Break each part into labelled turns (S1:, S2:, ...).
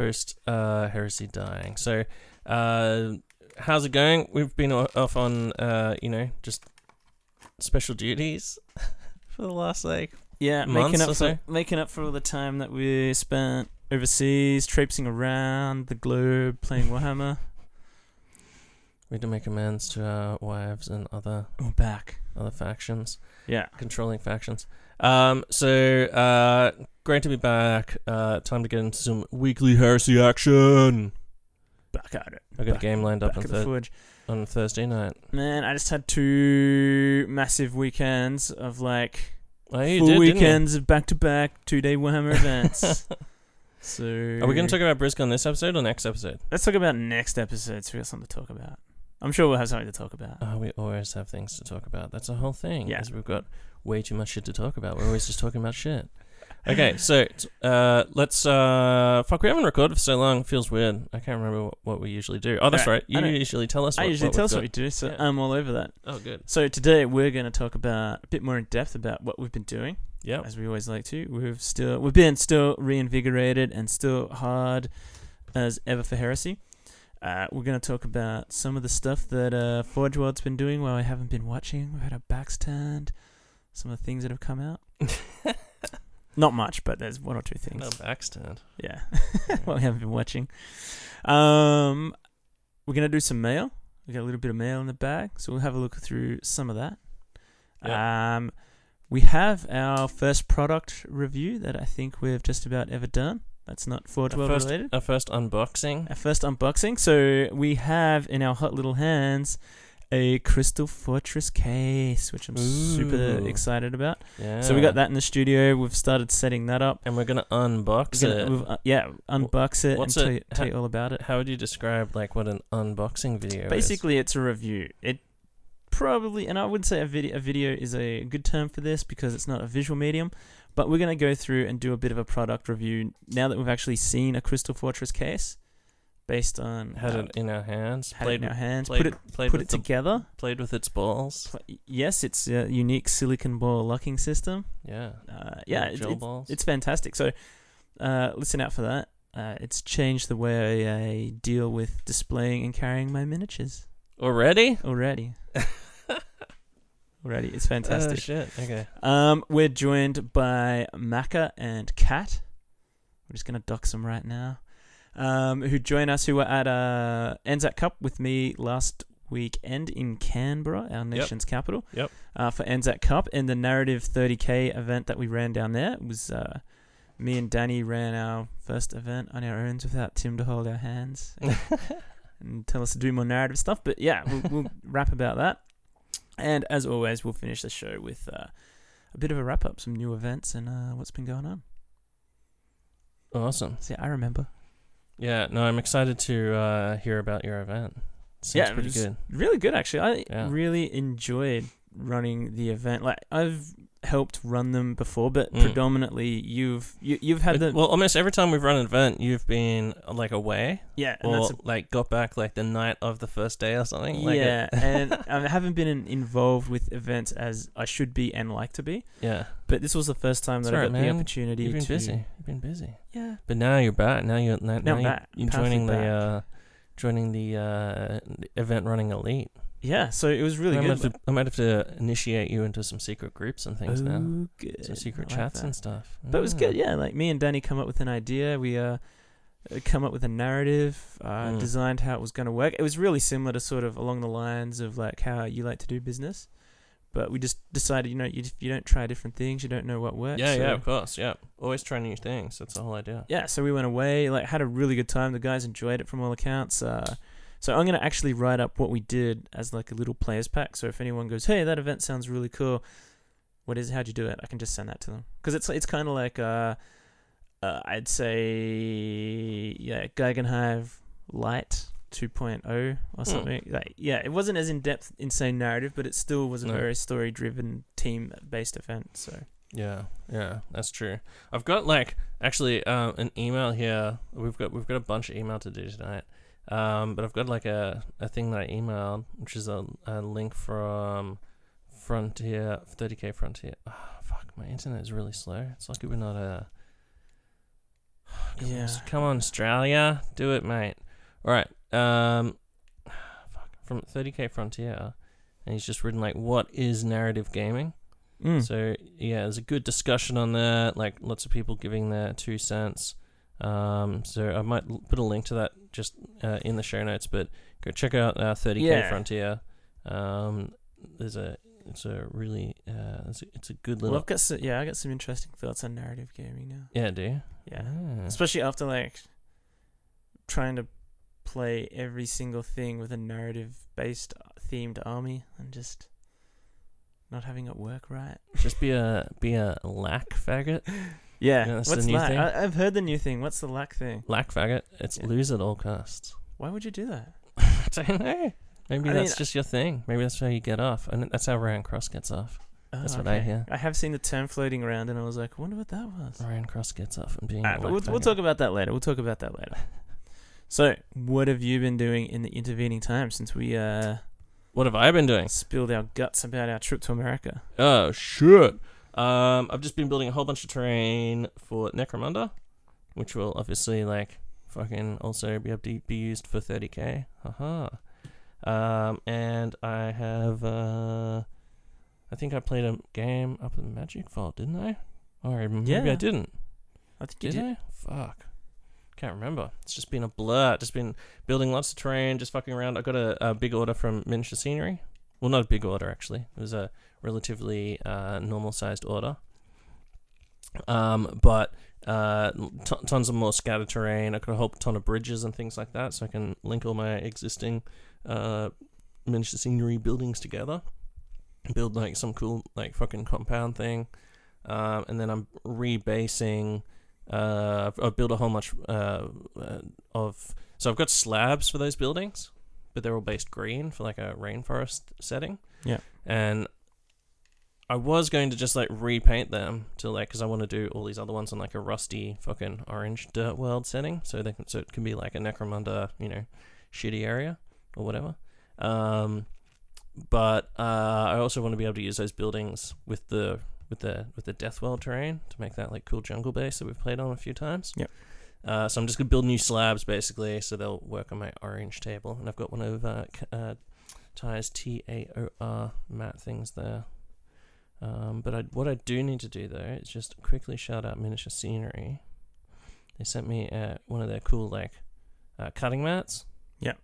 S1: post uh, Heresy dying. So, uh, how's it going? We've been off on, uh, you know, just special duties for the last like
S2: Yeah, making
S1: or
S2: up
S1: so?
S2: for making up for all the time that we spent overseas, traipsing around the globe, playing Warhammer.
S1: we had to make amends to our wives and other
S2: We're back.
S1: other factions,
S2: Yeah,
S1: controlling factions. Um, so uh, great to be back. Uh, time to get into some weekly Heresy action.
S2: back at it.
S1: I got a game lined up on, thir- on Thursday night.
S2: Man, I just had two massive weekends of like
S1: Oh,
S2: full
S1: did,
S2: weekends of back to back two day Warhammer events. so
S1: Are we going to talk about Brisk on this episode or next episode?
S2: Let's talk about next episode. So we got something to talk about. I'm sure we'll have something to talk about.
S1: Oh, we always have things to talk about. That's the whole thing.
S2: Yeah.
S1: we've got way too much shit to talk about. We're always just talking about shit. Okay, so uh, let's. Uh, fuck, we haven't recorded for so long. Feels weird. I can't remember what, what we usually do. Oh, that's
S2: Alright,
S1: right. You usually tell us. What,
S2: I usually
S1: what
S2: tell us what we do, so
S1: Yeah.
S2: I'm all over that.
S1: Oh, good.
S2: So today we're going to talk about a bit more in depth about what we've been doing,
S1: Yep.
S2: as we always like to. We've still we've been still reinvigorated and still hard as ever for heresy. Uh, we're going to talk about some of the stuff that uh, Forge World's been doing while I haven't been watching. We've had our backs turned. Some of the things that have come out. Not much, but there's one or two things.
S1: no backstand.
S2: Yeah, well, we haven't been watching. Um, we're gonna do some mail. We've got a little bit of mail in the bag, so we'll have a look through some of that. Um, we have our first product review that I think we've just about ever done. That's not Forge World
S1: first,
S2: related.
S1: our first unboxing.
S2: Our first unboxing. So we have in our hot little hands a Crystal Fortress case, which I'm super excited about.
S1: Yeah.
S2: So we got that in the studio. We've started setting that up.
S1: and we're gonna unbox
S2: We're gonna-
S1: it.
S2: uh, yeah, unbox it
S1: what's
S2: and tell, you, tell you all about it.
S1: How would you describe like what an unboxing video is?
S2: Basically, it's a review. It probably, and I would say a video. A video is a good term for this because it's not a visual medium. But we're gonna go through and do a bit of a product review now that we've actually seen a Crystal Fortress case, based on
S1: had
S2: uh,
S1: it in our hands.
S2: had it
S1: played
S2: in our hands. put it
S1: played
S2: put
S1: with
S2: it
S1: the-
S2: together.
S1: played with its balls.
S2: Pl- Yes, it's a unique silicon ball locking system.
S1: Yeah.
S2: Uh, yeah, it- it-
S1: balls.
S2: it's fantastic. So, uh, listen out for that. Uh, it's changed the way I deal with displaying and carrying my miniatures
S1: already.
S2: already. already, it's fantastic.
S1: Oh shit. Okay.
S2: Um, we're joined by Maka and Kat. We're just gonna dox them right now. Um, who join us? Who were at uh Anzac Cup with me last weekend in Canberra, our nation's capital.
S1: Yep.
S2: Uh, for Anzac Cup and the Narrative 30k event that we ran down there it was uh, me and Danny ran our first event on our own without Tim to hold our hands and, and tell us to do more narrative stuff. But yeah, we'll, we'll wrap about that. And as always, we'll finish the show with uh, a bit of a wrap up, some new events, and uh, what's been going on.
S1: Awesome.
S2: See, I remember.
S1: Yeah. No, I'm excited to uh, hear about your event. Sounds
S2: Yeah,
S1: pretty good.
S2: Really good, actually. I
S1: Yeah.
S2: really enjoyed running the event. Like I've helped run them before, but
S1: Mm.
S2: predominantly you've you, you've had the
S1: well, almost every time we've run an event, you've been like away
S2: yeah, and
S1: or
S2: that's a
S1: like got back like the night of the first day or something. Like
S2: yeah,
S1: it-
S2: and I haven't been in, involved with events as I should be and like to be.
S1: yeah.
S2: But this was the first time that I got the opportunity
S1: You've been
S2: to.
S1: busy. You've been busy.
S2: Yeah,
S1: But now you're back. Now you're now,
S2: Now
S1: you-
S2: back.
S1: You're
S2: Powerfully
S1: joining the uh, joining the uh, event running elite.
S2: Yeah. So it was really
S1: I,
S2: good.
S1: might have to, I might have to initiate you into some secret groups and things now.
S2: Good.
S1: Some secret
S2: I like
S1: chats
S2: that.
S1: and stuff.
S2: But it was
S1: Mm.
S2: good, yeah. Like me and Danny come up with an idea. We uh come up with a narrative, uh,
S1: Mm.
S2: designed how it was going to work. It was really similar to sort of along the lines of like how you like to do business. But we just decided, you know, you, if you don't try different things, you don't know what works.
S1: Yeah,
S2: so-
S1: yeah, of course, yeah. Always try new things. That's the whole idea.
S2: yeah. So we went away, like had a really good time. The guys enjoyed it from all accounts. Uh, so I'm gonna actually write up what we did as like a little players pack. So if anyone goes, "Hey, that event sounds really cool," what is? How'd you do it? I can just send that to them because it's it's kind of like uh, uh, I'd say yeah, Geigenhive Light 2.0 or something. Like yeah, it wasn't as in depth, insane narrative, but it still was a
S1: No.
S2: very story driven, team based event. So
S1: Yeah, yeah, that's true. I've got like actually um, an email here. We've got we've got a bunch of email to do tonight. Um, but I've got like a, a thing that I emailed, which is a, a link from Frontier 30k Frontier. Ah, fuck, my internet is really slow. It's like we're not a. Come
S2: Yeah.
S1: on, come on, Australia, do it, mate. All right. Um, fuck, from 30k Frontier, and he's just written like, "What is narrative gaming?"
S2: mm.
S1: So yeah, there's a good discussion on that. Like lots of people giving their two cents. Um, so I might l- put a link to that just uh, in the show notes. But go check out uh, 30k
S2: Yeah.
S1: Frontier. Um, there's a it's a really uh, it's a, it's a good
S2: well,
S1: little
S2: I've got some, yeah, I got some interesting thoughts on narrative gaming now.
S1: yeah, do you?
S2: Yeah,
S1: Ah.
S2: especially after like trying to play every single thing with a narrative based themed army and just not having it work right.
S1: Just be a be a lack faggot.
S2: Yeah,
S1: Yeah, that's the
S2: what's
S1: new
S2: lack?
S1: thing.
S2: I, I've heard the new thing. What's the lack thing?
S1: Lack faggot. It's
S2: Yeah.
S1: lose at all costs.
S2: Why would you do that?
S1: I don't know. Maybe
S2: I
S1: that's
S2: mean-
S1: just your thing. Maybe that's how you get off, and that's how Ryan Cross gets off. That's what I hear.
S2: Oh, I have seen the term floating around, and I was like, I wonder what that was.
S1: Ryan Cross gets off and being.
S2: Ah, but we'll, we'll
S1: faggot.
S2: talk about that later. We'll talk about that later. So, what have you been doing in the intervening time since we uh,
S1: What have I been doing?
S2: spilled our guts about our trip to America?
S1: Oh shit! Um, I've just been building a whole bunch of terrain for Necromunda, which will obviously like fucking also be able to be used for 30k. Haha. Um, and I have uh, I think I played a game up in Magic Vault, didn't I? Or maybe I didn't.
S2: I think you
S1: Did
S2: did.
S1: I? Fuck. Can't remember. It's just been a blur. Just been building lots of terrain, just fucking around. I got a, a big order from Miniature Scenery. Well, not a big order actually. It was a relatively uh, normal sized order. Um, but uh, t- tons of more scattered terrain. I got a whole ton of bridges and things like that, so I can link all my existing uh, miniature scenery buildings together. Build like some cool like fucking compound thing, um, and then I'm rebasing. Uh, I've, I've built a whole bunch uh, uh, of. So I've got slabs for those buildings, but they're all based green for like a rainforest setting.
S2: Yeah.
S1: And I was going to just like repaint them to like because I want to do all these other ones on like a rusty fucking orange dirt world setting, so they can so it can be like a Necromunda, you know, shitty area or whatever. Um, but uh, I also want to be able to use those buildings with the with the with the Death World terrain to make that like cool jungle base that we've played on a few times.
S2: Yep.
S1: Uh, so I'm just gonna build new slabs basically, so they'll work on my orange table, and I've got one of uh, uh, Ty's T A O R mat things there. Um, but I, what I do need to do though is just quickly shout out Miniature Scenery. They sent me uh, one of their cool like uh, cutting mats.
S2: Yeah.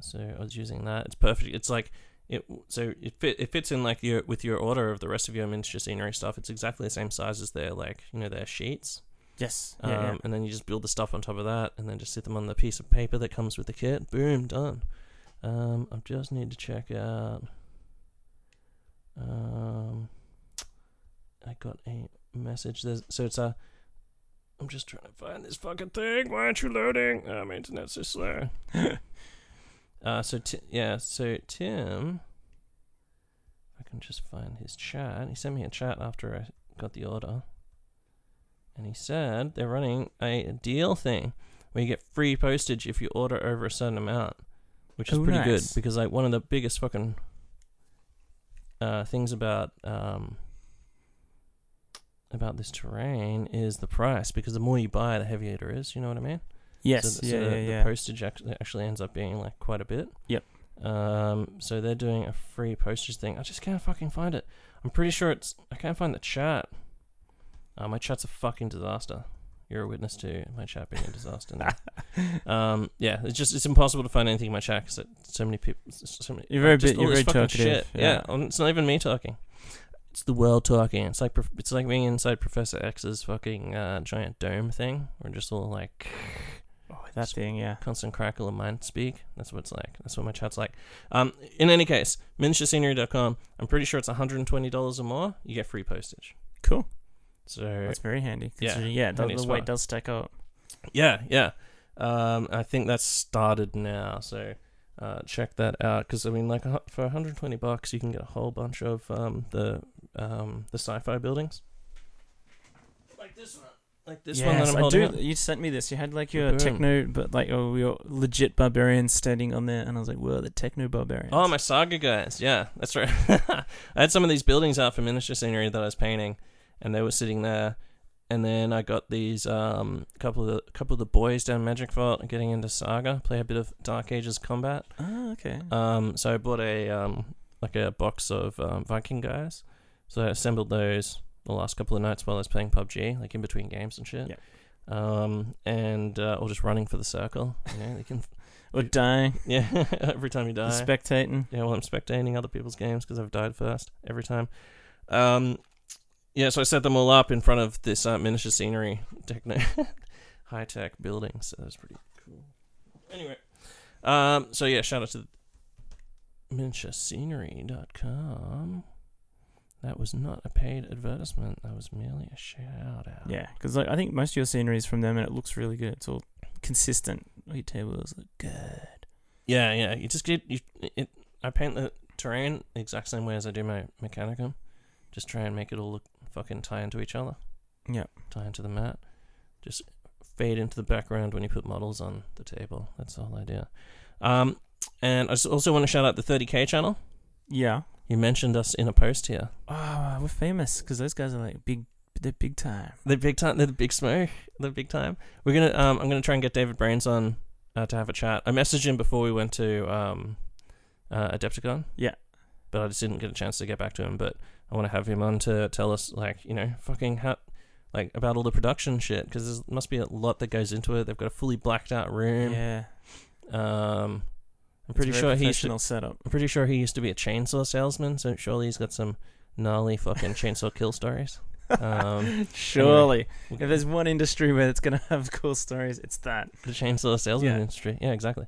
S1: So I was using that. It's perfect. It's like it. So it fit. It fits in like your with your order of the rest of your miniature scenery stuff. It's exactly the same size as their like you know their sheets.
S2: Yes.
S1: Um,
S2: Yeah, yeah.
S1: And then you just build the stuff on top of that, and then just sit them on the piece of paper that comes with the kit. Boom, done. Um, I just need to check out. Um, I got a message. There's so it's a. I'm just trying to find this fucking thing. Why aren't you loading? Oh, my internet's so slow. uh, so Ti yeah, so Tim. I can just find his chat. He sent me a chat after I got the order. And he said they're running a deal thing where you get free postage if you order over a certain amount, which is
S2: Oh,
S1: pretty
S2: nice.
S1: good because like one of the biggest fucking uh, things about um, about this terrain is the price because the more you buy, the heavier it is. You know what I mean?
S2: yes.
S1: So,
S2: yeah,
S1: so
S2: yeah,
S1: the,
S2: yeah.
S1: the postage actually, actually ends up being like quite a bit.
S2: Yep.
S1: Um. So they're doing a free postage thing. I just can't fucking find it. I'm pretty sure it's. I can't find the chat. Uh, my chat's a fucking disaster. You're a witness to my chat being a disaster now. um. Yeah. It's just it's impossible to find anything in my chat because so many people. So many,
S2: You're very
S1: just
S2: bit- you're very talkative,
S1: Shit. Yeah.
S2: yeah.
S1: um, It's not even me talking. It's the world talking. It's like prof- it's like being inside Professor X's fucking uh, giant dome thing. We're just all like
S2: oh, that thing, yeah.
S1: constant crackle of mind speak. That's what it's like. That's what my chat's like. Um, in any case, miniaturescenery.com. I'm pretty sure it's $120 or more. You get free postage.
S2: Cool.
S1: So
S2: That's very handy.
S1: Yeah,
S2: yeah, the, the weight does stack up.
S1: Yeah, yeah. Um, I think that's started now. So uh, check that out because I mean, like for 120 bucks, you can get a whole bunch of um, the um, the sci-fi buildings. Like this one. Like this one that I'm
S2: I do.
S1: up.
S2: You sent me this. You had like your
S1: Boom.
S2: techno, but like oh, your legit barbarians standing on there, and I was like, whoa, the techno barbarians.
S1: Oh, my saga guys. Yeah, that's right. I had some of these buildings out for miniature scenery that I was painting, and they were sitting there. And then I got these um, couple of the couple of the boys down Magic Vault getting into Saga, play a bit of Dark Ages combat.
S2: Oh, okay.
S1: Um, so I bought a um, like a box of um, Viking guys. So I assembled those the last couple of nights while I was playing PUBG, like in between games and shit.
S2: Yeah.
S1: Um, and uh, or just running for the circle. You know, they can
S2: Or dying,
S1: yeah. every time you die,
S2: spectating.
S1: yeah. well, I'm spectating other people's games because I've died first every time. Um, yeah. So I set them all up in front of this uh, miniature scenery, techno, high tech building. So that's pretty cool. Anyway, um, so yeah, shout out to miniaturescenery.com. That was not a paid advertisement. That was merely a shout out.
S2: Yeah, because like I think most of your scenery is from them, and it looks really good. It's all consistent. All your tables look good.
S1: Yeah, yeah. You just get you. It, I paint the terrain the exact same way as I do my Mechanicum. Just try and make it all look fucking tie into each other.
S2: Yeah.
S1: Tie into the mat. Just fade into the background when you put models on the table. That's the whole idea. Um, and I just also want to shout out the 30k channel.
S2: Yeah.
S1: You mentioned us in a post here.
S2: Oh, we're famous because those guys are like big. They're big time.
S1: They're big time, They're the big smoke, They're big time. We're gonna. Um, I'm gonna try and get David Brains on uh, to have a chat. I messaged him before we went to um, uh, Adepticon.
S2: Yeah.
S1: But I just didn't get a chance to get back to him. But I want to have him on to tell us, like, you know, fucking how, like, about all the production shit because there must be a lot that goes into it. They've got a fully blacked out room.
S2: Yeah.
S1: Um, I'm pretty sure he used to,
S2: professional setup.
S1: I'm pretty sure he used to be a chainsaw salesman. So surely he's got some gnarly fucking chainsaw kill stories. Um,
S2: Surely,
S1: we-
S2: if there's one industry where it's gonna have cool stories, it's that.
S1: the chainsaw salesman
S2: Yeah.
S1: industry. Yeah, exactly.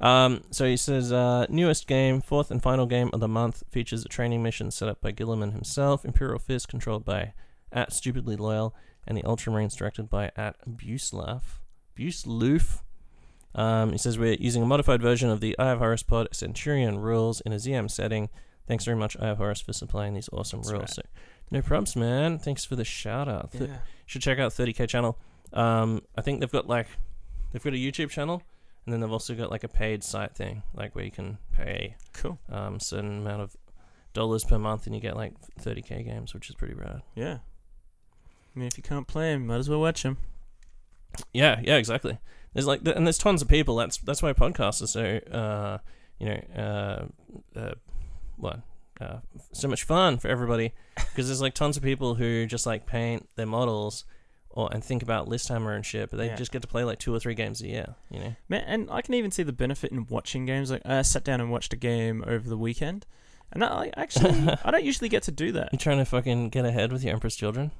S1: Um, so he says, uh, newest game, fourth and final game of the month, features a training mission set up by Guilliman himself, Imperial Fist controlled by at Stupidly Loyal, and the Ultramarines directed by at Buslav. Busloof. Um, he says, we're using a modified version of the Eye of Horus pod Centurion rules in a ZM setting. Thanks very much, Eye of Horus, for supplying these awesome
S2: That's
S1: rules.
S2: right.
S1: So, no problems, man. Thanks for the shout out. Th-
S2: Yeah.
S1: should check out 30k channel. Um, I think they've got like they've got a YouTube channel, and then they've also got like a paid site thing, like where you can pay
S2: Cool.
S1: um certain amount of dollars per month, and you get like 30k games, which is pretty rad.
S2: Yeah. I mean, if you can't play you might as well watch them.
S1: Yeah, yeah, exactly. There's like and there's tons of people. That's that's why podcasts are so uh you know uh, uh what uh so much fun for everybody because there's like tons of people who just like paint their models or and think about list hammer and shit, but they
S2: Yeah.
S1: just get to play like two or three games a year. You know.
S2: Man, and I can even see the benefit in watching games. Like I sat down and watched a game over the weekend, and that, I actually I don't usually get to do that.
S1: You're trying to fucking get ahead with your Emperor's Children?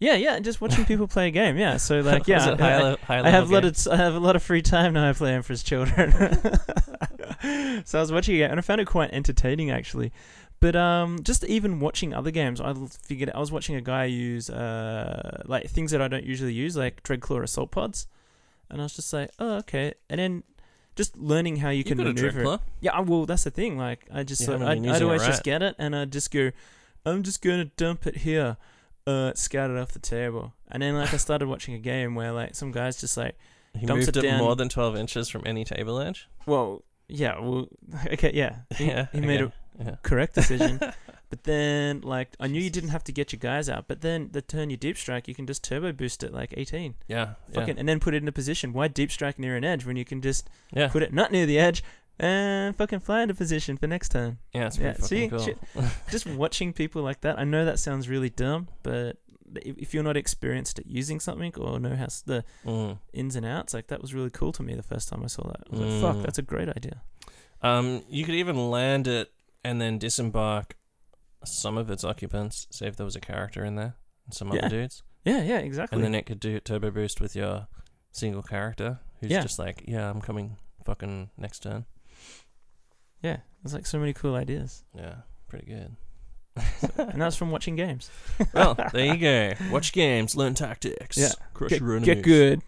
S2: Yeah, yeah, and just watching people play a game. Yeah, so like
S1: Was
S2: yeah,
S1: it high
S2: I,
S1: le- high
S2: I have a lot of I have a lot of free time now. I play Emperor's Children, so I was watching it and I found it quite entertaining actually. But um, just even watching other games, I figured I was watching a guy use uh like things that I don't usually use, like Dreadclaw or assault pods, and I was just like, oh okay, and then just learning how you
S1: You
S2: can
S1: got a
S2: maneuver. it. Yeah, uh, well, that's the thing. Like, I just, uh,
S1: haven't
S2: I,
S1: been
S2: I'd
S1: it
S2: always just get it, and I'd just go, I'm just gonna dump it here, uh, scout it off the table, and then like I started watching a game where like some guys just like,
S1: He
S2: Dumps
S1: moved
S2: it
S1: it more than 12 inches from any table edge.
S2: well, yeah, well, okay, yeah, he,
S1: yeah,
S2: he made
S1: okay,
S2: a
S1: yeah.
S2: correct decision, but then like I knew you didn't have to get your guys out, but then the turn you deep strike, you can just turbo boost it like 18,
S1: Yeah,
S2: fucking, and then put it in a position. Why deep strike near an edge when you can just
S1: yeah, yeah.
S2: put it not near the edge? And fucking fly into position for next turn.
S1: yeah, it's
S2: Yeah,
S1: pretty
S2: see,
S1: fucking
S2: shit. just watching people like that. I know that sounds really dumb, but if you're not experienced at using something or know how the
S1: Mm.
S2: ins and outs, like that was really cool to me the first time I saw that. I was like,
S1: Mm.
S2: fuck, that's a great idea.
S1: Um, you could even land it and then disembark some of its occupants. Say if there was a character in there, and some
S2: Yeah.
S1: other dudes,
S2: Yeah, yeah, exactly.
S1: and then it could do turbo boost with your single character, who's
S2: Yeah.
S1: just like, yeah, I'm coming fucking next turn.
S2: yeah, there's like so many cool ideas.
S1: Yeah, pretty good.
S2: and that's from watching games.
S1: well, there you go. Watch games, learn tactics.
S2: Yeah.
S1: Crush
S2: Get,
S1: your
S2: get good.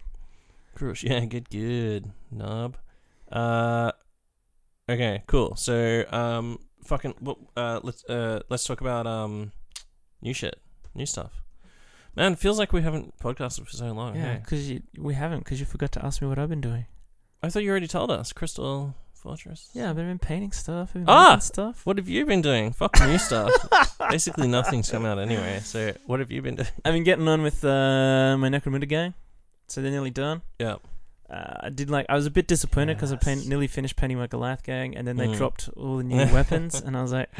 S1: Crush, yeah, get good, knob. Uh, okay, cool. So, um, fucking, uh, let's uh, let's talk about um, new shit, new stuff. Man, it feels like we haven't podcasted for so long.
S2: Yeah,
S1: hey?
S2: because we haven't, because you forgot to ask me what I've been doing.
S1: I thought you already told us. Crystal Fortress.
S2: Yeah, I've been painting stuff. Been
S1: Ah!
S2: stuff.
S1: What have you been doing? Fuck new stuff. Basically, nothing's come out anyway. So, what have you been doing?
S2: I've been getting on with uh, my Necromunda gang, so they're nearly done.
S1: Yeah.
S2: Uh, I did like I was a bit disappointed because I paint,
S1: Yes.
S2: nearly finished painting my Goliath gang, and then they
S1: Mm.
S2: dropped all the new weapons, and I was like,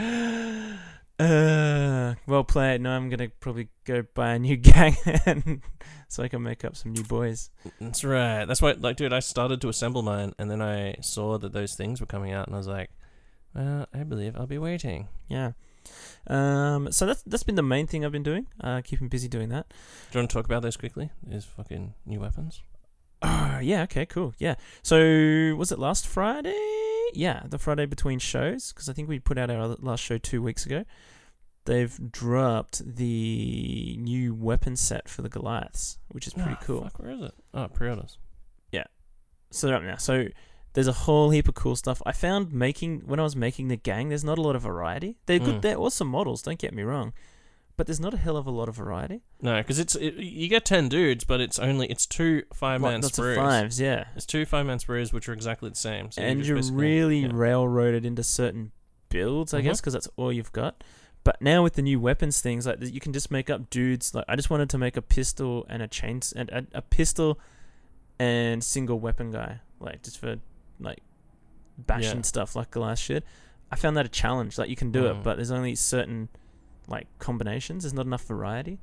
S2: uh, well played. No, I'm gonna probably go buy a new gang, and so I can make up some new boys.
S1: That's right. That's why, like, dude, I started to assemble mine, and then I saw that those things were coming out, and I was like, well, I believe I'll be waiting.
S2: Yeah. Um. So that's that's been the main thing I've been doing. Uh, keeping busy doing that.
S1: Do you want to talk about those quickly? These fucking new weapons.
S2: Oh, yeah. Okay. Cool. Yeah. So was it last Friday? Yeah, the Friday between shows because I think we put out our last show two weeks ago. They've dropped the new weapon set for the Goliaths, which is pretty
S1: Ah,
S2: cool.
S1: Fuck, where is it? Oh, pre-orders. Yeah.
S2: So they're up now. So there's a whole heap of cool stuff. I found making when I was making the gang, there's not a lot of variety. They're good.
S1: Mm.
S2: They're awesome models. Don't get me wrong, but there's not a hell of a lot of variety.
S1: No, because it's it, you get ten dudes, but it's only it's two five man
S2: Lots of
S1: sprues.
S2: fives, yeah.
S1: It's two five man sprues, which are exactly the same. So
S2: and
S1: just
S2: you're
S1: basically-
S2: really
S1: yeah.
S2: railroaded into certain builds, I
S1: Mhm.
S2: guess, because that's all you've got. But now with the new weapons things, like you can just make up dudes. Like I just wanted to make a pistol and a chain and a, a pistol and single weapon guy, like just for like bashing
S1: Yeah.
S2: stuff like glass shit. I found that a challenge. Like you can do
S1: Mm.
S2: it, but there's only certain like combinations. There's not enough variety.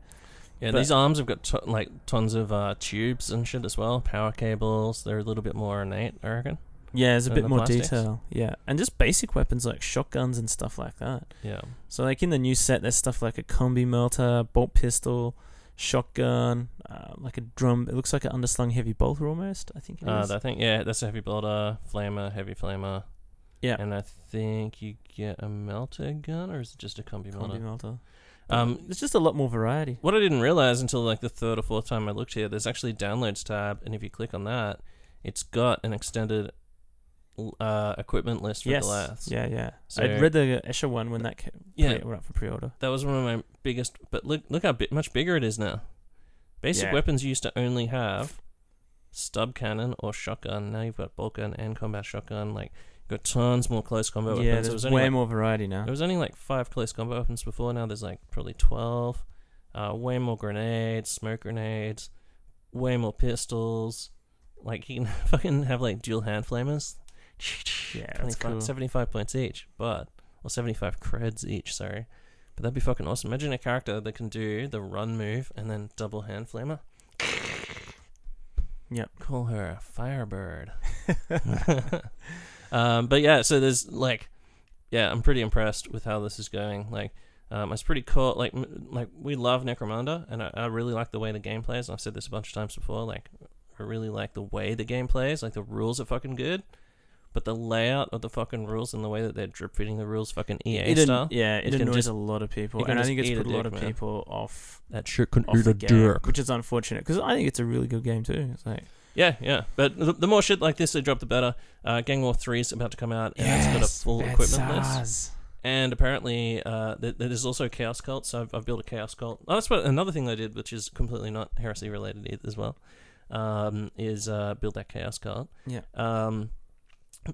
S1: Yeah,
S2: But-
S1: these arms have got to- like tons of uh, tubes and shit as well. Power cables. They're a little bit more ornate, I reckon.
S2: Yeah, there's a bit
S1: the
S2: more
S1: plastics.
S2: detail. Yeah, and just basic weapons like shotguns and stuff like that.
S1: Yeah.
S2: So like in the new set, there's stuff like a combi melter, bolt pistol, shotgun, uh, like a drum. It looks like an underslung heavy bolter almost. I think it is.
S1: Uh, I think yeah, that's a heavy bolter, flamer, heavy flamer,
S2: yeah,
S1: and I think you get a melter gun, or is it just a combi
S2: combi
S1: melter?
S2: melter.
S1: Um,
S2: there's just a lot more variety.
S1: What I didn't realize until like the third or fourth time I looked here, there's actually a downloads tab, and if you click on that, it's got an extended uh, equipment list for
S2: yes.
S1: Goliaths.
S2: Yeah, yeah.
S1: So-
S2: I'd read the Escher one when that came.
S1: Yeah.
S2: Pre- were up for pre-order.
S1: That was one of my biggest. But look, look how bi- much bigger it is now. Basic
S2: Yeah.
S1: weapons used to only have stub cannon or shotgun. Now you've got bolt gun and combat shotgun. Like, got tons more close combat
S2: yeah,
S1: weapons.
S2: There's way
S1: like,
S2: more variety now.
S1: There was only like five close combat weapons before. Now there's like probably twelve. Uh, way more grenades, smoke grenades, way more pistols. Like you can fucking have like dual hand flamers.
S2: Yeah, that's cool.
S1: 75 points each, but or 75 creds each. Sorry, but that'd be fucking awesome. Imagine a character that can do the run move and then double hand flamer.
S2: Yep.
S1: Call her a Firebird. Um, but yeah, so there's like, yeah, I'm pretty impressed with how this is going. Like, um, it's pretty cool. Like, m- like we love Necromunda, and I, I really like the way the game plays. And I've said this a bunch of times before. Like, I really like the way the game plays. Like, the rules are fucking good, but the layout of the fucking rules and the way that they're drip feeding the rules, fucking EA
S2: It an-
S1: style.
S2: yeah, it,
S1: it
S2: annoys
S1: just-
S2: a lot of people, and I think it's
S1: eat a
S2: put a lot
S1: dick,
S2: of
S1: man.
S2: people off
S1: That shit can
S2: off the game, which is unfortunate because I think it's a really good game too. It's like
S1: Yeah, yeah. But the, the more shit like this they drop, the better. Uh, Gang War 3 is about to come out, and it's got a full equipment list. And apparently, uh, th- there's also Chaos Cult, so I've, I've built a Chaos Cult. Oh, that's what another thing I did, which is completely not heresy related either, as well, um, is uh, build that Chaos Cult.
S2: Yeah.
S1: Um,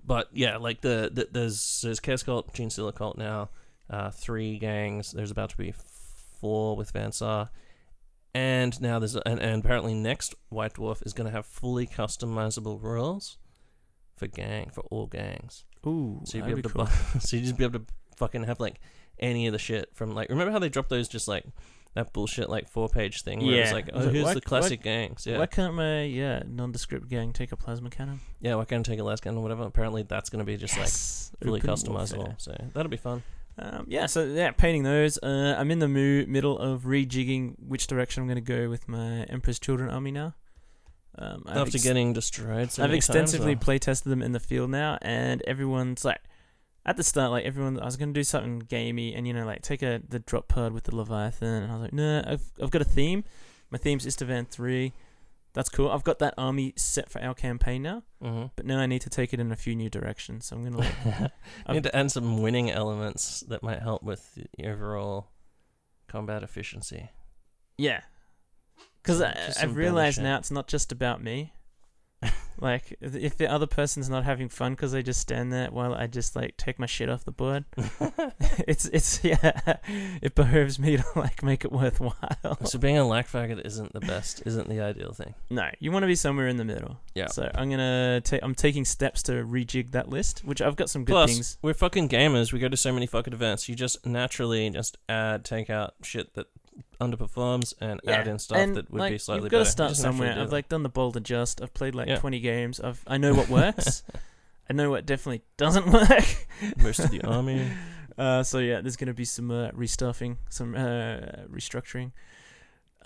S1: but yeah, like the, the there's there's Chaos Cult, Genestealer Cult now, uh, three gangs. There's about to be four with Van Saar, and now there's and, and apparently next White Dwarf is going to have fully customizable rules for gang for all gangs.
S2: Ooh,
S1: So you'd be able
S2: be
S1: to
S2: cool.
S1: buy, so you just be able to fucking have like any of the shit from like remember how they dropped those just like that bullshit like four page thing where it's
S2: Yeah.
S1: like oh
S2: it-
S1: here's
S2: why-
S1: the classic gangs yeah
S2: Why can't my yeah nondescript gang take a plasma cannon?
S1: yeah why can't I take a lasgun or whatever apparently that's gonna be just like
S2: Yes.
S1: fully
S2: Open
S1: customizable
S2: warfare.
S1: so that'll be fun
S2: Um, yeah, so yeah, painting those. Uh, I'm in the mo- middle of rejigging which direction I'm going to go with my Emperor's Children army now. Um, I've
S1: after
S2: ex-
S1: getting destroyed so
S2: I've extensively
S1: times,
S2: play tested them in the field now, and everyone's like, at the start, like everyone, I was gonna do something gamey, and you know, like take a the drop pod with the Leviathan, and I was like, no, I've I've got a theme. My theme's Istvan three. That's cool. I've got that army set for our campaign now,
S1: hmm
S2: but now I need to take it in a few new directions. So I'm gonna. Like,
S1: you need to add some winning elements that might help with the overall combat efficiency.
S2: yeah, because I've realized now it's not just about me. like if the other person's not having fun because they just stand there while I just like take my shit off the board, it's it's yeah, it behooves me to like make it worthwhile.
S1: so being a lack faggot isn't the best, isn't the ideal thing.
S2: No, you want to be somewhere in the middle.
S1: Yeah.
S2: So I'm gonna take. I'm taking steps to rejig that list, which I've got some good
S1: Plus,
S2: things.
S1: we're fucking gamers. We go to so many fucking events. You just naturally just add, take out shit that underperforms and add in stuff
S2: and,
S1: that would
S2: like,
S1: be slightly
S2: You've got
S1: better.
S2: to start somewhere. I've like done the bold adjust. I've played like
S1: Yeah.
S2: 20 games. I've I know what works. I know what definitely doesn't work.
S1: most of the army.
S2: Uh, so yeah, there's gonna be some uh, restuffing, some uh, restructuring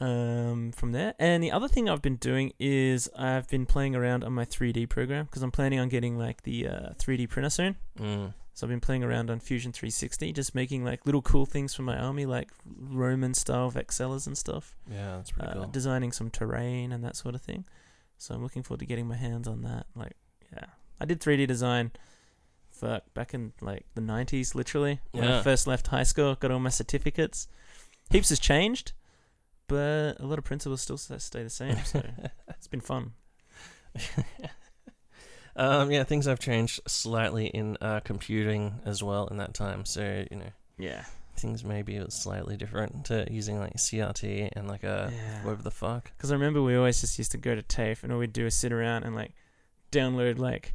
S2: um, from there. And the other thing I've been doing is I've been playing around on my 3D program because I'm planning on getting like the uh, 3D printer soon.
S1: Mm.
S2: So I've been playing around on Fusion 360, just making like little cool things for my army, like Roman style vexillas and stuff.
S1: Yeah, that's pretty
S2: Uh,
S1: cool.
S2: designing some terrain and that sort of thing. So I'm looking forward to getting my hands on that. Like, yeah, I did 3D design. Fuck, back in like the 90s, literally. When I first left high school, got all my certificates. Heaps has changed, but a lot of principles still stay the same. So it's been fun.
S1: um, yeah, things have changed slightly in uh, computing as well in that time. So you know,
S2: Yeah.
S1: things maybe was slightly different to using like CRT and like a
S2: yeah.
S1: whatever the fuck.
S2: Because I remember we always just used to go to TAFE and all we'd do is sit around and like download like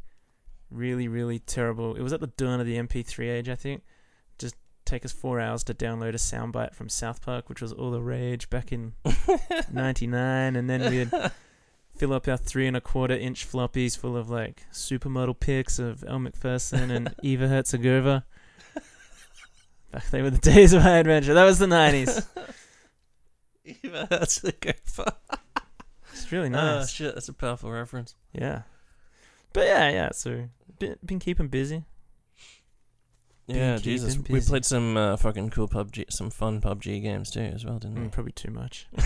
S2: really, really terrible. It was at the dawn of the MP3 age, I think. Just take us four hours to download a soundbite from South Park, which was all the rage back in '99, and then we'd fill up our three and a quarter inch floppies full of like supermodel pics of Elle Macpherson and Eva Herzegovina. Back they were the days of high adventure. That was the '90s.
S1: Eva that's a.
S2: It's really nice.
S1: Oh shit, that's a powerful reference.
S2: Yeah. But yeah, yeah. So been, been keeping busy.
S1: Yeah,
S2: keeping
S1: Jesus. We played some uh, fucking cool PUBG, some fun PUBG games too, as well, didn't we?
S2: Mm, probably too much.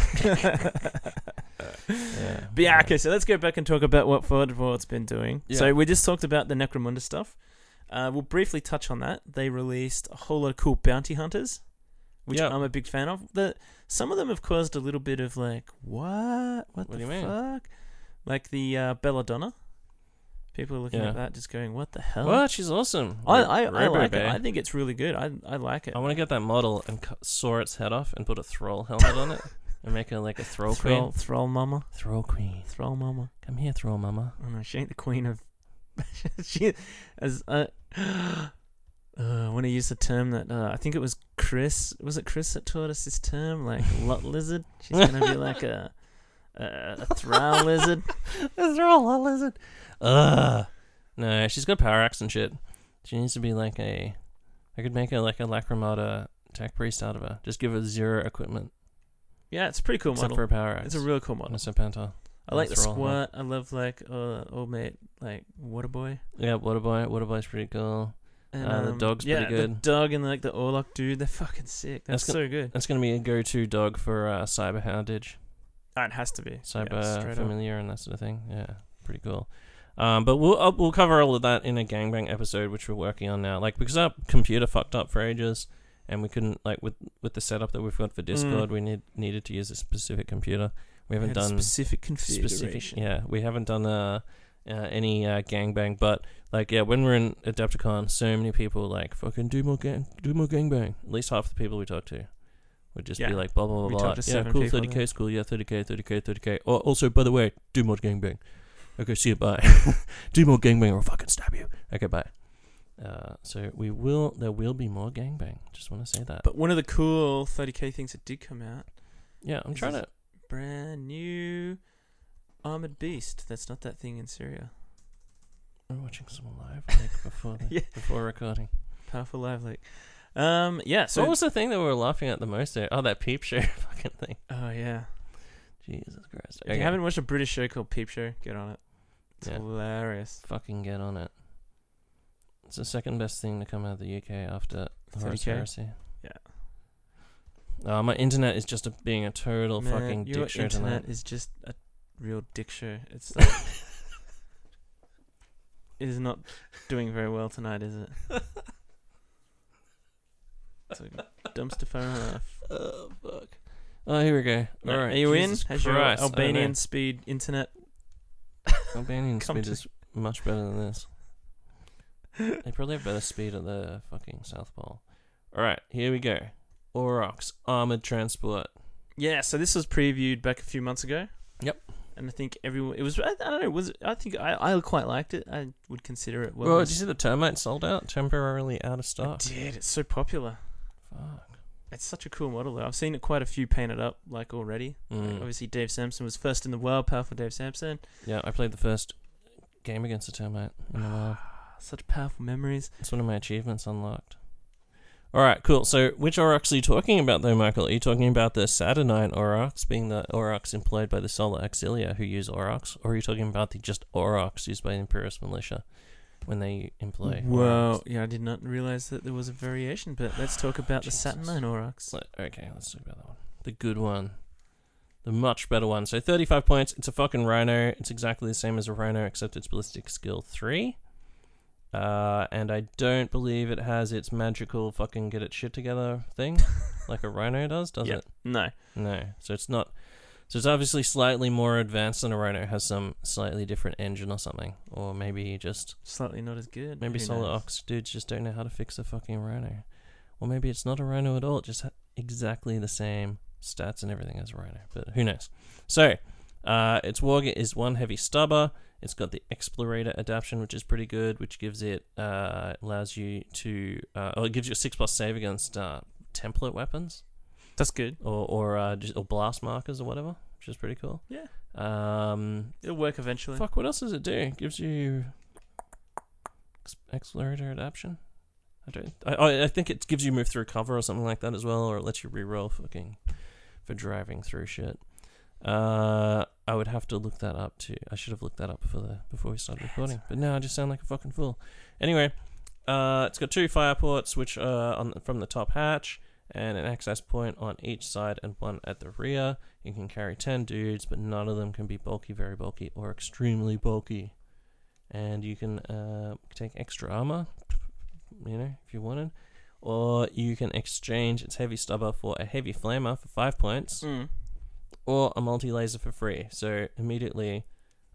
S1: Yeah.
S2: But yeah, okay. So let's go back and talk about what Forward Forward's been doing.
S1: Yeah.
S2: So we just talked about the Necromunda stuff. Uh, we'll briefly touch on that. They released a whole lot of cool bounty hunters, which
S1: Yeah.
S2: I'm a big fan of. The some of them have caused a little bit of like, what? What,
S1: What
S2: the
S1: do you mean?
S2: fuck? Like the uh, Belladonna. People are looking
S1: Yeah.
S2: at that, just going, "What the hell?"
S1: What? She's awesome.
S2: I, I, I like it. I think it's really good. I I like it.
S1: I want to get that model and cu- saw its head off and put a thrall helmet on it and make her like a thrall
S2: Thrall,
S1: queen.
S2: Thrall Mama.
S1: Thrall queen.
S2: Thrall Mama.
S1: Come here, thrall mama.
S2: Oh no, she ain't the queen of. she as uh, uh, I want to use the term that uh, I think it was Chris. Was it Chris that taught us this term? Like lot lizard. She's gonna be like a a, a thrall lizard.
S1: a thrall lizard. Ugh. No, she's got power axe and shit. She needs to be like a. I could make her like a Lacrimata tech priest out of her. Just give her zero equipment
S2: Yeah, it's a pretty cool
S1: except
S2: model.
S1: for a power axe.
S2: It's a real cool model.
S1: a serpentor.
S2: I like the
S1: thrall, huh?
S2: squat. I love like uh, old mate like Waterboy.
S1: Yeah, Waterboy. Waterboy's pretty cool.
S2: And,
S1: Uh, the
S2: um,
S1: dog's
S2: yeah,
S1: pretty
S2: the
S1: good.
S2: dog and like the Orlock dude, they're fucking sick. That's
S1: That's
S2: so good.
S1: That's gonna be a go-to dog for uh, cyber houndage.
S2: Ah, it has to be.
S1: cyber
S2: yeah, straight up.
S1: familiar and that sort of thing. Yeah, pretty cool. Um, but we'll uh, we'll cover all of that in a gangbang episode, which we're working on now. Like because our computer fucked up for ages, and we couldn't like with with the setup that we've got for Discord, we need needed to use a specific computer. We haven't done
S2: specific configuration.
S1: specific. Yeah, we haven't done uh, uh any uh, gangbang, but like yeah, when we're in Adepticon, so many people like fucking do more gang, do more gangbang. At least half the people we talk to would just be like blah blah blah blah. Yeah, cool, thirty k cool. Yeah, thirty k, thirty k, thirty k. Oh, also by the way, do more gangbang. Okay, see you. Bye. do more gangbang or I'll fucking stab you. Okay, bye. Uh, so we will. There will be more gangbang. Just want to say that.
S2: But one of the cool 30k things that did come out,
S1: yeah, I'm trying to.
S2: brand new armored beast. That's not that thing in Syria.
S1: We're watching someone live like before the,
S2: Yeah.
S1: before recording.
S2: Powerful live leak. Um, yeah. So
S1: what was the thing that we were laughing at the most there? Oh, that peep show fucking thing.
S2: oh yeah.
S1: Jesus Christ.
S2: If you haven't watched a British show called Peep Show, get on it. It's
S1: Yeah.
S2: hilarious.
S1: fucking get on it. It's the second best thing to come out of the UK after Horus
S2: 30K?
S1: Heresy.
S2: Yeah.
S1: Uh, my internet is just a, being a total
S2: Man,
S1: fucking
S2: your
S1: dick show
S2: internet
S1: tonight.
S2: is just a real dick show. It's like, it is not doing very well tonight, is it? It's a dumpster fire.
S1: Oh fuck. Oh, here we go. All right.
S2: Are you
S1: Jesus
S2: in? Has your
S1: Christ, I don't know.
S2: Albanian speed internet?
S1: Albanian
S2: come
S1: speed
S2: to-
S1: is much better than this. They probably have better speed at the fucking South Pole. All right, here we go. Aurochs armored transport.
S2: Yeah, so this was previewed back a few months ago.
S1: Yep.
S2: And I think everyone it was I, I don't know was I think I, I quite liked it. I would consider it well.
S1: Well, did you see the termite sold out, temporarily out of stock?
S2: did. It's so popular.
S1: Fuck.
S2: It's such a cool model though. I've seen it quite a few painted up like already.
S1: Mm.
S2: obviously Dave Sampson was first in the world, powerful Dave Sampson.
S1: Yeah, I played the first game against a termite in the wild.
S2: Such powerful memories.
S1: It's one of my achievements unlocked. All right, cool. So, which Aurochs are you talking about, though, Michael? Are you talking about the Saturnine Aurochs, being the Aurochs employed by the Solar Auxilia who use Aurochs, or are you talking about the just Aurochs used by the Imperialis Militia when they employ?
S2: Well,
S1: Aurochs?
S2: yeah, I did not realize that there was a variation, but let's talk about the Saturnine Aurochs.
S1: Let- okay, let's talk about that one. The good one. The much better one. So 35 points. It's a fucking Rhino. It's exactly the same as a Rhino, except it's Ballistic Skill 3. Uh, and I don't believe it has its magical fucking get its shit together thing like a Rhino does, does
S2: Yeah.
S1: it?
S2: No.
S1: No. So it's not. So it's obviously slightly more advanced than a Rhino. It has some slightly different engine or something. Or maybe just
S2: Slightly not as good.
S1: Maybe
S2: knows?
S1: Aux dudes just don't know how to fix a fucking Rhino. Or maybe it's not a Rhino at all. It just ha- exactly the same stats and everything as a Rhino. But who knows? So, uh, its Warg is one heavy stubber. It's got the Explorator adaptation, which is pretty good, which gives it, uh, allows you to, uh, or it gives you a 6 plus save against uh, template weapons
S2: That's good.
S1: or, or, uh, just, or blast markers or whatever, which is pretty cool.
S2: Yeah.
S1: Um,
S2: It'll work eventually.
S1: Fuck, what else does it do? It gives you ex- accelerator adaptation. I don't. I- I, I think it gives you move through cover or something like that as well, or it lets you reroll fucking for driving through shit. Uh, I would have to look that up too. I should have looked that up before the before we started recording. But now I just sound like a fucking fool. Anyway, uh, it's got two fire ports, which are on from the top hatch, and an access point on each side and one at the rear. You can carry 10 dudes, but none of them can be bulky, very bulky, or extremely bulky. And you can uh, take extra armor, you know, if you wanted. Or you can exchange its heavy stubber for a heavy flamer for 5 points,
S2: Mm.
S1: Or a multi laser for free. So immediately,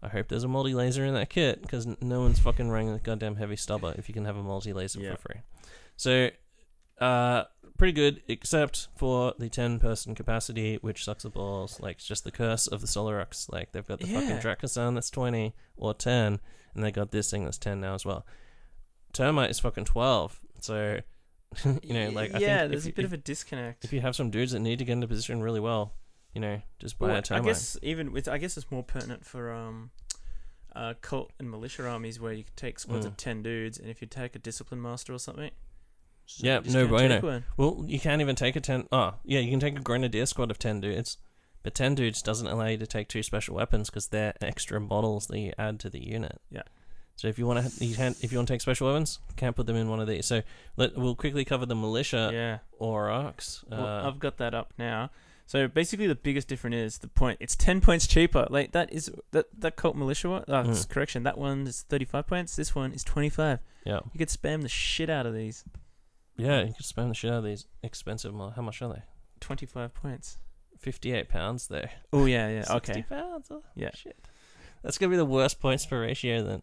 S1: I hope there's a multi laser in that kit, because no one's fucking running a goddamn heavy stubber if you can have a multi laser
S2: Yeah.
S1: for free. So, uh, pretty good, except for the 10 person capacity, which sucks the balls. Like, it's just the curse of the Solar Aux. Like, they've got the fucking
S2: Yeah.
S1: Dracosan that's 20 or 10, and they got this thing that's 10 now as well. Termite is fucking 12. So, you know, like, I
S2: yeah,
S1: think
S2: there's a
S1: you-
S2: bit of a disconnect.
S1: if you have some dudes that need to get into position really well, you know, just buy
S2: Well,
S1: a
S2: I
S1: termite.
S2: guess even with I guess it's more pertinent for um, uh, cult and militia armies where you can take squads
S1: Mm.
S2: of ten dudes, and if you take a discipline master or something, just-
S1: Yeah, no bueno. Well, you can't even take a 10. Oh, yeah, you can take a grenadier squad of 10 dudes. But 10 dudes doesn't allow you to take two special weapons because they're extra models that you add to the unit.
S2: Yeah.
S1: So if you want to, you can if you want to take special weapons, can't put them in one of these. So let we'll quickly cover the militia
S2: yeah.
S1: or. Uh,
S2: Well, I've got that up now. So basically, the biggest difference is the point. It's ten points cheaper. Like that is that that cult militia one. Oh,
S1: Mm.
S2: correction. That one is thirty-five points. This one is twenty-five.
S1: yeah,
S2: You could spam the shit out of these.
S1: yeah, you could spam the shit out of these expensive. Mo- How much are they?
S2: Twenty-five points.
S1: Fifty-eight pounds there.
S2: Oh yeah, yeah.
S1: 60
S2: Okay.
S1: pounds. Oh,
S2: Yeah.
S1: Shit. That's gonna be the worst points per ratio then.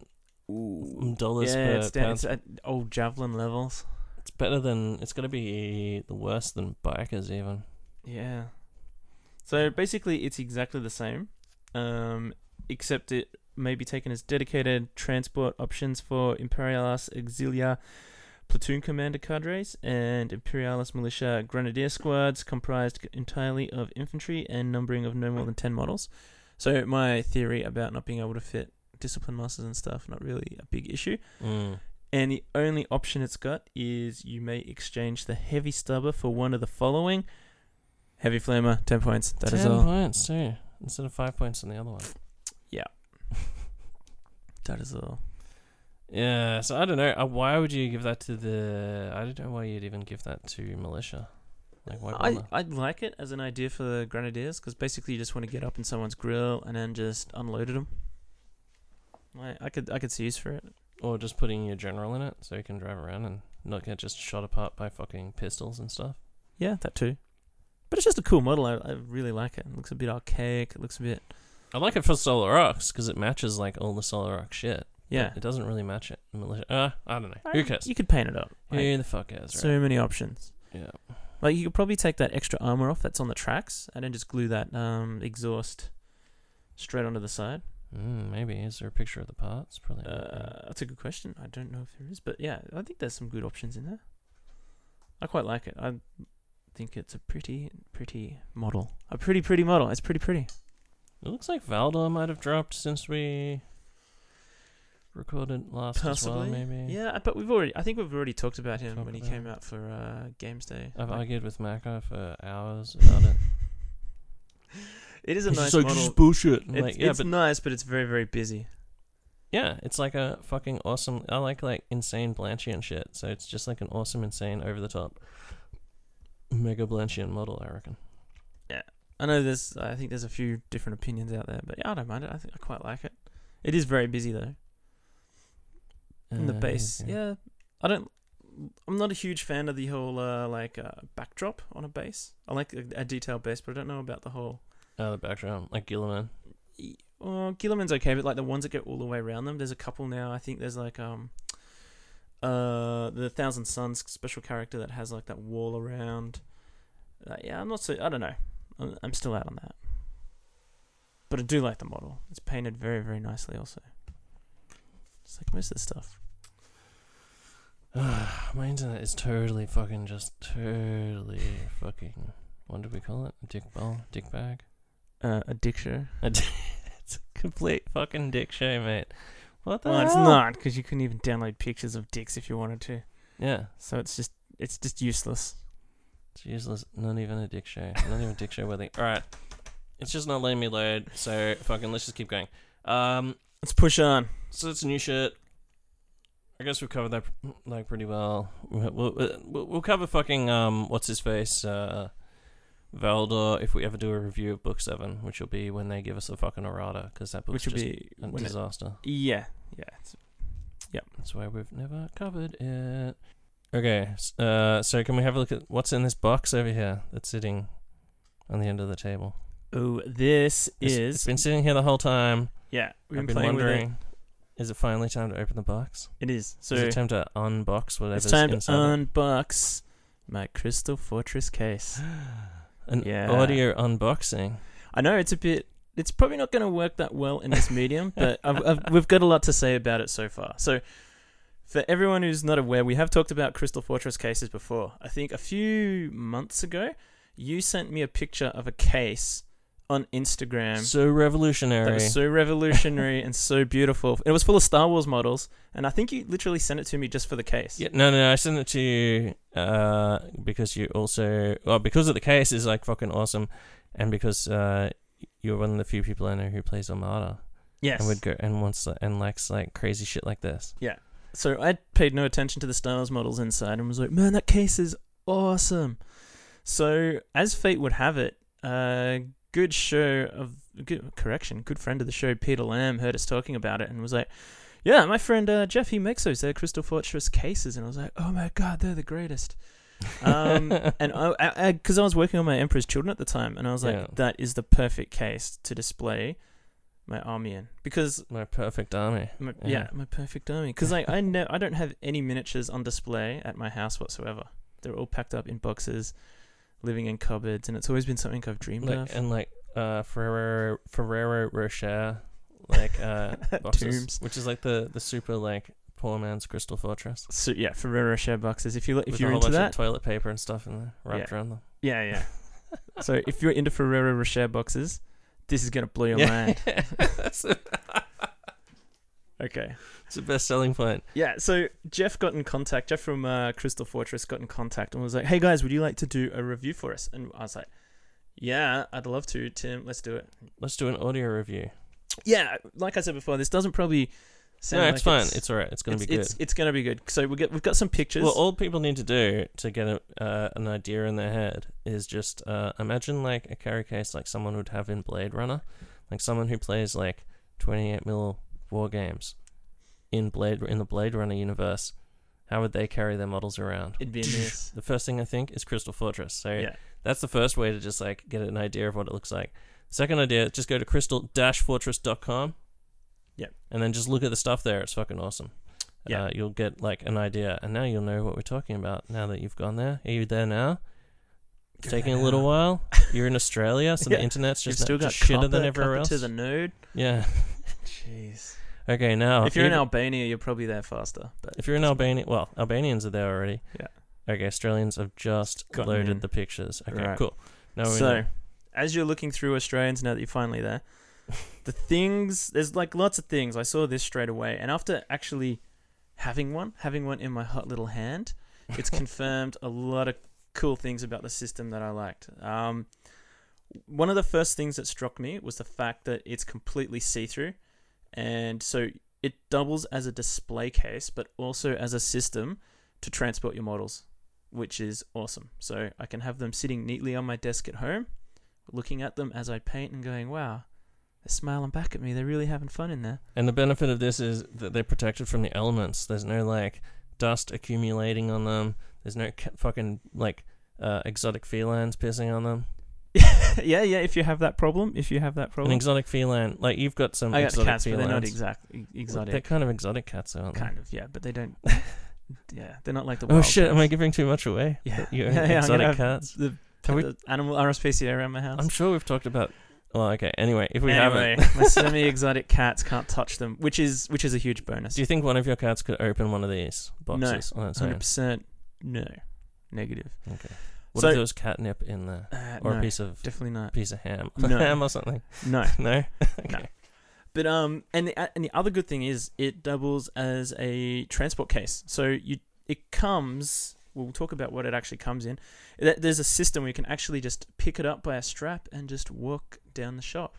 S2: Ooh.
S1: Dollars
S2: Yeah,
S1: per
S2: it's, down, it's at old javelin levels.
S1: It's better than. It's gonna be the worst than bikers even.
S2: Yeah. So basically, it's exactly the same, um, except it may be taken as dedicated transport options for Imperialis Auxilia platoon commander cadres and Imperialis militia grenadier squads comprised entirely of infantry and numbering of no more than 10 models. So my theory about not being able to fit discipline masters and stuff, not really a big issue.
S1: Mm.
S2: And the only option it's got is you may exchange the heavy stubber for one of the following. Heavy flamer, 10 points. That is
S1: Ten
S2: all.
S1: points too, instead of five points on the other one. Yeah.
S2: that is all.
S1: Yeah, so I don't know. Uh, why would you give that to the? I don't know why you'd even give that to militia. Like why?
S2: I
S1: bother?
S2: I like it as an idea for the grenadiers because basically you just want to get up in someone's grill and then just unload them. I I could I could see use for it.
S1: Or just putting your general in it so you can drive around and not get just shot apart by fucking pistols and stuff.
S2: Yeah, that too. But it's just a cool model. I, I really like it. It looks a bit archaic. It looks a bit
S1: I like it for Solar Aux because it matches like all the Solar Aux shit.
S2: yeah.
S1: it doesn't really match it. Uh, I don't know.
S2: I-
S1: Who cares?
S2: You could paint it up. Like,
S1: Who the fuck cares, right?
S2: so many options.
S1: yeah.
S2: Like you could probably take that extra armor off that's on the tracks and then just glue that um exhaust straight onto the side.
S1: Mm, maybe. Is there a picture of the parts? Probably.
S2: Uh, that's a good question. I don't know if there is, but yeah, I think there's some good options in there. I quite like it. I think it's a pretty, pretty model. A pretty, pretty model. It's pretty, pretty.
S1: It looks like Valdor might have dropped since we recorded last
S2: Possibly.
S1: as well. Maybe.
S2: Yeah, but we've already. I think we've already talked about him when he
S1: about
S2: came
S1: it.
S2: out for uh, Games Day.
S1: I've
S2: Like,
S1: argued with Mako for hours about it.
S2: it is a
S1: He's
S2: nice
S1: like,
S2: model.
S1: "This bullshit.
S2: It's,
S1: like, yeah,
S2: it's
S1: but
S2: nice, but it's very, very busy.
S1: yeah, it's like a fucking awesome. I like like insane Blanchian shit. So it's just like an awesome, insane, over the top, mega Blanchian model. I reckon.
S2: Yeah, I know there's. I think there's a few different opinions out there, but yeah, I don't mind it. I think I quite like it. It is very busy though. And the
S1: Uh,
S2: base,
S1: okay.
S2: yeah. I don't. I'm not a huge fan of the whole uh, like uh, backdrop on a base. I like a, a detailed base, but I don't know about the whole.
S1: Oh, the background, like
S2: Guilliman. Well, Guilliman's okay, but like the ones that go all the way around them, there's a couple now. I think there's like um, uh, the Thousand Suns special character that has like that wall around. Uh, yeah, I'm not so. I don't know. I'm, I'm still out on that. But I do like the model. It's painted very, very nicely. Also, just like most of the stuff.
S1: My internet is totally fucking just totally fucking. What did we call it? A dick ball, dick bag.
S2: Uh, a dick show.
S1: A di- it's a complete fucking dick show, mate. What the
S2: Well, it's not because you couldn't even download pictures of dicks if you wanted to.
S1: Yeah,
S2: So it's just it's just useless.
S1: it's useless. Not even a dick show. Not even a dick show worthy. All right, it's just not letting me load. So fucking let's just keep going. Um,
S2: Let's push on.
S1: so it's a new shirt. I guess we've covered that like pretty well. We'll, we'll, we'll we'll cover fucking um what's his face uh Valdor if we ever do a review of Book Seven, which will be when they give us a fucking errata because that book's
S2: Which will
S1: just
S2: be
S1: a
S2: when it,
S1: disaster.
S2: yeah yeah. It's,
S1: That's why we've never covered it. Okay, s- uh, so can we have a look at what's in this box over here that's sitting on the end of the table?
S2: oh, this
S1: It's-
S2: is
S1: it's been sitting here the whole time.
S2: yeah. We've
S1: I've
S2: been,
S1: been
S2: playing with it.
S1: wondering, is it finally time to open the box?
S2: It is. So
S1: is it time to unbox whatever's
S2: it's time to
S1: inside it?
S2: unbox my Crystal Fortress case.
S1: An
S2: Yeah.
S1: audio unboxing.
S2: I know it's a bit. It's probably not going to work that well in this medium, but I've, I've, we've got a lot to say about it so far. So, for everyone who's not aware, we have talked about Crystal Fortress cases before. I think a few months ago, you sent me a picture of a case on Instagram
S1: So revolutionary.
S2: that was so revolutionary and so beautiful. It was full of Star Wars models, and I think you literally sent it to me just for the case.
S1: Yeah, no, no, no, I sent it to you uh, because you also, well, because of the case is like fucking awesome, and because uh, you're one of the few people I know who plays Armada
S2: Yes.
S1: and would go and wants and likes like crazy shit like this. Yeah.
S2: So I paid no attention to the Star Wars models inside and was like, man, that case is awesome. So as fate would have it, uh, good show of good correction, good friend of the show, Peter Lamb, heard us talking about it and was like, yeah, my friend uh, Jeff, he makes those. They're Crystal Fortress cases, and I was like, oh my god, they're the greatest. Um, and I, because I, was working on my Emperor's Children at the time, and I was like,
S1: Yeah.
S2: that is the perfect case to display my army in because
S1: My perfect army.
S2: my,
S1: Yeah.
S2: yeah. my perfect army. Because like I know I don't have any miniatures on display at my house whatsoever. They're all packed up in boxes, living in cupboards, and it's always been something I've dreamed
S1: Like,
S2: of.
S1: and like uh, Ferrero Ferrero Rocher, like uh, boxes,
S2: Tombs.
S1: which is like the the super like poor man's Crystal Fortress.
S2: So yeah, Ferrero Rocher boxes. If you look if
S1: with
S2: you're
S1: a whole
S2: into
S1: bunch
S2: that,
S1: of toilet paper and stuff in there wrapped
S2: Yeah.
S1: around them.
S2: yeah, yeah. so if you're into Ferrero Rocher boxes, this is gonna blow your mind. Okay.
S1: It's the best selling point.
S2: Yeah, so Jeff got in contact. Jeff from uh, Crystal Fortress got in contact and was like, "Hey guys, would you like to do a review for us?" And I was like, "Yeah, I'd love to, Tim. Let's do it."
S1: Let's do an audio review.
S2: yeah, like I said before, this doesn't probably sound
S1: no,
S2: like
S1: it's fine. It's, all right. It's gonna
S2: it's,
S1: be good.
S2: It's, it's gonna be good. So we get we've got some pictures.
S1: Well, all people need to do to get a, uh, an idea in their head is just uh, imagine like a carry case like someone would have in Blade Runner, like someone who plays like 28 mil war games in Blade in the Blade Runner universe. How would they carry their models around?
S2: It'd be in this.
S1: The first thing I think is Crystal Fortress. So
S2: yeah.
S1: that's the first way to just like get an idea of what it looks like. Second idea, just go to crystal-fortress.com.
S2: Yep.
S1: And then just look at the stuff there. It's fucking awesome.
S2: Yeah.
S1: Uh, you'll get like an idea, and now you'll know what we're talking about. Now that you've gone there, are you there now? It's taking a little while. You're in Australia, so
S2: Yeah.
S1: the internet's
S2: You've
S1: just
S2: still got
S1: just shitter than everywhere else.
S2: to the node.
S1: yeah.
S2: Jeez.
S1: Okay, now
S2: if you're in
S1: even-
S2: Albania, you're probably there faster. But
S1: if you're in Albania, well, Albanians are there already.
S2: Yeah.
S1: Okay, Australians have just
S2: Gotten
S1: loaded
S2: in.
S1: the pictures. Okay,
S2: Right.
S1: cool. Now we're
S2: so,
S1: in
S2: as you're looking through Australians now that you're finally there, the things there's like lots of things. I saw this straight away, and after actually having one, having one in my hot little hand, it's confirmed a lot of cool things about the system that I liked. Um, one of the first things that struck me was the fact that it's completely see-through, and so it doubles as a display case, but also as a system to transport your models, which is awesome. So I can have them sitting neatly on my desk at home, looking at them as I paint and going, "Wow, they're smiling back at me. They're really having fun in there."
S1: And the benefit of this is that they're protected from the elements. There's no like dust accumulating on them. There's no fucking like uh, exotic felines pissing on them.
S2: yeah, yeah. If you have that problem, if you have that problem, An
S1: exotic feline, like you've got some
S2: I got
S1: exotic
S2: cats, but they're not exactly exotic.
S1: They're kind of exotic cats, aren't they?
S2: kind of, yeah, but they don't. yeah, they're not like the.
S1: Oh shit! Am. I giving too much away?
S2: Yeah,
S1: You
S2: Yeah, yeah,
S1: exotic cats.
S2: The,
S1: Have we-
S2: the animal RSPCA around my house.
S1: I'm sure we've talked about. Well, okay. Anyway, if we
S2: anyway,
S1: haven't,
S2: my semi-exotic cats can't touch them, which is which is a huge bonus.
S1: do you think one of your cats could open one of these boxes its
S2: Hundred percent, no, negative.
S1: Okay. What
S2: So-
S1: if there was catnip in there,
S2: Uh,
S1: or
S2: no,
S1: a piece of
S2: definitely not.
S1: piece of ham,
S2: No.
S1: ham or something?
S2: No,
S1: No. okay.
S2: But um, and the and the other good thing is it doubles as a transport case. So you it comes. We'll talk about what it actually comes in. Th- There's a system where you can actually just pick it up by a strap and just walk down the shop.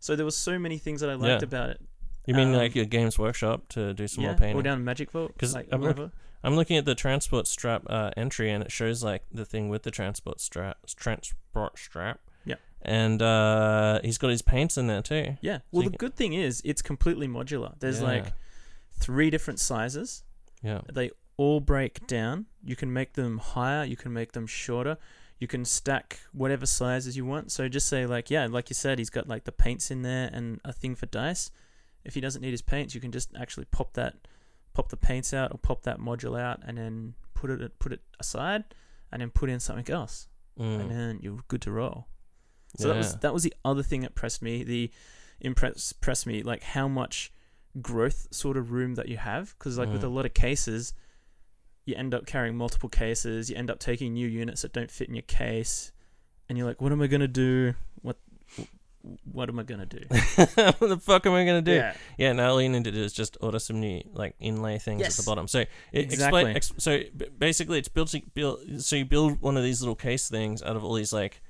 S2: So there was so many things that I liked
S1: Yeah.
S2: about it.
S1: You mean
S2: Um,
S1: like your Games Workshop to do some
S2: yeah,
S1: more painting?
S2: or down Magic Vault,
S1: 'Cause
S2: like
S1: I'm look-
S2: wherever.
S1: I'm looking at the transport strap uh, entry, and it shows like the thing with the transport strap. Transport strap.
S2: Yeah.
S1: And uh, he's got his paints in there too.
S2: Yeah. Well,
S1: you
S2: the good thing is it's completely modular. There's like three different sizes.
S1: Yeah.
S2: They all break down. You can make them higher, you can make them shorter. You can stack whatever sizes you want. So just say like, yeah, like you said, he's got like the paints in there and a thing for dice. If he doesn't need his paints, you can just actually pop that pop the paints out or pop that module out and then put it put it aside and then put in something else. And
S1: Mm.
S2: then you're good to roll. So that was that was the other thing that pressed me. The impress pressed me like how much growth sort of room that you have because like with a
S1: Mm.
S2: lot of cases, you end up carrying multiple cases. You end up taking new units that don't fit in your case, and you're like, what am I gonna do? What what am I gonna do?
S1: what the fuck am I gonna do?
S2: Yeah,
S1: Yeah, now all you need to do is just order some new like inlay things at the bottom. So it
S2: Exactly.
S1: explain. Ex- so basically, it's built, built. So you build one of these little case things out of all these like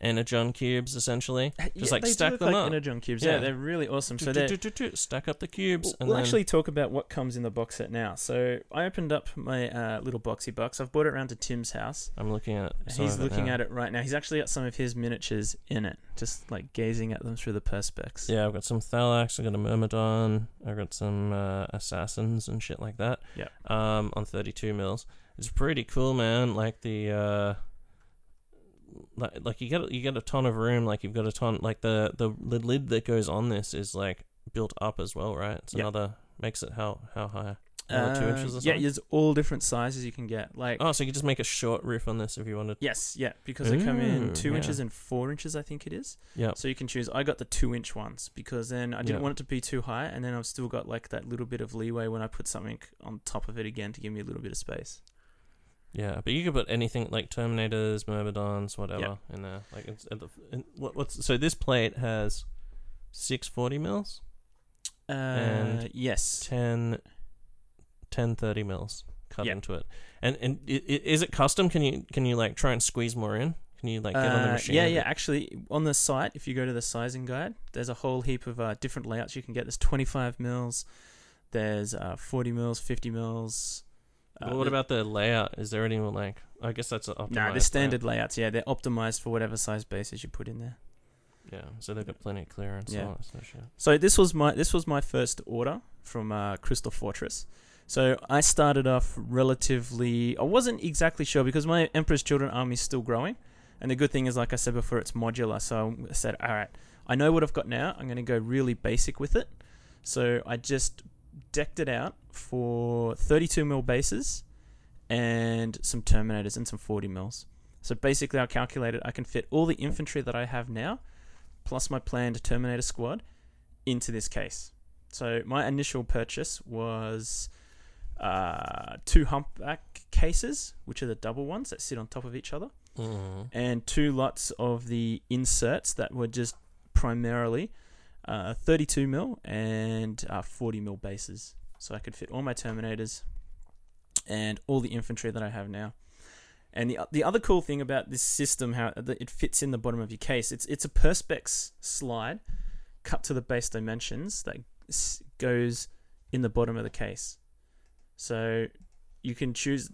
S1: energon cubes, essentially. Just, like,
S2: they do
S1: stack
S2: look
S1: them
S2: like
S1: up.
S2: energon cubes. Yeah.
S1: Yeah.
S2: they're really awesome. So they're
S1: do- do- do- Stack up the cubes,
S2: We'll,
S1: and
S2: we'll
S1: then
S2: actually talk about what comes in the box set now. So I opened up my uh, little boxy box. I've brought it around to Tim's house.
S1: I'm looking at. some
S2: He's
S1: it
S2: looking at it right now. He's actually got some of his miniatures in it, just like gazing at them through the perspex.
S1: Yeah, I've got some Thallax, I've got a Myrmidon, I've got some uh, Assassins and shit like that.
S2: Yeah.
S1: Um, on 32 mils. It's pretty cool, man. Like the, uh, like, like you get you get a ton of room. Like you've got a ton. Like the the, the lid that goes on this is like built up as well, right? It's
S2: Yeah.
S1: another makes it how how high? Another two
S2: Uh,
S1: inches
S2: yeah, there's all different sizes you can get. Like
S1: Oh, so you could just make a short roof on this if you wanted.
S2: yes, yeah, because they come in two
S1: yeah.
S2: inches and four inches, I think it is.
S1: Yeah.
S2: So you can choose. I got the two inch ones because then I didn't
S1: Yeah.
S2: want it to be too high, and then I've still got like that little bit of leeway when I put something on top of it again to give me a little bit of space.
S1: Yeah, but you could put anything like Terminators, Myrmidons, whatever in there. Like it's at the in, what, what's so this plate has six forty mils,
S2: Uh,
S1: And
S2: yes,
S1: 10, 10 30 mils cut
S2: Yeah.
S1: into it. And and i- i- is it custom? Can you can you like try and squeeze more in? Can you like get on the
S2: Uh,
S1: machine?
S2: Yeah, yeah. Actually, on the site, if you go to the sizing guide, there's a whole heap of uh, different layouts you can get. There's 25 mils. There's uh, 40 mils, 50 mils. Uh,
S1: what about the layout? Is there any like? I guess that's optimized.
S2: Nah, the standard layouts. Yeah, they're optimized for whatever size bases you put in there.
S1: Yeah, so they've got plenty of clearance.
S2: Yeah.
S1: Yeah. All that sort of shit.
S2: So this was my this was my first order from uh, Crystal Fortress. So I started off relatively. I wasn't exactly sure because my Emperor's Children army is still growing, and the good thing is, like I said before, it's modular. So I said, all right, I know what I've got now. I'm going to go really basic with it. So I just decked it out for 32 mil bases and some Terminators and some 40 mils. So basically, I calculated I can fit all the infantry that I have now, plus my planned Terminator squad, into this case. So my initial purchase was uh, two humpback cases, which are the double ones that sit on top of each other,
S1: Mm.
S2: and two lots of the inserts that were just primarily uh, 32 mil and uh, 40 mil bases. So I could fit all my Terminators and all the infantry that I have now. And the the other cool thing about this system, how it fits in the bottom of your case, it's it's a perspex slide cut to the base dimensions that goes in the bottom of the case. So you can choose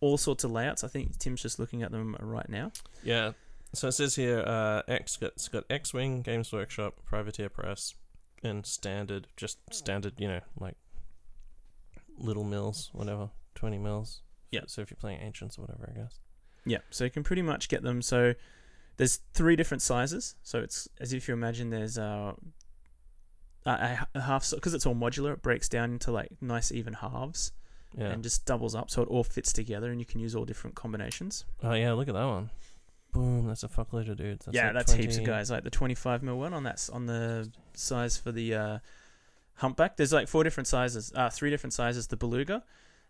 S2: all sorts of layouts. I think Tim's just looking at them right now.
S1: Yeah. So it says here, uh, X got, it's got X Wing, Games Workshop, Privateer Press, and standard, just standard, you know, like little mills, whatever, 20 mills.
S2: Yeah.
S1: So if you're playing Ancients or whatever, I guess.
S2: Yeah, so you can pretty much get them. So there's three different sizes. So it's as if you imagine there's uh, a, a, a half because it's all modular. It breaks down into like nice even halves
S1: Yeah.
S2: and just doubles up, so it all fits together, and you can use all different combinations.
S1: oh, yeah, look at that one. Boom, that's a fuckload of dudes. That's
S2: yeah,
S1: like
S2: that's heaps of guys. Like the 25 mil one on that's on the size for the uh, humpback. There's like four different sizes, uh, three different sizes: the beluga,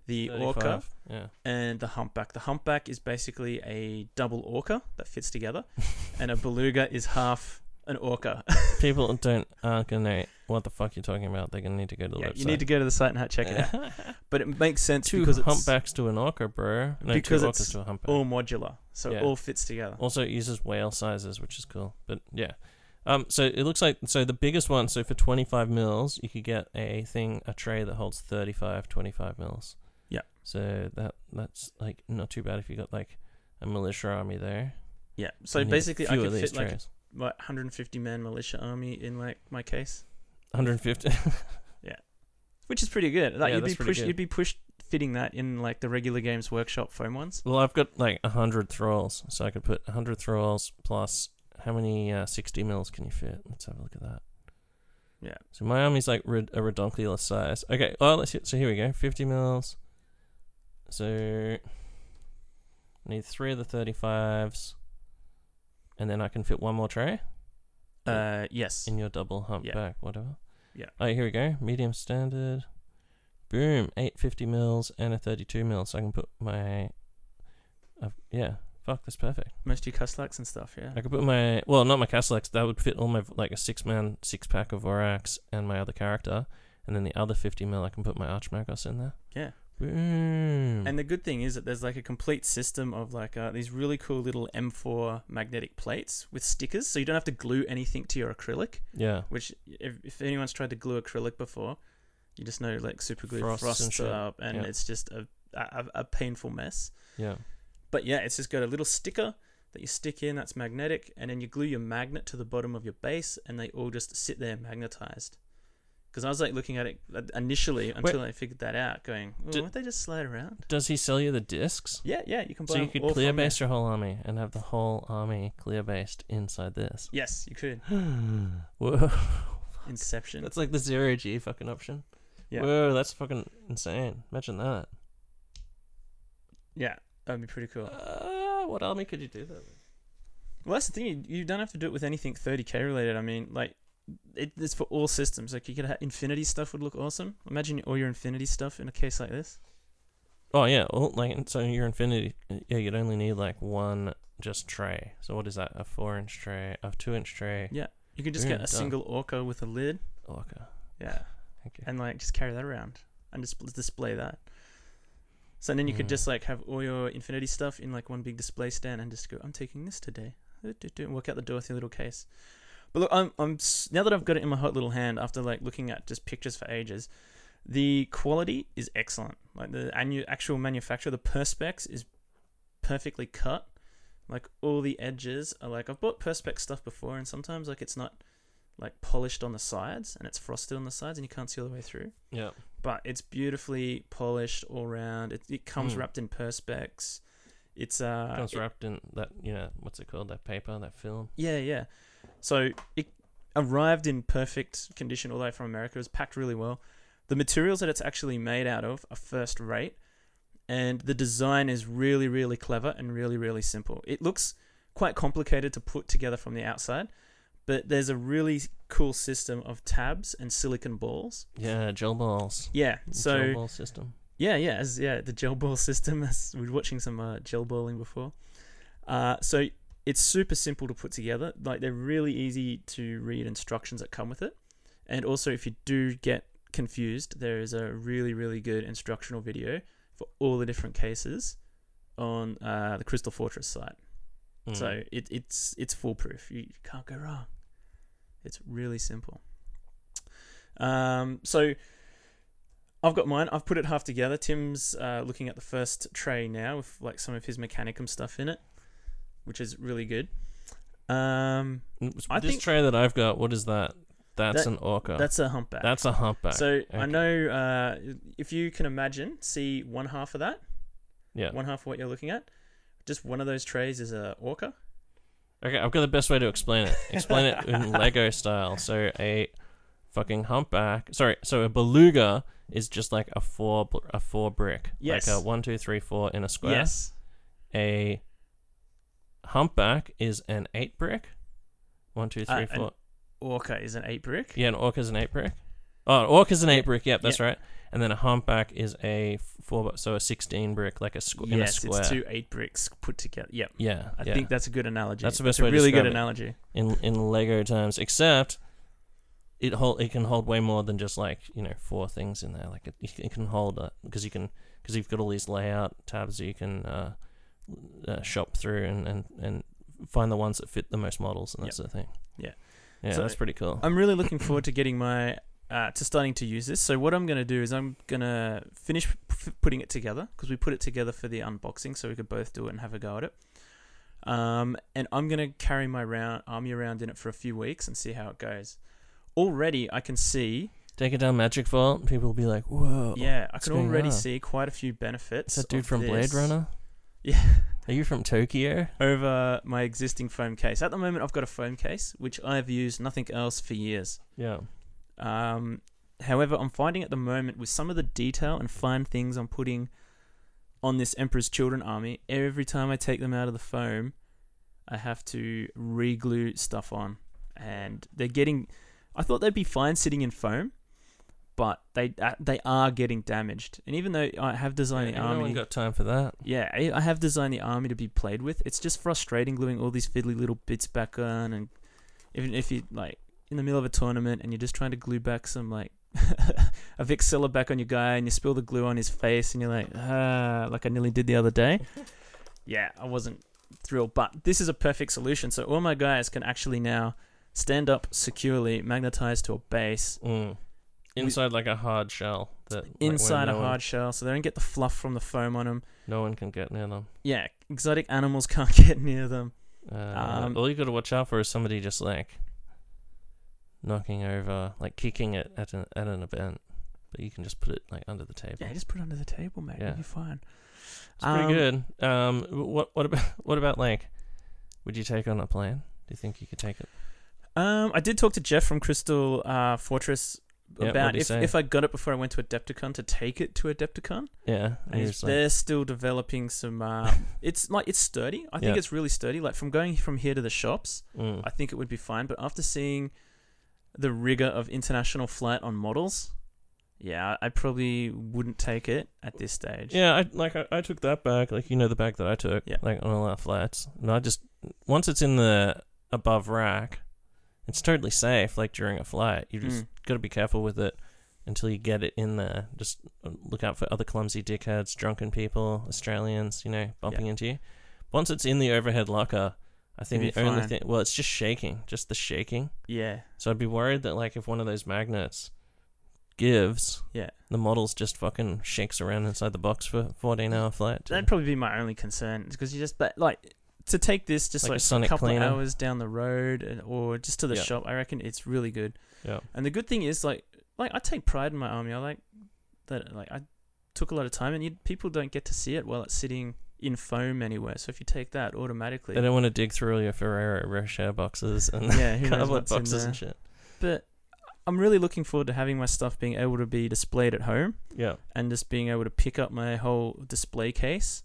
S2: the orca,
S1: Yeah.
S2: and the humpback. The humpback is basically a double orca that fits together, and a beluga is half an orca.
S1: People don't aren't gonna know what the fuck you're talking about. They're gonna need to go to the
S2: yeah,
S1: website.
S2: you need to go to the site and check it out. But it makes sense
S1: two
S2: because it's
S1: humpbacks to an orca, bro. No,
S2: Because
S1: two
S2: it's
S1: orcas to a humpback.
S2: all modular, so
S1: Yeah.
S2: it all fits together.
S1: Also, it uses whale sizes, which is cool. But yeah, um, so it looks like so the biggest one. So for 25 mils, you could get a thing, a tray that holds 35, 25 mils.
S2: Yeah.
S1: So that that's like not too bad if you got like a militia army there.
S2: Yeah, so basically, I
S1: of
S2: fit like
S1: trays.
S2: What 150 man militia army in like my case,
S1: 150.
S2: yeah, which is pretty good. Like
S1: Yeah,
S2: you'd be
S1: that's pretty
S2: pushed,
S1: good.
S2: you'd be pushed fitting that in like the regular Games Workshop foam ones.
S1: well, I've got like 100 thralls, so I could put 100 thralls plus how many uh, 60 mils can you fit? Let's have a look at that.
S2: Yeah.
S1: So my army's like rid- a redonkulous size. Okay, oh, let's so here we go. 50 mils. So need three of the 35s, and then I can fit one more tray
S2: Uh, yes.
S1: in your double humpback, whatever.
S2: Yeah.
S1: Oh, here we go. Medium standard. Boom, 850 mils and a 32 mils. So I can put my. Uh, yeah, fuck, that's perfect.
S2: Most of your Castellax and stuff. Yeah.
S1: I could put my well, not my Castellax. That would fit all my like a six man six pack of Vorax and my other character, and then the other fifty mil I can put my Archmagos in there.
S2: Yeah.
S1: Boom.
S2: And the good thing is that there's like a complete system of like uh, these really cool little M4 magnetic plates with stickers, so you don't have to glue anything to your acrylic.
S1: yeah,
S2: Which, if, if anyone's tried to glue acrylic before, you just know like super glue
S1: Frosts
S2: frosts,
S1: and shit.
S2: up, and
S1: Yeah.
S2: it's just a, a a painful mess.
S1: yeah.
S2: But yeah, it's just got a little sticker that you stick in that's magnetic, and then you glue your magnet to the bottom of your base, and they all just sit there magnetized. Because I was like looking at it uh, initially until I figured that out, going,
S1: Did-
S2: won't they just slide around?
S1: Does he sell you the discs?
S2: Yeah, yeah, you can buy
S1: So you could clear base your whole army and have the whole army clear based inside this.
S2: Yes, you could.
S1: Whoa,
S2: Inception.
S1: that's like the zero G fucking option.
S2: Yeah.
S1: Whoa, that's fucking insane. Imagine that.
S2: yeah, that'd be pretty cool.
S1: Uh, what army could you do that with?
S2: Well, that's the thing. You, you don't have to do it with anything 30k related. I mean, like, it, it's for all systems. Like, you could have Infinity stuff would look awesome. Imagine all your Infinity stuff in a case like this.
S1: Oh yeah, well, like so your infinity, yeah, you'd only need like one just tray. So what is that? A four inch tray, a two inch tray.
S2: Yeah. You could just get a
S1: done.
S2: single Orca with a lid.
S1: Okay,
S2: Yeah.
S1: you.
S2: And, like, just carry that around and just display that. So then you could
S1: Mm.
S2: just, like, have all your Infinity stuff in, like, one big display stand and just go, I'm taking this today. And walk out the door with your little case. But look, I'm, I'm now that I've got it in my hot little hand after like looking at just pictures for ages, The quality is excellent. Like the actual manufacturer, the perspex is perfectly cut. Like all the edges are like I've bought perspex stuff before, and sometimes like it's not like polished on the sides and it's frosted on the sides, and you can't see all the way through.
S1: Yeah.
S2: But it's beautifully polished all round. It it comes
S1: Mm.
S2: wrapped in perspex. It's uh
S1: Comes
S2: it-
S1: wrapped in that, you know, what's it called? That paper, that film.
S2: Yeah, yeah. So it arrived in perfect condition all the way from America. It was packed really well. The materials that it's actually made out of are first rate, and the design is really, really clever and really, really simple. It looks quite complicated to put together from the outside, but there's a really cool system of tabs and silicon balls.
S1: Yeah, gel balls.
S2: Yeah, so
S1: gel ball system.
S2: yeah, yeah, as yeah, the gel ball system. As we were watching some uh, gel balling before. Uh, so it's super simple to put together. Like they're really easy to read instructions that come with it. And also, if you do get confused, there is a really, really good instructional video for all the different cases on uh, the Crystal Fortress site.
S1: Mm.
S2: So it, it's it's foolproof. You, you can't go wrong. It's really simple. Um, so I've got mine. I've put it half together. Tim's uh, looking at the first tray now with like some of his Mechanicum stuff in it, which is really good. Um,
S1: Mm,
S2: I
S1: this
S2: think-
S1: tray that I've got, what is that? That's
S2: That-
S1: an orca.
S2: that's a humpback.
S1: That's a humpback.
S2: so I know uh, if you can imagine, see one half of that,
S1: Yeah.
S2: one half of what you're looking at. Just one of those trays is a orca.
S1: Okay, I've got the best way to explain it. Explain it in Lego style. So a fucking humpback. Sorry, so a beluga is just like a four a four brick.
S2: Yes.
S1: Like a one, two, three, four in a square.
S2: Yes.
S1: A humpback is an eight brick. One, two,
S2: Uh,
S1: four.
S2: Orca is an eight brick.
S1: Yeah, an orca orca's an eight brick. Oh, an orca orca's an eight
S2: Yeah.
S1: brick. Yep, that's right. And then a humpback is a four, so a sixteen brick, like a, squ- in a
S2: yes, it's two eight bricks put together. Yep.
S1: Yeah,
S2: I
S1: yeah.
S2: think that's a good analogy.
S1: That's the best
S2: a
S1: way to
S2: really good
S1: it.
S2: analogy.
S1: in in Lego terms, except it hold it can hold way more than just like you know four things in there. Like it, it can hold because you can because you've got all these layout tabs that you can uh, uh, shop through and, and and find the ones that fit the most models and that
S2: Yep.
S1: sort of thing.
S2: Yeah.
S1: yeah,
S2: So-
S1: that's pretty cool.
S2: I'm really looking forward to getting my uh, to starting to use this. So what I'm going to do is I'm going to finish p- putting it together because we put it together for the unboxing, so we could both do it and have a go at it. Um, and I'm going to carry my round army around in it for a few weeks and see how it goes. Already, I can see,
S1: Take it down Magic Vault, people will be like, "Whoa,
S2: yeah, I can already
S1: on?
S2: see quite a few benefits.
S1: is that dude from Blade Runner?
S2: Yeah.
S1: Are you from Tokyo?"
S2: over my existing foam case. At the moment, I've got a foam case which I've used nothing else for years.
S1: Yeah,
S2: Um, however, I'm finding at the moment with some of the detail and fine things I'm putting on this Emperor's Children army, every time I take them out of the foam, I have to re-glue stuff on, and they're getting. I thought they'd be fine sitting in foam, but they uh, they are getting damaged. And even though I have designed the army,
S1: got time for that.
S2: yeah, I I have designed the army to be played with. It's just frustrating gluing all these fiddly little bits back on, and even if you like in the middle of a tournament and you're just trying to glue back some like a vexilla back on your guy, and you spill the glue on his face, and you're like, ah, like I nearly did the other day. yeah, I wasn't thrilled, but this is a perfect solution. So all my guys can actually now stand up securely, magnetized to a base.
S1: Mm. Inside like a hard shell that like,
S2: Inside
S1: no
S2: a
S1: one-
S2: hard shell, so they don't get the fluff from the foam on them.
S1: no one can get near them.
S2: Yeah, exotic animals can't get near them.
S1: Uh,
S2: Um,
S1: all you got to watch out for is somebody just like knocking over, like kicking it at an at an event. But you can just put it like under the table.
S2: Yeah, just put it under the table, mate.
S1: Yeah.
S2: You'll be fine.
S1: it's pretty
S2: um,
S1: good. Um, what what about what about like? Would you take on a plane? Do you think you could take it?
S2: Um, I did talk to Jeff from Crystal uh, Fortress
S1: Yeah,
S2: about if,
S1: say?
S2: if I got it before I went to Adepticon to take it to Adepticon.
S1: Yeah,
S2: And
S1: he
S2: he's-
S1: like,
S2: they're still developing some. Uh, it's like it's sturdy. I think
S1: Yeah.
S2: it's really sturdy. Like from going from here to the shops,
S1: mm.
S2: I think it would be fine. But after seeing the rigor of international flight on models, yeah, I probably wouldn't take it at this stage.
S1: Yeah, I like I, I took that bag, like you know the bag that I took,
S2: Yeah.
S1: like on all our flats. And I just once it's in the above rack, it's totally safe. Like during a flight, you just
S2: Mm.
S1: got to be careful with it until you get it in there. Just uh, look out for other clumsy dickheads, drunken people, Australians, you know, bumping into you. Once it's in the overhead locker, I think the only
S2: fine.
S1: thing, well, it's just shaking, just the shaking.
S2: Yeah.
S1: So I'd be worried that like if one of those magnets gives,
S2: Yeah.
S1: the models just fucking shakes around inside the box for 14 hour flight.
S2: That'd probably be my only concern because you just but like to take this just
S1: Like a
S2: like, a,
S1: Sonic
S2: couple
S1: cleaner.
S2: of hours down the road and, or just to the
S1: Yeah.
S2: shop. I reckon it's really good.
S1: Yeah.
S2: And the good thing is like like I take pride in my army. I like that like I took a lot of time and you, people don't get to see it while it's sitting in foam anywhere. So if you take that automatically,
S1: They don't want to dig through all your Ferrero Rocher boxes and
S2: yeah,
S1: cardboard boxes and shit.
S2: But I'm really looking forward to having my stuff being able to be displayed at home
S1: Yeah.
S2: and just being able to pick up my whole display case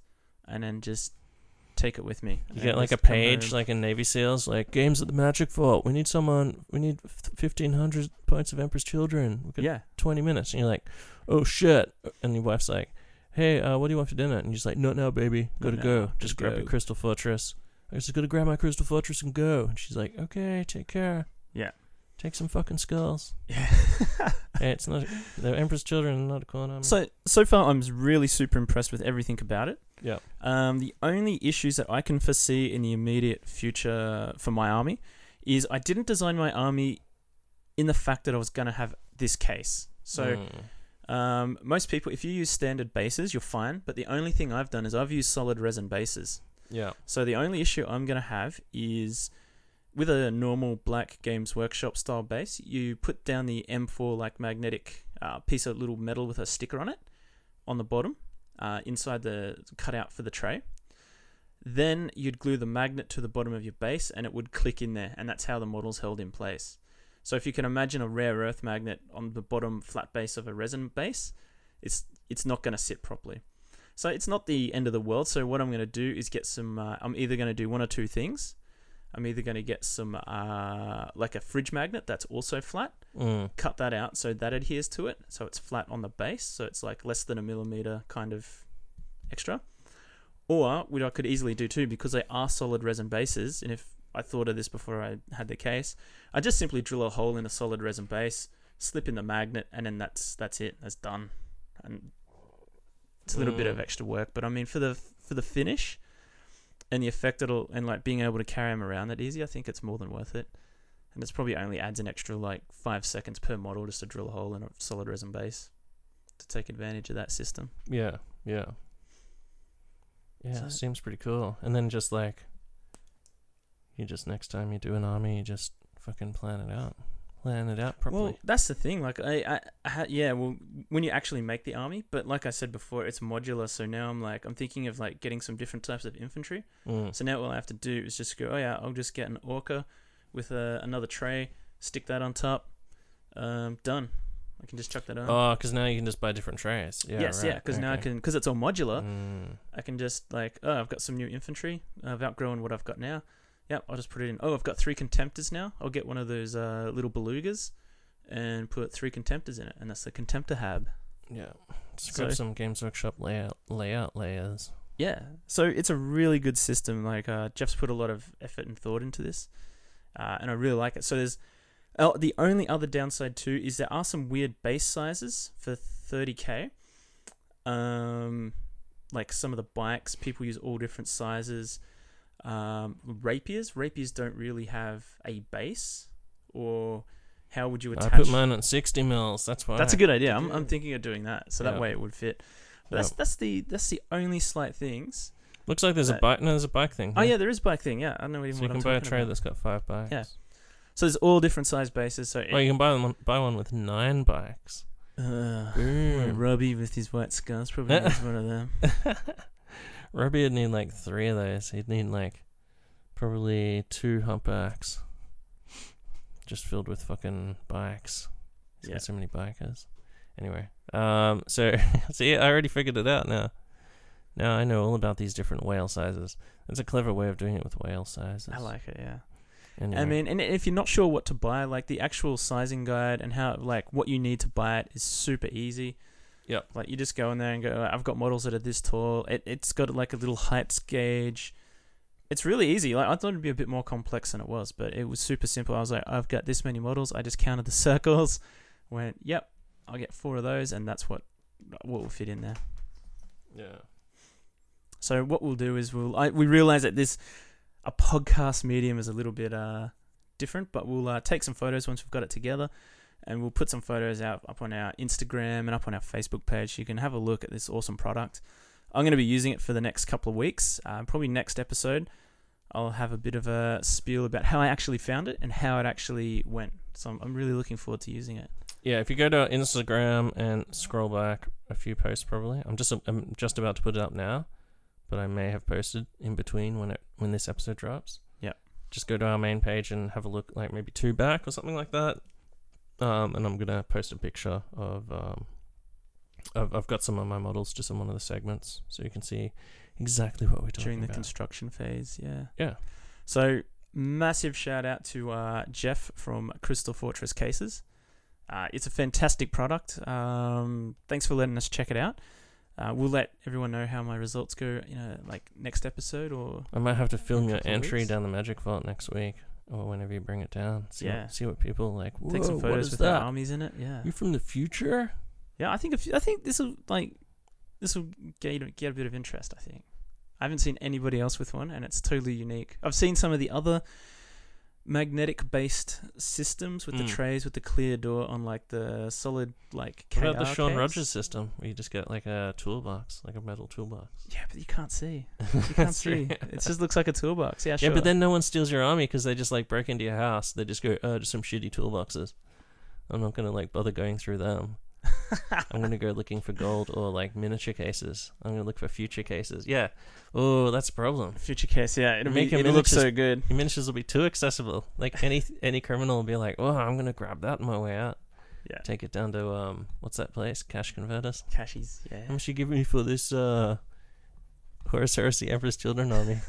S2: and then just take it with me.
S1: You get like a page
S2: home.
S1: like in Navy SEALs, like games at the Magic Vault. We need someone. We need fifteen hundred points of Emperor's Children. We got
S2: yeah,
S1: twenty minutes, and you're like, oh shit. And your wife's like, hey, uh, what do you want for dinner? And you're just like, not now, baby. Gotta
S2: Not
S1: go. Just grab your. Crystal Fortress. I just gotta grab my Crystal Fortress and go. And she's like, okay, take care.
S2: Yeah.
S1: Take some fucking skulls.
S2: yeah.
S1: it's not the Emperor's Children, not a cool army.
S2: so so far, I'm really super impressed with everything about it.
S1: yeah.
S2: Um, the only issues that I can foresee in the immediate future for my army is I didn't design my army in the fact that I was going to have this case. So
S1: Mm.
S2: um, most people, if you use standard bases, you're fine. But the only thing I've done is I've used solid resin bases.
S1: yeah.
S2: So the only issue I'm going to have is with a normal black Games Workshop style base, you put down the M4 like magnetic uh, piece of little metal with a sticker on it on the bottom uh, inside the cutout for the tray. Then you'd glue the magnet to the bottom of your base and it would click in there, and that's how the model's held in place. So if you can imagine a rare earth magnet on the bottom flat base of a resin base, it's it's not going to sit properly. So it's not the end of the world. So what I'm going to do is get some. Uh, I'm either going to do one or two things. I'm either going to get some uh, like a fridge magnet that's also flat,
S1: Mm.
S2: cut that out so that adheres to it, so it's flat on the base, so it's like less than a millimeter kind of extra. Or what I could easily do too, because they are solid resin bases, and if I thought of this before I had the case, I just simply drill a hole in a solid resin base, slip in the magnet, and then that's that's it. That's done. And it's a little bit of
S1: Mm.
S2: extra work, but I mean for the for the finish and the effect it'll and like being able to carry them around that easy, I think it's more than worth it. And it's probably only adds an extra like five seconds per model just to drill a hole in a solid resin base to take advantage of that system.
S1: Yeah, yeah. Yeah,
S2: So-
S1: seems pretty cool. And then just like, you just next time you do an army, you just fucking plan it out, plan it out properly.
S2: Well, that's the thing. Like, I, I, I ha- yeah. Well, when you actually make the army, but like I said before, it's modular. So now I'm like, I'm thinking of like getting some different types of infantry.
S1: Mm.
S2: So now all I have to do is just go, oh yeah, I'll just get an orca with a, another tray, stick that on top, um, done. I can just chuck that on.
S1: Oh, because now you can just buy different trays. Yeah,
S2: yes, yeah,
S1: right,
S2: because now I can, because it's all modular.
S1: Mm.
S2: I can just like, oh, I've got some new infantry. I've outgrown what I've got now. Yep, I'll just put it in. Oh, I've got three contemptors now. I'll get one of those uh, little belugas and put three contemptors in it, and that's the contemptor hab.
S1: Yeah, grab
S2: So-
S1: some Games Workshop layout layout layers.
S2: Yeah, so it's a really good system. Like uh, Jeff's put a lot of effort and thought into this, uh, and I really like it. So there's oh, the only other downside too is there are some weird base sizes for 30k. Um, like some of the bikes, people use all different sizes. Um, rapiers, rapiers don't really have a base, or how would you attach?
S1: I put mine on sixty mils. That's why.
S2: That's a good idea. I'm, I'm thinking of doing that, so that way it would fit. But that's that's the that's the only slight things.
S1: Looks like there's a bike. No, there's a bike thing.
S2: Oh yeah, there is bike thing. Yeah, I don't know even
S1: So
S2: what
S1: you
S2: I'm
S1: can buy a tray
S2: about.
S1: that's got five bikes.
S2: Yeah. So there's all different size bases. So
S1: Well, you can buy one. Buy one with nine bikes.
S2: uh. Robbie with his white scars probably needs one of them.
S1: Robbie would need like three of those. He'd need like probably two humpbacks, just filled with fucking bikes. He's
S2: Yeah.
S1: got so many bikers. Anyway, um, so see, I already figured it out now. Now I know all about these different whale sizes. It's a clever way of doing it with whale sizes.
S2: I like it. Yeah.
S1: Anyway.
S2: I mean, and if you're not sure what to buy, like the actual sizing guide and how like what you need to buy it is super easy.
S1: Yep.
S2: Like you just go in there and go, I've got models that are this tall. It it's got like a little heights gauge. It's really easy. Like I thought it'd be a bit more complex than it was, but it was super simple. I was like, I've got this many models. I just counted the circles. Went, yep, I'll get four of those, and that's what what will fit in there.
S1: yeah.
S2: So what we'll do is we'll I, we realize that this a podcast medium is a little bit uh different, but we'll uh, take some photos once we've got it together, and we'll put some photos out up on our Instagram and up on our Facebook page. So you can have a look at this awesome product. I'm going to be using it for the next couple of weeks. Uh, probably next episode, I'll have a bit of a spiel about how I actually found it and how it actually went. So I'm, I'm really looking forward to using it.
S1: Yeah, if you go to Instagram and scroll back a few posts, probably I'm just I'm just about to put it up now, but I may have posted in between when it when this episode drops.
S2: Yeah,
S1: Just go to our main page and have a look, like maybe two back or something like that. Um, and I'm gonna post a picture of um, I've I've got some of my models just in one of the segments, so you can see exactly what we're talking
S2: during the
S1: about.
S2: construction phase. Yeah.
S1: Yeah.
S2: So massive shout out to uh, Jeff from Crystal Fortress Cases. Uh, it's a fantastic product. Um, thanks for letting us check it out. Uh, we'll let everyone know how my results go. You know, like next episode or
S1: I might have to film your entry
S2: weeks.
S1: down the magic vault next week, or whenever you bring it down. See
S2: Yeah.
S1: what, see what people like.
S2: take some photos with
S1: that?
S2: armies in it. Yeah.
S1: You from the future?
S2: Yeah, I think if, I think this will like this will get get a bit of interest. I think I haven't seen anybody else with one, and it's totally unique. I've seen some of the other magnetic based systems with the
S1: Mm.
S2: trays with the clear door on like the solid like.
S1: What about the
S2: KR
S1: Sean
S2: case.
S1: Rogers system, where you just get like a toolbox, like a metal toolbox?
S2: Yeah, but you can't see. You can't
S1: That's
S2: see.
S1: true.
S2: It just looks like a toolbox. Yeah,
S1: Yeah, but then no one steals your army because they just like break into your house. They just go, oh, just some shitty toolboxes. I'm not gonna like bother going through them. I'm gonna go looking for gold or like miniature cases. I'm gonna look for future cases. Yeah. Oh, that's a problem.
S2: future case. Yeah, it'll
S1: Make
S2: it'll look so good.
S1: Your miniatures will be too accessible. Like any any criminal will be like, oh, I'm gonna grab that on my way out.
S2: Yeah,
S1: Take it down to um, what's that place? Cash converters.
S2: cashies. Yeah.
S1: How much you give me for this uh Horus Heresy Emperor's Children army?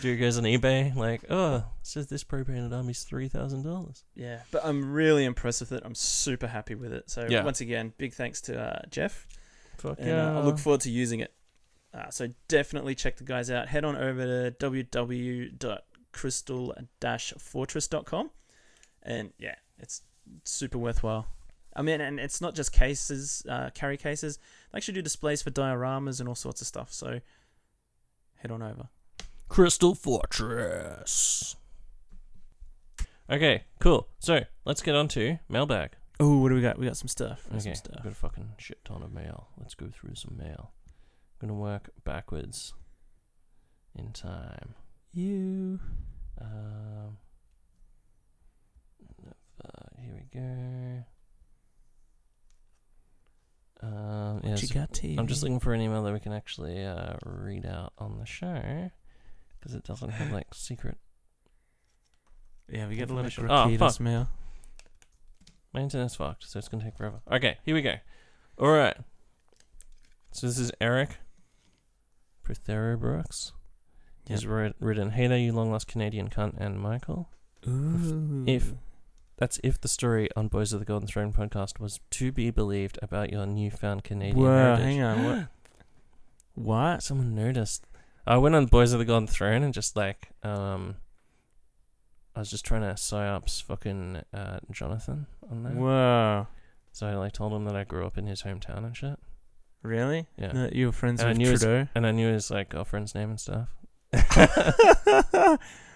S1: Dude goes on eBay, like, oh, says this pro-painted army's three thousand dollars.
S2: Yeah, but I'm really impressed with it. I'm super happy with it. So
S1: Yeah.
S2: once again, big thanks to uh, Jeff.
S1: Fuck
S2: and
S1: yeah!
S2: uh, I look forward to using it. Uh, so definitely check the guys out. Head on over to www.crystal-fortress.com, and yeah, it's super worthwhile. I mean, and it's not just cases, uh, carry cases. They actually do displays for dioramas and all sorts of stuff. So head on over.
S1: Crystal Fortress. Okay, cool. So let's get on to mailbag.
S2: Oh, what do we got? We got some stuff. We got
S1: Okay,
S2: some stuff.
S1: got a fucking shit ton of mail. Let's go through some mail. I'm gonna work backwards in time.
S2: You.
S1: Um, uh, here we go. Um,
S2: What you
S1: so
S2: got?
S1: I'm just looking for an email that we can actually uh, read out on the show because it doesn't have like secret.
S2: Yeah, we get a lot of.
S1: Oh, fuck.
S2: mail.
S1: My internet's fucked, so it's gonna take forever. Okay, here we go. All right. So this is Eric Prothero Brooks. He's written, "Hey there, you long lost Canadian cunt," and Michael.
S2: Ooh.
S1: If That's if the story on Boys of the Golden Throne podcast was to be believed about your newfound Canadian
S2: Whoa,
S1: heritage.
S2: hang on. What? what?
S1: Someone noticed. I went on Boys of the Golden Throne and just like, um, I was just trying to psyops fucking uh, Jonathan on there.
S2: Whoa.
S1: So I like told him that I grew up in his hometown and shit.
S2: Really?
S1: Yeah.
S2: No, you were friends
S1: And I
S2: with
S1: knew his-
S2: Trudeau?
S1: And I knew his like girlfriend's name and stuff.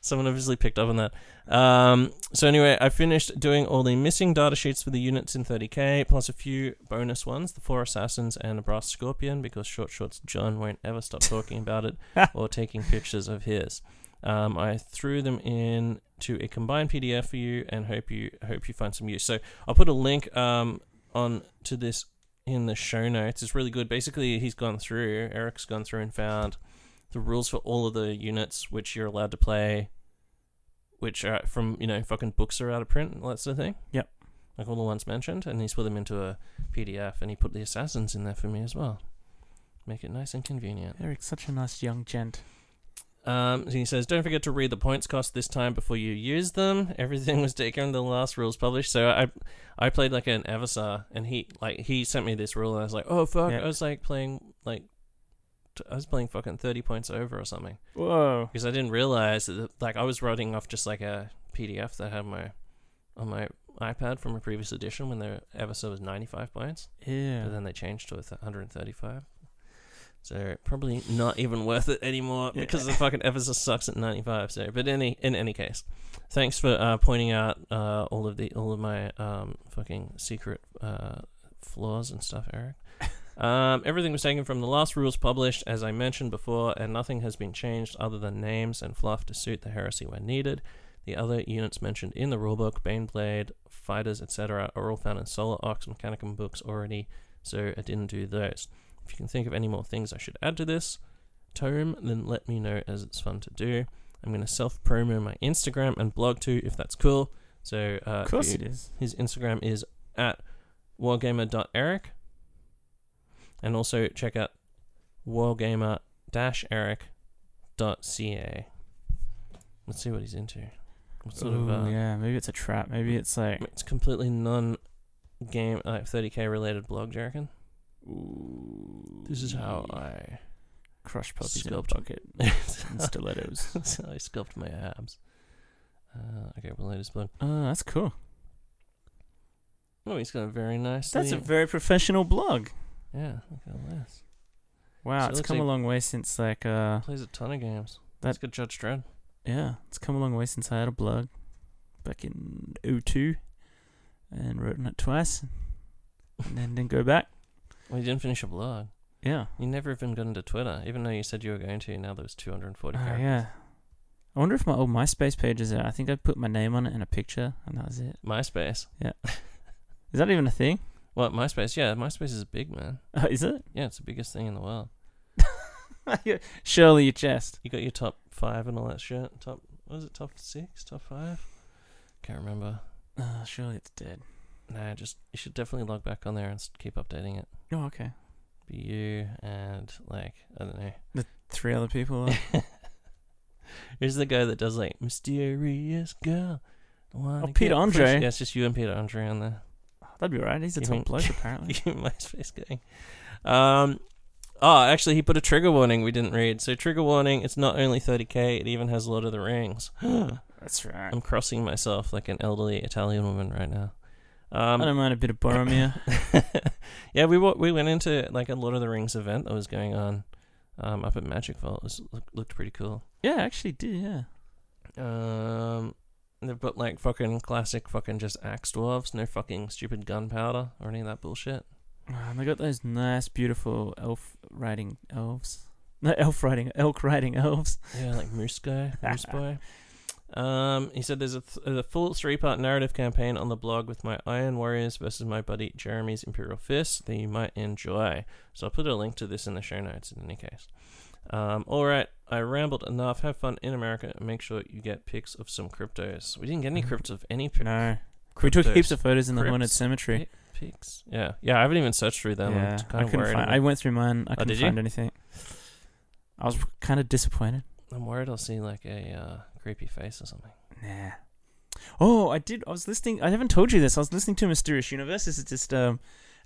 S1: Someone obviously picked up on that. Um, so anyway, I finished doing all the missing data sheets for the units in 30k, plus a few bonus ones, the four assassins and a brass scorpion, because Short Shorts John won't ever stop talking about it or taking pictures of his. Um, I threw them in to a combined PDF for you, and hope you hope you find some use. So I'll put a link um, on to this in the show notes. It's really good. Basically, he's gone through. Eric's gone through and found the rules for all of the units which you're allowed to play, which are from you know fucking books are out of print, and all that sort of thing.
S2: Yep.
S1: Like all the ones mentioned, and he's put them into a PDF, and he put the assassins in there for me as well. Make it nice and convenient.
S2: Eric's such a nice young gent.
S1: Um, he says, don't forget to read the points cost this time before you use them. Everything was taken in the last rules published. So I, I played like an Avasar, and he like he sent me this rule, and I was like, oh fuck,
S2: Yeah.
S1: I was like playing like, t- I was playing fucking thirty points over or something
S2: Whoa.
S1: because I didn't realize that like I was writing off just like a PDF that had my on my iPad from a previous edition when the episode was ninety five points,
S2: Yeah.
S1: but then they changed to a th- 135. So probably not even worth it anymore
S2: Yeah.
S1: because the fucking episode sucks at 95. So, but any in any case, thanks for uh, pointing out uh, all of the all of my um, fucking secret uh, flaws and stuff, Eric. Um, everything was taken from the last rules published, as I mentioned before, and nothing has been changed other than names and fluff to suit the heresy when needed. The other units mentioned in the rulebook, Baneblade, Fighters, etc., are all found in Solar Aux Mechanicum books already, so I didn't do those. If you can think of any more things I should add to this tome, then let me know as it's fun to do. I'm going to self promo my Instagram and blog too, if that's cool. So, uh,
S2: Of course it is.
S1: his Instagram is at wargamer.eric. And also check out wargamer-eric.ca. Let's see what he's into. What sort of uh,
S2: yeah, maybe it's a trap. Maybe it's like
S1: it's completely non-game like 30k related blog, do you reckon?
S2: ooh,
S1: This is how I
S2: crush puppies in a
S1: sculpt-
S2: bucket and stilettos.
S1: That's how I sculpt my abs. Uh, okay, we'll latest blog.
S2: Oh, that's cool.
S1: Oh, he's got a very nice.
S2: That's a very professional blog.
S1: Yeah. Look at all this.
S2: Wow,
S1: So it
S2: it's
S1: looks
S2: come
S1: like-
S2: a long way since like uh
S1: Plays a ton of games. That's good, Judge Dredd.
S2: yeah, it's come a long way since I had a blog back in 02 and wrote on it twice and then didn't go back.
S1: Well, you didn't finish a blog.
S2: Yeah.
S1: You never even got into Twitter, even though you said you were going to. Now there's 240
S2: Oh,
S1: characters.
S2: yeah. I wonder if my old MySpace page is there. I think I put my name on it and a picture, and that was it.
S1: MySpace. Yeah.
S2: Is that even a thing?
S1: What MySpace? Yeah, MySpace is a big, man.
S2: Oh, is it?
S1: Yeah, it's the biggest thing in the world.
S2: Surely your chest.
S1: You got your top five and all that shit. Top, what is it? Top six? Top five? Can't remember.
S2: Oh, surely it's dead.
S1: Nah, just you should definitely log back on there and keep updating it.
S2: Oh, okay.
S1: Be you and like I don't know.
S2: the Three other people.
S1: Who's the guy that does like mysterious girl?
S2: Oh, Peter Andre.
S1: fresh- Yeah, it's just you and Peter Andre on there.
S2: That'd be right. He's a top bloke, apparently.
S1: MySpace gang. Um, oh, actually, he put a trigger warning we didn't read. So trigger warning. It's not only 30k. It even has Lord of the Rings.
S2: That's right.
S1: I'm crossing myself like an elderly Italian woman right now.
S2: I
S1: Um,
S2: don't mind a bit of Boromir.
S1: yeah, we wa- we went into like a Lord of the Rings event that was going on um, up at Magic Vault. It was, look, looked pretty cool.
S2: yeah, actually, did yeah.
S1: Um, they've got like fucking classic fucking just axe dwarves, no fucking stupid gunpowder or any of that bullshit.
S2: Oh, and they got those nice, beautiful elf riding elves. No, elf riding, elk riding elves.
S1: Yeah, like Moose Guy, Moose Boy. Um, he said there's a, th- a full three part narrative campaign on the blog with my Iron Warriors versus my buddy Jeremy's Imperial Fist that you might enjoy. So I'll put a link to this in the show notes in any case. Um, all right, I rambled enough. Have fun in America and make sure you get pics of some cryptos. We didn't get any cryptos of any pi-
S2: No. We took heaps of photos in the haunted cemetery.
S1: pics. Yeah, yeah. I haven't even searched through them.
S2: yeah,
S1: I'm
S2: I
S1: of
S2: couldn't
S1: worried.
S2: find. I went through mine. I couldn't
S1: did you?
S2: find anything. I was kind of disappointed.
S1: I'm worried I'll see like a uh, creepy face or something.
S2: Nah. Oh, I did. I was listening. I haven't told you this. I was listening to Mysterious Universe. This is just um,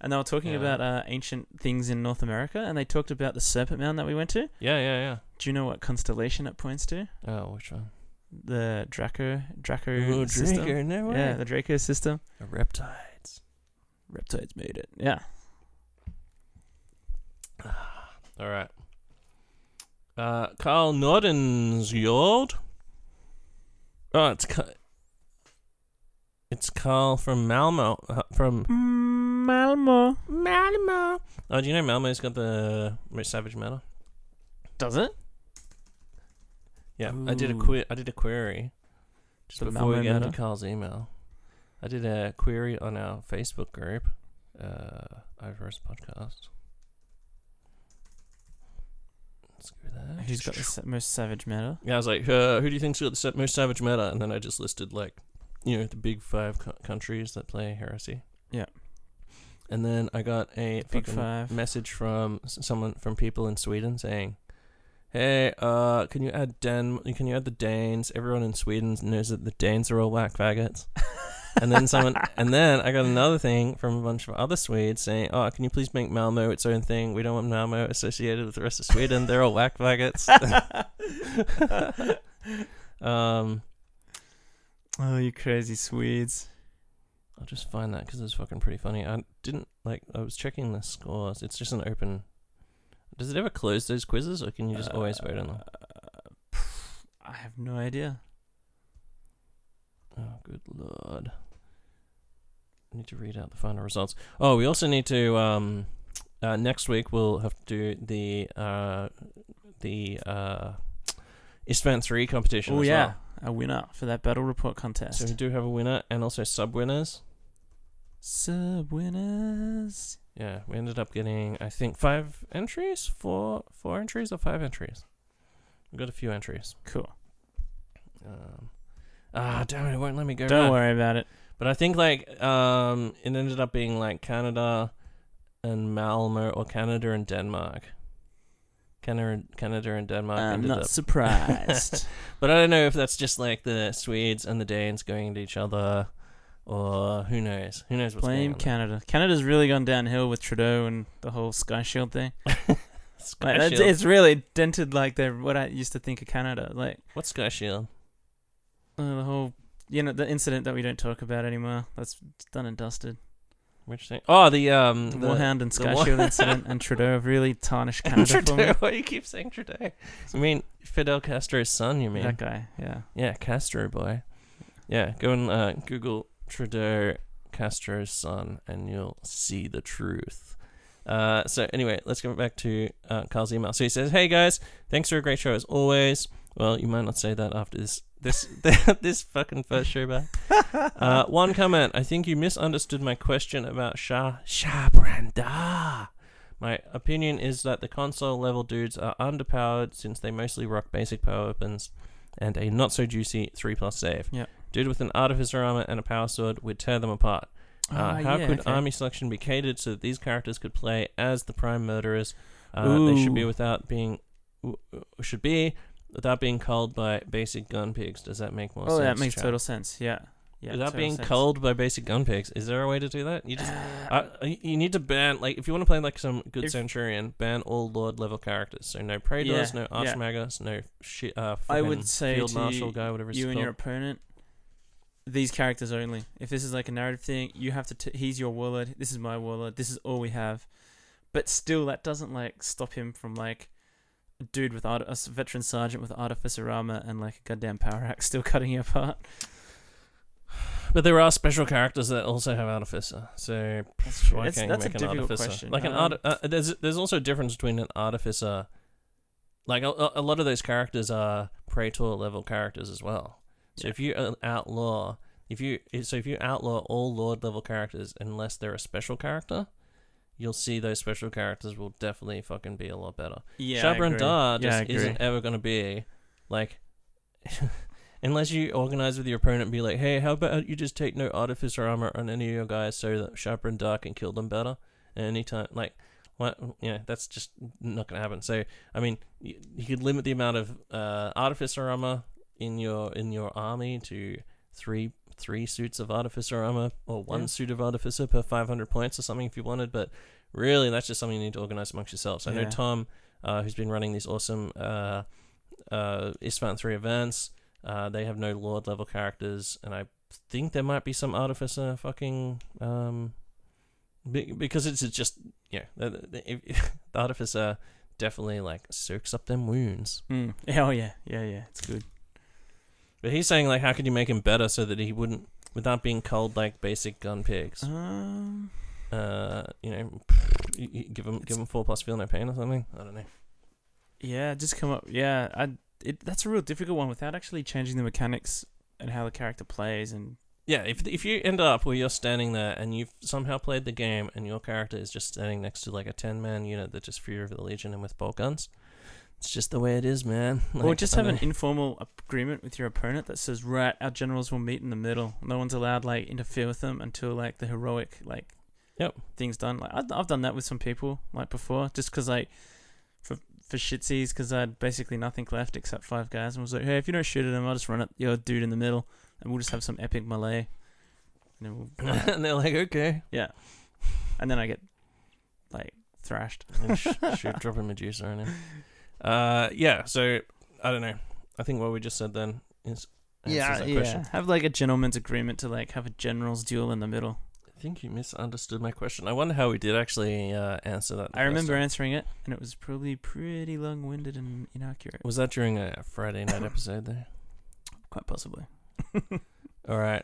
S2: and they were talking
S1: Yeah.
S2: about uh, ancient things in North America, and they talked about the Serpent Mound that we went to.
S1: Yeah, yeah, yeah.
S2: Do you know what constellation it points to?
S1: Oh, which one?
S2: The Draco Draco
S1: Oh,
S2: system.
S1: Draco, no way.
S2: Yeah, the Draco system.
S1: The reptiles.
S2: Reptiles made it. Yeah.
S1: All right. Uh, Carl Nordensjord. Oh, it's it's Carl from Malmo. Uh, from
S2: Malmo.
S1: Malmo. Oh, do you know Malmo's got the most savage metal?
S2: Does it?
S1: Yeah, I did a
S2: Ooh.
S1: que- I did a query just
S2: The
S1: before we
S2: Malmo
S1: get into
S2: metal?
S1: Carl's email. I did a query on our Facebook group, uh, of Horus Podcast. Screw that.
S2: Who's got the sa- most savage metal?
S1: Yeah, I was like, uh, who do you think's got the sa- most savage meta? And then I just listed like, you know, the big five co- countries that play Heresy.
S2: Yeah.
S1: And then I got a
S2: Big five.
S1: message from someone from people in Sweden saying, "Hey, uh, can you add Dan? Can you add the Danes? Everyone in Sweden knows that the Danes are all whack faggots." and then someone, and then I got another thing from a bunch of other Swedes saying, "Oh, can you please make Malmo its own thing? We don't want Malmo associated with the rest of Sweden. They're all whack faggots." um,
S2: Oh, you crazy Swedes.
S1: I'll just find that because it's fucking pretty funny. I didn't like. I was checking the scores. It's just an open, Does it ever close those quizzes, or can you just always vote on them?
S2: Uh, I have no idea.
S1: Oh, good lord. I need to read out the final results. Oh, we also need to. Um, uh, next week we'll have to do the uh, the uh, Istvan three competition.
S2: Oh
S1: as
S2: yeah,
S1: well.
S2: a winner for that battle report contest.
S1: So we do have a winner and also sub winners.
S2: Sub winners.
S1: Yeah, we ended up getting I think five entries, four four entries or five entries. We got a few entries.
S2: Cool.
S1: Um, ah, damn it! It won't let me go.
S2: Don't
S1: back.
S2: worry about it.
S1: But I think like um, it ended up being like Canada and Malmo or Canada and Denmark. Canada, Canada and Denmark
S2: I'm
S1: ended
S2: not
S1: up.
S2: surprised.
S1: But I don't know if that's just like the Swedes and the Danes going into each other, or who knows? Who knows what's
S2: Blame
S1: going on?
S2: Blame Canada. Canada's really gone downhill with Trudeau and the whole Sky Shield thing.
S1: Sky
S2: Like, it's,
S1: Shield.
S2: it's really dented like the what I used to think of Canada. Like
S1: What's Sky Shield?
S2: uh, the whole, you know, the incident that we don't talk about anymore. That's done and dusted.
S1: Which thing? Oh, the um,
S2: The, Warhound and Sky Shield incident and Trudeau have really tarnished Canada for me.
S1: Trudeau. Why do you keep saying Trudeau? I mean Fidel Castro's son. You mean?
S2: That guy, yeah.
S1: Yeah, Castro boy. Yeah, go and uh, Google Trudeau Castro's son, and you'll see the truth. Uh, so anyway, let's go back to uh, Carl's email. So he says, "Hey guys, thanks for a great show as always." Well, you might not say that after this this this fucking first show back. Uh, one comment: I think you misunderstood my question about Shah Shabran Darr. My opinion is that the consul level dudes are underpowered since they mostly rock basic power weapons and a not so juicy 3 plus save.
S2: Yep.
S1: Dude with an artificer armor and a power sword would tear them apart. Uh,
S2: Ah,
S1: how
S2: yeah,
S1: could
S2: okay.
S1: army selection be catered so that these characters could play as the prime murderers? Uh, they should be without being should be without being culled by basic gun pigs. Does that make more sense?
S2: Oh,
S1: sense?
S2: that makes
S1: Chad?
S2: total sense. Yeah. Yeah.
S1: without being
S2: sense.
S1: culled by basic gun pigs. Is there a way to do that? You just
S2: Uh,
S1: you you need to ban like if you want to play like some good
S2: If-
S1: centurion, ban all lord level characters. So no praetors,
S2: Yeah,
S1: no
S2: yeah.
S1: no shit. Uh,
S2: I would say
S1: field marshal guy, whatever
S2: you and
S1: called.
S2: your opponent, these characters only. If this is like a narrative thing, you have to. T- he's your warlord. This is my warlord. This is all we have. But still, that doesn't like stop him from like dude with art- a veteran sergeant with artificer armor and like a goddamn power axe still cutting you apart.
S1: But there are special characters that also have artificer. So
S2: That's
S1: why
S2: That's,
S1: can't
S2: that's
S1: make an
S2: difficult
S1: artificer?
S2: question.
S1: Like an
S2: Um,
S1: art, uh, there's there's also a difference between an artificer. Like a, a- a lot of those characters are praetor level characters as well. So
S2: Yeah.
S1: if you uh, outlaw, if you so if you outlaw all lord level characters unless they're a special character, you'll see those special characters will definitely fucking be a lot better.
S2: Yeah, I
S1: Shabra and
S2: agree.
S1: Dar
S2: Yeah,
S1: just
S2: I
S1: isn't ever going to be like unless you organize with your opponent and be like, hey, how about you just take no artificer armor on any of your guys so that Shabran Darr can kill them better at any time. Like, what? Yeah, that's just not going to happen. So, I mean, you, you could limit the amount of uh, artificer armor in your in your army to three three suits of artificer armor or one
S2: Yeah.
S1: suit of artificer per 500 points or something if you wanted but really that's just something you need to organize amongst yourselves i know tom uh, who's been running these awesome uh, uh, Istvan 3 events. Uh, they have no Lord level characters, and I think there might be some Artificer fucking. Um, because it's just, yeah, the, the Artificer definitely like soaks up them wounds.
S2: Mm. Oh yeah, yeah, yeah. It's good.
S1: But he's saying, like, how could you make him better so that he wouldn't, without being culled like basic gun pigs?
S2: Um,
S1: Uh, you know, you- you give him give him four plus feel no pain or something. I don't know.
S2: yeah, just come up. Yeah, I. It that's a real difficult one without actually changing the mechanics and how the character plays and
S1: Yeah, if if you end up where you're standing there and you've somehow played the game and your character is just standing next to like a ten man unit that just Fury of the Legion and with bolt guns, it's just the way it is, man.
S2: or just have an informal agreement with your opponent that says, right, our generals will meet in the middle. No one's allowed like interfere with them until like the heroic like
S1: Yep.
S2: things done. Like I've, I've done that with some people like before, just because like for for shitsies, because I had basically nothing left except five guys, and was like, hey, if you don't shoot at them, I'll just run at your dude in the middle, and we'll just have some epic melee. And we'll,
S1: and they're like, okay,
S2: yeah, and then I get like thrashed.
S1: And sh- shoot, drop a Medusa on him. Uh, yeah. So I don't know. I think what we just said then is
S2: Yeah, yeah.
S1: question.
S2: Have like a gentleman's agreement to like have a general's duel in the middle.
S1: I think you misunderstood my question. I wonder how we did actually uh, answer that.
S2: I remember
S1: time.
S2: answering it, and it was probably pretty long-winded and inaccurate.
S1: Was that during a Friday night episode there?
S2: Quite possibly.
S1: All right.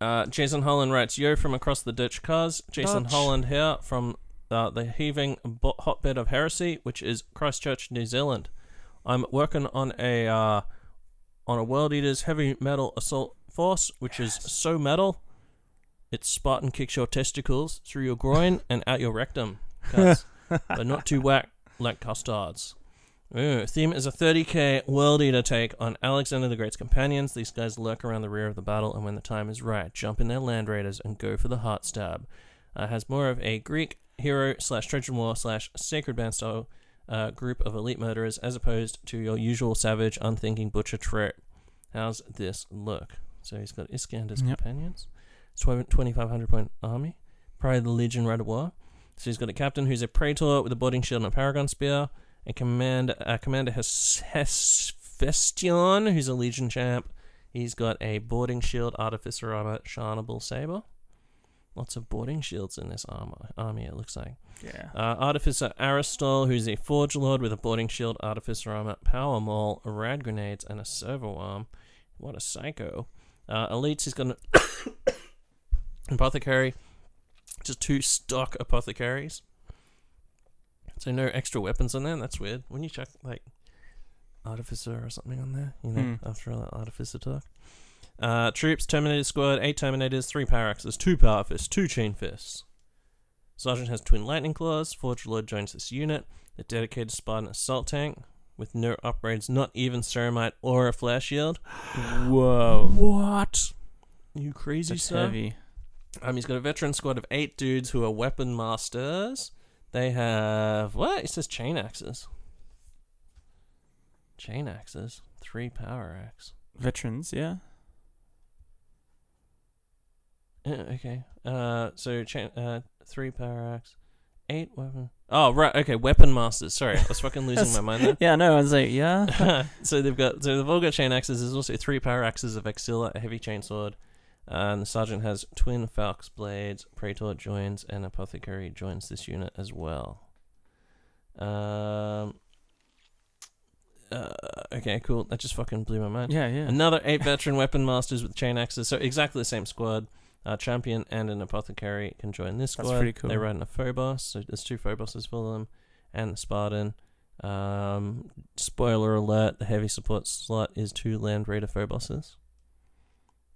S1: Uh, Jason Holland writes, Yo from across the ditch cars. Jason
S2: Dutch.
S1: Holland here from uh, the heaving bo- hotbed of heresy, which is Christchurch, New Zealand. I'm working on a uh, on a World Eaters heavy metal assault force, which is so metal, its Spartan kicks your testicles through your groin and out your rectum, but not too whack like custards. Ooh, theme is a 30k World Eater take on Alexander the Great's companions. These guys lurk around the rear of the battle, and when the time is right, jump in their Land Raiders and go for the heart stab. Uh, has more of a Greek hero slash Trojan War slash Sacred Band style uh, group of elite murderers as opposed to your usual savage, unthinking butcher trope. How's this look? So he's got Iskander's
S2: Yep.
S1: companions, 2500 point army, probably the Legion Red War. So he's got a captain who's a praetor with a boarding shield and a paragon spear. A command, uh, commander has Hephaestion, who's a legion champ. He's got a boarding shield, artificer armor, Charnabal saber. Lots of boarding shields in this armor army. It looks like.
S2: Yeah.
S1: Uh, Artificer Aristol, who's a Forge Lord with a boarding shield, Artificer armor, power maul, rad grenades, and a servo arm. What a psycho. Uh, elites, he's got an apothecary, just two stock apothecaries. So no extra weapons on there. That's weird. When you check like Artificer or something on there, you know,
S2: Hmm.
S1: after all that Artificer talk. Uh, troops, Terminator squad, eight Terminators, three Power Axes, two Power Fists, two Chain Fists. Sergeant has twin lightning claws. Forge Lord joins this unit. A dedicated Spartan assault tank with no upgrades, not even Ceramite or a flash shield.
S2: Whoa.
S1: What? You crazy
S2: That's
S1: stuff?
S2: heavy.
S1: Um, he's got a veteran squad of eight dudes who are weapon masters. They have what? It says chain axes. Chain axes, three power axe.
S2: Veterans, yeah.
S1: Yeah, okay. Uh, so chain, uh, three power axe, eight weapon. Oh right, okay. Weapon masters. Sorry, I was fucking losing my mind there.
S2: Yeah, no, I was like, yeah.
S1: so they've got so they've all got chain axes. There's also three power axes a vexilla, a heavy chainsword, and the sergeant has twin falx blades. Praetor joins, and apothecary joins this unit as well. Um. Uh, okay, cool. That just fucking blew my mind.
S2: yeah, yeah.
S1: Another eight veteran weapon masters with chain axes. So exactly the same squad. Champion and an apothecary can join this
S2: That's
S1: squad.
S2: pretty cool.
S1: They ride in a phobos, so there's two phoboses for them, and the Spartan. Um, spoiler alert: the heavy support slot is two Land Raider phoboses,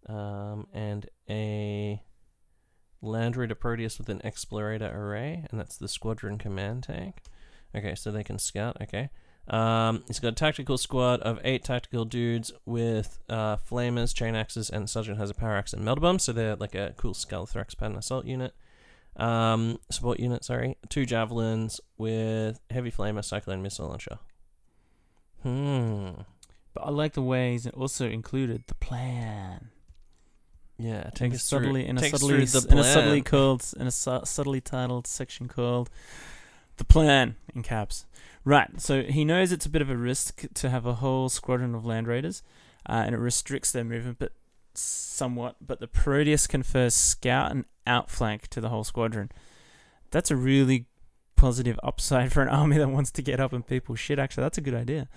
S1: um, and a Land Raider Proteus with an Explorator array, and that's the Squadron Command tank. Okay, so they can scout. Okay. Um, he's got a tactical squad of eight tactical dudes with uh, flamers, chain axes, and Sergeant has a power axe and melter bomb, so they're like a cool skull Scalathrax pattern assault unit. Um, support unit, sorry. Two javelins with heavy flamer, cyclone missile launcher. Hmm.
S2: But I like the way he's also included the plan.
S1: Yeah,
S2: In
S1: take
S2: a
S1: us
S2: subtly
S1: through,
S2: in a subtly
S1: through the
S2: in a subtly called in a su- subtly titled section called the plan in caps. Right. So he knows it's a bit of a risk to have a whole squadron of land raiders, uh, and it restricts their movement, but somewhat. But the Proteus confers scout and outflank to the whole squadron. That's a really positive upside for an army that wants to get up and people shit. Actually, that's a good idea.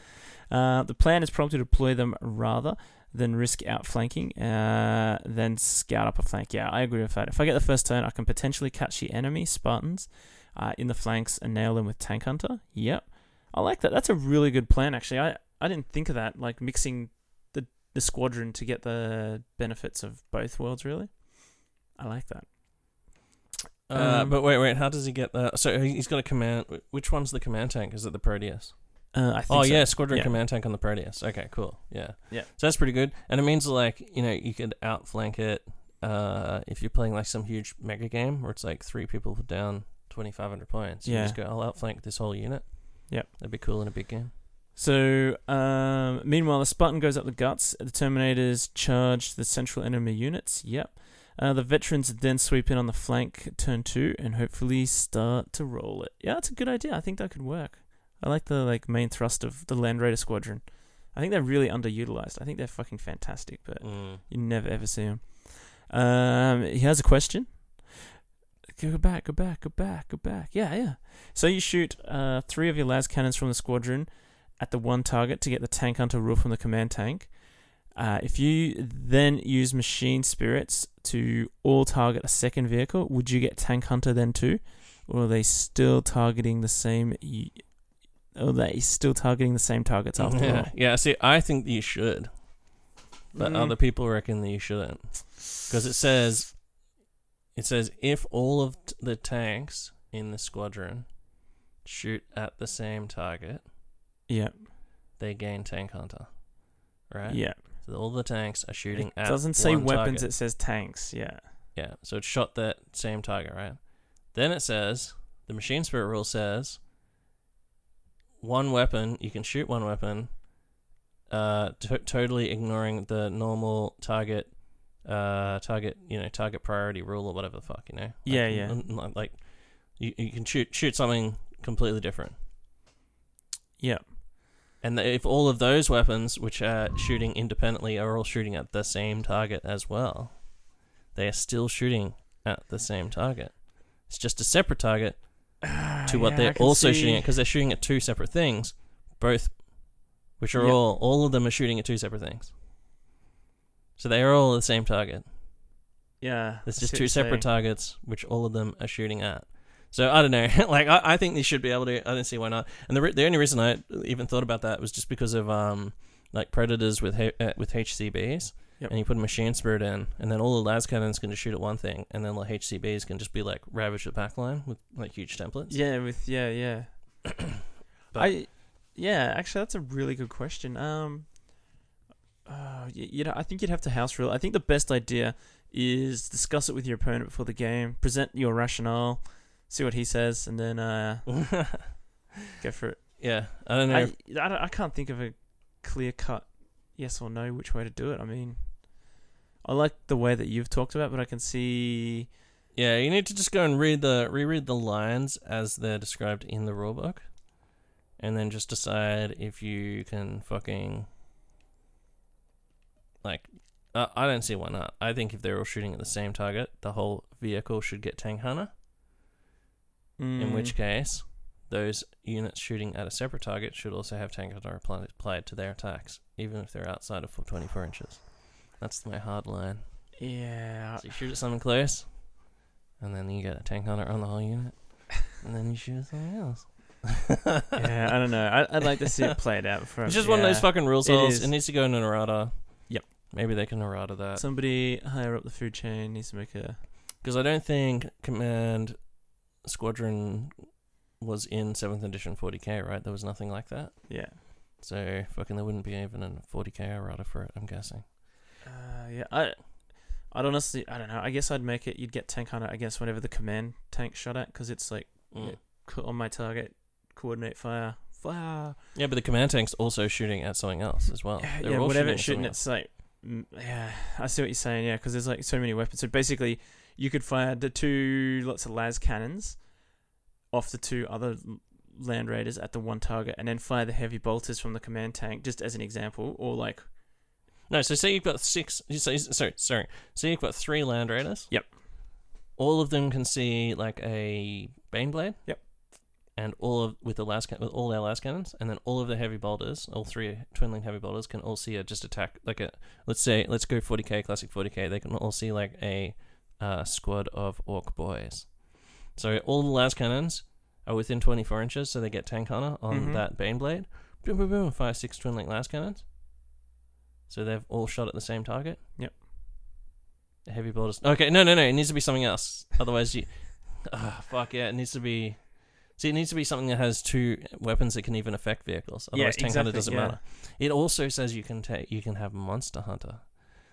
S2: Uh, the plan is probably to deploy them rather than risk outflanking, uh, then scout up a flank. Yeah, I agree with that. If I get the first turn, I can potentially catch the enemy Spartans uh, in the flanks and nail them with Tank Hunter. Yep, I like that. That's a really good plan, actually. I, I didn't think of that, like mixing the the squadron to get the benefits of both worlds. Really, I like that.
S1: Uh,
S2: Um,
S1: but wait, wait. How does he get that? So he- he's got a command. Which one's the command tank? Is it the Proteus?
S2: Uh, I think
S1: Oh
S2: so.
S1: yeah, squadron
S2: Yeah.
S1: command tank on the Proteus. Okay, cool. Yeah,
S2: Yeah.
S1: So that's pretty good, and it means like you know you could outflank it uh, if you're playing like some huge mega game where it's like three people down, twenty five hundred points. You
S2: Yeah.
S1: just go, I'll outflank this whole unit.
S2: Yep.
S1: that'd be cool in a big game.
S2: So, um, meanwhile, the Spartan goes up the guts. The Terminators charge the central enemy units. Yep. Uh, the veterans then sweep in on the flank, turn two, and hopefully start to roll it. Yeah, that's a good idea. I think that could work. I like the like main thrust of the Land Raider squadron. I think they're really underutilized. I think they're fucking fantastic, but
S1: Mm.
S2: you never ever see them. Um, he has a question. Go back, go back, go back, go back. Yeah, yeah. So you shoot uh, three of your las cannons from the squadron at the one target to get the tank hunter rule from the command tank. Uh, if you then use machine spirits to all target a second vehicle, would you get tank hunter then too, or are they still targeting the same? y- are they still targeting the same targets after
S1: yeah,
S2: all?
S1: yeah. See, I think you should, but
S2: Mm.
S1: other people reckon that you shouldn't, because it says, it says if all of the tanks in the squadron shoot at the same target,
S2: Yeah,
S1: they gain tank hunter, right?
S2: yeah.
S1: So all the tanks are shooting
S2: It
S1: at.
S2: doesn't say
S1: one
S2: weapons;
S1: target.
S2: it says tanks. Yeah.
S1: Yeah, so it shot that same target, right? Then it says the machine spirit rule says one weapon you can shoot one weapon, uh, to- totally ignoring the normal target, uh, target you know target priority rule or whatever the fuck you know. Like,
S2: Yeah, yeah.
S1: Like you you can shoot shoot something completely different.
S2: Yeah.
S1: And if all of those weapons, which are shooting independently, are all shooting at the same target as well, they are still shooting at the same target. It's just a separate target to what
S2: Yeah,
S1: they're also
S2: see-
S1: shooting at because they're shooting at two separate things, both, which are
S2: Yep.
S1: all all of them are shooting at two separate things. So they are all the same target.
S2: Yeah.
S1: There's
S2: I
S1: just two separate targets, which all of them are shooting at. So I don't know. like I, I think they should be able to. I don't see why not. And the the only reason I even thought about that was just because of um like predators with uh, with HCBs.
S2: Yep.
S1: And you put a machine spirit in, and then all the las cannons can just shoot at one thing, and then the HCBs can just be like ravage the backline with like huge templates.
S2: Yeah, with yeah, yeah.
S1: But-
S2: I yeah, actually that's a really good question. Um uh, you know, I think you'd have to house rule. I think the best idea is discuss it with your opponent before the game, present your rationale, see what he says, and then uh, go for it.
S1: yeah, I don't know.
S2: I, I, don't- I can't think of a clear cut yes or no which way to do it. I mean, I like the way that you've talked about, but I can see.
S1: Yeah, you need to just go and read the reread the lines as they're described in the rulebook, and then just decide if you can fucking like. Uh, I don't see why not. I think if they're all shooting at the same target, the whole vehicle should get tank hunter. In
S2: Mm,
S1: which case, those units shooting at a separate target should also have tank hunter applied to their attacks, even if they're outside of 24 inches. That's my hard line.
S2: yeah,
S1: So you shoot at something close, and then you get a tank hunter on the whole unit, and then you shoot at something else.
S2: yeah, I don't know. I, I'd like to see it played out for.
S1: It's just one of those fucking rule
S2: it
S1: It, needs to go in an.
S2: Yep.
S1: Maybe they can errata that.
S2: Somebody higher up the food chain needs to make a.
S1: Because I don't think Command Squadron was in 7th edition 40k, right? There was nothing like that.
S2: Yeah.
S1: So fucking there wouldn't be even a 40k errata for it, I'm guessing.
S2: Uh, yeah. I. I'd honestly, I don't know. I guess I'd make it. You'd get tank hunter against whenever the command tank shot at, because it's like
S1: Mm.
S2: Yeah. on my target, coordinate fire, fire.
S1: Yeah, but the command tank's also shooting at something else as well.
S2: yeah,
S1: They're
S2: yeah whatever
S1: shooting
S2: it's
S1: at
S2: shooting, it's like, yeah, I see what you're saying. Yeah, because there's like so many weapons. So basically, you could fire the two lots of las cannons off the two other land raiders at the one target, and then fire the heavy bolters from the command tank, just as an example, or like,
S1: No, so say you've got six. you say- Sorry, sorry. So you've got three land raiders.
S2: Yep.
S1: All of them can see like a baneblade.
S2: Yep.
S1: And all of with the last with all their las cannons, and then all of the heavy bolters, all three twinling heavy bolters can all see a just attack like a let's say let's go 40k classic 40k. They can all see like a uh, squad of orc boys. So all the las cannons are within 24 inches, so they get tank hunter on
S2: Mhm.
S1: that baneblade. Boom, boom, boom. Fire six twin link las cannons. So they've all shot at the same target.
S2: Yep.
S1: Heavy bolters. Okay, no, no, no. It needs to be something else. Otherwise, you. Ah, fuck yeah! It needs to be. See, it needs to be something that has two weapons that can even affect vehicles.
S2: Yeah,
S1: Otherwise, tank hunter doesn't
S2: yeah.
S1: matter. It also says you can take you can have monster hunter.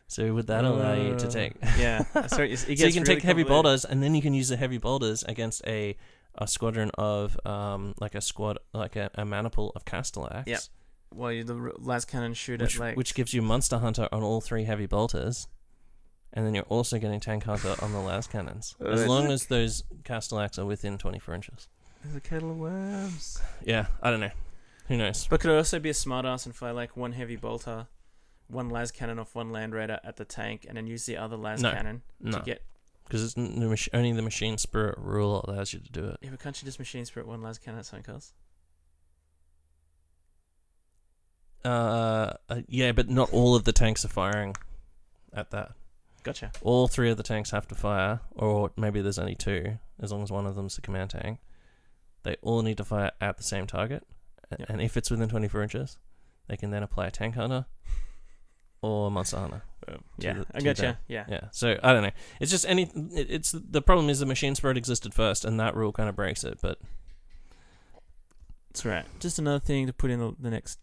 S1: So would that allow you to
S2: Uh,
S1: take?
S2: yeah, so it
S1: so you can
S2: really
S1: take heavy bolters, and then you can use the heavy bolters against a a squadron of um like a squad like a, a maniple of castellax.
S2: Yep. Well, you, the las cannon shoot
S1: which,
S2: at like
S1: which gives you Monster Hunter on all three heavy bolters, and then you're also getting Tank Hunter on the las cannons,
S2: Uh,
S1: as long as those Castellax are within 24 inches.
S2: There's a kettle of worms.
S1: Yeah, I don't know. Who knows?
S2: But could it also be a smartass and fire like one heavy bolter, one las cannon off one land raider at the tank, and then use the other las
S1: No.
S2: cannon
S1: No,
S2: to get
S1: because it's n- the mach- only the machine spirit rule allows you to do it.
S2: Yeah, but can't you just machine spirit one last count at something else?
S1: Uh, uh, yeah, but not all of the tanks are firing at that.
S2: Gotcha.
S1: All three of the tanks have to fire, or maybe there's only two, as long as one of them's the command tank. They all need to fire at the same target,
S2: Yep.
S1: and if it's within 24 inches, they can then apply a tank hunter or monster hunter.
S2: yeah,
S1: the-
S2: I gotcha. Yeah.
S1: Yeah, so I don't know. It's just any. It, it's the problem is the machine spirit existed first, and that rule kind of breaks it. But
S2: That's right. Just another thing to put in the, the next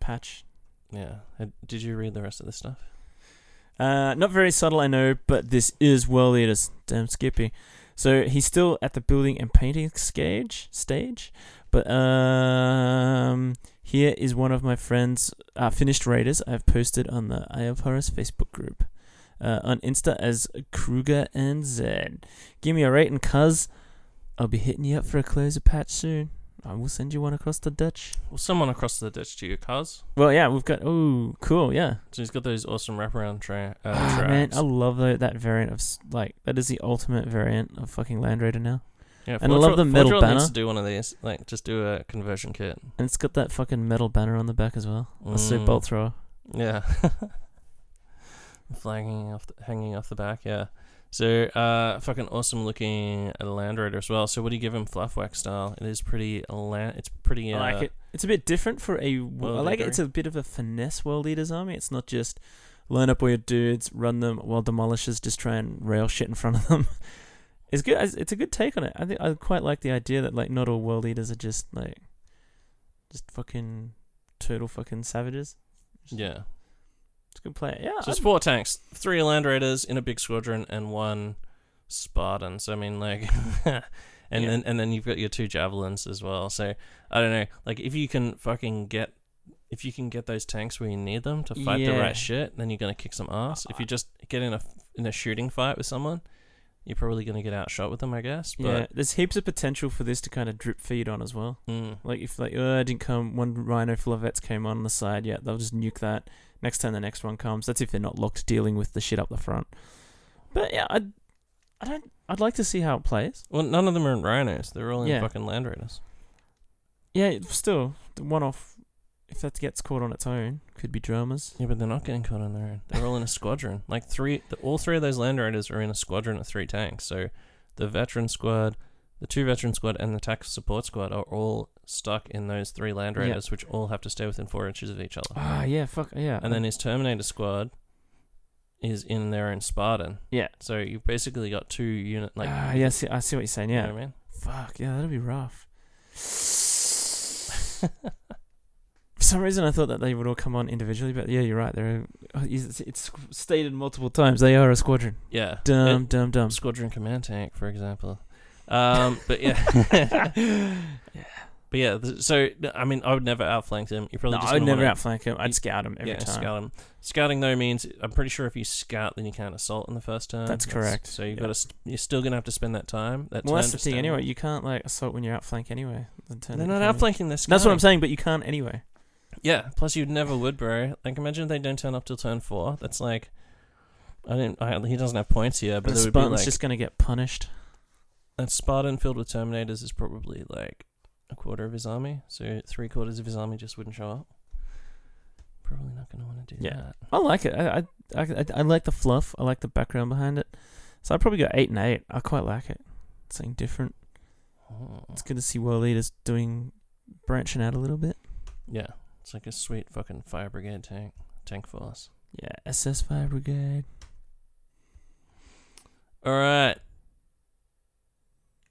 S2: patch.
S1: yeah, did you read the rest of this stuff?
S2: Uh, not very subtle, I know, but this is World Eaters. Damn Skippy. So he's still at the building and painting stage, stage, but um, here is one of my friends' uh, finished raiders. I've posted on the Eye of Horus Facebook group, uh, on Insta as Kruger and Zed. Give me a rating, cuz I'll be hitting you up for a closer patch soon. I will send you one across the Dutch.
S1: Well, someone across the ditch to your cars.
S2: Well, yeah, we've got. Oh, cool, yeah.
S1: So he's got those awesome wraparound tra- uh, tracks.
S2: man, I love tho- that variant of like that is the ultimate variant of fucking Land Raider now,
S1: yeah,
S2: and I love the metal
S1: Fordrell
S2: banner.
S1: needs to do one of these. Like, just do a conversion kit.
S2: and it's got that fucking metal banner on the back as well.
S1: Mm.
S2: bolt thrower.
S1: Yeah. Flagging off, the, hanging off the back. Yeah. So, uh, fucking awesome looking Land Raider as well. So, what do you give him, fluff wax style? It is pretty land. It's pretty. Uh,
S2: I like it. It's a bit different for a. wo- I
S1: World
S2: like it. It's a bit of a finesse World Eaters army. It's not just line up all your dudes, run them while demolishers just try and rail shit in front of them. It's good. It's a good take on it. I think I quite like the idea that like not all World Eaters are just like, just fucking turtle fucking savages.
S1: Yeah.
S2: It's a good play. Yeah.
S1: So it's
S2: I'd-
S1: four tanks, three Land Raiders in a big squadron, and one Spartan. So I mean, like, and
S2: Yeah.
S1: then and then you've got your two javelins as well. So I don't know, like if you can fucking get. If you can get those tanks where you need them to fight the right shit, then you're gonna kick some ass. If you just get in a in a shooting fight with someone, you're probably gonna get outshot with them, I guess.
S2: yeah,
S1: But
S2: there's heaps of potential for this to kind of drip feed on as well.
S1: mm,
S2: Like if like oh, I didn't come, one Rhino full of vets came on the side. Yeah, they'll just nuke that. Next time the next one comes, that's if they're not locked dealing with the shit up the front. But yeah, I, I don't. I'd like to see how it plays.
S1: well, none of them are in rhinos. They're all in
S2: Yeah.
S1: fucking Land Raiders.
S2: Yeah, still the one off. If that gets caught on its own, could be dramas.
S1: Yeah, but they're not getting caught on their own. They're all in a squadron. Like three, the, all three of those Land Raiders are in a squadron of three tanks. So the veteran squad, the two veteran squad, and the tactical support squad are all stuck in those three Land
S2: Yeah.
S1: Raiders, which all have to stay within four inches of each other.
S2: Ah, yeah, fuck yeah.
S1: and then his Terminator squad is in their own Spartan.
S2: Yeah.
S1: So you've basically got two unit like.
S2: ah, yeah, I see, I see what you're saying.
S1: You
S2: Yeah,
S1: know what I mean?
S2: fuck yeah, that'll be rough. For some reason, I thought that they would all come on individually, but yeah, you're right. They're uh, it's, it's stated multiple times. They are a squadron.
S1: Yeah.
S2: Dumb,
S1: It-
S2: dumb, dumb.
S1: Squadron command tank, for example. Um, but yeah. yeah. But yeah, th- so I mean, I would never outflank him. You probably
S2: No,
S1: just
S2: I would
S1: gonna
S2: never
S1: wanna-
S2: outflank him. I'd scout him every
S1: yeah,
S2: time.
S1: scout him. Scouting though means I'm pretty sure if you scout, then you can't assault in the first turn.
S2: That's correct,
S1: So you've
S2: yeah.
S1: got to. St- you're still gonna have to spend that time. That
S2: Well,
S1: turn
S2: that's the
S1: to
S2: thing. Anyway, you can't like assault when you're outflank anyway. The turn
S1: They're
S2: that
S1: not
S2: you come in.
S1: outflanking this.
S2: That's what. I'm saying. But you can't anyway.
S1: Yeah. Plus, you never would, bro. Like, imagine if they don't turn up till turn four. That's like, I didn't. I, he doesn't have points here, but
S2: the
S1: there would be
S2: Spartan's
S1: like
S2: just gonna get punished.
S1: a Spartan filled with Terminators is probably like a quarter of his army. So three quarters of his army just wouldn't show up. Probably not going to want to do
S2: Yeah.
S1: that.
S2: I like it. I, I I I like the fluff. I like the background behind it. So I probably got eight and eight. I quite like it. Something different.
S1: Oh.
S2: It's good to see World Eaters doing branching out a little bit.
S1: Yeah, it's like a sweet fucking fire brigade tank, tank force.
S2: Yeah, SS Fire Brigade.
S1: All right,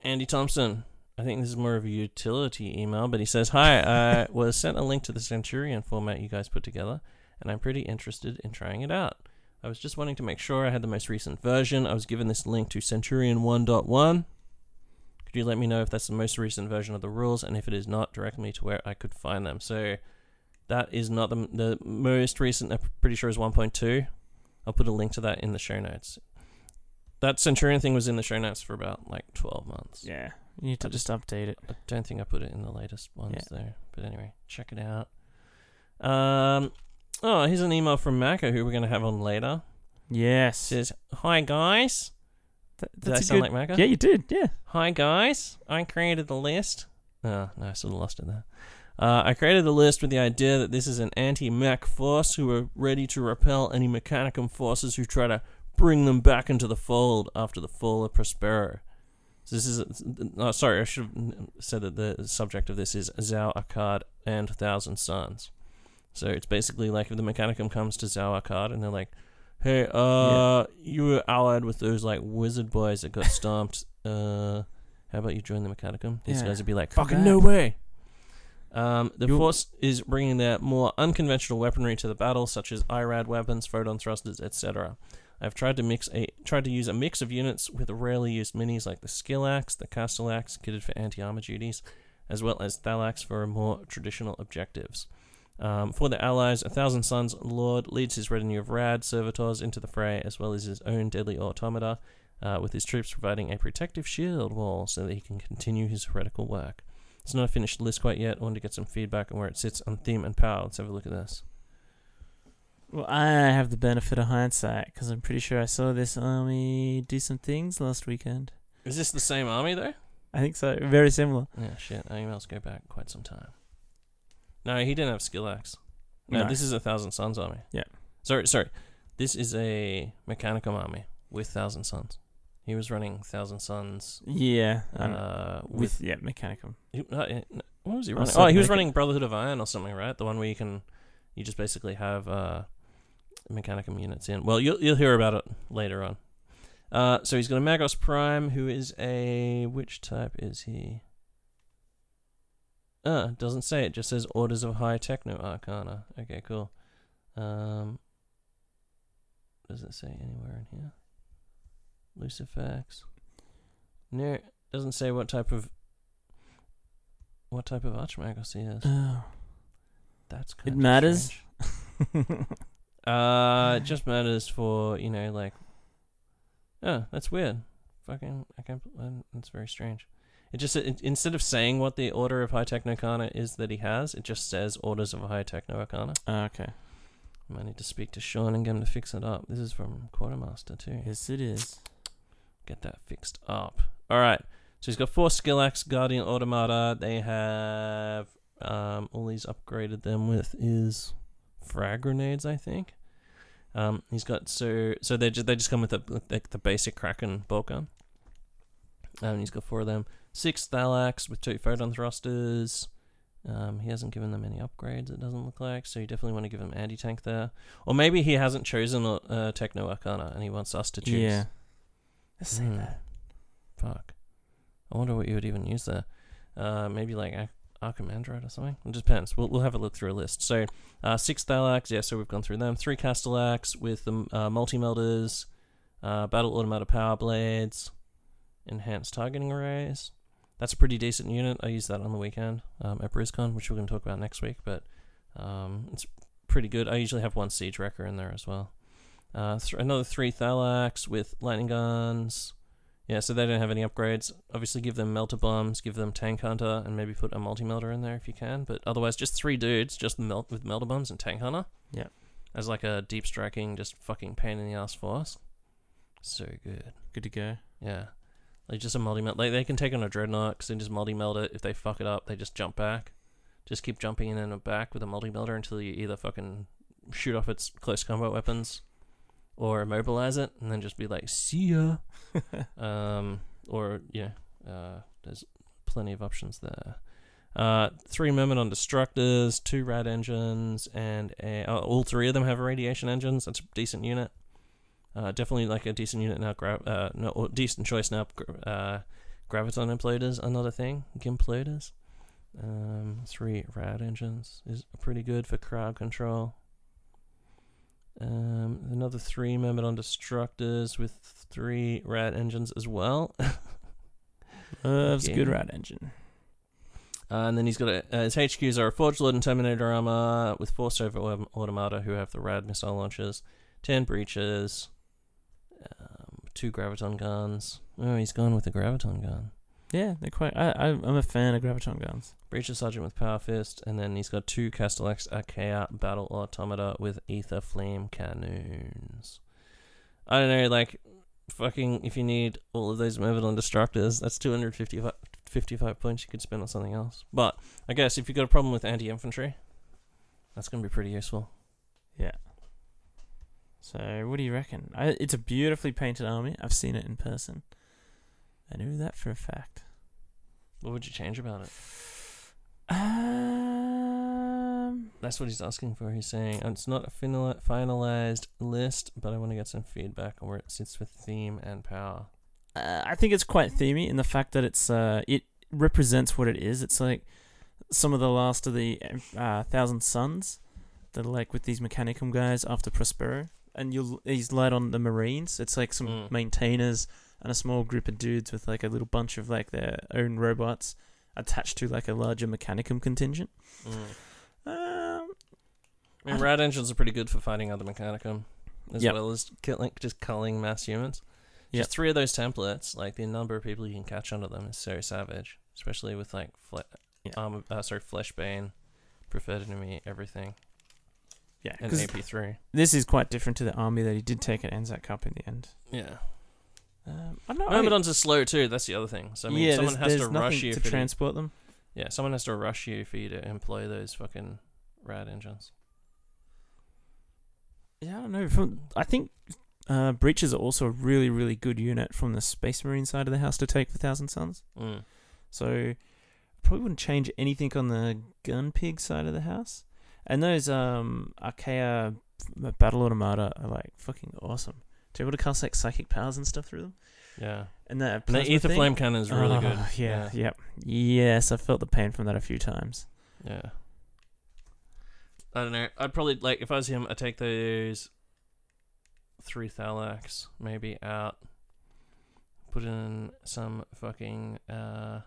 S1: Andy Thompson. I think this is more of a utility email, but he says, "Hi, I was sent a link to the Centurion format you guys put together, and I'm pretty interested in trying it out. I was just wanting to make sure I had the most recent version. I was given this link to Centurion 1.1. Could you let me know if that's the most recent version of the rules, and if it is not, direct me to where I could find them. So that is not the the most recent. I'm pretty sure is 1.2. I'll put a link to that in the show notes. That Centurion thing was in the show notes for about like 12 months.
S2: Yeah, you need to
S1: I
S2: just update it.
S1: I don't think I put it in the latest ones there. But anyway, check it out. Um, oh, here's an email from Macca who we're going to have on later.
S2: Yes.
S1: says, Hi guys.
S2: That,
S1: Did I sound
S2: good.
S1: like Macca?
S2: yeah, you did. Yeah.
S1: Hi guys, I created the list. Oh, no, I sort of lost it there. Uh, I created the list with the idea that this is an anti-mech force who are ready to repel any Mechanicum forces who try to bring them back into the fold after the fall of Prospero. So this is, oh, sorry, I should have said that the subject of this is Zhao-Arkhad and Thousand Suns. So it's basically like if the Mechanicum comes to Zhao-Arkhad and they're like, "Hey, uh, you were allied with those like wizard boys that got stomped. Uh, how about you join the Mechanicum?" These
S2: Yeah.
S1: guys would be like, "Fucking no way." Um, the
S2: You'll-
S1: force is bringing their more unconventional weaponry to the battle, such as IRAD weapons, photon thrusters, etc. I've tried to mix a tried to use a mix of units with rarely used minis like the Scyllax, the Castellax, kitted for anti-armor duties, as well as Thallax for more traditional objectives. Um, for the allies, A Thousand Suns Lord leads his retinue of rad servitors into the fray, as well as his own deadly automata, uh, with his troops providing a protective shield wall so that he can continue his heretical work. It's not a finished list quite yet. I wanted to get some feedback on where it sits on theme and power. Let's have a look at this.
S2: Well, I have the benefit of hindsight because I'm pretty sure I saw this army do some things last weekend.
S1: Is this the same army though?
S2: I think so. Very similar.
S1: Yeah, shit. Our emails go back quite some time. No, he didn't have Scyllax. No,
S2: No.
S1: this is a Thousand Suns army.
S2: Yeah.
S1: Sorry, sorry. This is a Mechanicum army with Thousand Suns. He was running Thousand Suns
S2: Yeah. um,
S1: uh,
S2: with,
S1: with.
S2: yeah, Mechanicum.
S1: he- uh, no, what was he
S2: Oh,
S1: running? Oh, he was running Brotherhood of Iron or something, right? The one where you can. You just basically have uh, Mechanicum units in. Well, you'll, you'll hear about it later on. Uh, so he's got a Magos Prime, who is a. Which type is he? Uh, doesn't say. It just says Orders of High Techno Arcana. Okay, cool. Um, does it say anywhere in here? Lucifax. No, doesn't say what type of. What type of Archmagos he is.
S2: Oh.
S1: That's kind
S2: It matters?
S1: Uh, it just matters for you know like. Oh, that's weird. Fucking, I can't. That's very strange. It just it, instead of saying what the order of high technoarcana is that he has, it just says orders of a high technoarcana.
S2: Ah, okay.
S1: I might need to speak to Sean and get him to fix it up. This is from Quartermaster too.
S2: Yes, it is.
S1: Get that fixed up. All right. So he's got four Scyllax Guardian Automata. They have um, all he's upgraded them with is frag grenades, I think. Um, he's got so so they just they just come with the like the basic Kraken bolt gun. Um, he's got four of them. Six Thallax with two photon thrusters. Um, he hasn't given them any upgrades. It doesn't look like. So you definitely want to give him anti tank there, or maybe he hasn't chosen a uh, Techno Arcana and he wants us to choose.
S2: Yeah. Let's say
S1: Hmm.
S2: that.
S1: Fuck. I wonder what you would even use there. Uh, maybe like Arkham Android or something. It depends. We'll we'll have a look through a list. So, uh, six Thallax. Yeah, so we've gone through them. Three Castellax with the uh, multi melders, uh, battle automatic power blades, enhanced targeting arrays. That's a pretty decent unit. I used that on the weekend um, at BrizCon, which we're going to talk about next week. But um, it's pretty good. I usually have one Siege Wrecker in there as well. Uh, th- another three Thallax with lightning guns. Yeah, so they don't have any upgrades. Obviously, give them melter bombs, give them tank hunter, and maybe put a multi melter in there if you can. But otherwise, just three dudes, just melt with melter bombs and tank hunter.
S2: Yeah.
S1: As like a deep striking, just fucking pain in the ass force. So good.
S2: Good to go.
S1: Yeah. Like just a multi melt. Like they can take on a dreadnought because they just multi melt it. If they fuck it up, they just jump back. Just keep jumping in and back with a multi melter until you either fucking shoot off its close combat weapons or immobilize it, and then just be like, "See ya." um, or yeah, uh, there's plenty of options there. Uh, three on Destructors, two Rad engines, and a, uh, all three of them have radiation engines. That's a decent unit. Uh, definitely like a decent unit now. Gra- uh, no, or decent choice now. Uh, graviton imploders, another thing. Gimploders. Um, three Rad engines is pretty good for crowd control. Um, another three Myrmidon Destructors with three Rad engines as well.
S2: Loves a good rat engine.
S1: Uh, and then he's got a, uh, his HQs are a Forge Lord and Terminator armor with four Silver Automata who have the rad missile launchers, ten Breachers, um, two graviton guns. Oh, he's gone with the graviton gun.
S2: Yeah, they're quite. I, I I'm a fan of graviton guns.
S1: Breacher Sergeant with Power Fist, and then he's got two Castellax Achea Battle Automata with Ether Flame Cannons. I don't know, like, fucking if you need all of those Myrmidon destructors, that's 255 55 points you could spend on something else. But I guess if you've got a problem with anti infantry, that's going to be pretty useful.
S2: Yeah. So, what do you reckon? I, it's a beautifully painted army. I've seen it in person. I knew that for a fact.
S1: What would you change about it?
S2: Um,
S1: That's what he's asking for. He's saying it's not a final- finalized list, but I want to get some feedback on where it sits with theme and power.
S2: uh, I think it's quite themey in the fact that it's uh, it represents what it is. It's like some of the last of the uh, Thousand Suns that are like with these Mechanicum guys after Prospero, and you'll he's light on the Marines. It's like some
S1: Mm.
S2: maintainers and a small group of dudes with like a little bunch of like their own robots attached to like a larger Mechanicum contingent.
S1: Mm.
S2: Um,
S1: I mean, rad engines are pretty good for fighting other Mechanicum, as
S2: Yep.
S1: well as killing, just culling mass humans.
S2: Yep.
S1: Just three of those templates, like the number of people you can catch under them is so savage, especially with like fle-
S2: Yeah.
S1: armor, uh, sorry, Fleshbane, preferred enemy, everything,
S2: yeah,
S1: and
S2: 'cause
S1: AP3.
S2: this is quite different to the army that he did take at Anzac Cup in the end.
S1: Yeah.
S2: Um, I don't know.
S1: Myrmidons are slow too. That's the other thing. So I mean,
S2: yeah,
S1: someone
S2: there's,
S1: has
S2: there's
S1: to
S2: nothing
S1: rush you
S2: to
S1: for
S2: transport them.
S1: Yeah, someone has to rush you for you to employ those fucking rad engines.
S2: Yeah, I don't know. From I think uh, Breachers are also a really, really good unit from the Space Marine side of the house to take for Thousand Suns.
S1: Mm.
S2: So probably wouldn't change anything on the Gun Pig side of the house. And those um Achea Battle Automata are like fucking awesome. Be able to cast like psychic powers and stuff through them.
S1: Yeah.
S2: And that
S1: And the ether
S2: thing-
S1: flame cannon is really
S2: Oh,
S1: good.
S2: Yeah, yep. Yes, I felt the pain from that a few times.
S1: Yeah. I don't know. I'd probably like if I was him, I'd take those three Thallax maybe out. Put in some fucking uh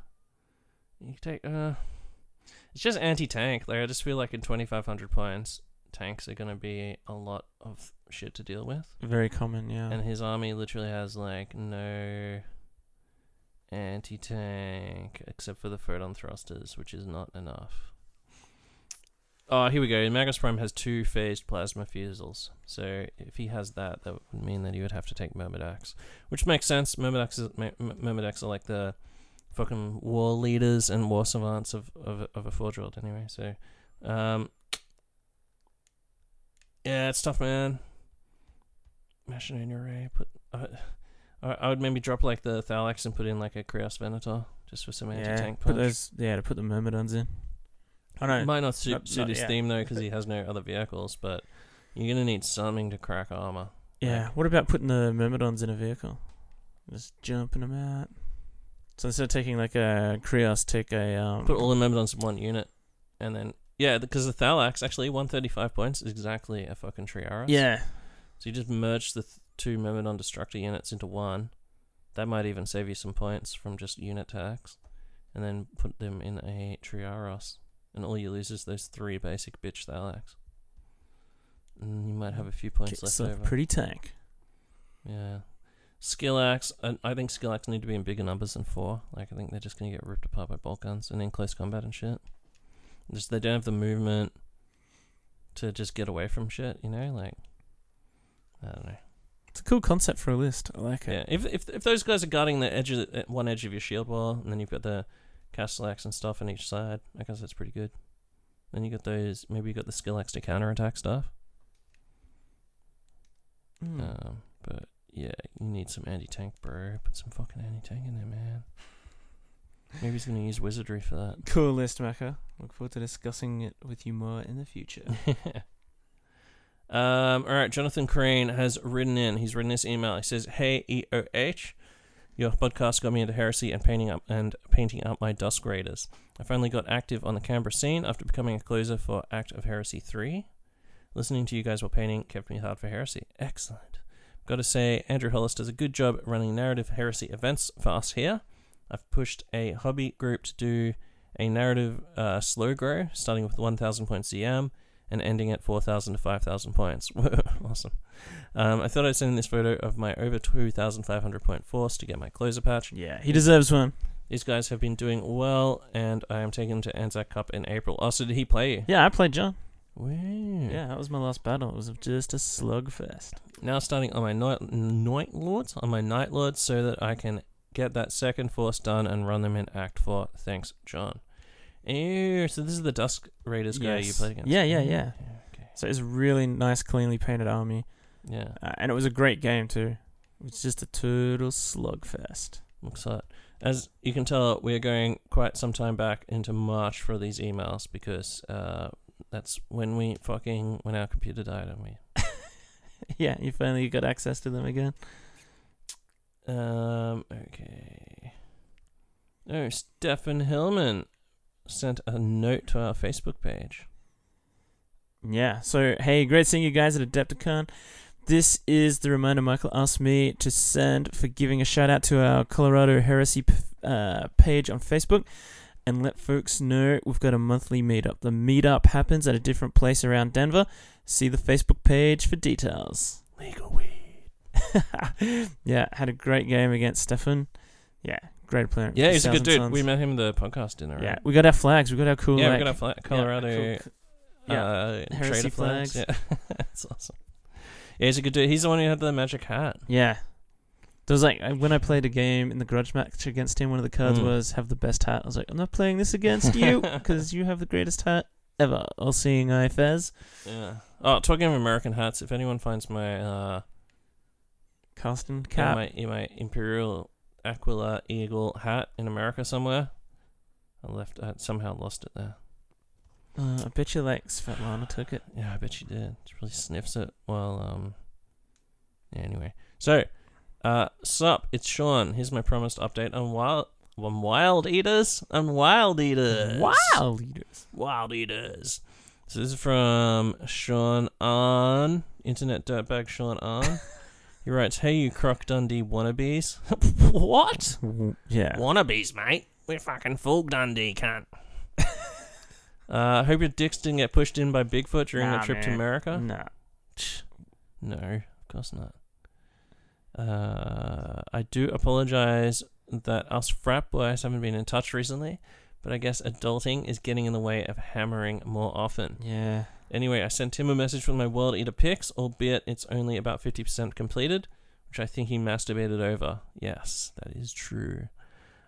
S1: you take uh it's just anti tank. Like I just feel like in twenty five hundred points tanks are gonna be a lot of shit to deal with.
S2: Very common, yeah.
S1: And his army literally has like no anti tank except for the photon thrusters, which is not enough. Oh, here we go. Magos Prime has two phased plasma fusils. So if he has that, that would mean that he would have to take Myrmidax. Which makes sense. Myrmidax, is, Myr- Myr- Myrmidax are like the fucking war leaders and war savants of, of, of a Forge World anyway. So, um, yeah, it's tough, man. Machination array. Put. Uh, I I would maybe drop like the Thallax and put in like a Krios Venator just for some anti-tank
S2: put
S1: punch.
S2: those yeah to put the Myrmidons in. I know.
S1: Might not suit,
S2: Not-
S1: suit
S2: not
S1: his
S2: yet.
S1: theme though because he has no other vehicles, but you're gonna need something to crack armor.
S2: Yeah. What about putting the Myrmidons in a vehicle? Just jumping them out. So instead of taking like a Krios, take a um.
S1: Put all the Myrmidons in one unit, and then yeah, because the Thallax actually 135 points is exactly a fucking Triaros.
S2: yeah.
S1: So you just merge the th- two Myrmidon Destructor units into one. That might even save you some points from just unit tax, and then put them in a Triaros, and all you lose is those three basic bitch Thallax. And you might have a few points
S2: Get
S1: left over.
S2: a pretty tank.
S1: Yeah. Scyllax, I, uh, I think Scyllax need to be in bigger numbers than four. Like, I think they're just going to get ripped apart by bolt guns and in close combat and shit. Just they don't have the movement to just get away from shit, you know? Like, I don't know.
S2: It's a cool concept for a list. I like it.
S1: Yeah, if if if those guys are guarding the edge of the, one edge of your shield wall, and then you've got the Castellax and stuff on each side, I guess that's pretty good. Then you got those. Maybe you got the Scyllax to counterattack stuff.
S2: Mm.
S1: Um, but yeah, you need some anti tank, bro. Put some fucking anti tank in there, man. Maybe he's gonna use wizardry for that.
S2: Cool list, Macca. Look forward to discussing it with you more in the future.
S1: um, all right, Jonathan Crane has written in. He's written this email. He says, "Hey EOH, your podcast got me into heresy and painting up and painting up my Dusk Raiders. I finally got active on the Canberra scene after becoming a closer for Act of Heresy three. Listening to you guys while painting kept me hard for heresy. Excellent. Got to say, Andrew Hollis does a good job running narrative heresy events for us here. I've pushed a hobby group to do a narrative uh, slow grow, starting with 1,000 points CM and ending at 4,000 to 5,000 points. awesome. Um, I thought I'd send in this photo of my over 2,500 point force to get my closer patch.
S2: yeah, he deserves one.
S1: These guys have been doing well, and I am taking them to Anzac Cup in April. Oh, so did he play you?
S2: Yeah, I played John.
S1: Woo.
S2: Yeah, that was my last battle. It was just a slugfest.
S1: Now starting on my night, night lords, on my night lords, so that I can get that second force done and run them in Act Four. Thanks, John. Ew, so this is the Dusk Raiders guy you played against.
S2: Yeah, yeah, yeah.
S1: Okay.
S2: So it's a really nice, cleanly painted army,
S1: Yeah,
S2: uh, and it was a great game too. It was just a total slugfest.
S1: looks like. As you can tell, we're going quite some time back into March for these emails because uh, that's when we fucking when our computer died and we
S2: yeah, you finally got access to them again.
S1: Um. Okay. Oh, Stefan Hillman sent a note to our Facebook page.
S2: Yeah. So hey, great seeing you guys at Adepticon. This is the reminder Michael asked me to send for giving a shout out to our Colorado Heresy p- uh, page on Facebook and let folks know we've got a monthly meetup. The meetup happens at a different place around Denver. See the Facebook page for details.
S1: Legal weed.
S2: yeah, had a great game against Stefan. Yeah, great player.
S1: Yeah, he's a good dude. We met him at the podcast dinner.
S2: Yeah, we got our flags. We got our cool.
S1: yeah,
S2: like,
S1: we got a fla-
S2: yeah,
S1: Colorado.
S2: cool- yeah.
S1: uh, trader flags.
S2: flags.
S1: Yeah, that's awesome. Yeah, he's a good dude. He's the one who had the magic hat.
S2: Yeah. There was like when I played a game in the grudge match against him, one of the cards
S1: Mm.
S2: was have the best hat. I was like, I'm not playing this against you because you have the greatest hat ever. All seeing eye Fez.
S1: Yeah. Oh, talking of American hats, if anyone finds my uh Yeah,
S2: cap.
S1: my my Imperial Aquila Eagle hat in America somewhere, I left. I somehow lost it there.
S2: Uh, I bet you like Svetlana took it.
S1: Yeah, I bet she did. She really sniffs it while um. Yeah. Anyway, so, uh, sup? It's Sean. Here's my promised update on wild on wild eaters. On wild eaters.
S2: Wow, leaders.
S1: Wild eaters. So this is from Sean on internet dirtbag Sean on. he writes, "Hey, you Croc Dundee wannabes. what?
S2: Yeah.
S1: Wannabes, mate. We're fucking full Dundee, cunt. uh, hope your dicks didn't get pushed in by Bigfoot during
S2: Nah,
S1: the trip to
S2: man.
S1: America.
S2: Nah.
S1: No, of course not. Uh, I do apologize that us frat boys haven't been in touch recently, but I guess adulting is getting in the way of hammering more often.
S2: Yeah.
S1: Anyway, I sent him a message with my World Eater pics, albeit it's only about 50% completed, which I think he masturbated over. Yes, that is true.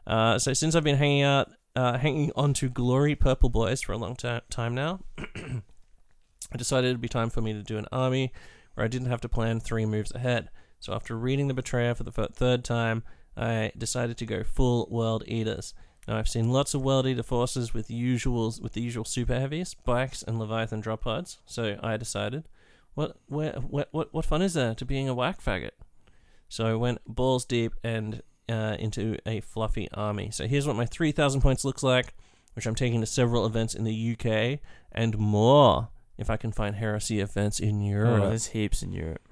S1: Uh, so since I've been hanging out, uh, hanging on to Glory Purple Boys for a long ti time now, I decided it'd be time for me to do an army where I didn't have to plan three moves ahead. So after reading The Betrayer for the third time, I decided to go full World Eaters. I've seen lots of World Eater forces with usuals with the usual super heavies, bikes, and Leviathan drop pods. So I decided, what where, what what what fun is there to being a whack faggot? So I went balls deep and uh, into a fluffy army. So here's what my 3,000 points looks like, which I'm taking to several events in the UK and more if I can find heresy events in
S2: Oh,
S1: Europe.
S2: there's heaps in Europe.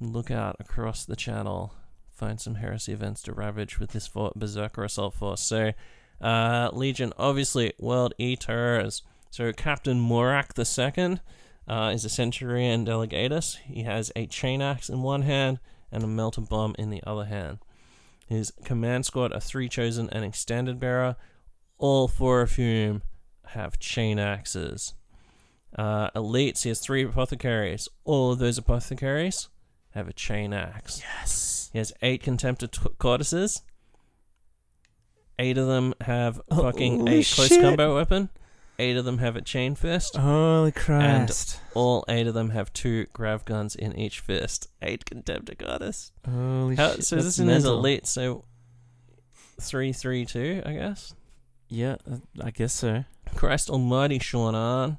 S1: Look out across the channel. Find some heresy events to ravage with this for- Berserker Assault Force. So, uh, Legion, obviously, World Eaters. So, Captain Morak II uh, is a Centurion Delegatus. He has a chain axe in one hand and a melter bomb in the other hand. His command squad are three chosen and a standard bearer, all four of whom have chain axes. Uh, elites, he has three apothecaries. All of those apothecaries have a chain axe.
S2: Yes.
S1: He has eight Contemptor t- tortoises. Eight of them have fucking
S2: Holy
S1: a close
S2: shit.
S1: combat weapon. Eight of them have a chain fist.
S2: Holy Christ.
S1: And all eight of them have two grav guns in each fist. Eight Contemptor goddess.
S2: Holy
S1: How,
S2: shit.
S1: so this is in his
S2: mental.
S1: elite. So three, three, two, I guess.
S2: Yeah, uh, I guess so.
S1: Christ Almighty, Sean on.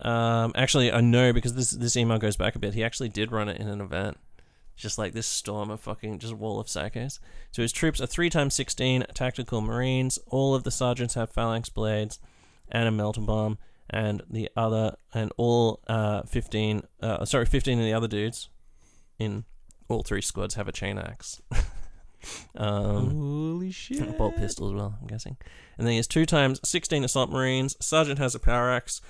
S1: Um, actually, I know because this this email goes back a bit. He actually did run it in an event, just like this storm of fucking just wall of psychos. So his troops are three times sixteen tactical marines. All of the sergeants have phalanx blades and a melter bomb, and the other and all uh fifteen uh sorry fifteen of the other dudes in all three squads have a chain axe. um,
S2: Holy shit.
S1: a bolt pistol as well, I'm guessing. And then he has two times 16 assault marines. Sergeant has a power axe.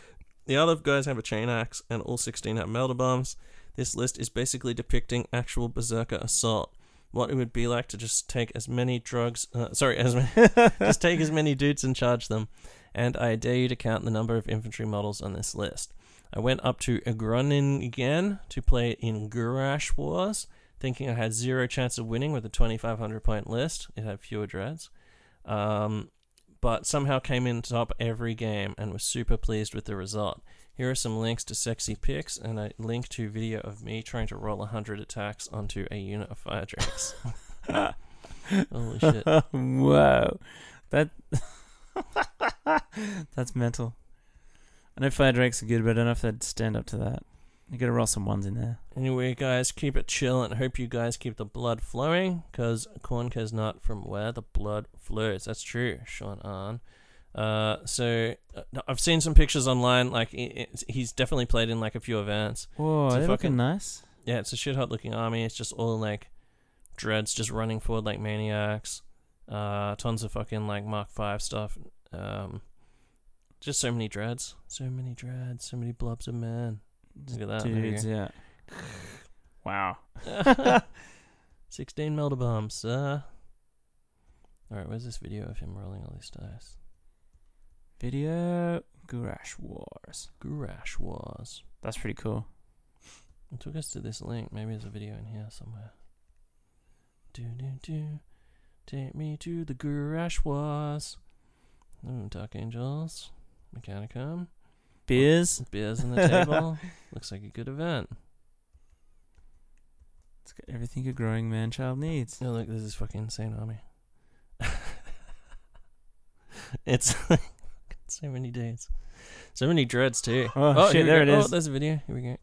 S1: The other guys have a chain axe, and all 16 have melter bombs. This list is basically depicting actual berserker assault. What it would be like to just take as many drugs, uh, sorry, as many, just take as many dudes and charge them. And I dare you to count the number of infantry models on this list. I went up to Agronin again to play in Gurash Wars, thinking I had zero chance of winning with a 2,500 point list. It had fewer dreads. Um, but somehow came in top every game and was super pleased with the result. Here are some links to sexy pics and a link to video of me trying to roll 100 attacks onto a unit of fire drakes. Holy shit.
S2: Whoa, that that's mental. I know fire drakes are good, but I don't know if they'd stand up to that. You gotta roll some ones in there.
S1: Anyway, guys, keep it chill and hope you guys keep the blood flowing because Khorne cares not from where the blood flows. That's true, Sean Arn. Uh, so uh, I've seen some pictures online. Like he's definitely played in like a few events.
S2: Whoa,
S1: It's a
S2: they're
S1: fucking-
S2: looking nice.
S1: Yeah, it's a shit hot looking army. It's just all like dreads just running forward like maniacs. Uh, tons of fucking like Mark Five stuff. Um, just so many dreads. So many dreads. So many blobs of man. Look at that.
S2: Dudes, yeah. Wow.
S1: 16 melter bombs. Uh. Alright, where's this video of him rolling all these dice?
S2: Video Gurash Wars.
S1: Gurash Wars.
S2: That's pretty cool.
S1: It took us to this link. Maybe there's a video in here somewhere. Do do do. Take me to the Gurash Wars. Ooh, Dark Angels. Mechanicum.
S2: Beers.
S1: Beers on the table. Looks like a good event.
S2: It's got everything a growing man child needs.
S1: Oh, look, there's this fucking insane army. it's like so many days. So many dreads, too.
S2: Oh, oh shit,
S1: here
S2: there it
S1: oh,
S2: is.
S1: Oh, there's a video. Here we go.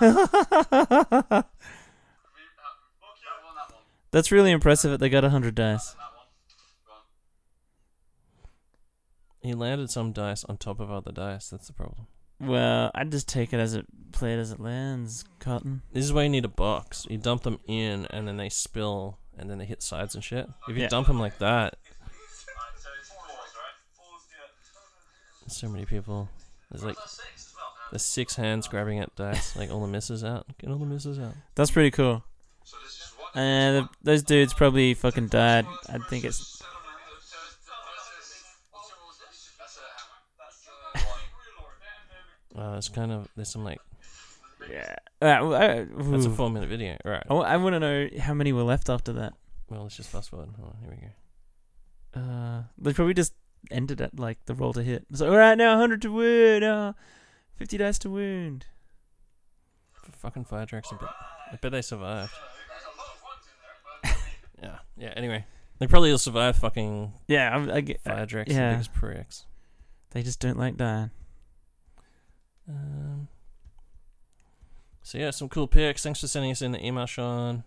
S2: That's really impressive that they got 100 dice.
S1: He landed some dice on top of other dice. That's the problem.
S2: Well, I'd just take it as it, play it as it lands, Cotton.
S1: This is why you need a box. You dump them in, and then they spill, and then they hit sides and shit. If you
S2: Yeah.
S1: dump them like that, so many people. There's like there's six hands grabbing at dice, like all the misses out. Get all the misses out.
S2: That's pretty cool. And those dudes probably fucking died. I think it's.
S1: Uh, it's kind of there's some like
S2: Yeah. Uh, well,
S1: that's a four minute video. All right.
S2: I, want to know how many were left after that.
S1: Well, let's just fast forward. Hold on, here we go.
S2: Uh, they probably just ended at like the roll to hit. It's like, all right, now 100 to wound. Uh, 50 dice to wound.
S1: F- fucking fire drakes. I bet, I bet they survived. yeah. Yeah. Anyway, they probably will survive fucking
S2: Yeah, I, I get.
S1: fire drakes.
S2: yeah.
S1: The biggest pricks.
S2: They just don't like dying.
S1: Um, so yeah, some cool pics. Thanks for sending us in the email, Sean.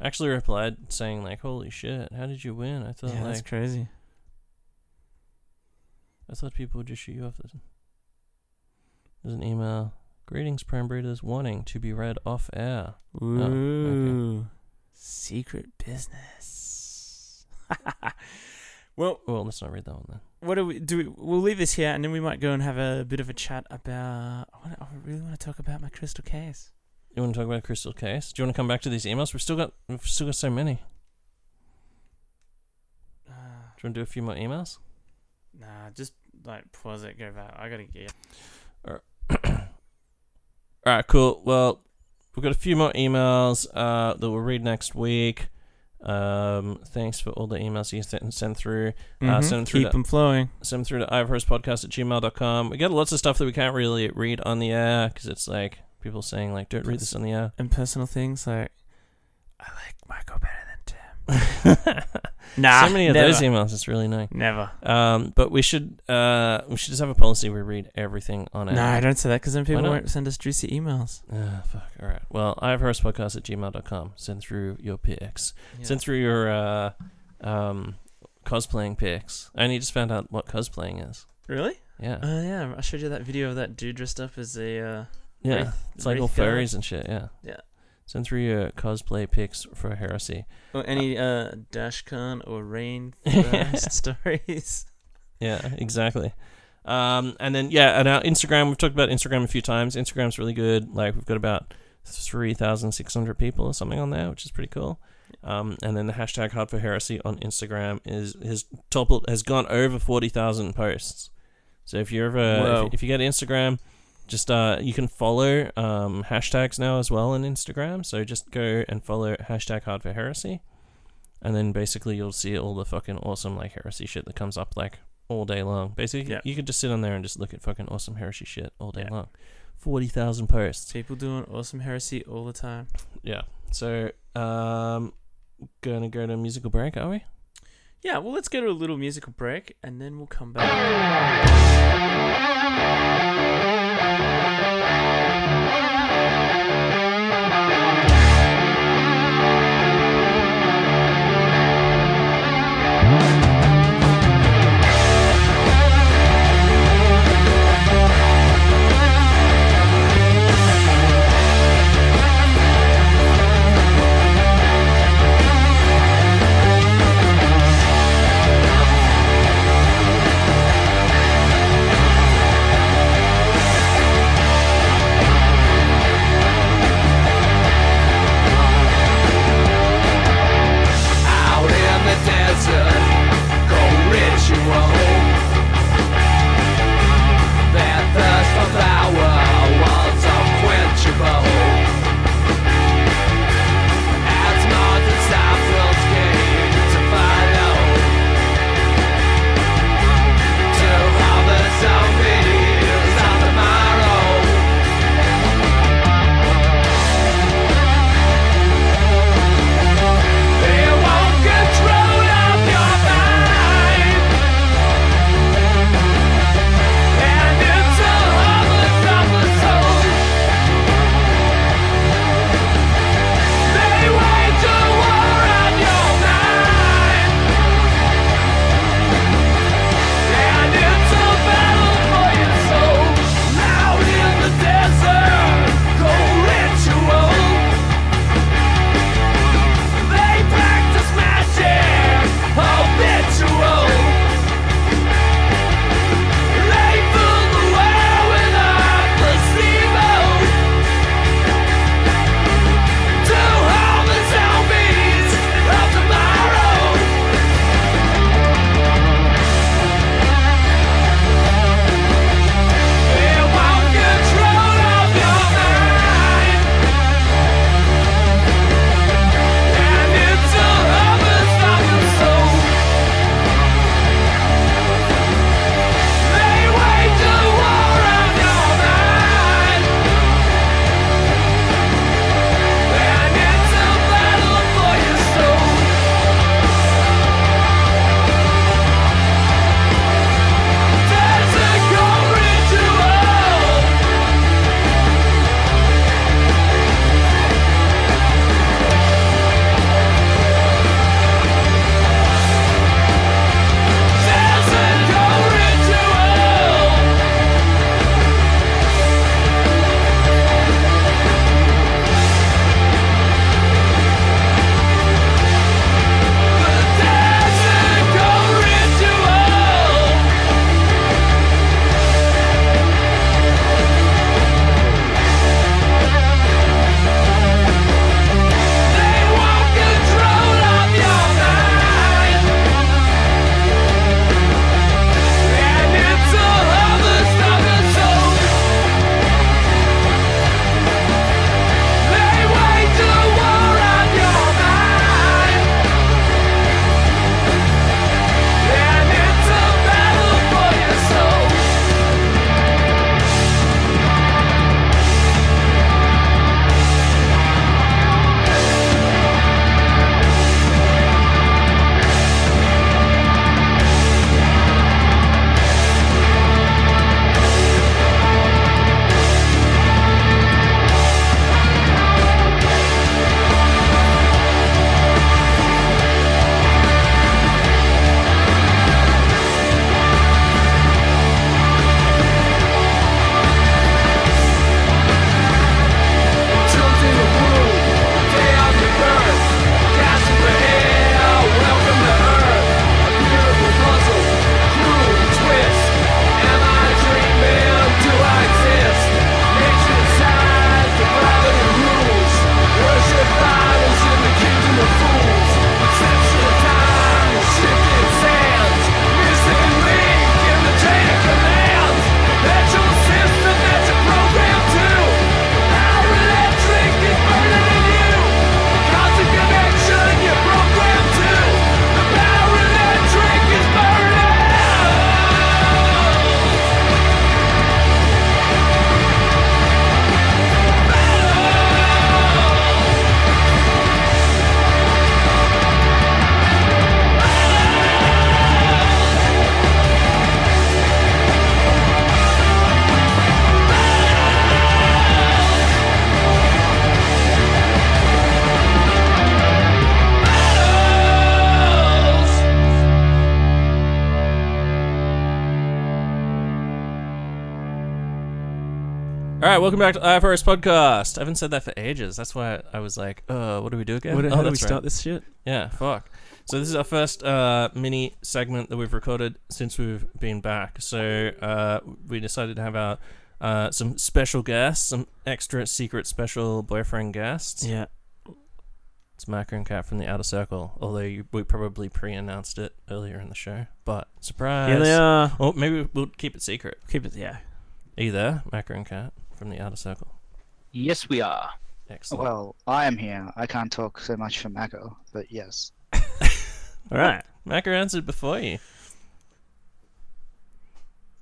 S1: I actually replied saying like, "Holy shit, how did you win?" I thought
S2: yeah, that's crazy.
S1: I thought people would just shoot you off. There's, there's an email. Greetings, Prime Breeders. Warning to be read off air.
S2: Ooh, secret business. well,
S1: Well, let's not read that one then.
S2: what do we do? We, we'll leave this here, and then we might go and have a bit of a chat about. I, wanna, I really want to talk about my crystal case.
S1: You want to talk about Crystal Case? Do you want to come back to these emails? We've still got we've still got so many.
S2: Uh,
S1: Do you want to do a few more emails?
S2: nah, just like pause it, go back. I gotta get.
S1: All right, cool. Well, we've got a few more emails uh, that we'll read next week. Um, thanks for all the emails you sent, and send through.
S2: Mhm,
S1: send them through
S2: Keep
S1: the-
S2: them flowing.
S1: Send them through to ivorspodcast at gmail.com. We got lots of stuff that we can't really read on the air because it's like people saying, like, don't read this on the air.
S2: and personal things like I like Michael better. Nah,
S1: so many of
S2: never.
S1: those emails. It's really annoying.
S2: Never.
S1: Um, but we should uh, we should just have a policy where we read everything on it.
S2: No, I don't say that because then people won't send us juicy emails.
S1: Ah, fuck. All right. Well, ivorspodcast at gmail.com. Send through your pics. Send through your uh, um, cosplaying pics. I only just found out what cosplaying is.
S2: Really?
S1: Yeah.
S2: Uh, yeah, I showed you that video of that dude dressed up as a. Uh,
S1: yeah.
S2: Wraith-
S1: it's like all
S2: guy.
S1: furries and shit. Yeah.
S2: Yeah.
S1: Send through your cosplay pics for heresy.
S2: or any uh, Dashcon or Rain
S1: Yeah.
S2: stories.
S1: Yeah, exactly. Um, and then yeah, and our Instagram. We've talked about Instagram a few times. Instagram's really good. Like we've got about three thousand six hundred people or something on there, which is pretty cool. Um, and then the hashtag Hard for Heresy on Instagram is his toppled has gone over forty thousand posts. So if you're ever if, if you get Instagram, just uh you can follow um hashtags now as well on Instagram. So just go and follow hashtag Hard for Heresy, and then basically you'll see all the fucking awesome like heresy shit that comes up like all day long. Basically,
S2: Yeah.
S1: you could just sit on there and just look at fucking awesome heresy shit all day
S2: Yeah.
S1: long. Forty thousand posts.
S2: People doing awesome heresy all the time.
S1: Yeah. So um, gonna go to a musical break, are we?
S2: Yeah, well, let's go to a little musical break and then we'll come back.
S1: Música welcome back to Eye of Horus Podcast. I haven't said that for ages. That's why I was like, uh, what do we do again?
S2: What,
S1: oh,
S2: how do we
S1: that's
S2: start this shit?
S1: Yeah, fuck. So this is our first uh, mini segment that we've recorded since we've been back. So uh, we decided to have our uh, some special guests, some extra secret special boyfriend guests.
S2: Yeah.
S1: It's Macca and Kat from the Outer Circle. Although you, we probably pre-announced it earlier in the show, but surprise!
S2: Yeah, they are.
S1: Oh, maybe we'll keep it secret.
S2: Keep it. Yeah.
S1: There, Macca and Kat from the Outer Circle?
S3: Yes, we are.
S1: Excellent.
S4: Well, I am here. I can't talk so much for Macca, but yes.
S2: All right.
S1: Macca answered before you.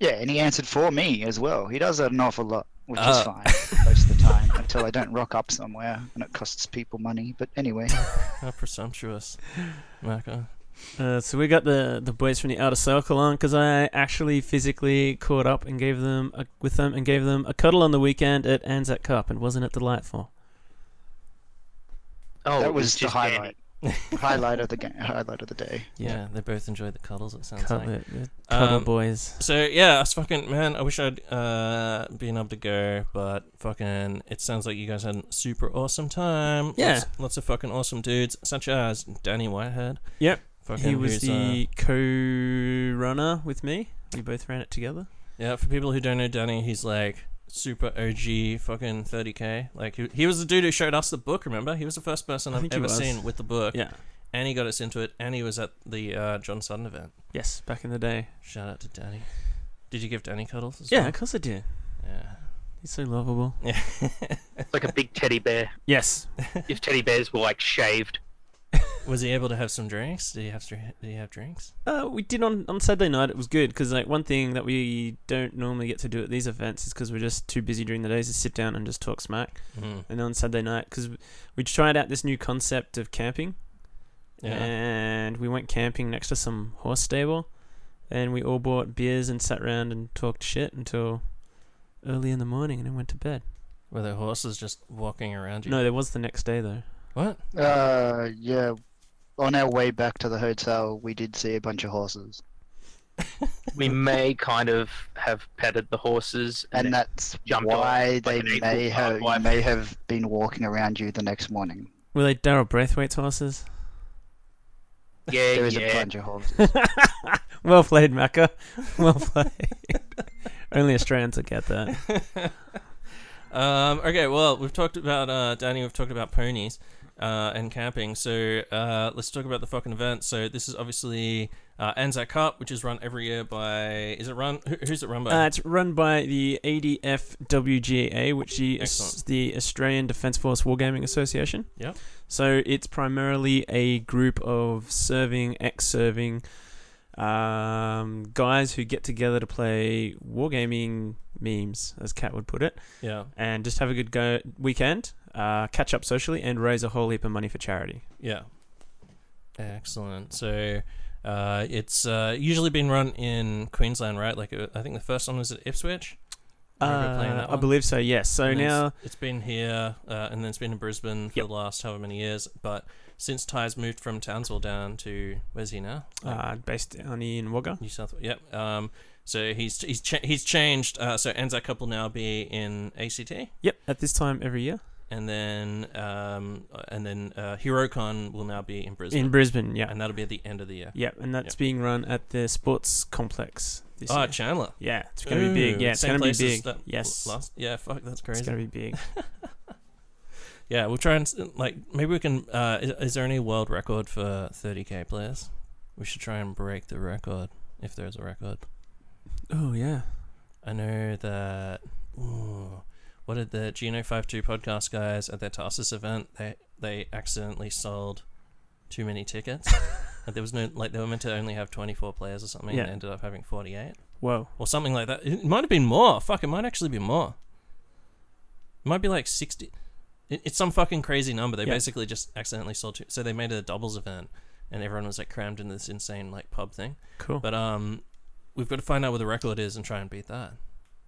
S4: Yeah, and he answered for me as well. He does that an awful lot, which
S1: Uh.
S4: is fine most of the time until I don't rock up somewhere and it costs people money. But anyway,
S1: How presumptuous, Macca.
S2: Uh, so we got the the boys from the outer circle on because I actually physically caught up and gave them a, with them and gave them a cuddle on the weekend at Anzac Cup, and wasn't it delightful?
S3: Oh,
S4: that
S3: it
S4: was the highlight. highlight of the game, highlight of the day.
S1: Yeah, they both enjoyed the cuddles. It sounds
S2: Cuddle,
S1: like.
S2: the cuddle
S1: Um,
S2: boys.
S1: So yeah, I was fucking man. I wish I'd uh, been able to go, but fucking, it sounds like you guys had a super awesome time.
S2: Yeah.
S1: lots, lots of fucking awesome dudes, such as Danny Whitehead.
S2: Yep.
S1: Fucking
S2: He was
S1: who's, uh,
S2: the co-runner with me. We both ran it together.
S1: yeah. For people who don't know Danny, he's like super OG fucking 30k. Like he, he was the dude who showed us the book. Remember, he was the first person
S2: I
S1: I've ever seen with the book,
S2: Yeah.
S1: and he got us into it, and he was at the uh, John Sutton event.
S2: Yes, back in the day.
S1: Shout out to Danny. Did you give Danny cuddles? As
S2: Yeah,
S1: well?
S2: of course I did.
S1: Yeah.
S2: He's so lovable.
S1: Yeah.
S3: It's like a big teddy bear.
S2: Yes.
S3: If teddy bears were like shaved.
S1: Was he able to have some drinks? Did he have Did he have drinks?
S2: Uh, we did on on Saturday night. It was good because like one thing that we don't normally get to do at these events is because we're just too busy during the days to sit down and just talk smack.
S1: Mm.
S2: And on Saturday night, because we tried out this new concept of camping,
S1: Yeah.
S2: and we went camping next to some horse stable, and we all bought beers and sat around and talked shit until early in the morning, and then went to bed.
S1: Were there horses just walking around you?
S2: No, there was the next day though.
S1: What?
S4: Uh, yeah. On our way back to the hotel, we did see a bunch of horses,
S3: We may kind of have petted the horses, and,
S4: and that's
S3: jumped
S4: why
S3: like
S4: they
S3: an equal
S4: may have
S3: wife.
S4: may have been walking around you the next morning.
S2: Were they Daryl Braithwaite's horses?
S3: yeah,
S4: There is a bunch of horses.
S2: well played, Macca. Well played. Only Australians will get that.
S1: Um. Okay. Well, we've talked about uh, Danny. We've talked about ponies. Uh, and camping. So uh, let's talk about the fucking event. So this is obviously uh, Anzac Cup, which is run every year by. Is it run? Who, who's it run by?
S2: Uh, it's run by the ADFWGA, which is the Australian Defence Force Wargaming Association.
S1: Yep.
S2: So it's primarily a group of serving, ex-serving um, guys who get together to play wargaming memes, as Kat would put it,
S1: yeah.
S2: and just have a good go weekend, uh, catch up socially, and raise a whole heap of money for charity.
S1: Yeah. Excellent. So. Uh, it's uh, usually been run in Queensland, right? Like uh, I think the first one was at Ipswich.
S2: Uh, I believe so. Yes. So
S1: And
S2: now.
S1: it's, it's been here, uh, and then it's been in Brisbane for
S2: Yep.
S1: the last however many years. But since Ty's moved from Townsville down to where's he now? Like,
S2: Uh, based down in Wagga.
S1: New South. Yep. Um. So he's he's cha- he's changed. Uh. So Anzac Cup will now be in ACT,
S2: Yep, at this time every year
S1: and then um and then uh, HeroCon will now be in Brisbane,
S2: in Brisbane. Yeah,
S1: and that'll be at the end of the year.
S2: Yep, and that's
S1: Yep.
S2: being run at the sports complex this
S1: Oh,
S2: year.
S1: Chandler.
S2: Yeah, it's gonna be big. Yeah, it's
S1: same
S2: gonna be big.
S1: that
S2: Yes,
S1: Last. Yeah. Fuck. That's crazy.
S2: it's gonna be big.
S1: Yeah, we'll try and like maybe we can. Uh, is, is there any world record for 30k players? We should try and break the record if there's a record.
S2: Oh yeah.
S1: I know that. Ooh, what did the Geno 52 podcast guys at their Tarsus event? They they accidentally sold too many tickets. and there was no like they were meant to only have 24 players or something,
S2: Yeah.
S1: and ended up having 48
S2: Whoa.
S1: or something like that. It might have been more. Fuck, it might actually be more. It might be like 60. It, it's some fucking crazy number. They
S2: Yeah.
S1: basically just accidentally sold two. So they made a doubles event, and everyone was like crammed into this insane like pub thing.
S2: Cool.
S1: But um, we've got to find out what the record is and try and beat that.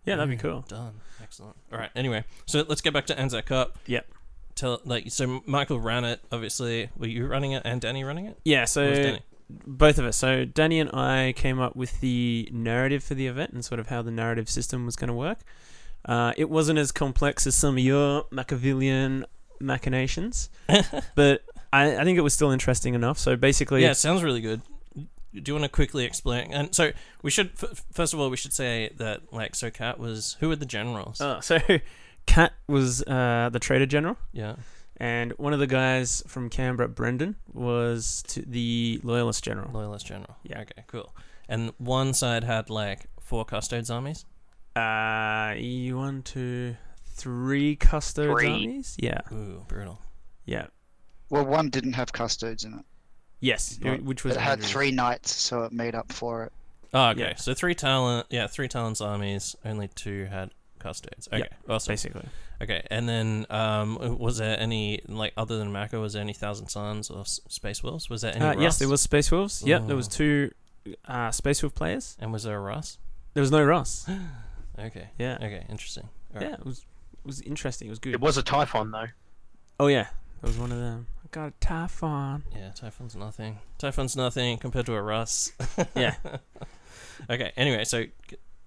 S2: Yeah, that'd be cool.
S1: Done. Excellent. All right. Anyway, so let's get back to Anzac Cup.
S2: Yep.
S1: Tell like so Michael ran it. Obviously, were you running it and Danny running it?
S2: Yeah. So both of us. So Danny and I came up with the narrative for the event and sort of how the narrative system was going to work. Uh, it wasn't as complex as some of your Machiavellian machinations, but I, I think it was still interesting enough. So basically,
S1: yeah, it sounds really good. Do you want to quickly explain? And so we should f- first of all we should say that like so Kat was who were the generals?
S2: uh, so Kat was uh, the trader general.
S1: yeah.
S2: And one of the guys from Canberra, Brendan, was to the loyalist general.
S1: Loyalist general.
S2: Yeah.
S1: Okay, cool. And one side had like four custodes armies.
S2: Uh, you one, two, three custodes
S3: Three.
S2: armies? Yeah,
S1: Ooh, brutal.
S2: yeah.
S4: Well, one didn't have custodes in it.
S2: Yes,
S4: But
S2: which was
S4: it had
S2: Andrew's.
S4: three knights, so it made up for it.
S1: Oh, okay.
S2: Yeah.
S1: So three talent, yeah, three Talons armies. Only two had custodes. Okay,
S2: Yeah,
S1: awesome.
S2: basically.
S1: Okay, and then um, was there any like other than Macca? Was there any Thousand Suns or S- Space Wolves? Was there any?
S2: Uh, yes, there was Space Wolves. Yep, there was
S1: Oh.
S2: two uh, Space Wolf players.
S1: And was there a Russ?
S2: There was no Russ.
S1: Okay.
S2: Yeah,
S1: Okay. Interesting. All right.
S2: yeah. It was it was interesting. It was good.
S3: It was a Typhon though.
S2: Oh yeah, it was one of them. Got a Typhon.
S1: Yeah, Typhoon's nothing. Typhoon's nothing compared to a Russ.
S2: Yeah.
S1: okay. Anyway, so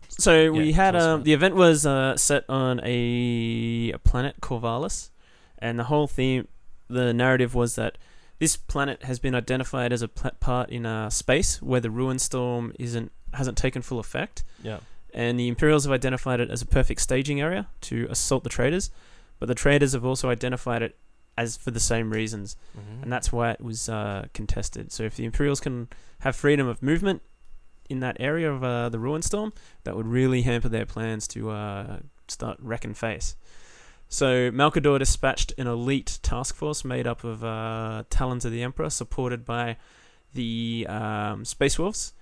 S2: So we had um, the event was uh, set on a, a planet Corvallis, and the whole theme, the narrative was that this planet has been identified as a part in uh, space where the ruin storm isn't hasn't taken full effect,
S1: yeah.
S2: and the Imperials have identified it as a perfect staging area to assault the traders, but the traders have also identified it as for the same reasons,
S1: Mhm.
S2: and that's why it was uh, contested. So if the Imperials can have freedom of movement in that area of uh, the ruin storm, that would really hamper their plans to uh, start wrecking face. So Malcador dispatched an elite task force made up of uh, Talons of the Emperor, supported by the um, Space Wolves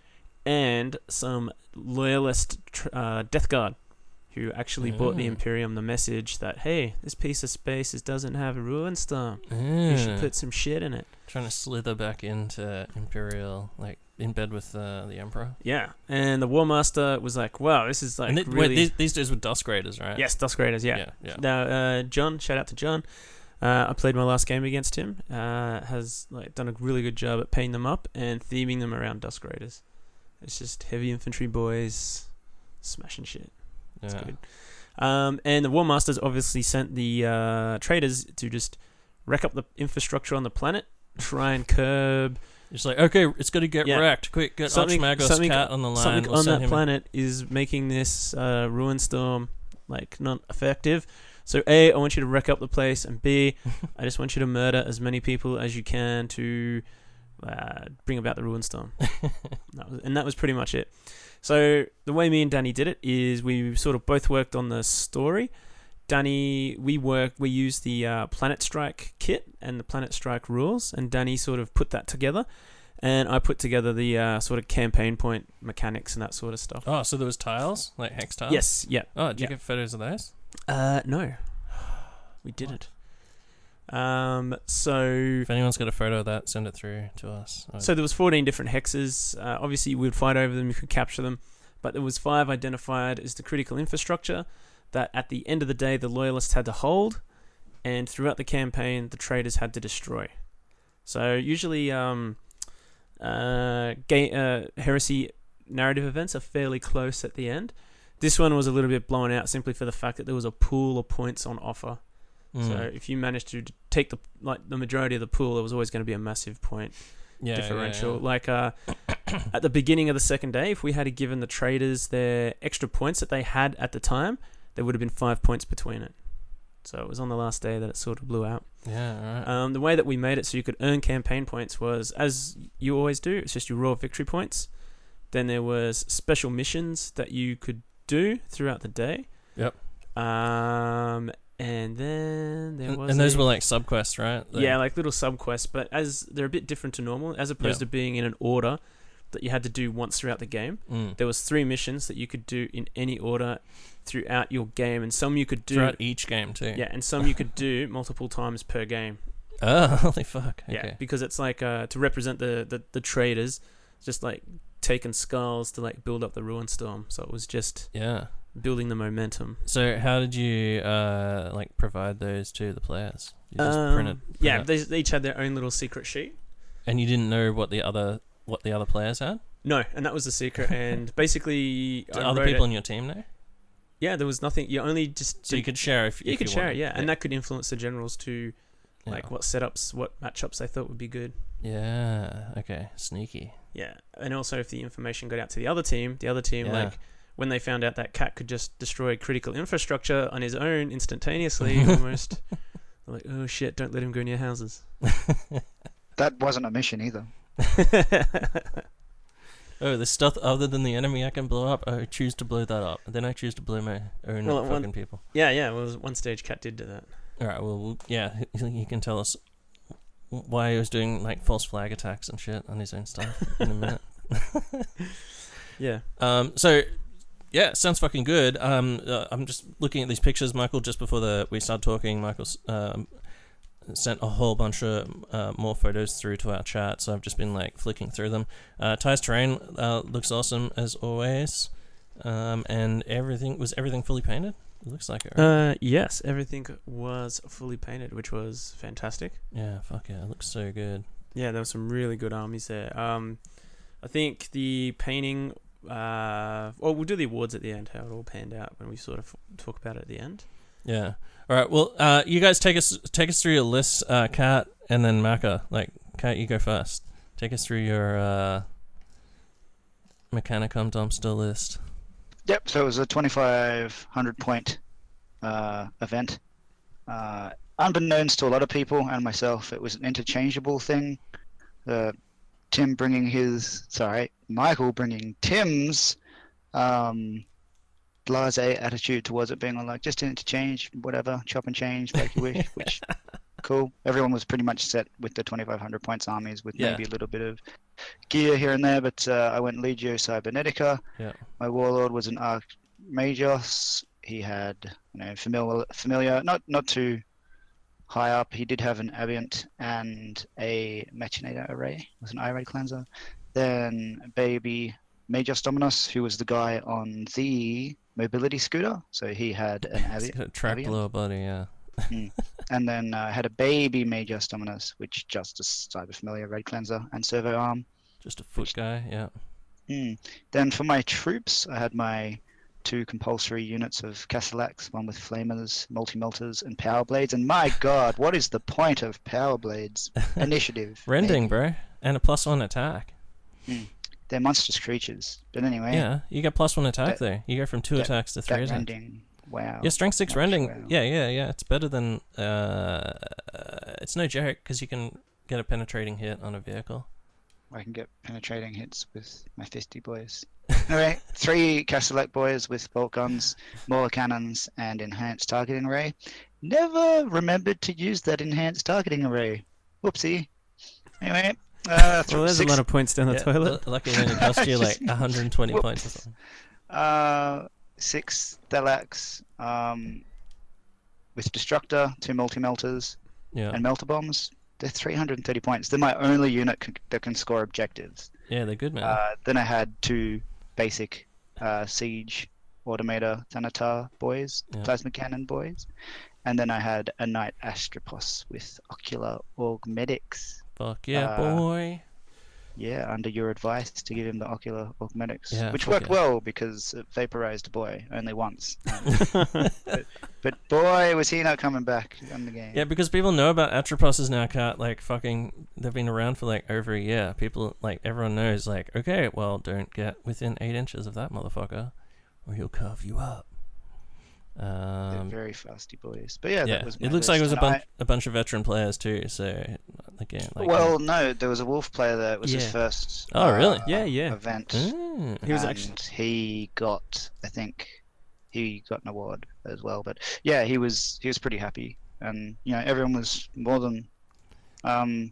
S2: and some loyalist tr- uh, Death Guard, who actually brought the
S1: Ah.
S2: Imperium the message that hey, this piece of space is, doesn't have a ruin storm. You should
S1: Ah.
S2: put some shit in it.
S1: trying to slither back into Imperial, like in bed with uh, the Emperor.
S2: Yeah, and the War Master was like, "Wow, this is like
S1: th-
S2: really."
S1: wait, these, these dudes were Dusk Raiders, right?
S2: yes, Dusk Raiders. Yeah.
S1: Yeah. Yeah.
S2: Now, uh, John, shout out to John. Uh, I played my last game against him. Uh, has like done a really good job at painting them up and theming them around Dusk Raiders. It's just heavy infantry boys smashing shit. It's
S1: yeah.
S2: good. Um, and the War Masters obviously sent the uh, traders to just wreck up the infrastructure on the planet, try and curb
S1: It's like, okay, it's got to get
S2: Yeah.
S1: wrecked. Quick, get
S2: Something-
S1: Kat on the line.
S2: something
S1: We'll
S2: on that
S1: him in.
S2: planet is making this uh, ruin storm like not effective. So A, I want you to wreck up the place, and B, I just want you to murder as many people as you can to uh, bring about the ruin storm. That was, and that was pretty much it. So the way me and Danny did it is we sort of both worked on the story. Danny, we worked, we used the uh, Planet Strike kit and the Planet Strike rules, and Danny sort of put that together. And I put together the uh, sort of campaign point mechanics and that sort of stuff.
S1: Oh, so there was tiles, like hex tiles.
S2: Yes, yeah.
S1: Oh, did you
S2: Yeah.
S1: get photos of those?
S2: Uh, no, we didn't. Um, so
S1: If anyone's got a photo of that, send it through to us.
S2: So there was 14 different hexes. Uh, obviously, we would fight over them. You could capture them, but there was five identified as the critical infrastructure that, at the end of the day, the loyalists had to hold, and throughout the campaign, the traders had to destroy. So usually, um, uh, ga- uh, heresy narrative events are fairly close at the end. This one was a little bit blown out simply for the fact that there was a pool of points on offer.
S1: Mm.
S2: So if you managed to take the like the majority of the pool, there was always going to be a massive point
S1: yeah, yeah,
S2: differential.
S1: yeah.
S2: Like uh, at the beginning of the second day, if we had given the traders their extra points that they had at the time, there would have been five points between it. So it was on the last day that it sort of blew out.
S1: Yeah, right.
S2: Um, the way that we made it so you could earn campaign points was, as you always do, it's just your raw victory points. Then there was special missions that you could do throughout the day.
S1: Yep.
S2: Um, and then there
S1: and,
S2: was
S1: and those
S2: a-
S1: were like subquests, right? They-
S2: yeah, like little subquests, but as they're a bit different to normal, as opposed
S1: Yeah.
S2: to being in an order that you had to do once throughout the game.
S1: Mm.
S2: There was three missions that you could do in any order throughout your game, and some you could do
S1: throughout each game too.
S2: yeah, and some you could do multiple times per game.
S1: Oh, holy fuck. Okay.
S2: Yeah, because it's like uh, to represent the, the the traders, just like taking skulls to like build up the ruin storm. So it was just
S1: Yeah.
S2: Building the momentum.
S1: So how did you uh like provide those to the players? You just
S2: Um,
S1: printed,
S2: yeah,
S1: print it?
S2: they, they each had their own little secret sheet.
S1: and you didn't know what the other what the other players had.
S2: No, and that was the secret. And basically,
S1: other people
S2: it-
S1: on your team know?
S2: yeah, there was nothing. You only just
S1: So you could share if
S2: you
S1: if
S2: could share
S1: wanted.
S2: yeah, and that could influence the generals to
S1: Yeah.
S2: like what setups, what matchups they thought would be good.
S1: Yeah. Okay. Sneaky.
S2: Yeah, and also if the information got out to the other team, the other team
S1: Yeah.
S2: like when they found out that Kat could just destroy critical infrastructure on his own instantaneously, almost. like, oh shit! Don't let him go near houses.
S4: That wasn't a mission either.
S1: Oh, there's stuff other than the enemy I can blow up. I choose to blow that up. Then I choose to blow my own
S2: Well,
S1: fucking
S2: one-
S1: people.
S2: yeah, yeah. Well, one stage Kat did do that.
S1: All right. Well, we'll- yeah. He he can tell us why he was doing like false flag attacks and shit on his own stuff in a minute.
S2: Yeah.
S1: Um. So. Yeah, sounds fucking good. Um, uh, I'm just looking at these pictures, Michael. Just before the we started talking, Michael um, sent a whole bunch of uh, more photos through to our chat. So I've just been like flicking through them. Uh, Ty's terrain uh, looks awesome as always, um, and everything was everything fully painted. It looks like it. Right?
S2: Uh, yes, everything was fully painted, which was fantastic.
S1: yeah, fuck yeah, it looks so good.
S2: Yeah, there were some really good armies there. Um, I think the painting. Uh, well, we'll do the awards at the end. How it all panned out when we sort of talk about it at the end.
S1: Yeah. All right. Well, uh, you guys take us take us through your list, uh, Kat, and then Macca. Like, Kat, you go first. Take us through your uh, Mechanicum dumpster list.
S4: Yep. So it was a 2,500 point uh, event. Uh, unbeknownst to a lot of people and myself, it was an interchangeable thing. Uh, Tim bringing his, sorry, Michael bringing Tim's um, blase attitude towards it, being like just interchange, whatever, chop and change, like you wish. Which cool. Everyone was pretty much set with the 2,500 points armies, with
S1: Yeah.
S4: maybe a little bit of gear here and there. But uh, I went Legio Cybernetica.
S1: Yeah.
S4: My warlord was an Archmagos. He had, you know, familiar, familiar, not not too high up. He did have an Abeyant and a Machinator array. with an array cleanser. Then baby Magos Dominus, who was the guy on the mobility scooter. So he had an
S1: It's
S4: Abeyant.
S1: got a track
S4: Avian?
S1: below body, yeah.
S4: and then uh, had a baby Magos Dominus, which just a cyber familiar red cleanser and servo arm.
S1: Just a foot guy, yeah.
S4: Hmm. Then for my troops, I had my two compulsory units of Castellax, one with flamers, multi-melters, and power blades. And my god, what is the point of power blades? Initiative.
S1: Rending,
S4: maybe.
S1: bro. And a plus one attack.
S4: They're monstrous creatures. But anyway,
S1: Yeah, you get plus one attack
S4: That-
S1: there. You go from two
S4: that-
S1: attacks to three attacks.
S4: rending. Wow.
S1: Yeah, strength six
S4: Much
S1: rending.
S4: wow.
S1: Yeah, yeah, yeah. It's better than. Uh, it's no joke because you can get a penetrating hit on a vehicle.
S4: I can get penetrating hits with my fisty boys. Anyway, three Castellax boys with bolt guns, Mauler cannons, and enhanced targeting array. Never remembered to use that enhanced targeting array. Whoopsie. Anyway, uh, th-
S2: Well, there's
S4: six,
S2: a lot of points down the
S1: Yeah,
S2: toilet.
S1: lu- Lucky it only cost you like 120
S4: Whoops.
S1: points or something.
S4: uh, six Thallax um, with Destructor, two multi-melters,
S1: Yeah,
S4: and melter bombs. They're 330 points. They're my only unit c- that can score objectives.
S1: yeah, they're good, man.
S4: Uh, then I had two basic uh, siege automator Thanatar boys,
S1: Yeah.
S4: plasma cannon boys, and then I had a knight Atropos with ocular augmetics.
S1: Fuck yeah,
S4: uh,
S1: boy.
S4: Yeah, under your advice to give him the ocular augmetics,
S1: Yeah,
S4: which worked
S1: yeah.
S4: well because it vaporized boy only once. Um, but boy, was he not coming back on the game.
S1: Yeah, because people know about Atroposes now, Kat. Like fucking, they've been around for like over a year. People like everyone knows. Like, okay, well, don't get within eight inches of that motherfucker, or he'll carve you up.
S4: They're
S1: Um,
S4: very fasty boys. But yeah,
S1: yeah,
S4: that was my
S1: it looks like it was
S4: list.
S1: a
S4: And I-
S1: bunch, a bunch of veteran players too. So again, like,
S4: well, no, there was a wolf player there. It was his first.
S1: Oh, really?
S4: uh,
S2: Yeah, yeah.
S4: Event.
S1: Mm.
S2: He was actually-
S4: he got I think he got an award as well. But yeah, he was he was pretty happy, and you know everyone was more than um,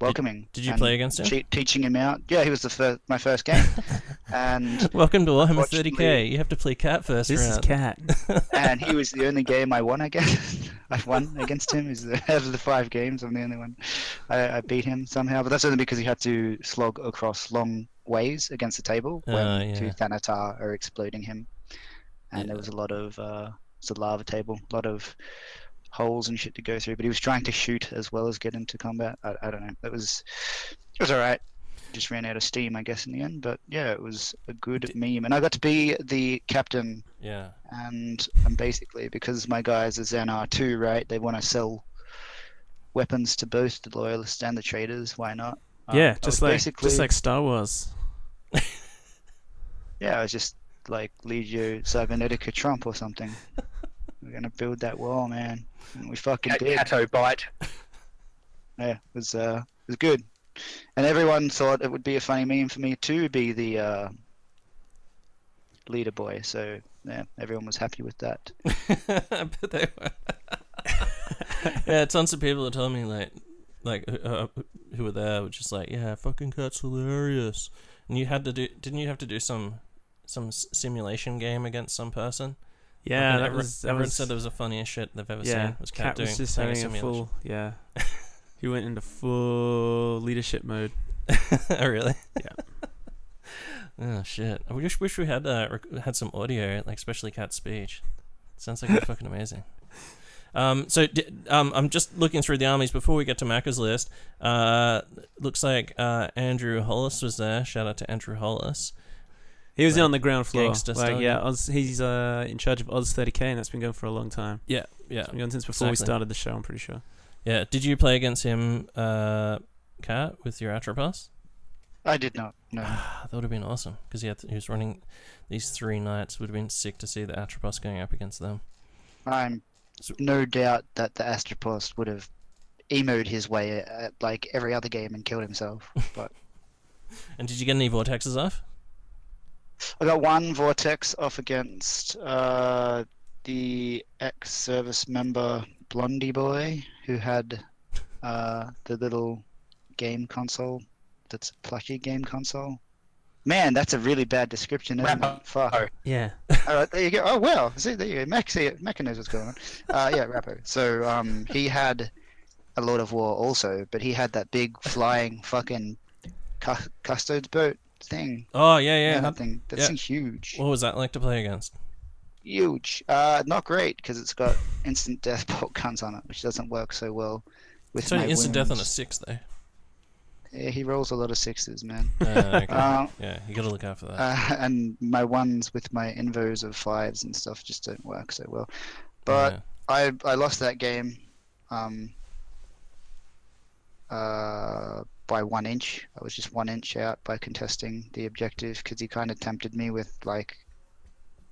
S4: welcoming.
S1: did you play against him?
S4: che- teaching him out. Yeah, he was the first my first game, and
S1: Welcome to Warhammer
S4: Unfortunately-
S1: 30k. You have to play Kat first
S2: This is. Kat.
S4: and he was the only game I won against. I've won against him. Is out of the five games, I'm the only one. I, I beat him somehow, but that's only because he had to slog across long ways against the table when
S1: Ah, yeah.
S4: two Thanatar are exploding him, and
S1: Yeah.
S4: there was a lot of uh, it's a lava table, a lot of holes and shit to go through. But he was trying to shoot as well as get into combat. I, I don't know. It was it was all right. just ran out of steam, I guess, in the end. But yeah, it was a good meme, and I got to be the captain.
S1: Yeah.
S4: And and basically because my guys are Xenar too, right? They want to sell weapons to both the loyalists and the traitors. Why not? Um,
S2: yeah,
S4: was
S2: just like
S4: basically,
S2: just like Star Wars.
S4: yeah, I was just like Legio Cybernetica Trump or something. We're gonna build that wall, man. And we fucking
S3: Kat-
S4: did.
S3: Cato bite.
S4: Yeah, it was uh, it was good. And everyone thought it would be a funny meme for me to be the uh, leader boy. So yeah, everyone was happy with that.
S1: I bet they were. yeah, tons of people have told me like, like uh, who were there were just like, yeah, fucking Kat's hilarious. And you had to do, didn't you have to do some, some simulation game against some person?
S2: Yeah, that
S1: everyone-
S2: was that
S1: everyone
S2: was
S1: said it was the funniest shit they've ever
S2: yeah.
S1: seen. Was
S2: Kat
S1: Kat doing
S2: was just having a full yeah. he went into full leadership mode.
S1: oh, really?
S2: Yeah.
S1: oh shit! I just wish we had uh, rec- had some audio, like especially Kat's speech. Sounds like it's fucking amazing. Um, so um, I'm just looking through the armies before we get to Macca's list. Uh, looks like uh, Andrew Hollis was there. Shout out to Andrew Hollis.
S2: He was
S1: Like,
S2: on the ground floor.
S1: gangster
S2: Like
S1: style,
S2: yeah,
S1: yeah.
S2: Oz, he's uh, in charge of Oz 30k, and that's been going for a long time.
S1: Yeah, yeah,
S2: It's been going since before we started the show. I'm pretty sure.
S1: yeah. Did you play against him, uh, Kat, with your Atropos?
S4: I did not. No.
S1: that would have been awesome because he, had he was running these three knights. Would have been sick to see the Atropos going up against them.
S4: I'm
S1: So-
S4: no doubt that the Atropos would have emoed his way at like every other game and killed himself. But
S1: And did you get any vortexes off?
S4: I got one vortex off against uh, the ex-service member Blondie Boy, who had uh, the little game console. That's a plushy game console. Man, that's a really bad description, isn't
S3: Rappo.
S4: it? Fuck.
S2: Yeah.
S4: All right, there you go. Oh well, see there you go. Mech, see, Mech knows what's going on. Uh, yeah, Rappo. So um, he had a Lord of War also, but he had that big flying fucking cu- custodes boat thing.
S1: Oh yeah, yeah.
S4: Yeah, that thing. That
S1: yeah.
S4: huge.
S1: What was that like to play against?
S4: Huge. Uh, not great because it's got instant death bolt guns on it, which doesn't work so well with
S1: It's only instant death on a six though.
S4: Yeah, he rolls a lot of sixes, man.
S1: Uh, okay.
S4: Uh,
S1: yeah, you gotta look out for that.
S4: uh, and my ones with my invos of fives and stuff just don't work so well. But
S1: Yeah.
S4: I I lost that game, um, uh, by one inch. I was just one inch out by contesting the objective because he kind of tempted me with like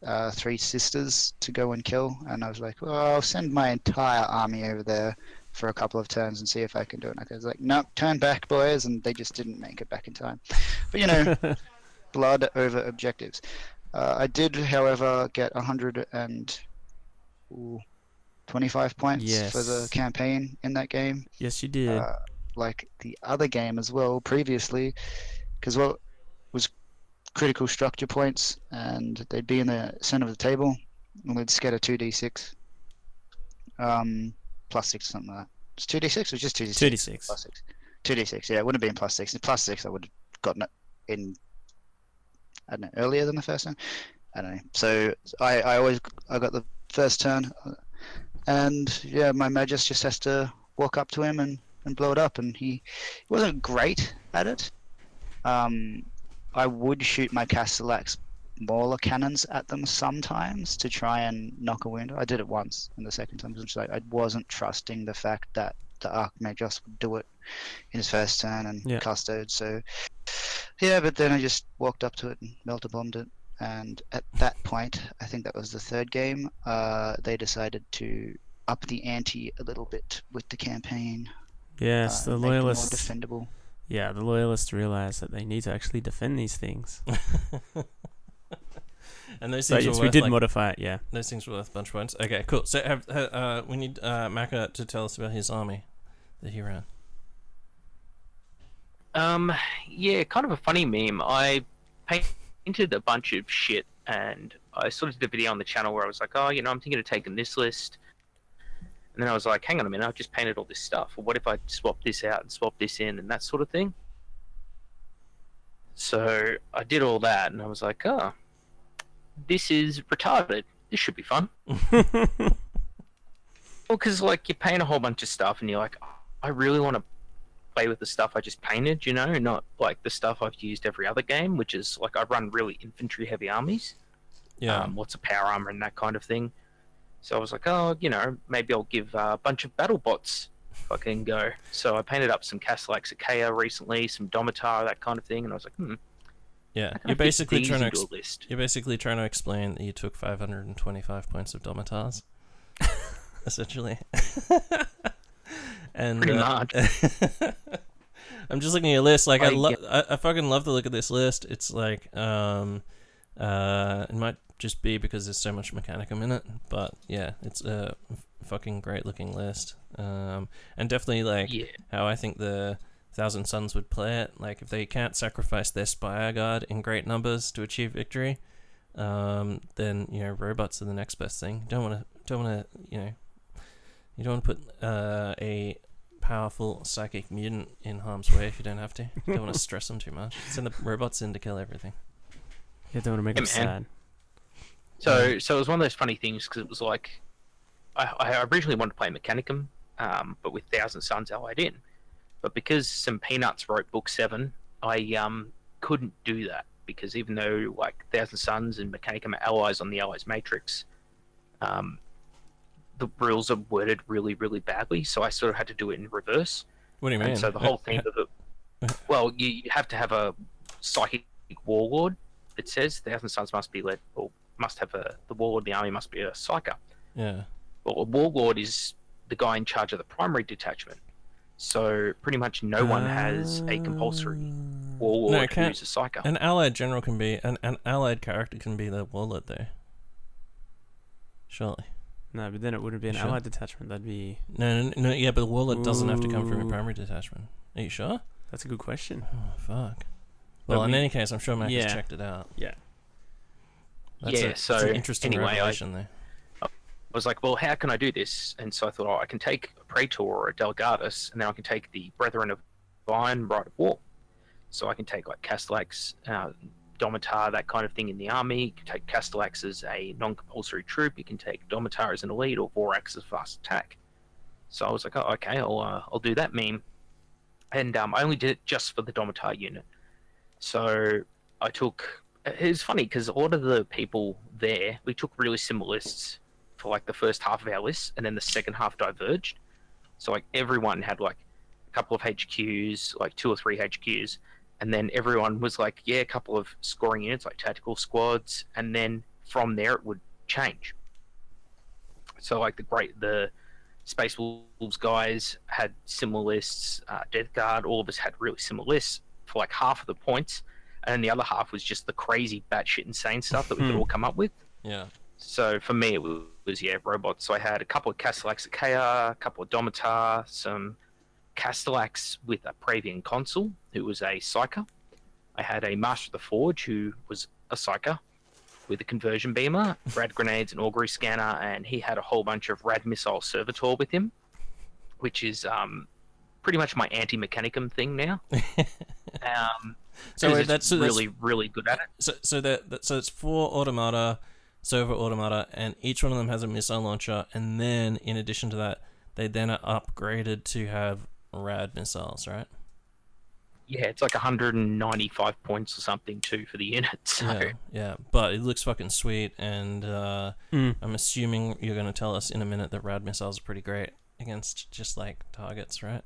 S4: uh, three sisters to go and kill, and I was like, well, I'll send my entire army over there for a couple of turns and see if I can do it. And I was like, nope, turn back, boys, and they just didn't make it back in time. But you know, blood over objectives. Uh, I did, however, get 125 points for the campaign in that game.
S2: yes, you did.
S4: Uh, like the other game as well previously, because what was critical structure points, and they'd be in the center of the table, and we'd scatter 2d6, um, plus six, something like that. It's 2d6 or just 2d6?
S2: 2d6.
S4: Plus six. 2d6, yeah, it wouldn't have been plus six. If plus six, I would have gotten it in, I don't know, earlier than the first turn. I don't know. So I, I always I got the first turn, uh, and yeah, my Magos just has to walk up to him and, and blow it up, and he, he wasn't great at it. Um, I would shoot my Castellax Mauler cannons at them sometimes to try and knock a wound. I did it once, and the second time was like I wasn't trusting the fact that the Archmagos would do it in his first turn and
S2: Yeah.
S4: custode. So yeah, but then I just walked up to it and melter bombed it. And at that point, I think that was the third game. Uh, they decided to up the ante a little bit with the campaign.
S2: Yes,
S4: uh,
S2: the
S4: make more
S2: loyalists.
S4: defendable.
S2: Yeah, the loyalists realize that they need to actually defend these things.
S1: and those things
S2: So
S1: things
S2: yes,
S1: were
S2: we did
S1: like,
S2: modify it. Yeah.
S1: those things were worth a bunch of points. Okay, cool. So have, uh, we need uh, Macca to tell us about his army that he ran.
S3: Um, yeah, kind of a funny meme. I painted a bunch of shit, and I sort of did a video on the channel where I was like, oh, you know, I'm thinking of taking this list. And then I was like, hang on a minute, I've just painted all this stuff. Well, what if I swap this out and swap this in and that sort of thing? So I did all that, and I was like, oh, this is retarded. This should be fun. Well, because like you paint a whole bunch of stuff, and you're like, I really want to play with the stuff I just painted, you know, not like the stuff I've used every other game, which is like I run really infantry heavy armies,
S1: Yeah.
S3: um, lots of power armor and that kind of thing. So I was like, oh, you know, maybe I'll give uh, a bunch of battle bots fucking go. So I painted up some Castellax Achea recently, some Domitar, that kind of thing, and I was like, hmm,
S1: yeah.
S3: how can I
S1: You're basically trying to ex-
S3: list.
S1: you're basically trying to explain that you took 525 points of Domitars, essentially. and
S3: Pretty
S1: uh. I'm just looking at your list. Like I,
S3: I
S1: lo- I, I fucking love to look at this list. It's like, um, uh, it might just be because there's so much Mechanicum in it, but yeah, it's a f- fucking great looking list. Um, and definitely like
S3: Yeah.
S1: how I think the Thousand Sons would play it. Like if they can't sacrifice their Spire Guard in great numbers to achieve victory, um, then you know robots are the next best thing. Don't want to, don't want to, you know, you don't want to put uh, a powerful psychic mutant in harm's way if you don't have to. You don't want to stress them too much. Send the robots in to kill everything.
S2: You don't want to make
S3: Yeah,
S2: them
S3: man.
S2: sad.
S3: So, so it was one of those funny things because it was like, I, I originally wanted to play Mechanicum, um, but with Thousand Sons allied in. But because some peanuts wrote book seven, I um couldn't do that because even though like Thousand Sons and Mechanicum are allies on the allies matrix, um, the rules are worded really, really badly. So I sort of had to do it in reverse.
S1: What do you mean?
S3: And so the whole thing of it, well, you, you have to have a psychic warlord. It says Thousand Sons must be led, or must have a the warlord of the army must be a psyker.
S1: yeah.
S3: Well, a warlord is the guy in charge of the primary detachment. So pretty much no one has a compulsory ah. warlord
S1: No, can't-
S3: who's a psyker.
S1: An allied general can be an, an allied character can be the warlord though. Surely.
S2: No, but then it wouldn't be an
S1: Sure.
S2: allied detachment. That'd be.
S1: No, no, no, yeah, but the warlord doesn't have to come from a primary detachment. Are you sure?
S2: That's a good question.
S1: Oh, fuck.
S2: But
S1: Well, in
S2: we-
S1: any case, I'm sure Mac
S2: Yeah.
S1: has checked it out.
S2: Yeah.
S1: That's
S3: Yeah,
S1: a,
S3: so
S1: an interesting
S3: anyway, I-
S1: there.
S3: I was like, well, how can I do this? And so I thought, oh, I can take a Praetor or a Delegatus, and then I can take the Brethren of Vine Rite of War. So I can take like Castellax, uh, Domitar, that kind of thing in the army. You can take Castellax as a non-compulsory troop. You can take Domitar as an elite, or Vorax as fast attack. So I was like, oh, okay, I'll uh, I'll do that meme. And um, I only did it just for the Domitar unit. So I took. It was funny because a lot of the people there, we took really similar lists for like the first half of our list, and then the second half diverged. So like everyone had like a couple of HQs, like two or three HQs, and then everyone was like, yeah, a couple of scoring units, like tactical squads, and then from there it would change. So like the great the Space Wolves guys had similar lists, uh, Death Guard, all of us had really similar lists for like half of the points, and then the other half was just the crazy batshit insane stuff that we could
S2: Hmm.
S3: all come up with.
S1: Yeah.
S3: So for me, it was, was yeah, robots. So I had a couple of Castellax Achea, a couple of Domitar, some Castellax with a Praevian consul who was a psyker. I had a Master of the Forge who was a psyker with a conversion beamer, rad grenades, and augury scanner, and he had a whole bunch of rad missile servitor with him, which is um, pretty much my anti mechanicum thing now. um,
S1: So
S3: 'cause
S1: wait,
S3: it's
S1: that's so that's-
S3: really, really good at it.
S1: So so that, that so it's four automata, servo automata, and each one of them has a missile launcher, and then in addition to that, they then are upgraded to have rad missiles, right?
S3: Yeah, it's like 195 points or something too for the unit. So
S1: Yeah, yeah. But it looks fucking sweet, and uh,
S2: Mm.
S1: I'm assuming you're gonna tell us in a minute that rad missiles are pretty great against just like targets, right?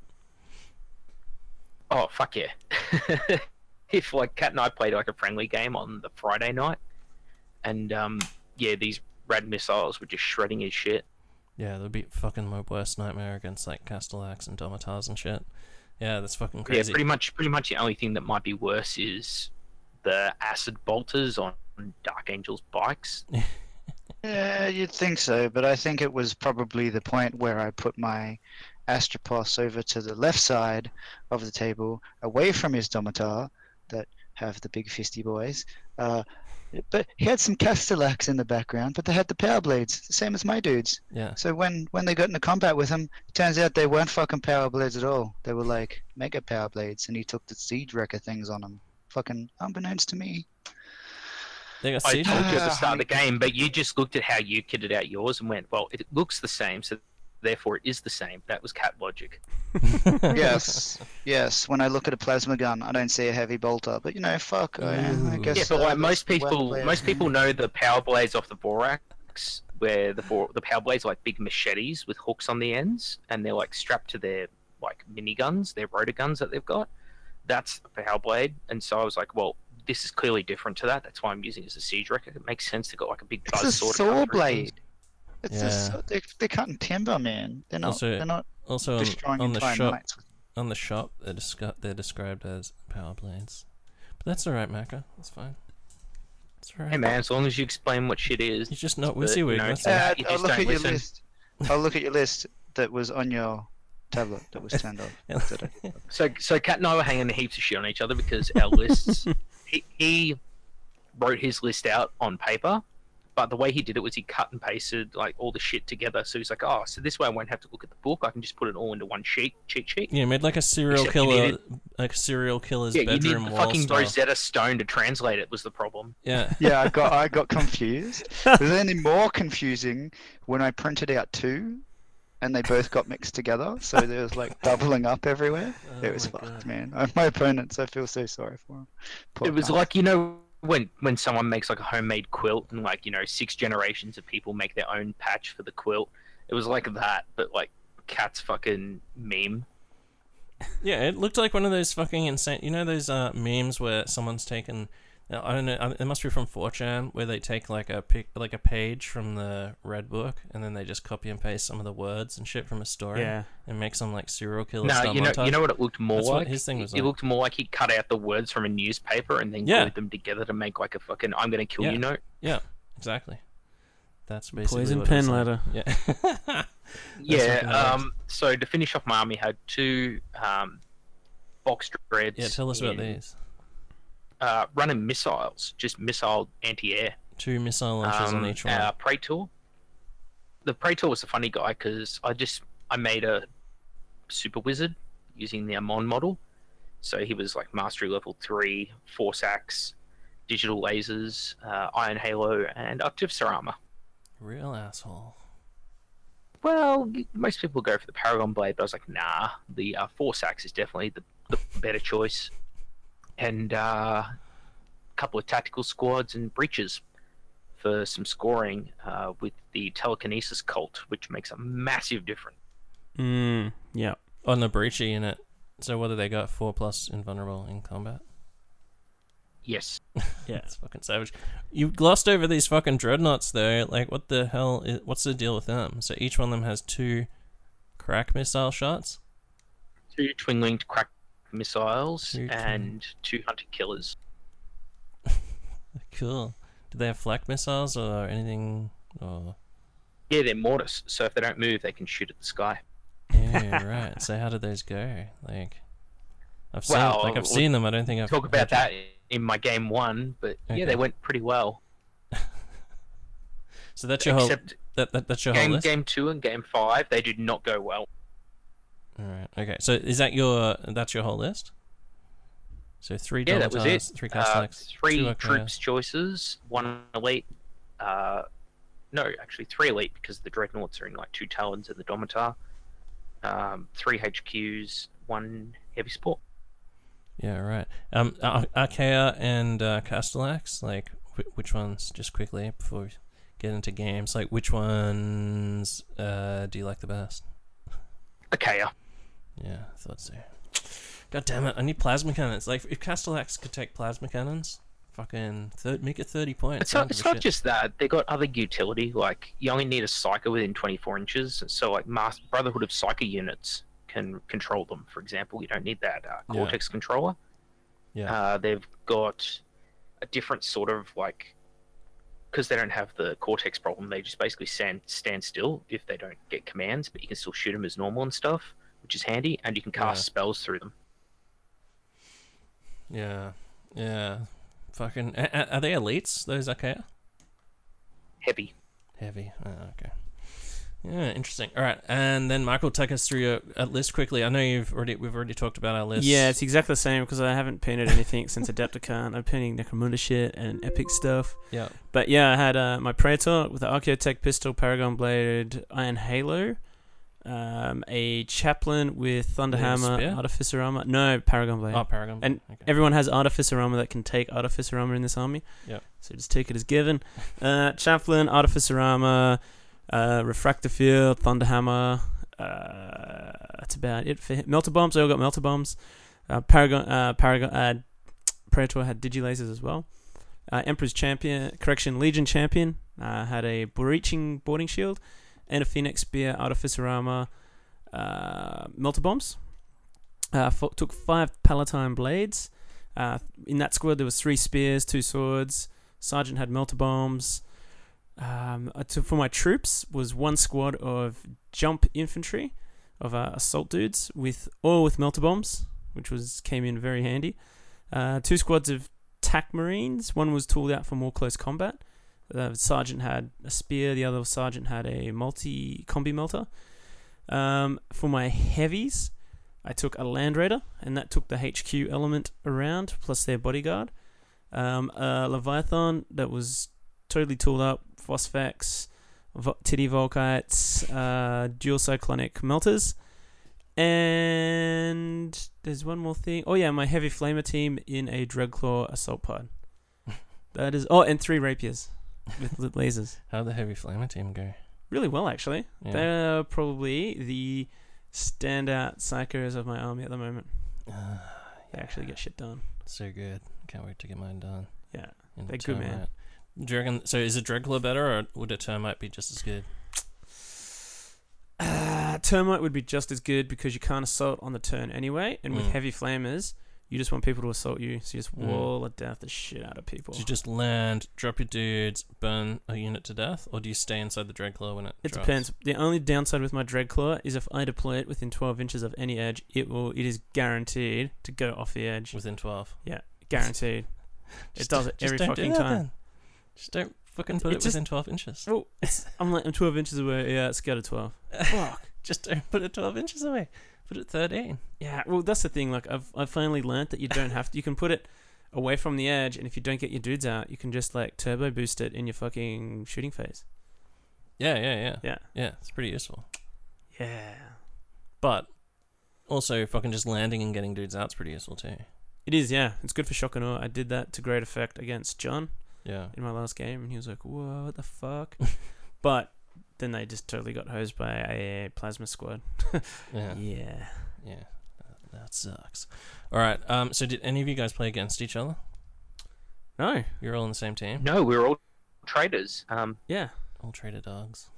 S3: Oh fuck yeah! if like Kat and I played like a friendly game on the Friday night, and um, yeah, these rad missiles were just shredding his shit.
S1: Yeah, that'd be fucking my worst nightmare against like Castellax and Domitars and shit. Yeah, that's fucking crazy.
S3: Yeah, pretty much, pretty much the only thing that might be worse is the acid bolters on Dark Angel's bikes.
S4: Yeah, you'd think so, but I think it was probably the point where I put my Atropos over to the left side of the table, away from his Domitar that have the big fisty boys. Uh, but he had some Castellax in the background, but they had the power blades, the same as my dudes.
S1: yeah.
S4: So when, when they got into combat with him, it turns out they weren't fucking power blades at all. They were like mega power blades, and he took the siege wrecker things on them. Fucking unbeknownst to me.
S1: They got
S3: I told you at the start of the game, but you just looked at how you kitted out yours and went, "Well, it looks the same, so therefore it is the same. That was Kat logic.
S4: yes, yes. When I look at a plasma gun, I don't see a heavy bolter, but you know, fuck. I, I guess.
S3: Yeah, but
S4: uh,
S3: like most
S4: that's the way I
S3: people,
S4: play
S3: most people know the power blades off the Vorax, where the Bor- the power blades are like big machetes with hooks on the ends, and they're like strapped to their like miniguns, their rotor guns that they've got. That's a power blade, and so I was like, well, this is clearly different to that. That's why I'm using it as a siege wrecker. It makes sense to got like a big
S4: It's a
S3: sword.
S4: saw
S3: cut things.
S4: blade. It's
S1: Yeah.
S4: a saw, they're, they're cutting timber, man. They're not.
S1: Also,
S4: they're not
S1: Also on,
S4: destroying
S1: on the
S4: entire
S1: shop,
S4: nights.
S1: on the shop, they're, descri- they're described as power blades. But that's all right, Macca. That's fine. That's all right.
S3: Hey man, as long as you explain what shit is.
S1: You're just not
S3: But,
S1: WYSIWYG.
S3: you know,
S1: that's
S3: Yeah,
S1: all.
S4: Uh, I'll look
S3: don't
S4: at your
S3: listen.
S4: list. I'll look at your list that was on your tablet that was turned off. Did
S3: So, so Kat and I were hanging the heaps of shit on each other because our lists. he, he wrote his list out on paper, but the way he did it was he cut and pasted like all the shit together. So he's like, "Oh, so this way I won't have to look at the book. I can just put it all into one sheet, cheat sheet."
S1: Yeah, made like a serial
S3: Except
S1: killer,
S3: needed-
S1: like a serial killer's
S3: Yeah, you need
S1: bedroom
S3: the fucking
S1: style.
S3: Rosetta Stone to translate it. Was the problem?
S1: Yeah,
S4: yeah, I got I got confused. It was only more confusing when I printed out two, and they both got mixed together. So there was like doubling up everywhere.
S1: Oh
S4: it was fucked,
S1: God.
S4: man. My opponents, I feel so sorry for them. Poor
S3: it was
S4: guys.
S3: like you know when when someone makes like a homemade quilt and like you know six generations of people make their own patch for the quilt. It was like that, but like Kat's fucking meme.
S1: yeah. It looked like one of those fucking insane. You know those uh, memes where someone's taken. I don't know. It must be from 4chan where they take like a pic, like a page from the Red Book, and then they just copy and paste some of the words and shit from a story,
S2: Yeah.
S1: and make some like serial killer
S3: No, you know,
S1: montage.
S3: you know what it looked more
S1: That's what
S3: like.
S1: his thing was
S3: it
S1: like.
S3: looked more like he cut out the words from a newspaper and then
S1: Yeah.
S3: glued them together to make like a fucking "I'm gonna kill
S1: Yeah.
S3: you" note.
S1: Yeah, exactly. That's basically
S2: Poison
S1: what it
S2: pen
S1: was like.
S2: letter.
S1: Yeah.
S3: Yeah. Um. So to finish off my army, had two um, box dreads.
S1: yeah. Tell us about these.
S3: Uh, running missiles, just missile anti-air.
S1: Two missile launchers
S3: um,
S1: on each one.
S3: Uh, Praetor. The Praetor was a funny guy because I just I made a super wizard using the Amon model, so he was like mastery level three, force axe, digital lasers, uh, iron halo, and artificer armor.
S1: Real asshole.
S3: Well, most people go for the Paragon blade, but I was like, nah, the uh, force axe is definitely the, the better choice, and uh, a couple of tactical squads and Breachers for some scoring uh, with the telekinesis cult, which makes a massive difference.
S2: Mm, yeah.
S1: On the breachy unit. So what do they got? Four plus invulnerable in combat.
S3: Yes.
S2: Yeah.
S1: It's fucking savage. You glossed over these fucking dreadnoughts though. Like, what the hell? Is, what's the deal with them? So each one of them has two crack missile shots.
S3: Two twin linked crack missiles and two hunter killers.
S1: Cool. Do they have flak missiles or anything? Or
S3: Yeah, they're mortis, so if they don't move, they can shoot at the sky.
S1: yeah, right. So how did those go? Like, I've seen
S3: Well,
S1: like I've
S3: we'll
S1: seen them. I don't think I've
S3: Talk about that in my game one, but
S1: Okay.
S3: yeah, they went pretty well.
S1: So that's your whole. That, that that's your whole
S3: game
S1: list.
S3: game two and game five, they did not go well.
S1: All right. Okay. So is that your that's your whole list? So three
S3: Yeah, that was it.
S1: Three
S3: Uh, three troops choices, one elite. Uh, no, actually three elite because the dreadnoughts are in like two talons and the Domitar. Um, three HQs, one heavy support.
S1: Yeah, right. Um, Ar- Achea and uh, Castellax, like wh- which ones? Just quickly before we get into games, like which ones uh, do you like the best?
S3: Achea.
S1: Yeah, I thought so. God damn it! I need plasma cannons. Like if Castellax could take plasma cannons, fucking third, make it thirty points.
S3: It's not, it's not just that. They got other utility. Like you only need a psyker within 24 inches. So like Master Brotherhood of Psyker units can control them. For example, you don't need that uh,
S1: Yeah.
S3: Cortex controller.
S1: Yeah.
S3: Uh, they've got a different sort of like because they don't have the cortex problem. They just basically stand stand still if they don't get commands, but you can still shoot them as normal and stuff, which is handy. And you can cast
S1: Yeah.
S3: spells through them.
S1: Yeah, yeah. Fucking, a- a- are they elites? Those Achea?
S3: Heavy.
S1: Heavy. Oh, okay. Yeah, interesting. All right, and then Michael, take us through your uh, list quickly. I know you've already we've already talked about our list.
S2: Yeah, it's exactly the same because I haven't painted anything since Adepticon. I'm painting Necromunda shit and epic stuff.
S1: yeah.
S2: But yeah, I had uh, my Praetor with the Archaeotech pistol, Paragon blade, Iron Halo, Um, a chaplain with Thunderhammer? Artificer armor. No, Paragon Blade.
S1: Oh, Paragon.
S2: And
S1: okay.
S2: Everyone has Artificer armor that can take Artificer armor in this army.
S1: Yep.
S2: So just take it as given. Uh, chaplain, Artificer armor, uh, Refractor Field, Thunderhammer. Uh, that's about it for him. Melter Bombs. I all got Melter Bombs. Uh, Paragon, uh, Paragon, uh, Praetor had Digilasers as well. Uh, Emperor's Champion, correction, Legion Champion uh, had a breaching boarding shield and a Phoenix Spear, Artificer armor, uh, Melter Bombs. Uh, took five Palatine Blades. Uh, in that squad, there was three spears, two swords. Sergeant had melter bombs. Um, for my troops was one squad of jump infantry, of uh, assault dudes with all with melter bombs, which was came in very handy. Uh, two squads of tac marines. One was tooled out for more close combat. The sergeant had a spear. The other sergeant had a multi combi melter. Um, for my heavies, I took a Land Raider, and that took the HQ element around, plus their bodyguard. Um, a Leviathan that was totally tooled up, Phosphax, Vo- Titty Volkites, uh, dual cyclonic melters. And there's one more thing. Oh, yeah, my heavy flamer team in a Dreadclaw assault pod. That is. Oh, and three rapiers with lit lasers.
S1: How'd the heavy flamer team go?
S2: Really well, actually.
S1: Yeah.
S2: They're probably the standout psychos of my army at the moment.
S1: Ah,
S2: They actually get shit done.
S1: so good. Can't wait to get mine done.
S2: Yeah.
S1: in
S2: They're good, man.
S1: Termite. Do you reckon? So is a Dreadclaw better, or would a Termite be just as good?
S2: Uh, termite would be just as good because you can't assault on the turn anyway, and with
S1: Mm.
S2: heavy flamers, you just want people to assault you, so you just
S1: Mm.
S2: wall of death the shit out of people.
S1: Do you just land, drop your dudes, burn a unit to death, or do you stay inside the Dreadclaw when it?
S2: it
S1: drops?
S2: depends. The only downside with my Dreadclaw is if I deploy it within 12 inches of any edge, it will. It is guaranteed to go off the edge.
S1: Within twelve.
S2: Yeah, Guaranteed. it
S1: Just
S2: does it
S1: just
S2: every
S1: don't do
S2: fucking
S1: that
S2: time.
S1: then. Just don't fucking put
S2: it
S1: it,
S2: just-
S1: within twelve inches.
S2: Well, it's, I'm like I'm 12 inches away. Yeah, it's go to 12. Fuck.
S1: Just don't put it twelve inches away. Put it thirteen.
S2: Yeah, well, that's the thing. Like, I've I've finally learnt that you don't have to. You can put it away from the edge, and if you don't get your dudes out, you can just like turbo boost it in your fucking shooting phase.
S1: Yeah, yeah, yeah.
S2: Yeah.
S1: Yeah, it's pretty useful.
S2: Yeah,
S1: But also, fucking just landing and getting dudes out's pretty useful too.
S2: it is. Yeah, it's good for shock and awe. I did that to great effect against John
S1: Yeah.
S2: in my last game, and he was like, "Whoa, what the fuck?" but then they just totally got hosed by a plasma squad.
S1: Yeah.
S2: Yeah.
S1: Yeah. That, that sucks. All right. Um. So, did any of you guys play against each other?
S2: No.
S1: You're all on the same team.
S3: No, we were all traders. Um,
S2: Yeah.
S1: All trader dogs.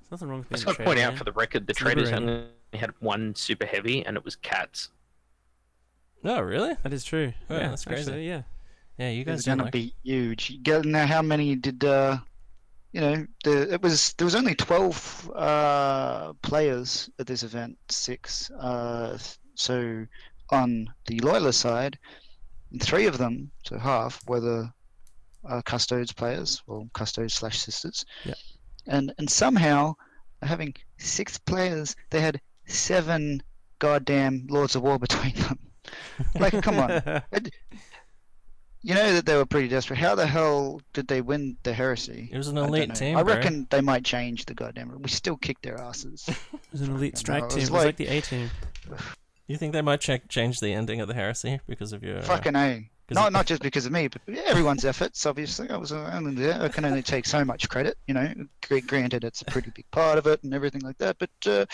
S2: There's nothing wrong with being I
S3: just
S2: a
S3: got to
S2: trader,
S3: point out
S2: man.
S3: for the record, the
S2: It's
S3: traders
S2: liberating.
S3: only had one super heavy, and it was cats.
S1: No, really?
S2: That is true.
S1: Yeah,
S2: yeah,
S1: that's crazy.
S2: Actually, yeah.
S1: Yeah, you guys
S4: It's
S1: don't
S4: gonna
S1: like.
S4: be huge. You get know how many did uh you know, the it was there was only twelve uh players at this event, six. Uh so on the loyalist side, three of them, so half, were the uh, custodes players, or custodes slash sisters.
S2: Yeah.
S4: And and somehow having six players, they had seven goddamn Lords of War between them. Like, come on. You know that they were pretty desperate. How the hell did they win the heresy?
S1: It was an
S4: I
S1: elite
S4: know.
S1: team.
S4: I
S1: bro.
S4: reckon they might change the goddamn. We still kicked their asses.
S2: It was an elite
S4: No,
S2: strike
S4: it was
S2: team. It was
S4: like-
S2: like the A team.
S1: You think they might check change the ending of the heresy because of your? uh,
S4: Fucking a. Not not just because of me, but everyone's efforts. Obviously, I was uh, only there. I can only take so much credit. You know, granted, it's a pretty big part of it and everything like that. But uh,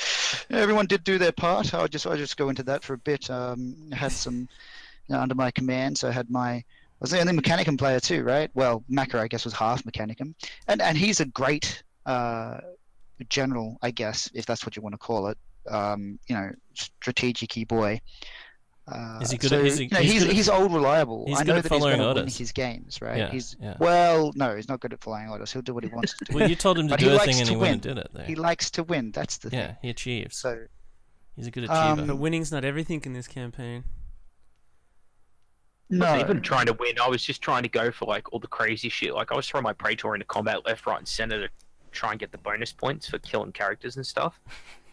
S4: everyone did do their part. I'll just I'll just go into that for a bit. Um, I had some you know, under my command, so I had my I was the only Mechanicum player too, right? Well, Macca, I guess, was half Mechanicum, and and he's a great uh, general, I guess, if that's what you want to call it. Um, you know, strategic boy. Uh,
S1: Is he good
S4: so,
S1: at- is he-
S4: you know,
S1: he's
S4: he's
S1: good at-
S4: he's old reliable.
S1: he's
S4: I
S1: good
S4: know
S1: at
S4: that he's
S1: following
S4: going to win
S1: orders.
S4: his games, right?
S1: Yeah,
S4: He's
S1: yeah.
S4: well, no, he's not good at following orders. He'll do what he wants to do.
S1: Well, you told him to
S4: But
S1: do
S4: he
S1: a
S4: likes
S1: thing and
S4: to
S1: he went
S4: win.
S1: and did it. Though.
S4: he likes to win. That's the
S1: yeah,
S4: thing.
S1: he achieves.
S4: So
S1: He's a good
S4: Um,
S1: achiever.
S2: But winning's not everything in this campaign.
S4: No,
S3: even trying to win. I was just trying to go for like all the crazy shit. Like I was throwing my Praetor into combat left, right, and center to try and get the bonus points for killing characters and stuff.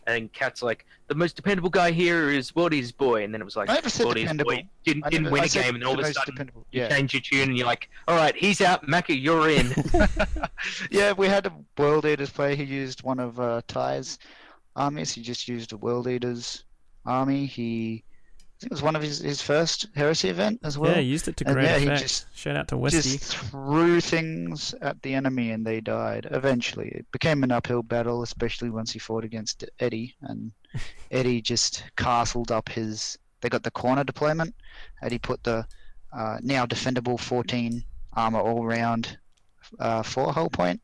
S3: And Kat's like, the most dependable guy here is Wody's boy, and then it was like,
S4: I never said
S3: Wody's
S4: dependable.
S3: boy didn't, didn't win
S4: I
S3: a game, and all of a sudden
S4: dependable.
S3: you
S4: Yeah.
S3: change your tune, and you're like, all right, he's out, Macca, you're in.
S4: yeah, we had a world eaters player who used one of uh, Ty's armies. He just used a World Eaters army. He, think it was one of his, his first heresy event as well.
S2: yeah, he used it to
S4: and
S2: great
S4: yeah, he just-
S2: Shout out to Westy.
S4: just threw things at the enemy and they died. Eventually, it became an uphill battle, especially once he fought against Eddie, and Eddie just castled up his. They got the corner deployment, and he put the uh, now defendable 14 armor all round uh, four hull point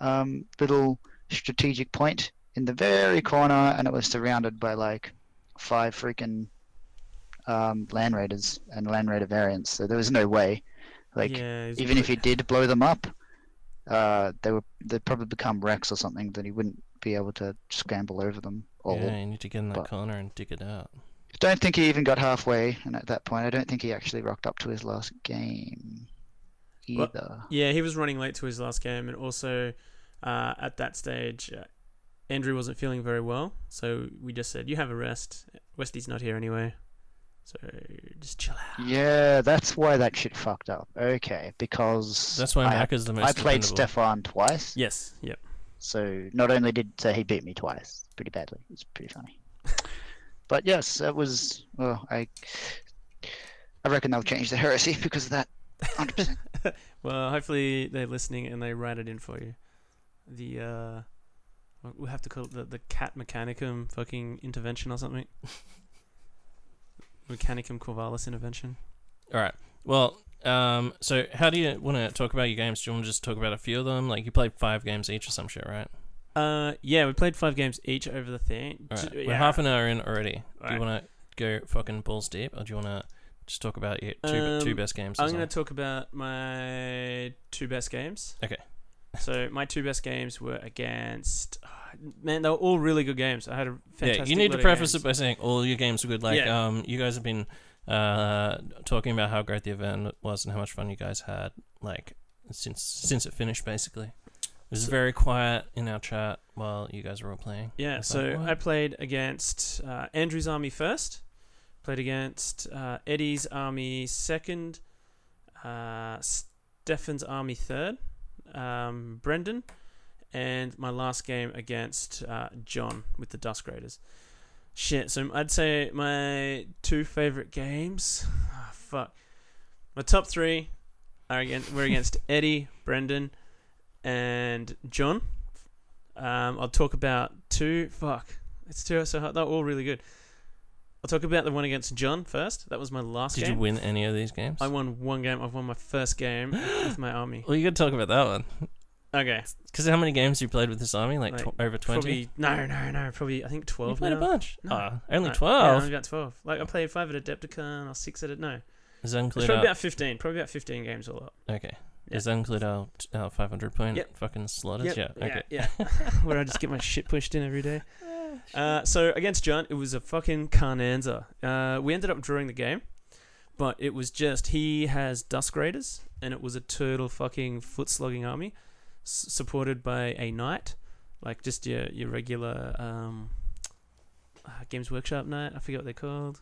S4: um, little strategic point in the very corner, and it was surrounded by like five freaking um, land raiders and land raider variants. So there was no way. Like
S2: yeah,
S4: even if he did blow them up, uh, they would they'd probably become wrecks or something that he wouldn't be able to scramble over them all.
S1: Yeah, you need to get in that
S4: but-
S1: corner and dig it out.
S4: Don't think he even got halfway, and at that point, I don't think he actually rocked up to his last game
S2: Well,
S4: either.
S2: Yeah, he was running late to his last game, and also uh, at that stage, uh, Andrew wasn't feeling very well, so we just said, "You have a rest. Westy's not here anyway, so just chill out."
S4: Yeah, that's why that shit fucked up. Okay, because
S1: That's why
S4: I,
S1: Mac is the most
S4: I played
S1: dependable.
S4: Stefan twice,
S2: Yes. Yep.
S4: so not only did so he beat me twice, pretty badly. It was pretty funny. but yes, that was. Well, I, I reckon they'll change the heresy because of that. Hundred percent.
S2: Well, hopefully they're listening and they write it in for you. The uh, we'll have to call it the, the Kat mechanicum fucking intervention or something. Mechanicum corvalis intervention.
S1: All right. Well, um, so how do you want to talk about your games? Do you want to just talk about a few of them? Like you played five games each or some shit, right?
S2: Uh, yeah, we played five games each over the thing.
S1: All right.
S2: J-
S1: We're half an hour in already. Do
S2: Alright.
S1: you want to go fucking balls deep, or do you want to just talk about your two,
S2: Um,
S1: two best games?
S2: I'm going to talk about my two best games.
S1: Okay.
S2: So my two best games were against. Man, they were all really good games. I had a fantastic.
S1: yeah, you need to preface it by saying all your games were good. Like,
S2: Yeah.
S1: um, you guys have been uh talking about how great the event was and how much fun you guys had. Like since since it finished, basically. It was very quiet in our chat while you guys were all playing.
S2: Yeah,
S1: It's
S2: so
S1: like, what?
S2: I played against uh, Andrew's army first. Played against uh, Eddie's army second. Uh, Stefan's army third. Um, Brendan, and my last game against uh, John with the Dusk Raiders. Shit, so I'd say my two favorite games. Ah, fuck. My top three are against, we're against Eddie, Brendan, and John. Um, I'll talk about two. Fuck, it's two so hard. They're all really good. I'll talk about the one against John first. That was my last game.
S1: Did
S2: game.
S1: you win any of these games?
S2: I won one game. I've won my first game with my army.
S1: well, you got to talk about that one.
S2: Okay,
S1: Because how many games you played with this army? Like,
S2: Like,
S1: tw- over twenty.
S2: probably no, no, no. Probably I think
S1: You
S2: twelve
S1: played
S2: now.
S1: a bunch.
S2: No.
S1: Ah, only
S2: No, Yeah,
S1: twelve.
S2: only about twelve. Like I played five at Adepticon or six at it. No,
S1: that
S2: it's probably about fifteen. Probably about fifteen games all up.
S1: okay?
S2: Yeah.
S1: Does that include our, our five hundred point
S2: Yep.
S1: fucking slaughters?
S2: Yep,
S1: Yeah. Okay.
S2: yeah, yeah. Where I just get my shit pushed in every day. Uh, so against John, it was a fucking carnanza. Uh, we ended up drawing the game, but it was just he has Dusk Raiders, and it was a turtle fucking foot slogging army, s- supported by a knight, like just your your regular um, uh, Games Workshop knight. I forget what they're called.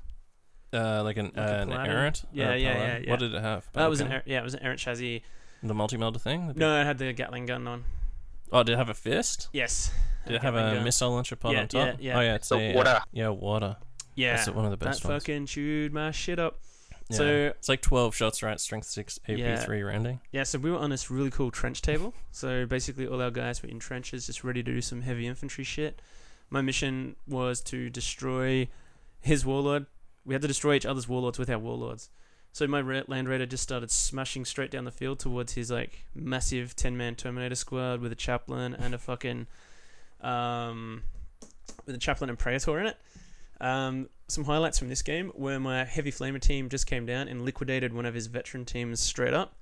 S1: Uh, like an,
S2: Like a
S1: uh, an
S2: paladin?
S1: errant.
S2: Yeah,
S1: uh,
S2: yeah,
S1: paladin?
S2: yeah, yeah.
S1: What did it have?
S2: That was an
S1: Battle
S2: er- yeah, it was an errant chassis.
S1: the multi melder thing. The big-
S2: No, it had the Gatling gun on.
S1: Oh, did it have a fist?
S2: Yes.
S1: Did it have
S2: Gatling
S1: a
S2: gun.
S1: missile launcher pod
S2: Yeah,
S1: on top?
S2: yeah, yeah.
S1: Oh yeah, it's
S3: The
S1: a, uh,
S3: Warden.
S1: yeah, Warden.
S2: Yeah.
S1: That's one of the
S2: that
S1: best ones.
S2: fucking chewed my shit up. So
S1: it's like twelve shots, right? Strength six, AP
S2: Yeah.
S1: three rending.
S2: Yeah, so we were on this really cool trench table. So basically, all our guys were in trenches, just ready to do some heavy infantry shit. My mission was to destroy his warlord. We had to destroy each other's warlords with our warlords. So my ra- land raider just started smashing straight down the field towards his like massive ten man Terminator squad with a chaplain and a fucking um, with a chaplain and praetor in it. Um, some highlights from this game were my heavy flamer team just came down and liquidated one of his veteran teams straight up.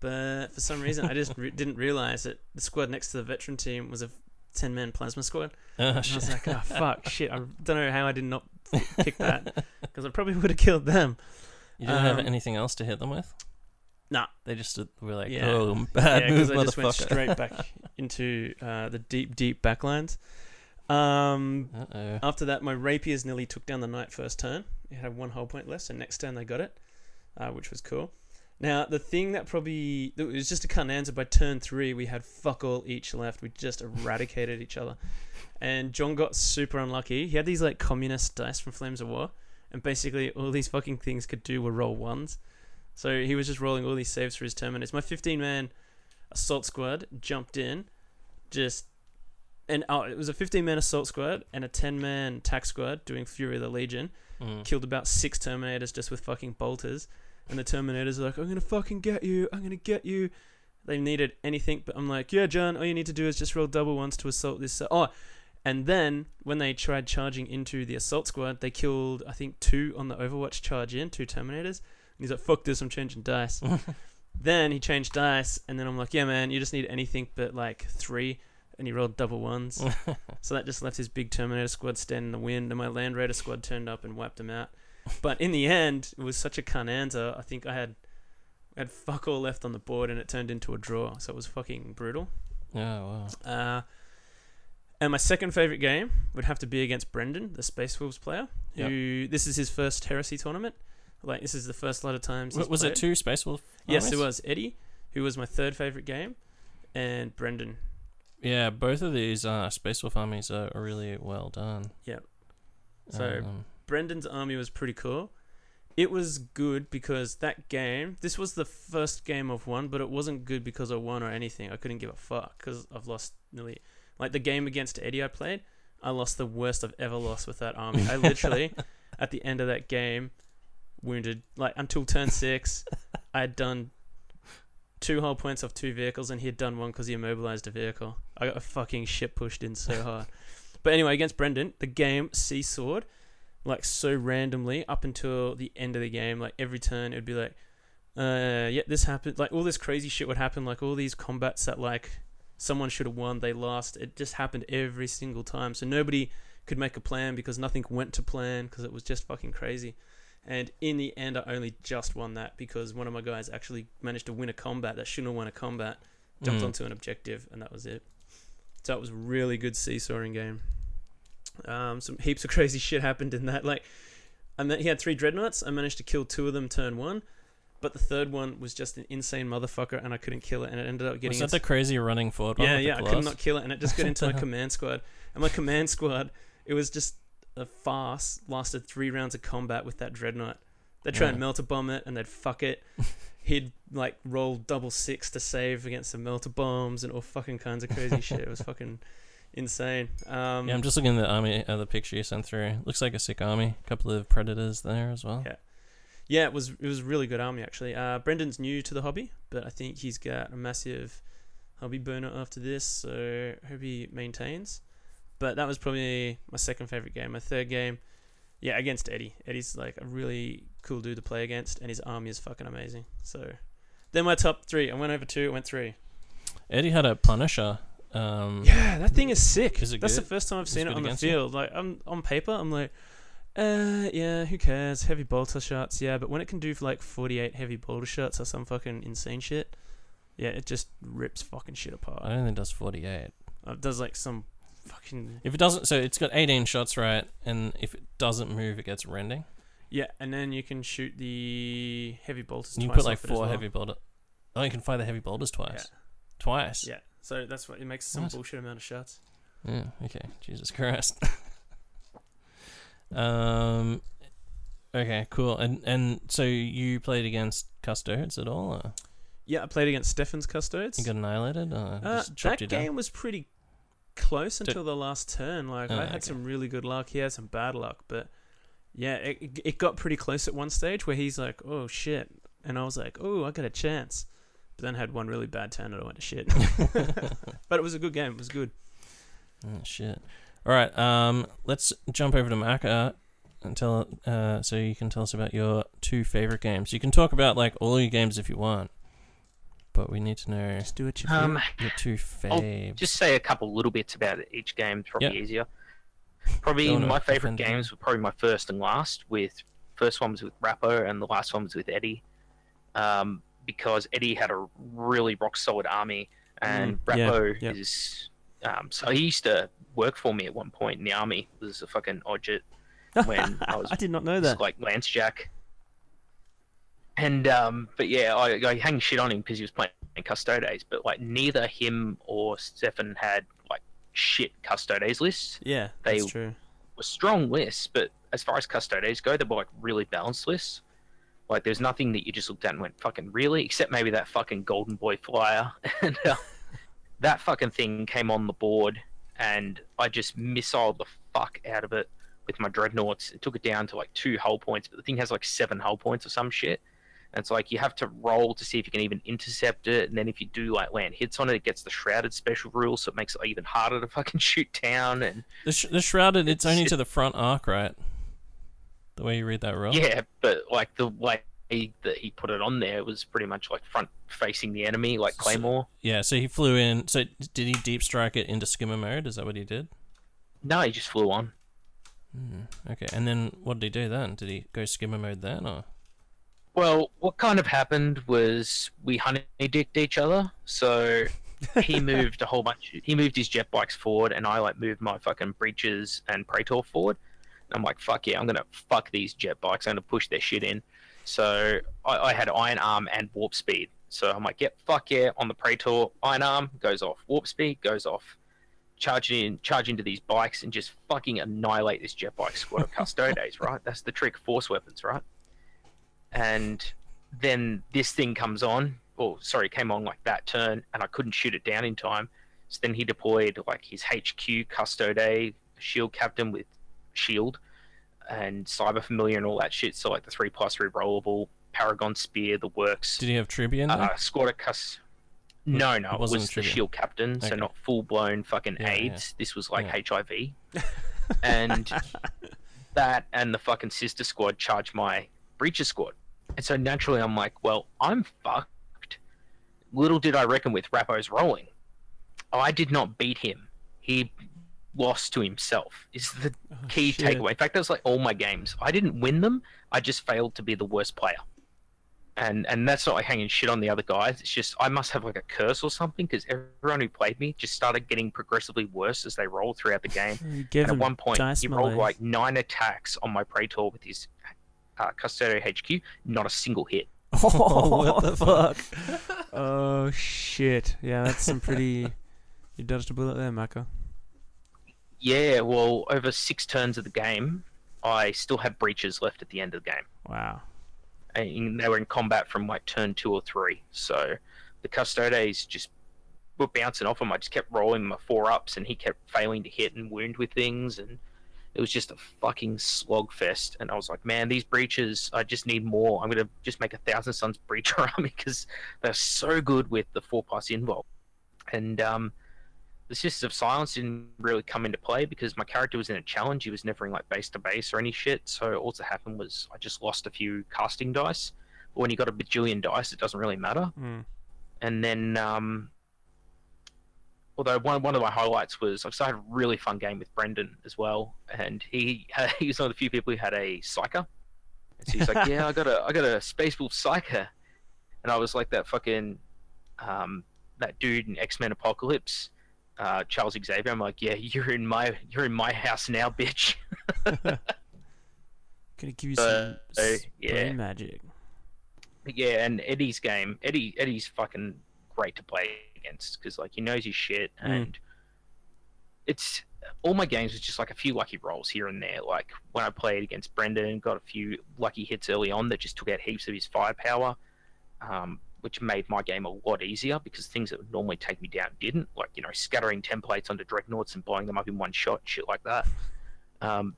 S2: But for some reason, I just re- didn't realize that the squad next to the veteran team was a ten man plasma squad.
S1: Oh
S2: And I was like, oh fuck, shit! I don't know how I did not pick that because I probably would have killed them.
S1: You didn't have
S2: Um,
S1: anything else to hit them with?
S2: Nah.
S1: They just were like,
S2: Yeah.
S1: oh, bad
S2: yeah,
S1: move,
S2: because I just went straight back into uh, the deep, deep backlines. Um,
S1: Uh-oh.
S2: After that, my rapiers nearly took down the knight first turn. It had one whole point less, and next turn they got it, uh, which was cool. Now, the thing that probably it was just a Carnanza by turn three, we had fuck all each left. We just eradicated each other, and John got super unlucky. He had these like communist dice from Flames of War, and basically all these fucking things could do were roll ones. So he was just rolling all these saves for his terminates. My 15 man assault squad jumped in, just and oh, it was a 15 man assault squad and a 10 man tack squad doing Fury of the Legion
S1: Mm.
S2: killed about six Terminators just with fucking bolters. And the Terminators are like, I'm gonna fucking get you, I'm gonna get you. They needed anything, but I'm like, yeah, John, all you need to do is just roll double ones to assault this. Oh, and then when they tried charging into the assault squad, they killed, I think, two on the Overwatch charge in, two Terminators. And he's like, fuck this, I'm changing dice. then he changed dice, and then I'm like, yeah, man, you just need anything but like three. And he rolled double ones. So that just left his big Terminator squad standing in the wind, and my Land Raider squad turned up and wiped him out. But in the end, it was such a carnanza. I think I had I had fuck all left on the board, and it turned into a draw. So it was fucking brutal.
S1: Yeah, wow.
S2: Uh, and my second favorite game would have to be against Brendan, the Space Wolves player. Who this is his first Heresy tournament. Like this is the first lot of times.
S1: W- was it two Space Wolves?
S2: Yes, it was Eddie, who was my third favorite game, and Brendan.
S1: Yeah, both of these uh, Space Wolf armies are are really well done.
S2: Yeah. So
S1: Um,
S2: Brendan's army was pretty cool. It was good because that game, this was the first game I've won, but it wasn't good because I won or anything. I couldn't give a fuck because I've lost nearly. Like the game against Eddie I played, I lost the worst I've ever lost with that army. I literally, at the end of that game, wounded. Like until turn six, I had done two whole points off two vehicles, and he had done one because he immobilized a vehicle. I got a fucking shit pushed in so hard. But anyway, against Brendan, the game seesawed like so randomly up until the end of the game. Like every turn, it would be like, uh, yeah, this happened. Like all this crazy shit would happen. Like all these combats that like someone should have won, they lost. It just happened every single time. So nobody could make a plan because nothing went to plan because it was just fucking crazy. And in the end, I only just won that because one of my guys actually managed to win a combat that shouldn't have won a combat, jumped
S1: Mm.
S2: onto an objective, and that was it. So it was a really good seesawing game. Um, some heaps of crazy shit happened in that. Like, I mean, he had three dreadnoughts. I managed to kill two of them turn one, but the third one was just an insane motherfucker, and I couldn't kill it, and it ended up getting.
S1: was that
S2: its-
S1: the crazy running forward
S2: yeah, yeah, I could not kill it, and it just got into my command squad. And my command squad, it was just a farce. Lasted three rounds of combat with that dreadnought. They'd try and melter bomb it, and they'd fuck it. He'd like roll double six to save against the melter bombs and all fucking kinds of crazy shit. It was fucking insane. Um,
S1: Yeah, I'm just looking at the army, uh, the picture you sent through. Looks like a sick army. A couple of predators there as well.
S2: Yeah. Yeah, it was it was a really good army actually. Uh, Brendan's new to the hobby, but I think he's got a massive hobby burner after this, so hope he maintains. But that was probably my second favorite game. My third game, yeah, against Eddie. Eddie's like a really cool dude to play against, and his army is fucking amazing. So, then my top three. I went over two. I went three.
S1: Eddie had a Punisher. Um,
S2: Yeah, that thing is sick.
S1: Is it
S2: That's
S1: good?
S2: the first time I've seen
S1: it
S2: on the
S1: against you?
S2: field. Like, I'm on paper, I'm like, uh, yeah, who cares? Heavy bolter shots, yeah. But when it can do like 48 heavy bolter shots or some fucking insane shit, yeah, it just rips fucking shit apart.
S1: I don't think it does 48.
S2: Uh, It does like some fucking
S1: If it doesn't, so it's got 18 shots, right? And if it doesn't move, it gets rending.
S2: yeah, and then you can shoot the heavy bolters.
S1: You
S2: twice
S1: put like
S2: off it as
S1: four
S2: well.
S1: heavy bolter. Oh, you can fire the heavy bolters twice. Twice.
S2: Yeah, so that's what it makes some
S1: What?
S2: bullshit amount of shots.
S1: Yeah, okay. Jesus Christ. um okay, cool. And and so you played against custodes at all? Or
S2: Yeah, I played against Stefan's Custodes.
S1: you got annihilated? Or
S2: Uh,
S1: just chopped
S2: that
S1: you down?
S2: game was pretty close until the last turn. Like
S1: Oh,
S2: I had
S1: okay.
S2: some really good luck. He had some bad luck, but yeah, it, it got pretty close at one stage where he's like, "Oh shit," and I was like, "Oh, I got a chance." But then had one really bad turn and I went to shit. but it was a good game. It was good.
S1: Oh, shit. All right. Um, let's jump over to Macca and tell. Uh, so you can tell us about your two favorite games. You can talk about like all your games if you want, but we need to know
S2: Just do what you
S3: Um,
S1: your two
S3: I'll
S1: faves.
S3: just say a couple little bits about each game. It's probably
S1: Yeah.
S3: easier. Probably
S1: Go on,
S3: my favorite
S1: defend it.
S3: games were probably my first and last. With first one was with Rappo, and the last one was with Eddie. Um, because Eddie had a really rock solid army, and
S2: Mm,
S3: Rappo
S2: yeah.
S3: is. Um, so he used to work for me at one point in the army. Was a fucking odget when I was
S2: I did not know that.
S3: like Lance Jack. And um, but yeah, I, I hang shit on him because he was playing Custodes, but like neither him or Stefan had like shit Custodes lists.
S2: Yeah,
S3: They-
S2: that's true.
S3: Were strong lists, but as far as Custodes go, they were like really balanced lists. Like there's nothing that you just looked at and went fucking really, except maybe that fucking Golden Boy flyer, and uh, that fucking thing came on the board, and I just missiled the fuck out of it with my dreadnoughts. It took it down to like two hull points, but the thing has like seven hull points or some shit. And it's like you have to roll to see if you can even intercept it, and then if you do like land hits on it, it gets the shrouded special rule, so it makes it even harder to fucking shoot down. And
S1: The, sh- the shrouded, it's only
S3: It's-
S1: to the front arc, right? The way you read that roll.
S3: yeah, but like the way that he put it on there was pretty much like front facing the enemy, like
S1: So-
S3: Claymore.
S1: Yeah. So he flew in. So did he deep strike it into skimmer mode? Is that what he did?
S3: No, he just flew on.
S1: Hmm, okay. And then what did he do then? Did he go skimmer mode then, or?
S3: Well, what kind of happened was we honey dicked each other. So he moved a whole bunch. He moved his jet bikes forward, and I like moved my fucking Breachers and Praetor forward. And I'm like, fuck yeah, I'm gonna fuck these jet bikes. I'm gonna push their shit in. So I, I had iron arm and warp speed. So I'm like, yep, fuck yeah, on the Praetor, iron arm goes off, warp speed goes off. charging in, charge into these bikes, and just fucking annihilate this jet bike squad of Custodes, right? That's the trick, force weapons, right? And then this thing comes on or sorry came on like that turn and i couldn't shoot it down in time so then he deployed like his hq custode shield captain with shield and cyber familiar and all that shit so like the three plus rerollable paragon spear the works
S1: Did he have there?
S3: uh, squad of cus no no
S1: It
S3: was the shield captain so
S1: Okay.
S3: not full blown fucking
S1: Yeah, yeah.
S3: aids this was like
S1: Yeah.
S3: hiv and that and the fucking sister squad charged my breacher squad. And so naturally I'm like, well, I'm fucked. Little did I reckon with Rappo's rolling. Oh, I did not beat him. He lost to himself is the
S2: Oh,
S3: key
S2: shit.
S3: takeaway. In fact, that was like all my games. I didn't win them. I just failed to be the worst player. And and that's not like hanging shit on the other guys. It's just I must have like a curse or something because everyone who played me just started getting progressively worse as they rolled throughout the game. And at one point, he rolled
S2: malaise.
S3: like nine attacks on my Praetor with his uh, Custodio HQ, not a single hit.
S1: Oh, what the fuck?
S2: Oh shit! Yeah, that's some pretty. You dodged a bullet there, Mako.
S3: Yeah, well, over six turns of the game, I still had Breachers left at the end of the game.
S2: Wow.
S3: And they were in combat from like turn two or three. So the Custodes just were bouncing off him. I just kept rolling my four ups, and he kept failing to hit and wound with things. And it was just a fucking slog fest. And I was like, man, these Breachers, I just need more. I'm going to just make a Thousand Sons breacher army because they're so good with the four plus invul. And um, the Sisters of Silence didn't really come into play because my character was in a challenge. He was never in like base to base or any shit. So all that happened was I just lost a few casting dice. But when you got a bajillion dice, it doesn't really matter.
S2: Mm.
S3: And then, um, although one one of my highlights was I had a really fun game with Brendan as well, and he he was one of the few people who had a psyker. And so he's like, "Yeah, I got a I got a Space Wolf psyker," and I was like that fucking um, that dude in X Men Apocalypse, uh, Charles Xavier. I'm like, "Yeah, you're in my you're in my house now, bitch."
S2: Gonna give you some
S3: uh,
S2: s-
S3: yeah.
S2: brain magic.
S3: yeah, and Eddie's game, Eddie Eddie's fucking great to play against because like he knows his shit,
S2: Mm.
S3: and it's all my games was just like a few lucky rolls here and there. Like when I played against Brendan, got a few lucky hits early on that just took out heaps of his firepower, um, which made my game a lot easier because things that would normally take me down didn't. Like you know, scattering templates onto dreadnoughts and blowing them up in one shot, shit like that. Um,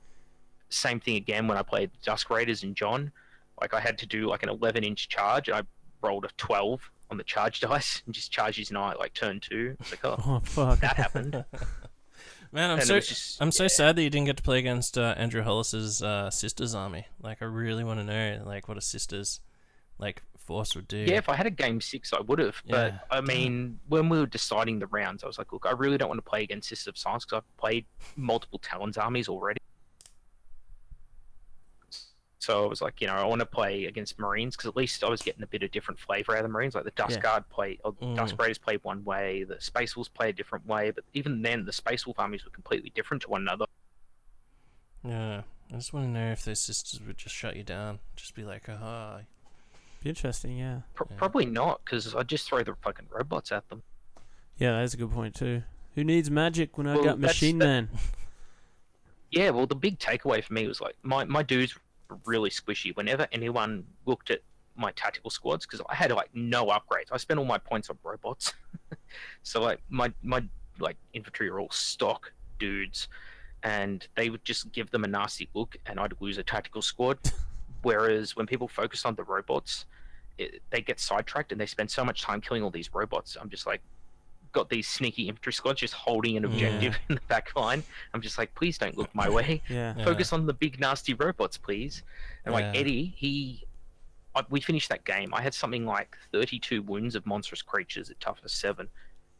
S3: same thing again when I played Dusk Raiders and John. Like I had to do like an 11 inch charge. I rolled a 12 on the charge dice and just charged his knight like turn two. It's like, oh,
S2: Oh fuck.
S3: that happened.
S1: Man, I'm
S3: And
S1: so
S3: just-
S1: I'm so sad that you didn't get to play against uh, Andrew Hollis's uh, sisters army. Like, I really want to know like what a sisters like force would do.
S3: Yeah, if I had a game six, I would have. But I mean, when we were deciding the rounds, I was like, look, I really don't want to play against Sisters of Silence because I've played multiple Talons armies already. So I was like, you know, I want to play against Marines because at least I was getting a bit of different flavor out of the Marines. Like the Dust
S2: Yeah.
S3: Guard play, or
S1: Mm.
S3: Dust Raiders played one way, the Space Wolves play a different way. But even then, the Space Wolf armies were completely different to one another.
S1: Yeah, I just want to know if those sisters would just shut you down. Just be like, oh,
S2: Be interesting, yeah.
S3: Pro-
S1: Yeah.
S3: Probably not, because I just throw the fucking robots at them.
S2: Yeah, that's a good point too. Who needs magic when I got Machine
S3: that-
S2: Man?
S3: Yeah, well, the big takeaway for me was like my my dudes were really squishy. Whenever anyone looked at my tactical squads, because I had like no upgrades. I spent all my points on robots, so like my my like infantry are all stock dudes, and they would just give them a nasty look, and I'd lose a tactical squad. Whereas when people focus on the robots, it, they get sidetracked and they spend so much time killing all these robots. I'm just like, got these sneaky infantry squads just holding an
S1: Yeah.
S3: objective in the back line. I'm just like, please don't look my way.
S2: Yeah.
S1: Yeah.
S3: Focus on the big nasty robots, please. And like
S1: Yeah.
S3: Eddie, he, I, we finished that game. I had something like 32 wounds of monstrous creatures at toughness seven.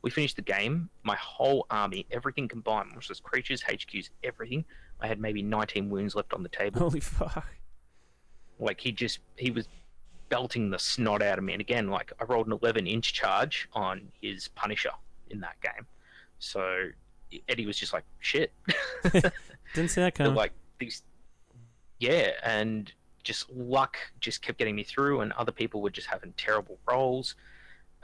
S3: We finished the game. My whole army, everything combined, monstrous creatures, HQs, everything. I had maybe 19 wounds left on the table.
S2: Holy fuck.
S3: Like he just he was belting the snot out of me. And again, like I rolled an 11 inch charge on his Punisher in that game. So Eddie was just like, shit.
S2: Didn't see that coming.
S3: like these, yeah, and just luck just kept getting me through, and other people were just having terrible rolls.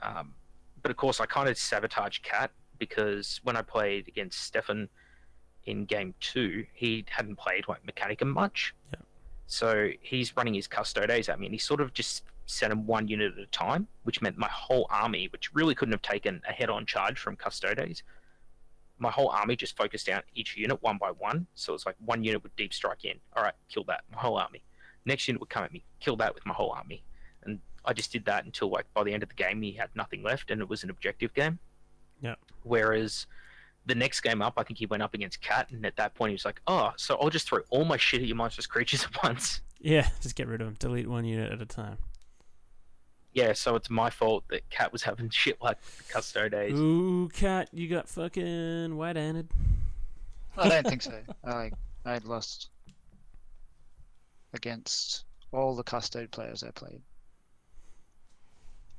S3: Um, but of course, I kind of sabotaged Kat because when I played against Stefan in game two, he hadn't played like Mechanicum much.
S2: Yeah.
S3: So he's running his custodes at me, and he sort of just sent him one unit at a time, which meant my whole army, which really couldn't have taken a head-on charge from custodes, my whole army just focused down each unit one by one. So it's like one unit would deep strike in. All right, kill that. My whole army. Next unit would come at me. Kill that with my whole army. And I just did that until like by the end of the game he had nothing left and it was an objective game.
S2: Yeah.
S3: Whereas the next game up, I think he went up against Kat, and at that point he was like, "Oh, so I'll just throw all my shit at your monstrous creatures at once."
S2: yeah, just get rid of them. Delete one unit at a time.
S3: Yeah, so it's my fault that Kat was having shit like Custodes.
S2: Ooh, Kat, you got fucking white-handed.
S4: I don't think so. I I lost against all the custode players I played.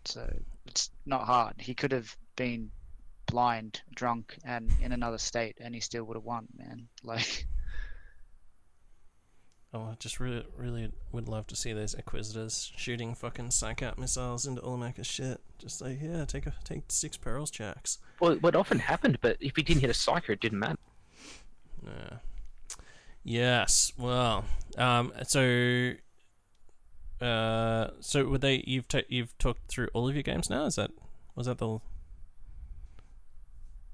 S4: So it's not hard. He could have been blind, drunk, and in another state, and he still would have won, man. Like,
S1: Oh, I just really, really would love to see those Inquisitors shooting fucking psych out missiles into Ulamaka's shit. Just like, yeah, take a take six perils jacks.
S3: Well, what often happened, but if he didn't hit a psycho, it didn't matter.
S1: Yeah. Yes. Well. Um. So. Uh. So would they? You've ta- you've talked through all of your games now. Is that? Was that the?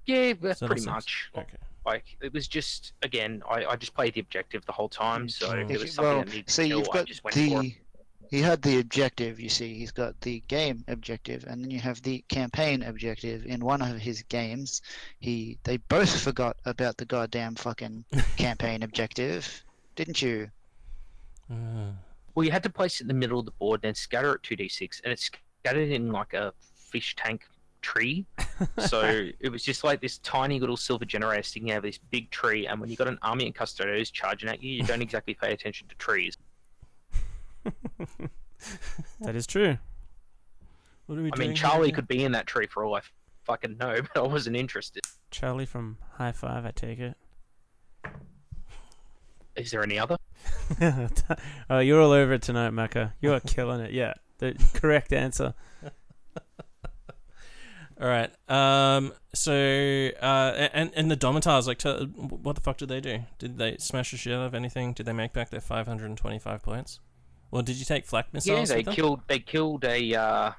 S3: Yeah, that's
S1: So
S3: pretty
S1: that's-
S3: much.
S1: Okay.
S3: Like it was just again, I, I just played the objective the whole time. So if
S1: Mm.
S3: there
S4: if
S3: was something
S4: well,
S3: I needed to
S4: see,
S3: kill,
S4: you've
S3: I
S4: got
S3: just went for it.
S4: the. He had the objective, you see. He's got the game objective, and then you have the campaign objective. In one of his games, he they both forgot about the goddamn fucking campaign objective, didn't you?
S1: Uh,
S3: Well, you had to place it in the middle of the board, then scatter it two d six, and it's scattered in like a fish tank tree. so it was just like this tiny little silver generator sticking out of this big tree. And when you got an army and custodians charging at you, you don't exactly pay attention to trees.
S2: That is true.
S1: what are we
S3: I
S1: doing
S3: mean, Charlie
S1: again?
S3: could be in that tree for all I fucking know, but I wasn't interested.
S2: Charlie from Hi-5, I take it.
S3: Is there any other?
S2: oh, you're all over it tonight, Macca. You are killing it. Yeah, the correct answer.
S1: All right. Um. So, uh, and and the Domitars, like, what the fuck did they do? Did they smash the shit out of anything? Did they make back their 525 points? Well, did you take flak missiles?
S3: yeah, they killed. They killed a. Uh,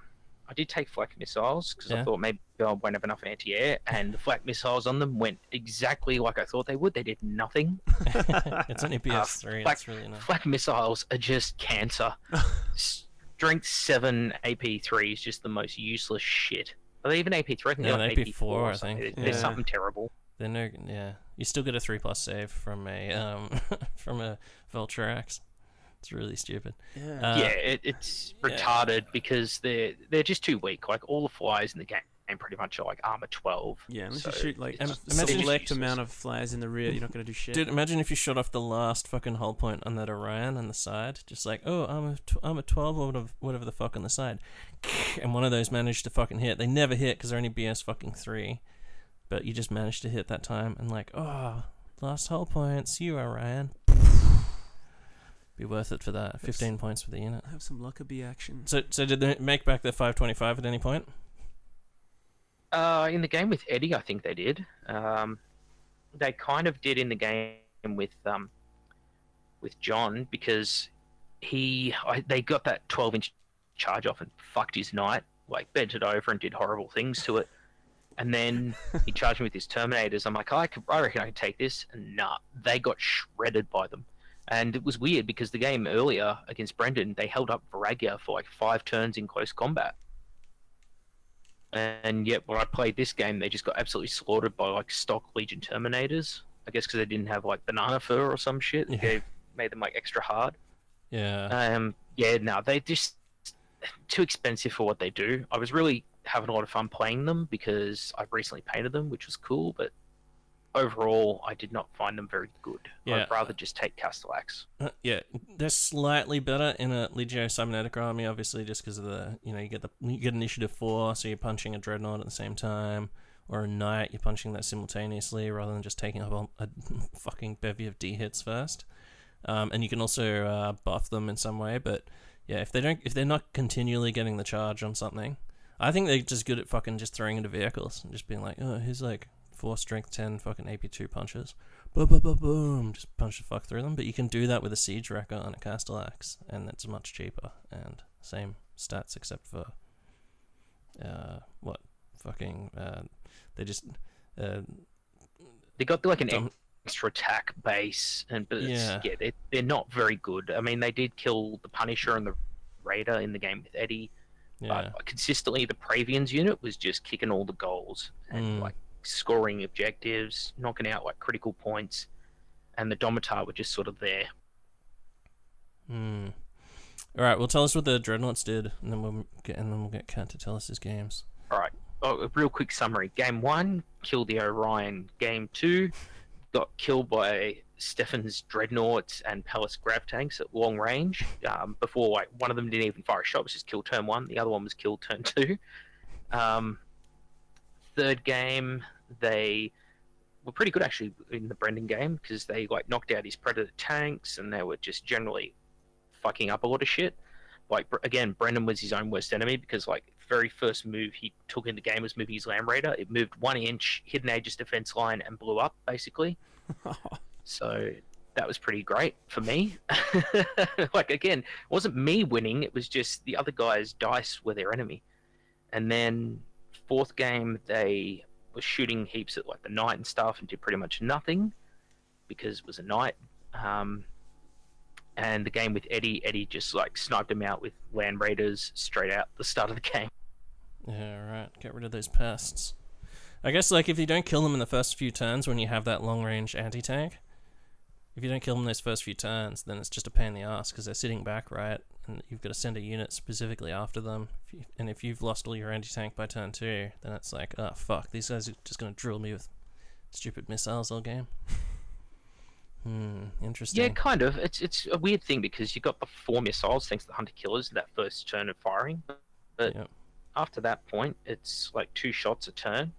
S3: I did take flak missiles because
S1: Yeah.
S3: I thought maybe I won't have enough anti-air, and the flak missiles on them went exactly like I thought they would. They did nothing.
S1: it's only PS3.
S3: flak-
S1: That's really nice.
S3: Flak missiles are just cancer. Strength seven AP three is just the most useless shit. Are they even AP three? I think
S1: Yeah,
S3: they're
S1: they're
S3: like
S1: AP4,
S3: AP4.
S1: I think.
S3: There's
S2: Yeah.
S3: something terrible.
S1: They're no, yeah. You still get a three plus save from a um from a Vulturax. It's really stupid.
S2: Yeah.
S1: Uh,
S3: yeah, it, it's
S1: yeah.
S3: retarded because they're they're just too weak. Like all the flies in the game pretty much are like ah, armor twelve.
S2: yeah, unless
S3: so
S2: you shoot like
S1: Im-
S3: just
S1: imagine-
S2: select amount of flies in the rear, you're not going to do shit.
S1: Dude, imagine if you shot off the last fucking hull point on that Orion on the side, just like, oh, I'm a, tw- I'm a 12 or whatever, whatever the fuck on the side, and one of those managed to fucking hit. They never hit because they're only BS fucking three, but you just managed to hit that time, and like, oh, last hull point, see you, Orion. Be worth it for that. 15 points for the unit.
S2: Have some Lockerbie action.
S1: So, so did they make back their 525 at any point?
S3: Uh, in the game with Eddie, I think they did. Um, they kind of did in the game with um, with John because he I, they got that 12 inch charge off and fucked his knight, like bent it over and did horrible things to it. And then he charged me with his Terminators. I'm like, I, could, I reckon I can take this. And nah, they got shredded by them. And it was weird because the game earlier against Brendan, they held up Varagyr for like five turns in close combat. And yet, when I played this game, they just got absolutely slaughtered by like stock Legion Terminators. I guess because they didn't have like banana fur or some shit.
S1: Yeah.
S3: Gave made them like extra hard.
S1: Yeah.
S3: Um, yeah, no, they just too expensive for what they do. I was really having a lot of fun playing them because I've recently painted them, which was cool. But overall, I did not find them very good.
S1: Yeah.
S3: I'd rather just take Castellax.
S1: Uh, yeah, they're slightly better in a Legio Cybernetica army, obviously, just because of the you know you get the you get initiative four, so you're punching a dreadnought at the same time, or a knight, you're punching that simultaneously rather than just taking up a, a fucking bevy of D hits first. Um, and you can also uh, buff them in some way, but yeah, if they don't, if they're not continually getting the charge on something, I think they're just good at fucking just throwing into vehicles and just being like, oh, here's like four strength ten fucking AP two punches boom, boom, boom, boom, just punch the fuck through them. But you can do that with a siege wrecker and a Castellax, and it's much cheaper and same stats except for uh, what fucking uh, they just uh,
S3: They got like an
S1: Dom-
S3: extra attack base, and but it's-
S1: Yeah.
S3: yeah, they're, they're not very good. I mean, they did kill the Punisher and the Raider in the game with Eddie,
S1: yeah
S3: but consistently the Praevians unit was just kicking all the goals and
S1: Mm.
S3: like scoring objectives, knocking out like critical points, and the Domitar were just sort of there.
S1: Hmm. All right, well, tell us what the dreadnoughts did, and then we'll get and then we'll get Kent to tell us his games.
S3: All right. Oh, a real quick summary. Game one, killed the Orion. Game two, got killed by Stefan's dreadnoughts and Pallas grav tanks at long range. Um, before, like, one of them didn't even fire a shot, it was just killed turn one. The other one was killed turn two. Um, third game, they were pretty good actually in the Brendan game because they like knocked out his Predator tanks and they were just generally fucking up a lot of shit like again, Brendan was his own worst enemy because like very first move he took in the game was moving his Land Raider. It moved one inch, hit an Aegis defense line, and blew up basically. So that was pretty great for me. like again, it wasn't me winning; it was just the other guys' dice were their enemy. And then fourth game, they were shooting heaps at like the knight and stuff, and did pretty much nothing because it was a knight. Um, and the game with Eddie, Eddie just like sniped him out with Land Raiders straight out the start of the game.
S1: Yeah, right. Get rid of those pests. I guess like if you don't kill them in the first few turns when you have that long range anti tank, if you don't kill them those first few turns, then it's just a pain in the ass because they're sitting back, right? And you've got to send a unit specifically after them. If you, and if you've lost all your anti tank by turn two, then it's like, oh fuck, these guys are just gonna drill me with stupid missiles all game. hmm, interesting.
S3: Yeah, kind of. It's it's a weird thing because you got the four missiles thanks to the hunter killers that first turn of firing, but
S1: Yep.
S3: after that point, it's like two shots a turn,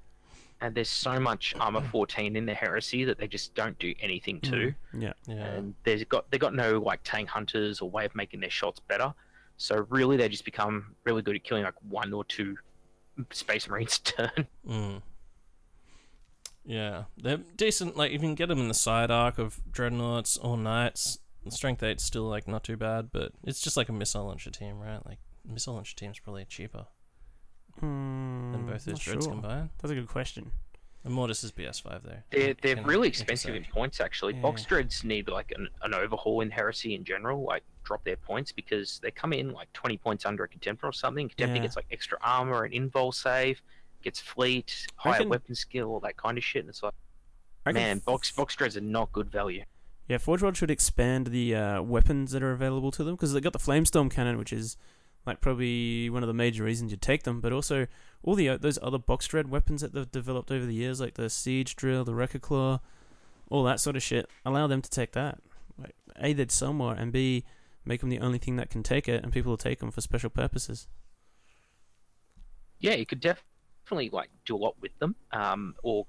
S3: and there's so much armor 14 in the heresy that they just don't do anything to.
S2: Yeah.
S1: Yeah.
S3: and there's got they got no like tank hunters or way of making their shots better. So really, they just become really good at killing like one or two space marines a turn.
S1: Mm. Yeah, they're decent. Like you can get them in the side arc of dreadnoughts or knights. Strength eight's still like not too bad, but it's just like a missile launcher team, right? Like missile launcher team's probably cheaper than
S2: Mm,
S1: both those
S2: not
S1: dreads
S2: sure.
S1: combined.
S2: That's a good question.
S1: And Mortis is BS five though.
S3: They're they're
S1: can
S3: really
S1: make
S3: expensive in points actually.
S2: Yeah.
S3: Box dreads need like an, an overhaul in heresy in general, like drop their points because they come in like 20 points under a contemptor or something. Contemptor
S2: Yeah.
S3: gets like extra armor and invul save, gets fleet, higher
S2: Reckon-
S3: weapon skill, all that kind of shit. And it's like,
S2: I reckon
S3: man,
S2: f-
S3: box box dreads are not good value.
S2: Yeah, Forge World should expand the uh, weapons that are available to them because they got the Flamestorm cannon, which is like probably one of the major reasons you take them, but also all the o- those other box dread weapons that they've developed over the years, like the Siege Drill, the Wrecker Claw, all that sort of shit. Allow them to take that. Like, a, they'd sell more, and b, make them the only thing that can take it, and people will take them for special purposes.
S3: yeah, you could definitely like do a lot with them. Um, or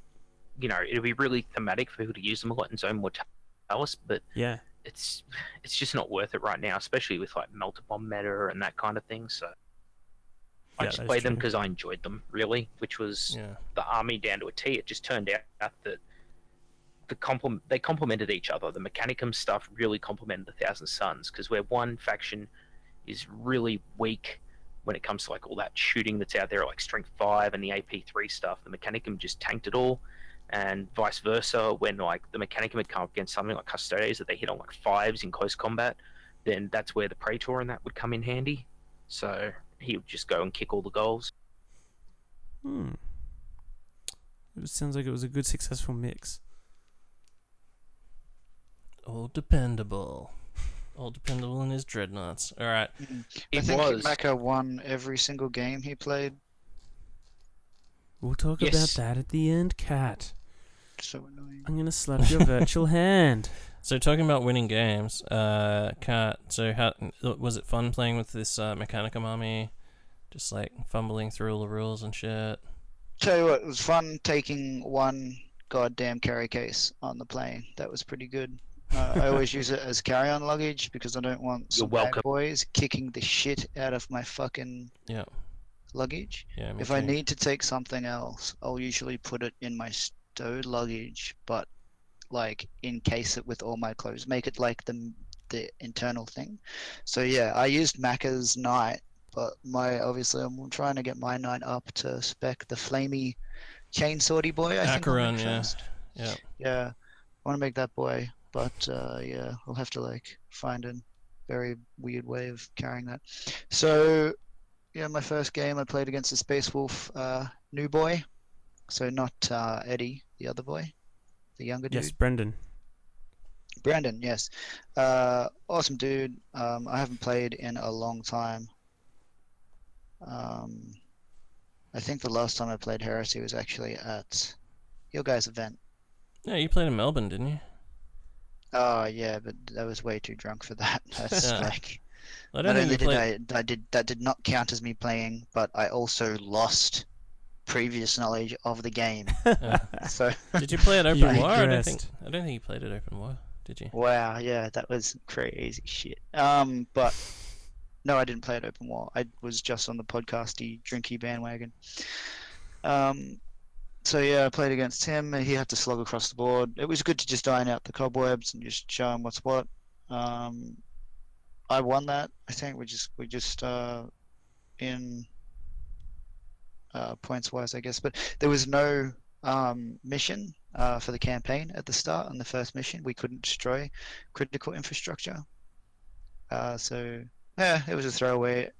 S3: you know, it'd be really thematic for people to use them a lot in Zone Mortalis. But
S2: Yeah,
S3: it's it's just not worth it right now, especially with like Melter Bomb meta and that kind of thing. So I
S2: Yeah,
S3: just played them because I enjoyed them, really, which was
S1: Yeah.
S3: the army down to a T. It just turned out that the complement they complemented each other. The Mechanicum stuff really complemented the Thousand Sons because where one faction is really weak when it comes to like all that shooting that's out there, like Strength Five and the AP three stuff, the Mechanicum just tanked it all, and vice versa. When like the Mechanicum would come up against something like Custodes that they hit on like fives in close combat, then that's where the Praetor and that would come in handy. So he would just go and kick all the goals.
S2: Hmm. It sounds like it was a good, successful mix.
S1: All dependable. All dependable in his dreadnoughts. All right.
S4: I think
S3: was.
S4: Macca won every single game he played.
S2: We'll talk
S3: Yes.
S2: about that at the end, Kat.
S4: So annoying.
S2: I'm gonna slap your virtual hand.
S1: So talking about winning games, uh, Kat. So how was it fun playing with this uh, Mechanicum army? Just like fumbling through all the rules and shit.
S4: Tell you what, it was fun taking one goddamn carry case on the plane. That was pretty good. Uh, I always use it as carry-on luggage because I don't want some bad boys kicking the shit out of my fucking
S1: Yeah.
S4: luggage.
S1: Yeah. me
S4: If I need to take something else, I'll usually put it in my stowed luggage, but like encase it with all my clothes, make it like the the internal thing. So yeah, I used Macca's Knight, but my obviously I'm trying to get my Knight up to spec the flamey chainswordy boy. I think
S1: Acheron,
S4: make
S1: yeah. Yeah.
S4: Yeah, I want to make that boy, but uh, yeah, I'll have to like find a very weird way of carrying that. So, yeah, my first game I played against the Space Wolf uh, new boy, so not uh, Eddie, the other boy, the younger dude.
S2: yes, Brendan.
S4: Brandon, yes, uh, awesome dude. Um, I haven't played in a long time. Um, I think the last time I played Heresy was actually at your guys' event.
S1: Yeah, you played in Melbourne, didn't you?
S4: Oh yeah, but I was way too drunk for that. That's
S1: Yeah.
S4: like
S1: I don't think
S4: only did
S1: played.
S4: I, I did that did not count as me playing, but I also lost previous knowledge of the game.
S1: Yeah.
S4: So
S1: Did you play at
S2: You
S1: Open War? I don't think. I don't think you played at Open War. Did you?
S4: wow, yeah, that was crazy shit. Um, but no, I didn't play at Open War. I was just on the podcasty drinky bandwagon. Um, so yeah, I played against him. And he had to slog across the board. It was good to just iron out the cobwebs and just show him what's what. Um, I won that. I think we just we just uh, in uh, points wise, I guess. But there was no um, mission uh, for the campaign at the start on the first mission. We couldn't destroy critical infrastructure. Uh, so yeah, it was a throwaway.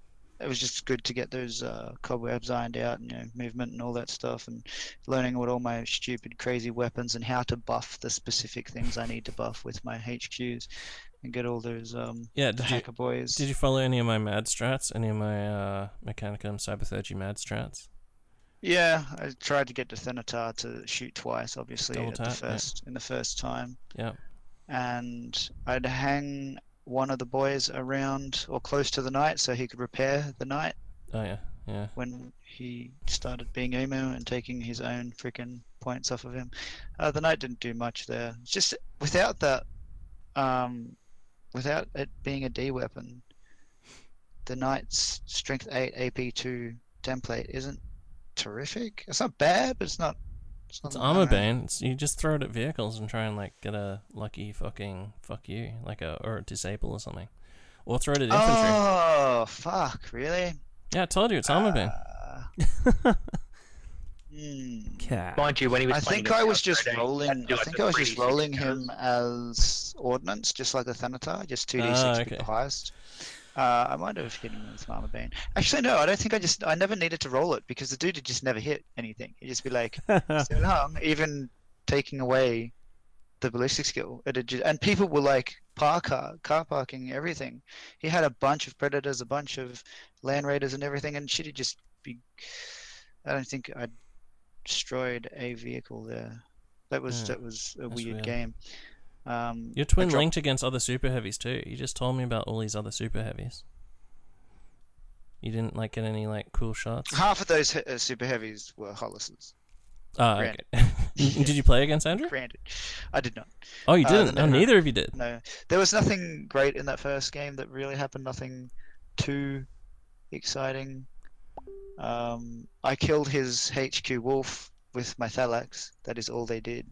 S4: It was just good to get those uh, cobwebs ironed out, and you know, movement and all that stuff, and learning what all my stupid, crazy weapons and how to buff the specific things I need to buff with my HQs, and get all those um,
S1: Yeah. Did you?
S4: boys.
S1: Did you follow any of my mad strats? Any of my uh, Mechanicum Cybertheurgy mad strats?
S4: Yeah, I tried to get Definitar to shoot twice, obviously
S1: Double
S4: at the
S1: tap, yeah.
S4: first in the first time,
S1: Yeah.
S4: and I'd hang one of the boys around or close to the knight so he could repair the knight
S1: Oh yeah. Yeah.
S4: when he started being emo and taking his own freaking points off of him. Uh, the knight didn't do much there. Just without that, um, without it being a D weapon, the knight's strength eight AP two template isn't terrific. It's not bad, but it's not. It's, not
S1: It's armor
S4: don't
S1: bane. It's, you just throw it at vehicles and try and like get a lucky fucking fuck you, like a or a disable or something, or throw it at infantry.
S4: Oh fuck! Really?
S1: yeah, I told you it's armor bane.
S4: Uh.
S2: Kat.
S3: Mind you, when he was
S4: I think I was just
S3: Alfredo, he had
S4: rolling. I think I was just rolling him as ordnance, just like the Thanatar, just two d
S1: Ah,
S4: six
S1: okay.
S4: the highest. Uh, I might have hit him with Armor Bane. Actually, no, I don't think I just. I never needed to roll it because the dude would just never hit anything. He'd just be like so long, even taking away the ballistic skill. Just, and people were like park car, car parking, everything. He had a bunch of predators, a bunch of land raiders, and everything, and shit'd just be. I don't think I destroyed a vehicle there. That was
S1: Yeah,
S4: that was a weird
S1: weird.
S4: game. Um,
S1: You're twin linked against other super heavies too. You just told me about all these other super heavies. You didn't like get any like cool shots.
S4: Half of those he- uh, super heavies were Hollises.
S1: Oh,
S4: Ran.
S1: okay. Did you play against Andrew?
S4: Granted, I did not.
S1: Oh, you
S4: Uh,
S1: didn't.
S4: no,
S1: oh,
S4: no.
S1: neither of you did.
S4: No, there was nothing great in that first game that really happened. Nothing too exciting. Um, I killed his HQ wolf with my Thallax. That is all they did.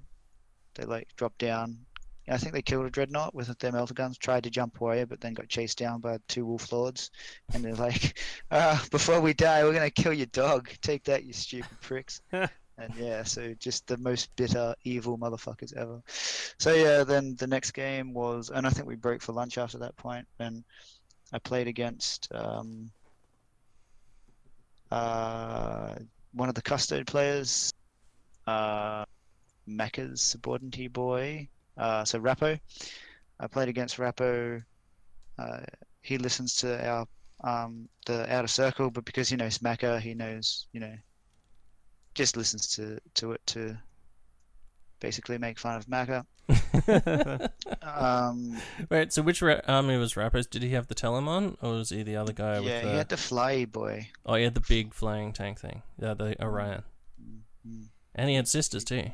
S4: They like dropped down. I think they killed a dreadnought with their melter guns. Tried to jump away, but then got chased down by two wolf lords. And they're like, uh, "Before we die, we're gonna kill your dog. Take that, you stupid pricks." and yeah, so just the most bitter, evil motherfuckers ever. So yeah, then the next game was, and I think we broke for lunch after that point. And I played against um, uh, one of the custode players, uh, Macca's subordinate boy. Uh, so Rappo. I played against Rappo. Uh, he listens to our um, the outer circle, but because he knows Macca, he knows you know, just listens to to it to basically make fun of Macca. Um,
S1: Wait, so which ra- army was Rappers? Did he have the Telemon, or was he the other guy
S4: yeah,
S1: with the?
S4: he had the fly boy.
S1: Oh, he had the big flying tank thing. Yeah, the Orion,
S4: Mm.
S1: and he had sisters too.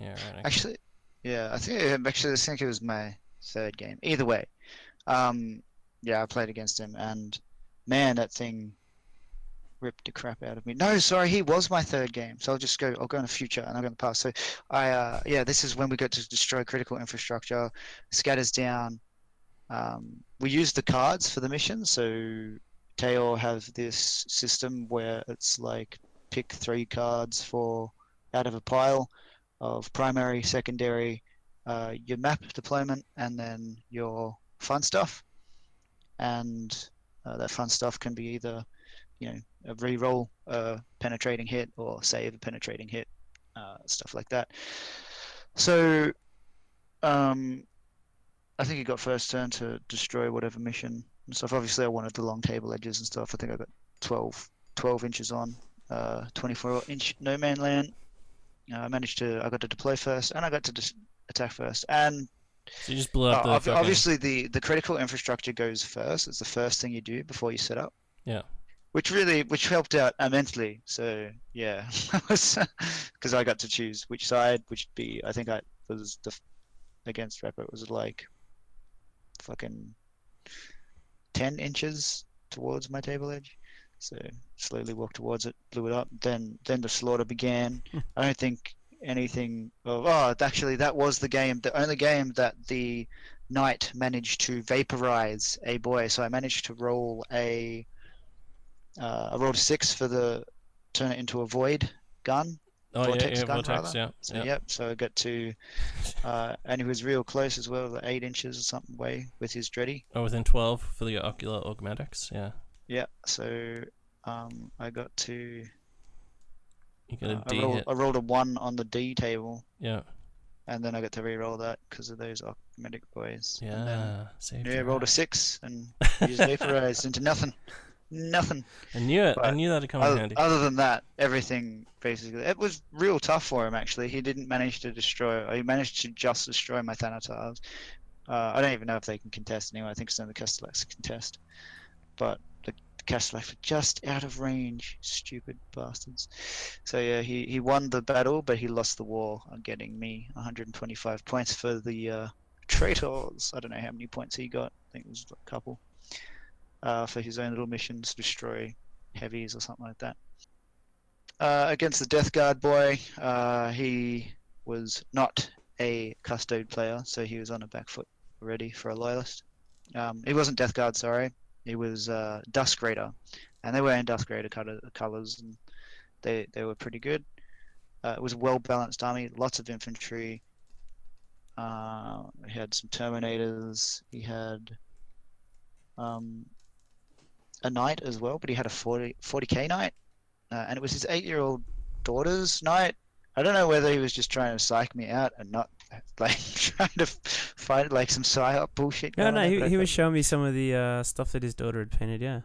S1: Yeah, right. okay.
S4: Actually, yeah, I think actually I think it was my third game. Either way, um, yeah, I played against him, and man, that thing ripped the crap out of me. No, sorry, he was my third game. So I'll just go. I'll go in the future, and I'll go in the past. So I, uh, yeah, this is when we got to destroy critical infrastructure, scatters down. Um, we use the cards for the mission. So Tayor have this system where it's like pick three cards for out of a pile of primary, secondary, uh, your map deployment, and then your fun stuff. And uh, that fun stuff can be either, you know, a re-roll a penetrating hit or save a penetrating hit, uh, stuff like that. So, um, I think he got first turn to destroy whatever mission and stuff. Obviously, I wanted the long table edges and stuff. I think I got 12, 12 inches on, uh, 24 inch no man land. Uh, I managed to, I got to deploy first, and I got to dis- attack first. And
S1: So you just blew up
S4: uh,
S1: the fucking-
S4: obviously, the the critical infrastructure goes first. It's the first thing you do before you set up.
S1: Yeah.
S4: Which really, which helped out immensely. So yeah, because I got to choose which side, which be. I think I was the against Rapper. It was like fucking ten inches towards my table edge. So slowly walked towards it, blew it up. Then then the slaughter began. I don't think anything of oh actually that was the game the only game that the knight managed to vaporize a boy so i managed to roll a uh, i rolled a six for the turn it into a void gun
S1: oh yeah,
S4: vortex
S1: yeah,
S4: gun,
S1: vortex,
S4: rather.
S1: yeah,
S4: so
S1: yeah.
S4: yep so i got to uh, and he was real close as well like eight inches or something away with his dready
S1: Oh, within twelve for the ocular augmetics. Yeah,
S4: yeah so um, i got to
S1: you get a
S4: uh, I,
S1: D
S4: rolled,
S1: hit.
S4: I rolled a one on the d table
S1: Yeah,
S4: and then i got to re-roll that because of those augmetic boys and then
S1: yeah. Saved
S4: Yeah,
S1: your
S4: rolled a six and he just vaporized into nothing. Nothing.
S1: I knew it. I
S4: but
S1: knew that'd come in
S4: Other,
S1: handy.
S4: other than that, everything basically. It was real tough for him actually. He didn't manage to destroy. He managed to just destroy my Thanatars. Uh, I don't even know if they can contest anyway. I think it's only the Castellax contest. But Castellax were just out of range. Stupid bastards. So yeah, he, he won the battle, but he lost the war on getting me 125 points for the uh, traitors. I don't know how many points he got. I think it was a couple. Uh, for his own little missions, destroy heavies or something like that. Uh, against the Death Guard boy, uh, he was not a custode player, so he was on a back foot already for a loyalist. Um, he wasn't Death Guard, sorry. He was uh, Dusk Raider, and they were in Dusk Raider color, colors, and they they were pretty good. Uh, it was a well balanced army, lots of infantry. Uh, he had some Terminators. He had um, a knight as well, but he had a 40 40k knight, uh, and it was his eight-year-old daughter's knight. I don't know whether he was just trying to psych me out and not like trying to find like some psyop bullshit.
S2: No, no, he, he was showing me some of the uh, stuff that his daughter had painted. Yeah,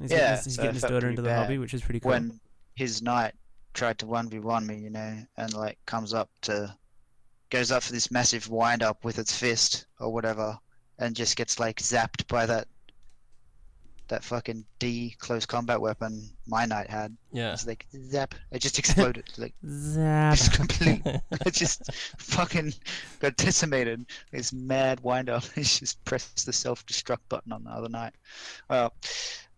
S2: he's
S4: Yeah,
S2: getting his, he's
S4: so
S2: getting his daughter into the hobby, which is pretty cool.
S4: when his knight tried to one v one me, you know, and like comes up to goes up for this massive wind up with its fist or whatever, and just gets like zapped by that that fucking D close combat weapon my knight had.
S1: Yeah.
S4: It's like zap. It just exploded. like
S2: Zap.
S4: just complete. it just fucking got decimated. This mad wind up. He just pressed the self destruct button on the other knight. Well,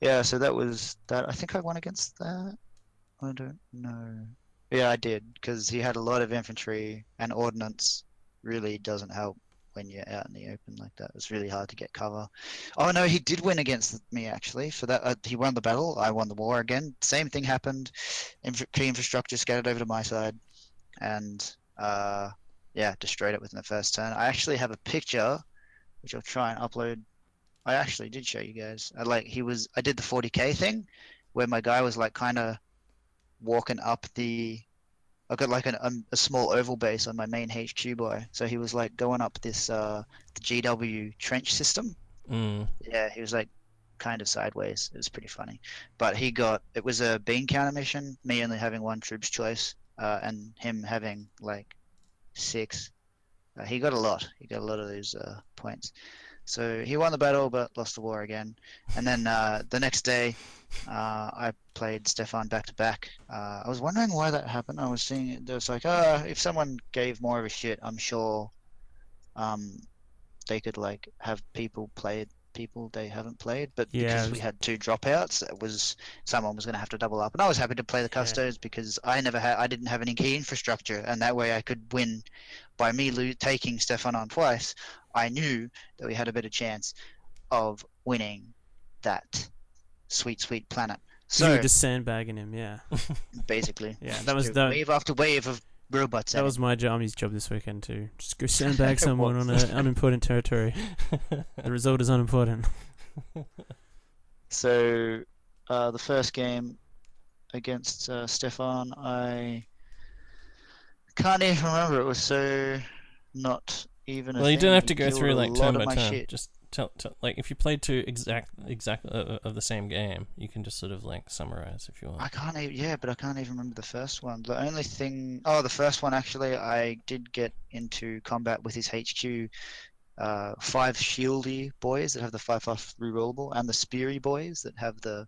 S4: yeah. So that was that. I think I won against that. I don't know. Yeah, I did because he had a lot of infantry and ordnance. Really doesn't help when you're out in the open like that. It's really hard to get cover. Oh no, he did win against me actually. For that, uh, he won the battle. I won the war again. Same thing happened. Key infrastructure scattered over to my side, and uh, yeah, destroyed it within the first turn. I actually have a picture, which I'll try and upload. I actually did show you guys. I like he was. I did the 40k thing, where my guy was like kind of walking up the. I got like an, um, a small oval base on my main HQ boy, so he was like going up this uh, the GW trench system.
S1: Mm.
S4: Yeah, he was like kind of sideways. It was pretty funny. But he got it was a bean counter mission. Me only having one troops choice, uh, and him having like six. Uh, he got a lot. He got a lot of those uh, points. So he won the battle, but lost the war again. And then uh, the next day, uh, I played Stefan back to back. Uh, I was wondering why that happened. I was seeing it. There was like, uh, if someone gave more of a shit, I'm sure um, they could like have people play people they haven't played. But
S2: Yeah,
S4: because
S2: it
S4: we had two dropouts, it was someone was going to have to double up. And I was happy to play the
S2: Yeah.
S4: custos because I never had, I didn't have any key infrastructure, and that way I could win by me lo- taking Stefan on twice. I knew that we had a better chance of winning that sweet, sweet planet.
S2: So you were just sandbagging him, yeah.
S4: basically,
S2: Yeah, that was the-
S4: wave after wave of robots.
S2: That was my army's job this weekend too. Just go sandbag someone on an unimportant territory. The result is unimportant.
S4: So, uh, the first game against uh, Stefan, I can't even remember. It was so not even. A
S1: well, you
S4: thing.
S1: don't have to go through like
S4: lot
S1: turn by
S4: my
S1: turn.
S4: shit.
S1: Just tell, tell, like if you played two exact exact uh, of the same game, you can just sort of like summarize if you want.
S4: I can't even. Yeah, but I can't even remember the first one. The only thing. Oh, the first one actually, I did get into combat with his HQ. Uh, five shieldy boys that have the five five rerollable, and the speary boys that have the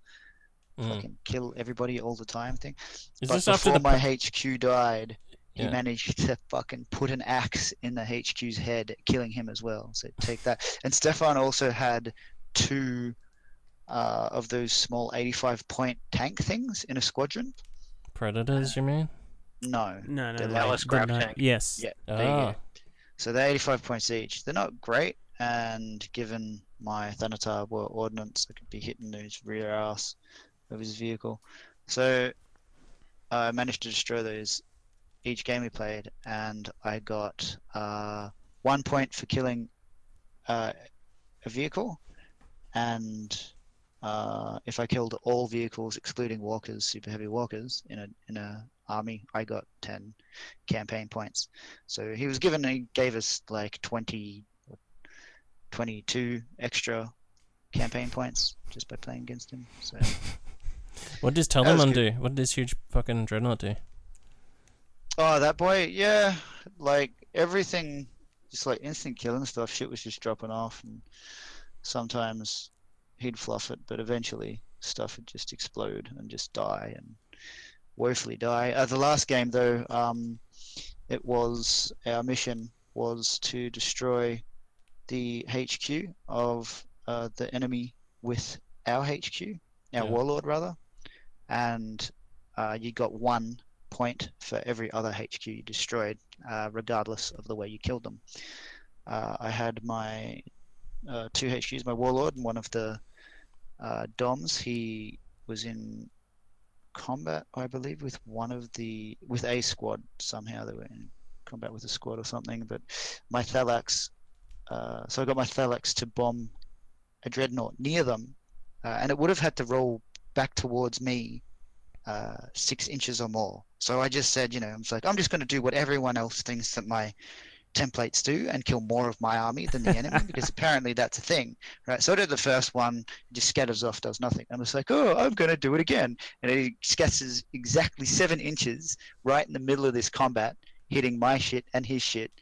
S1: Mm.
S4: fucking kill everybody all the time thing.
S1: Is
S4: but
S1: this after the
S4: my HQ died, he
S1: Yeah.
S4: managed to fucking put an axe in the HQ's head, killing him as well. So take that. And Stefan also had two uh, of those small 85 point tank things in a squadron.
S1: predators? You mean?
S4: No.
S2: No, no,
S4: The
S2: no.
S3: Caladius
S2: grav
S3: tank.
S2: Yes.
S4: Yeah. There you
S1: Ah,
S4: go. So they're 85 points each. They're not great, and given my Thanatar war ordnance, I could be hitting those rear ass of his vehicle. So I managed to destroy those each game we played, and I got uh, one point for killing uh, a vehicle, and uh, if I killed all vehicles excluding walkers, super heavy walkers in a in a army, I got 10 campaign points. So he was given, he gave us like 20, 22 extra campaign points just by playing against him. So
S1: what does Telemon do? What did this huge fucking dreadnought do?
S4: Oh, that boy, yeah, like everything, just like instant killing stuff. Shit was just dropping off, and sometimes he'd fluff it, but eventually stuff would just explode and just die and woefully die. Uh, the last game, though, um, it was our mission was to destroy the HQ of uh, the enemy with our HQ, our
S1: Yeah.
S4: warlord rather, and uh, you got one point for every other HQ you destroyed, uh, regardless of the way you killed them. Uh, I had my uh, two HQs, my warlord, and one of the uh, DOMs. He was in combat, I believe, with one of the with a squad. Somehow they were in combat with a squad or something. But my Thallax, uh, so I got my Thallax to bomb a dreadnought near them, uh, and it would have had to roll back towards me uh, six inches or more. So I just said, you know, I'm just like, I'm just going to do what everyone else thinks that my templates do and kill more of my army than the enemy because apparently that's a thing, right? So I did the first one, just scatters off, does nothing. I'm just like, oh, I'm going to do it again, and it scatters exactly seven inches right in the middle of this combat, hitting my shit and his shit,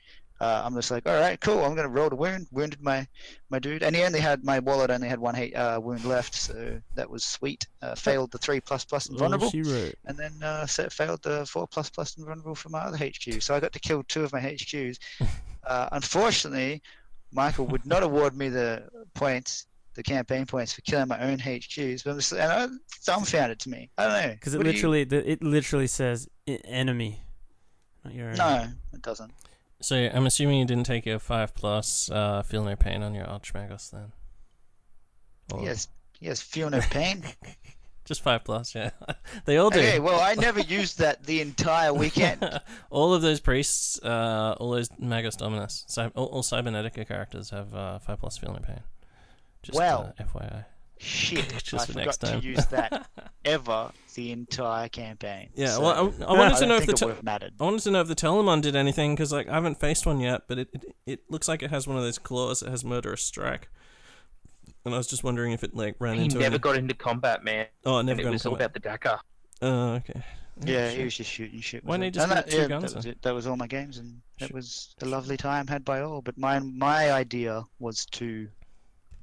S4: uh, I'm just like, all right, cool. I'm gonna roll the wound. Wounded my my dude, and he only had my wallet only had one hate, uh, wound left, so that was sweet. Uh, failed the three plus plus and vulnerable,
S2: Oh,
S4: and then uh, set, failed the four plus plus and vulnerable for my other HQ. So I got to kill two of my HQs. Uh, unfortunately, Michael would not award me the points, the campaign points for killing my own HQs. But I'm just, and I, dumbfounded to me. I don't know.
S2: Because it
S4: What you-
S2: literally, the, it literally says "E- enemy, not your own.
S4: No, it doesn't.
S1: So I'm assuming you didn't take your five plus uh, feel no pain on your Archmagos then. Or
S4: Yes, yes, feel no pain.
S1: Just five plus, yeah. they all do.
S4: Okay, well, I never used that the entire weekend.
S1: all of those priests, uh, all those Magos Dominus, all, all Cybernetica characters have uh, five plus feel no pain. Just
S4: Well.
S1: uh, FYI.
S4: Shit,
S1: Just
S4: I
S1: for
S4: forgot
S1: next
S4: to use that ever the entire campaign.
S1: Yeah,
S4: So,
S1: well, I, I wanted
S4: I
S1: to
S4: don't
S1: know if the
S4: it
S1: te-
S4: mattered.
S1: I wanted to know if the Telemon did anything because like I haven't faced one yet, but it, it it looks like it has one of those claws that has murderous strike. And I was just wondering if it like ran
S3: He
S1: into.
S3: never
S1: any-
S3: got into combat, man.
S1: Oh, it
S3: And
S1: never
S3: it
S1: got
S3: was
S1: into
S3: all
S1: combat.
S3: about the Dakar.
S1: Oh, okay.
S4: Yeah,
S1: sure.
S4: he was just shooting shit.
S1: Why didn't he just
S4: And
S1: get two
S4: that,
S1: guns
S4: That was, it. that was all my games, and
S1: Sure.
S4: it was a lovely time had by all. But my my idea was to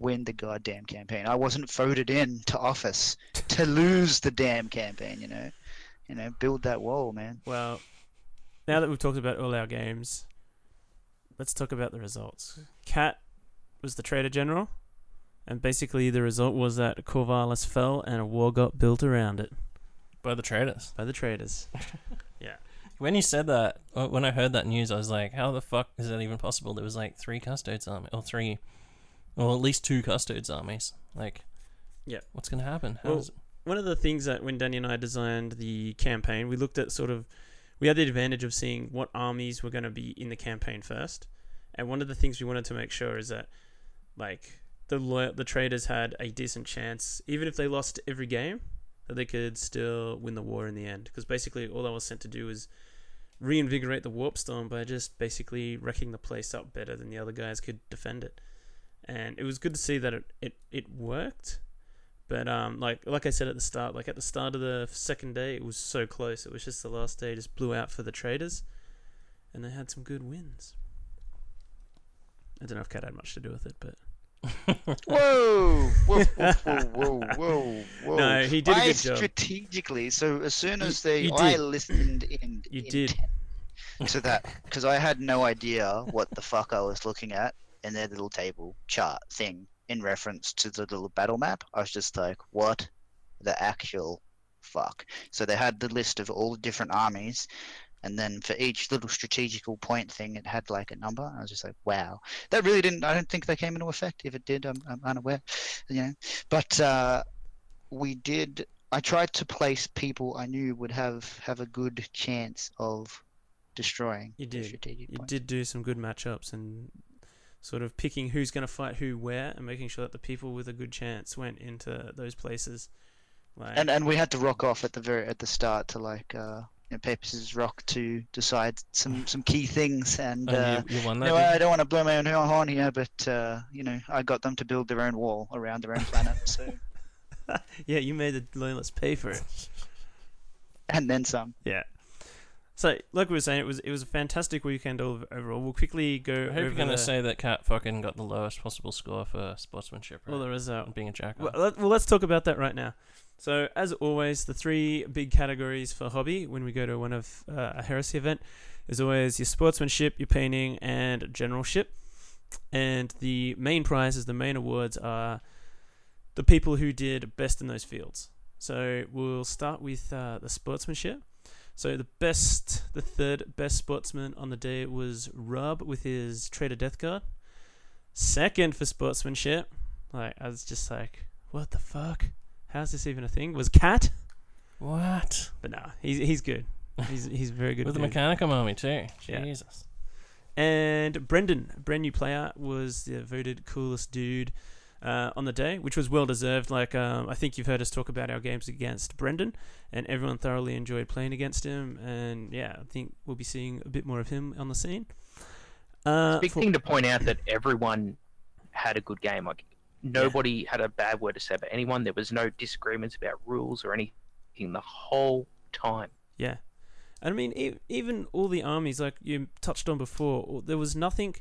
S4: win the goddamn campaign. I wasn't voted in to office to lose the damn campaign. You know, you know, build that wall, man.
S2: Well, now that we've talked about all our games, let's talk about the results. Kat was the trader general, and basically the result was that Corvallis fell and a war got built around it
S1: By the traders.
S2: by the traders. Yeah.
S1: When you said that, uh, when I heard that news, I was like, "How the fuck is that even possible?" There was like three custodes army, or three, or at least two custodes armies. Like,
S2: Yeah.
S1: what's gonna happen? How
S2: Well,
S1: does-
S2: One of the things that when Danny and I designed the campaign, we looked at sort of, we had the advantage of seeing what armies were going to be in the campaign first, and one of the things we wanted to make sure is that, like, the the traders had a decent chance, even if they lost every game, that they could still win the war in the end. Because basically, all I was sent to do was reinvigorate the warp storm by just basically wrecking the place up better than the other guys could defend it. And it was good to see that it, it, it worked. But um, like like I said at the start, like at the start of the second day, it was so close. It was just the last day just blew out for the traders, and they had some good wins. I don't know if Kat had much to do with it, but
S4: Whoa, whoa, whoa, whoa, whoa, whoa.
S2: No, he did a
S4: I
S2: good job.
S4: strategically, so as soon as they,
S2: you
S4: I listened in.
S2: You
S4: in
S2: did.
S4: To that, because I had no idea what the fuck I was looking at in their little table chart thing in reference to the little battle map. I was just like, what the actual fuck? So they had the list of all the different armies, and then for each little strategical point thing, it had like a number. I was just like, wow, that really didn't. I don't think they came into effect. If it did, I'm, I'm unaware. You know, but uh, we did. I tried to place people I knew would have have a good chance of destroying.
S2: You
S4: the
S2: did.
S4: strategic
S2: you
S4: points.
S2: did do some good matchups and sort of picking who's going to fight who where, and making sure that the people with a good chance went into those places. Like,
S4: And and we had to rock off at the very at the start to like uh, you know, paper scissors rock to decide some some key things. And
S1: Oh,
S4: uh,
S1: you, you won that.
S4: no,
S1: did
S4: I don't want to blow my own horn here, but uh, you know, I got them to build their own wall around their own planet. So
S2: yeah, you made the loyalists pay for it.
S4: and then some.
S2: Yeah. So, like we were saying, it was it was a fantastic weekend overall. We'll quickly go
S1: I hope you're gonna say that Kat fucking got the lowest possible score for sportsmanship. Right?
S2: well, there is a
S1: being a jack.
S2: well, let, well, let's talk about that right now. So, as always, the three big categories for hobby when we go to one of uh, a heresy event is always your sportsmanship, your painting, and generalship. And the main prizes, the main awards are the people who did best in those fields. So we'll start with uh, the sportsmanship. So the best, the third best sportsman on the day was Rob with his Trader Death Guard. Second for sportsmanship, like I was just like, what the fuck? How's this even a thing? Was Kat?
S1: what?
S2: But nah, he's he's good. He's he's very good.
S1: With the
S2: mechanical
S1: Mechanicum army too.
S2: Yeah.
S1: Jesus.
S2: And Brendan, brand new player, was the voted coolest dude uh, on the day, which was well deserved. Like um, I think you've heard us talk about our games against Brendan, and everyone thoroughly enjoyed playing against him. And yeah, I think we'll be seeing a bit more of him on the scene. Uh,
S3: Big
S2: for-
S3: thing to point out that everyone had a good game. Like nobody had a bad word to say about anyone. There was no disagreements about rules or anything the whole time.
S2: Yeah. And I mean, e- even all the armies, like you touched on before, there was nothing.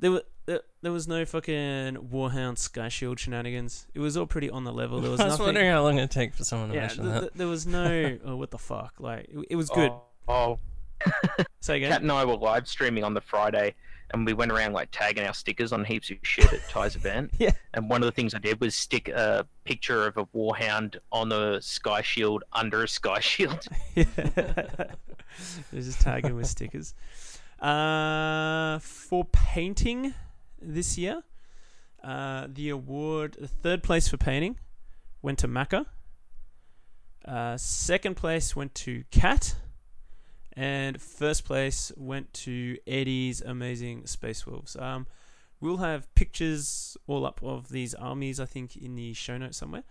S2: There were there, there was no fucking Warhound Sky Shield shenanigans. It was all pretty on the level. There was
S1: I was
S2: nothing.
S1: wondering how long it'd take for someone to
S2: yeah,
S1: mention
S2: th-
S1: that.
S2: th- there was no. oh, what the fuck? Like, it, it was good.
S3: Oh, oh.
S2: Say again.
S3: Kat and I were live streaming on the Friday, and we went around like tagging our stickers on heaps of shit at Ty's event.
S2: Yeah.
S3: And one of the things I did was stick a picture of a warhound on the sky shield under a sky shield.
S2: Yeah. There's just tagging with stickers. Uh, for painting this year, uh, the award, the third place for painting went to Macca. Uh, second place went to Kat. And first place went to Eddie's Amazing Space Wolves. Um, we'll have pictures all up of these armies, I think, in the show notes somewhere.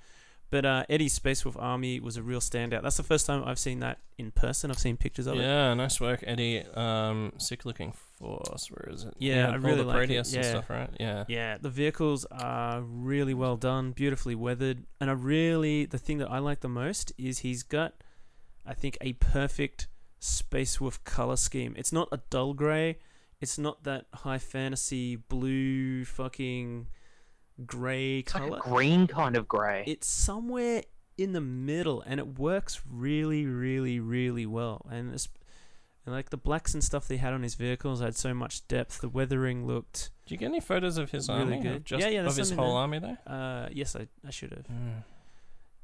S2: But uh, Eddie's Space Wolf army was a real standout. That's the first time I've seen that in person. I've seen pictures of it.
S1: Yeah, nice work, Eddie. Um, sick looking force. Where is it?
S2: Yeah,
S1: You
S2: I really
S1: all the
S2: like it,
S1: Proteus and stuff, right? Yeah.
S2: Yeah, the vehicles are really well done, beautifully weathered, and I really the thing that I like the most is he's got, I think, a perfect Space Wolf color scheme. It's not a dull gray, it's not that high fantasy blue fucking gray
S3: It's like
S2: color.
S3: a green kind of grey.
S2: it's somewhere in the middle, and it works really, really, really well. And it's and like the blacks and stuff they had on his vehicles had so much depth. The weathering looked.
S1: Did you get any photos of his
S2: Really
S1: army?
S2: good.
S1: Just
S2: Yeah, yeah,
S1: of his whole
S2: there.
S1: army there.
S2: Uh, yes, I, I should have.
S1: Mm.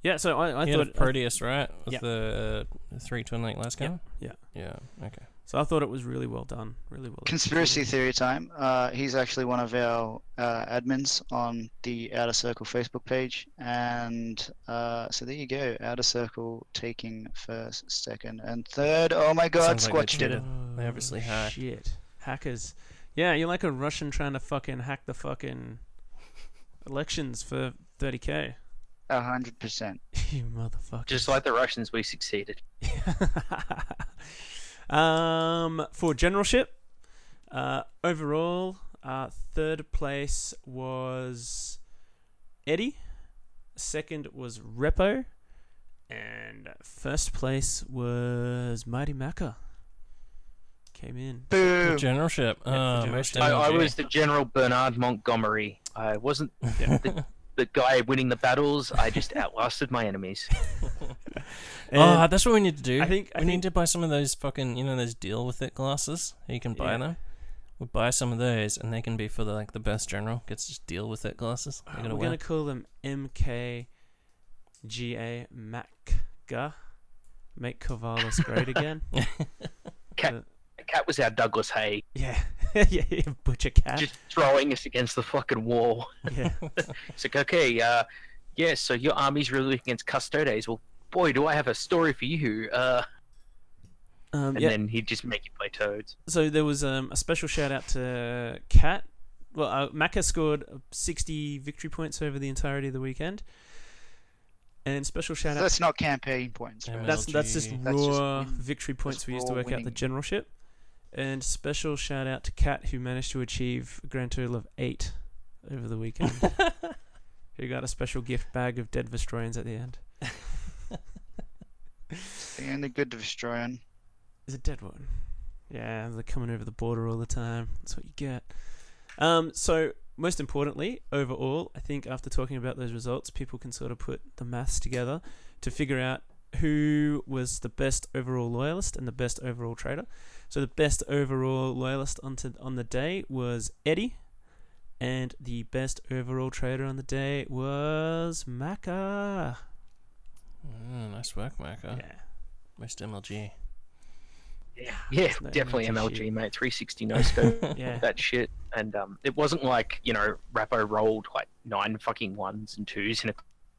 S2: Yeah, so I, I
S1: he had a
S2: thought
S1: Proteus, right? With
S2: yeah.
S1: the uh, three twin link last
S2: Yeah, yeah.
S1: Yeah. Okay.
S2: So I thought it was really well done, really well. Done.
S4: Conspiracy
S2: executed.
S4: theory time. Uh, he's actually one of our uh, admins on the Outer Circle Facebook page, and uh, so there you go. Outer Circle taking first, second, and third. Oh my God,
S1: Sounds like
S4: Squatch
S1: they
S4: did it.
S1: They obviously
S2: Oh,
S1: hacked.
S2: Shit, hackers. Yeah, you're like a Russian trying to fucking hack the fucking elections for 30k.
S4: A hundred percent.
S2: you motherfucker.
S3: Just like the Russians, we succeeded.
S2: um, for generalship, uh, overall, uh, third place was Eddie. Second was Repo, and first place was Mighty Macca. Came in.
S4: Boo.
S1: The generalship.
S2: for
S1: Uh, most
S2: generalship.
S3: I, I was the General Bernard Montgomery. I wasn't
S2: Yeah.
S3: the, the guy winning the battles. I just outlasted my enemies.
S1: Oh, that's what we need to do.
S2: I think- I
S1: we need to buy some of those fucking, you know, those deal with it glasses. You can buy
S2: Yeah.
S1: them. We'll buy some of those, and they can be for the like the best general. Gets just deal with it glasses. They're
S2: we're
S1: gonna
S2: gonna call them MKGA Macga. Make Corvallis great again.
S3: Kat,
S2: Uh,
S3: Kat was our Douglas Haig,
S2: yeah, yeah, yeah, Butcher Kat.
S3: just throwing us against the fucking wall.
S2: yeah.
S3: It's like, okay, uh, yeah, so your army's really weak against Custodes. Well, boy, do I have a story for you. Uh,
S2: Um,
S3: and
S2: yeah.
S3: then he'd just make you play Toads.
S2: so there was um, a special shout out to Kat. Well, uh, Macca scored 60 victory points over the entirety of the weekend. And special shout out.
S4: That's not campaign points. Right?
S2: That's that's just
S1: MLG.
S4: That's just
S2: raw
S4: win-
S2: victory points we used to
S4: raw
S2: work out the generalship. And special shout out to Kat who managed to achieve a grand total of eight over the weekend. who got a special gift bag of dead Vostroyans at the end.
S4: The only good Vostroyan.
S2: Is a dead one. Yeah, they're coming over the border all the time. That's what you get. Um, so most importantly, overall, I think after talking about those results, people can sort of put the maths together to figure out who was the best overall loyalist and the best overall trader. So the best overall loyalist on to, on the day was Eddie, and the best overall trader on the day was Macca.
S1: Mm, nice work, Macca.
S2: Yeah.
S1: Most MLG.
S3: Yeah, yeah,
S2: no
S3: definitely
S2: MLG
S3: MLG,
S2: shit.
S3: mate. 360 no scope.
S2: Yeah.
S3: that shit. And um, it wasn't like, you know, Rappo rolled like nine fucking ones and twos in a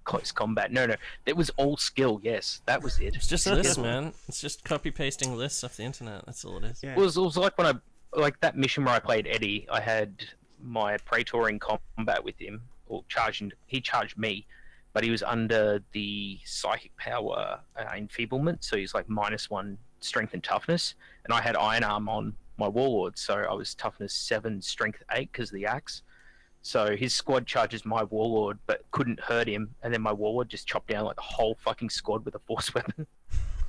S3: close combat. No, no. It was all skill, yes. That was it.
S1: It's just
S2: Yeah.
S1: lists, man. It's just copy pasting lists off the internet. That's all it is.
S2: Yeah.
S3: It was, it was like when I, like that mission where I played Eddie, I had my Praetor in combat with him, or charging, he charged me, but he was under the psychic power uh, enfeeblement, so he's like minus one strength and toughness, and I had iron arm on my warlord, so I was toughness seven, strength eight because of the axe. So his squad charges my warlord, but couldn't hurt him, and then my warlord just chopped down like the whole fucking squad with a force weapon.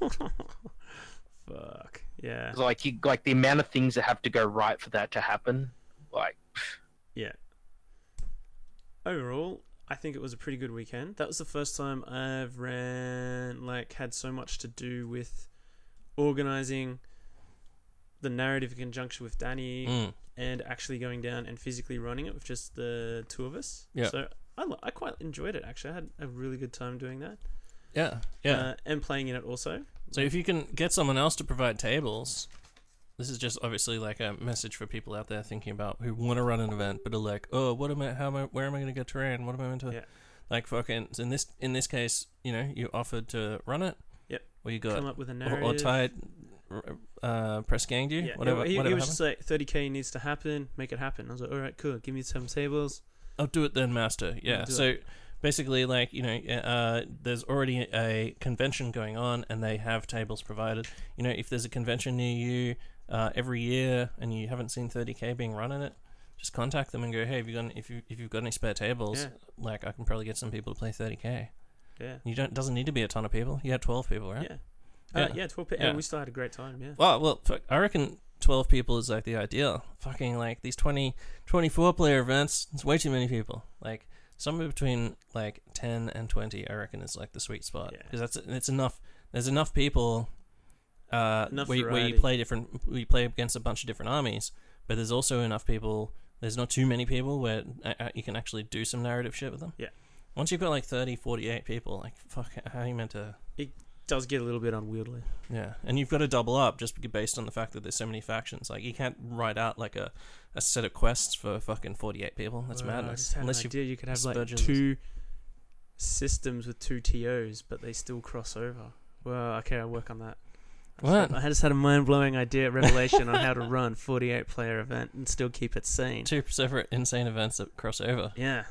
S2: Fuck. Yeah.
S3: Like you, like the amount of things that have to go right for that to happen. Like
S2: Yeah. Overall, I think it was a pretty good weekend. That was the first time I've ran like had so much to do with organizing the narrative in conjunction with Danny
S1: Mm.
S2: and actually going down and physically running it with just the two of us.
S1: Yeah.
S2: So I, I quite enjoyed it actually. I had a really good time doing that.
S1: Yeah, yeah.
S2: Uh, and playing in it also.
S1: so if you can get someone else to provide tables, this is just obviously like a message for people out there thinking about who want to run an event but are like, oh, what am I? How am I? Where am I going to get terrain? What am I going to?
S2: Yeah.
S1: Like fucking. In this in this case, you know, you offered to run it.
S2: Yep.
S1: Or you got
S2: Come up with a
S1: or,
S2: narrative.
S1: or tied, uh, press ganged you.
S2: Yeah,
S1: whatever.
S2: he, he was
S1: happened.
S2: just like 30k needs to happen, make it happen. I was like, all right, cool. Give me some tables.
S1: I'll do it then, master. Yeah.
S2: do
S1: so basically, like you know, uh, there's already a convention going on, and they have tables provided. You know, if there's a convention near you uh, every year, and you haven't seen 30k being run in it, just contact them and go, hey, have you got if you if you've got any spare tables,
S2: Yeah.
S1: like I can probably get some people to play 30k.
S2: Yeah.
S1: You don't doesn't need to be a ton of people. You had 12 people, right?
S2: Yeah. Uh,
S1: Yeah.
S2: yeah, 12 p-
S1: Yeah.
S2: We still had a great time, yeah.
S1: Well, well, I reckon 12 people is like the ideal. Fucking like these 20, 24 player events, it's way too many people. Like somewhere between like 10 and 20, I reckon is like the sweet spot
S2: Yeah.
S1: because that's it's enough. There's enough people. Uh,
S2: Enough
S1: where, where you play different, we play against a bunch of different armies, but there's also enough people. There's not too many people where uh, uh, you can actually do some narrative shit with them.
S2: Yeah.
S1: Once you've got like 30, 48 people, like fuck, how are you meant to?
S2: Does get a little bit unwieldy.
S1: Yeah, and you've got to double up just based on the fact that there's so many factions. Like you can't write out like a, a set of quests for fucking forty eight people. That's
S2: Well,
S1: madness. Unless you
S2: you could have like two systems with two TOs, but they still cross over. Well, okay, I'll work on that.
S1: What?
S2: I just had a mind blowing idea, revelation on how to run 48 player event and still keep it sane.
S1: two separate insane events that cross over.
S2: Yeah.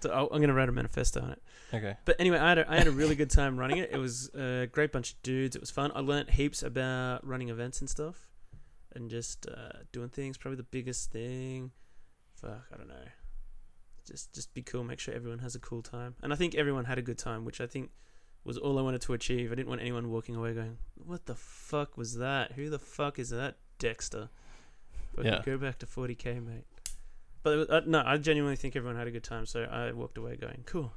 S2: So I'll, I'm going to write a manifesto on it.
S1: Okay.
S2: But anyway, I had a, I had a really good time running it. It was a great bunch of dudes. It was fun. I learnt heaps about running events and stuff, and just uh, doing things. Probably the biggest thing. Fuck, I don't know. Just just be cool. Make sure everyone has a cool time. And I think everyone had a good time, which I think was all I wanted to achieve. I didn't want anyone walking away going, "What the fuck was that? Who the fuck is that, Dexter?" Fucking
S1: Yeah.
S2: go back to 40k, mate. But was, uh, no, I genuinely think everyone had a good time. So I walked away going, "Cool."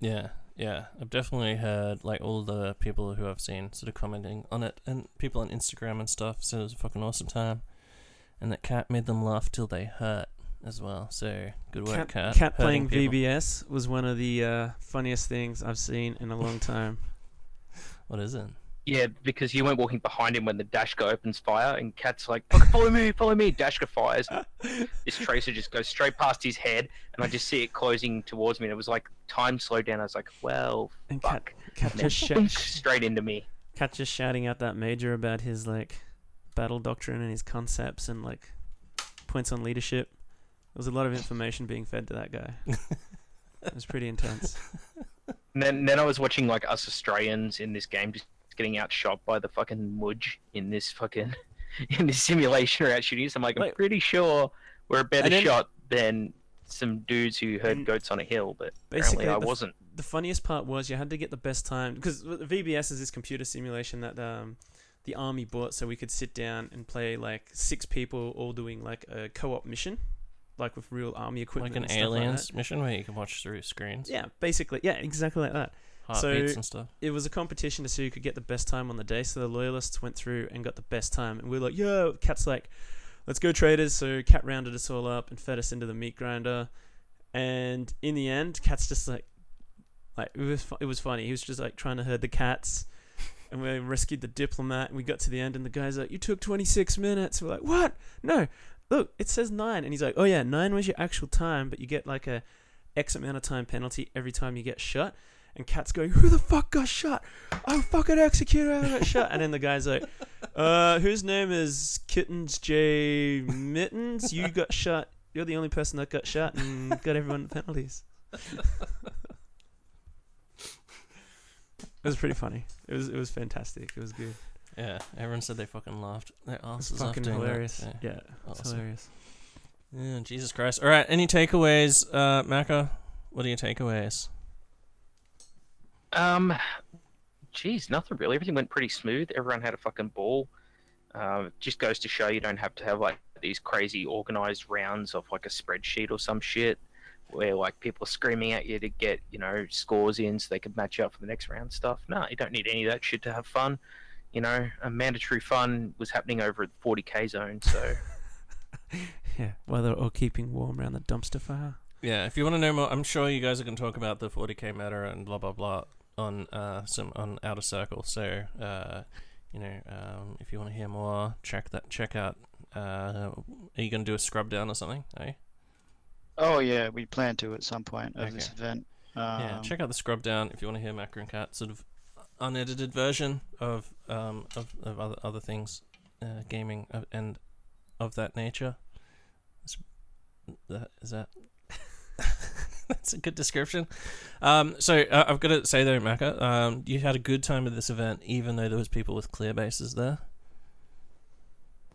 S1: Yeah, yeah. I've definitely heard like all the people who I've seen sort of commenting on it, and people on Instagram and stuff said it was a fucking awesome time, and that cat made them laugh till they hurt as well. So good work,
S2: Kat,
S1: cat. Kat
S2: playing
S1: people.
S2: VBS was one of the uh, funniest things I've seen in a long time.
S1: What is it?
S3: Yeah, because you went walking behind him when the Dashka opens fire, and Kat's like, follow me, follow me." Dashka fires. this tracer just goes straight past his head, and I just see it closing towards me. And it was like time slowed down. I was like, "Well,
S2: And
S3: fuck."
S2: Kat
S3: And
S2: just sh-
S3: straight into me.
S2: Kat just shouting out that major about his like battle doctrine and his concepts and like points on leadership. There was a lot of information being fed to that guy. it was pretty intense.
S3: And then, then I was watching like us Australians in this game just getting outshot by the fucking Mudge in this fucking in this simulation around shooting. So I'm like, I'm
S2: Wait.
S3: pretty sure we're a better
S2: And then-
S3: shot than some dudes who heard
S2: And
S3: goats on a hill, but
S2: basically
S3: apparently I
S2: the f-
S3: wasn't.
S2: the funniest part was you had to get the best time because VBS is this computer simulation that um, the army bought so we could sit down and play like six people all doing like a co-op mission, like with real army equipment,
S1: Like an
S2: and stuff like
S1: aliens
S2: that.
S1: mission where you can watch through screens,
S2: yeah, basically, yeah, exactly like that.
S1: Heartbeats
S2: So-
S1: and stuff.
S2: It was a competition to see who could get the best time on the day. So the loyalists went through and got the best time, and we were like, "Yo!" Kat's like, "Let's go, traders!" So Kat rounded us all up and fed us into the meat grinder. And in the end, Kat's just like, like it was fu- it was funny. He was just like trying to herd the cats, and we rescued the diplomat. And we got to the end, and the guy's like, "You took 26 minutes." We're like, "What? No, look, it says nine. And he's like, "Oh yeah, nine was your actual time, but you get like a X amount of time penalty every time you get shot." And Kat's going, "Who the fuck got shot? I fucking executed whoever got shot." And then the guy's like, "Uh, whose name is Kittens J Mittens? You got shot. You're the only person that got shot and got everyone the penalties." It was pretty funny. It was it was fantastic. It was good.
S1: Yeah, everyone said they fucking laughed their asses off
S2: fucking
S1: that,
S2: hilarious.
S1: so-
S2: Yeah, it's
S1: Awesome.
S2: hilarious.
S1: Yeah, Jesus Christ. All right, any takeaways, uh, Macca? What are your takeaways?
S3: Um, geez, nothing really. Everything went pretty smooth. Everyone had a fucking ball. Um, just goes to show you don't have to have like these crazy organized rounds of like a spreadsheet or some shit where like people are screaming at you to get you know scores in so they can match up for the next round stuff. No, you don't need any of that shit to have fun. You know, a mandatory fun was happening over at the 40k zone, so
S2: Yeah, while they're all keeping warm around the dumpster fire.
S1: Yeah, if you want to know more, I'm sure you guys are going to talk about the 40k meta and blah blah blah on uh some on Outer Circle. So uh, you know, um, if you want to hear more, check that check out. Uh, are you going to do a scrub down or something? Eh?
S4: Oh yeah, we plan to at some point of this event. Um,
S1: yeah, check out the scrub down if you want to hear Macca and Kat sort of unedited version of um of, of other other things, uh, gaming of, and of that nature. Is that is that? That's a good description. Um, so uh, I've got to say though, Macca, um, you had a good time at this event, even though there was people with clear bases there.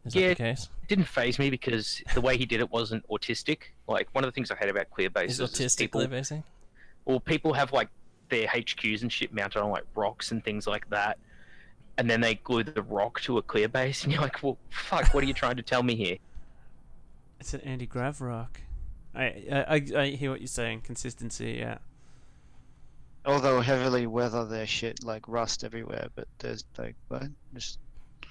S1: Is that
S3: Yeah.
S1: the case?
S3: it didn't phase me because the way he did it wasn't autistic. Like one of the things I hate about clear bases is
S1: autistic
S3: people,
S1: clear basing?
S3: well, people have like their HQs and shit mounted on like rocks and things like that, and then they glue the rock to a clear base, and you're like, well, fuck, what are you trying to tell me here?
S2: It's an Andy Grav rock. I, I I I hear what you're saying. Consistency, yeah.
S4: Although heavily weather their shit like rust everywhere, but there's like what? Just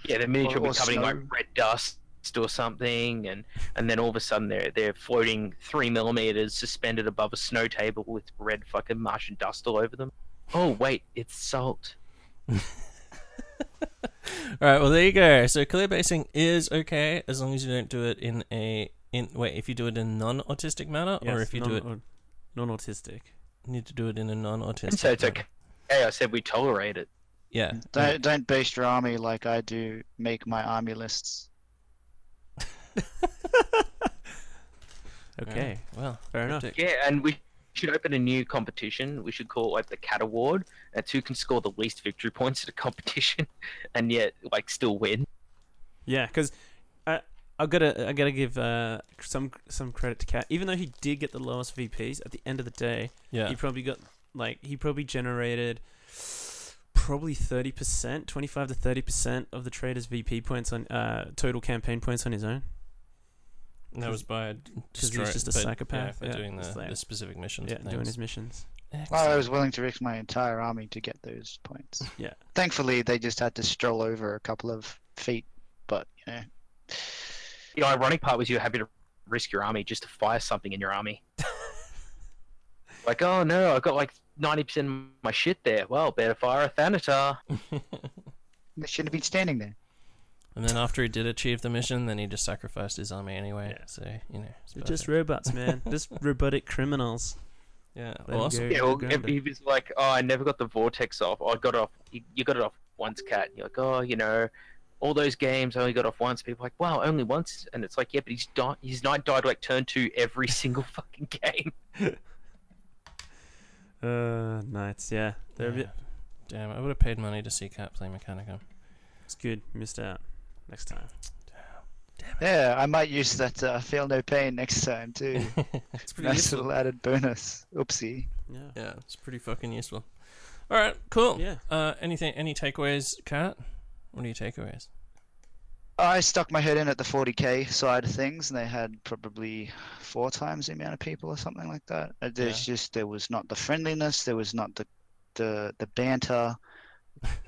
S3: Yeah, the miniature
S4: Or-
S3: will
S4: or
S3: be covered in like red dust or something, and and then all of a sudden they're they're floating three millimeters suspended above a snow table with red fucking Martian dust all over them. Oh wait, it's salt.
S1: All right, well there you go. So clear basing is okay as long as you don't do it in a in wait if you do it in non-autistic manner or if you do it
S2: non- non-autistic.
S1: you need to do it in a non-autistic.
S3: So it's okay. Hey, I said we tolerate it.
S1: Yeah.
S4: don't don't base your army like I do. Make my army lists.
S2: Okay,
S1: Well,
S2: fair enough.
S3: Yeah, and we should open a new competition. We should call it like the Kat Award. That's who can score the least victory points at a competition, and yet like still win.
S2: Yeah, because I I gotta I gotta give uh, some some credit to Kat. Even though he did get the lowest VPs, at the end of the day,
S1: Yeah.
S2: he probably got like he probably generated probably thirty percent, twenty five to thirty percent of the trader's VP points on uh total campaign points on his own.
S1: That was by
S2: because
S1: he's
S2: just a psychopath,
S1: Yeah, by
S2: yeah,
S1: doing the,
S2: like-
S1: the specific missions.
S2: Yeah, doing his missions.
S4: Well, I was willing to risk my entire army to get those points.
S2: Yeah.
S4: Thankfully, they just had to stroll over a couple of feet, but you know,
S3: The ironic part was you were happy to risk your army just to fire something in your army. like, oh no, I've got like ninety percent of my shit there. Well, better fire a Thanatar.
S4: they shouldn't have been standing there.
S1: And then after he did achieve the mission, then he just sacrificed his army anyway.
S2: Yeah.
S1: So you know,
S2: They're just
S1: perfect.
S2: robots, man. just robotic criminals.
S1: yeah,
S2: Let 'em
S1: awesome.
S2: go.
S3: Yeah, well,
S2: go
S3: if
S2: under.
S3: he was like, oh, I never got the vortex off. Oh, I got it off. You, you got it off once, cat. You're like, oh, you know, all those games I only got off once. People are like, wow, only once. And it's like, yeah, but he's di- his knight died like turn two every single fucking game.
S2: Uh, knights, yeah. They're a bit.
S1: Damn, I would have paid money to see Kat play Mechanicum.
S2: It's good. Missed out. Next time.
S4: Yeah, I might use that uh, feel no pain next time too.
S1: it's pretty
S4: nice
S1: useful.
S4: little added bonus. Oopsie.
S2: Yeah.
S1: Yeah, it's pretty fucking useful. All right, cool.
S2: Yeah.
S1: Uh, anything? Any takeaways, Kat? What are your takeaways?
S4: I stuck my head in at the 40k side of things, and they had probably four times the amount of people or something like that. There's just there was not the friendliness, there was not the the the banter.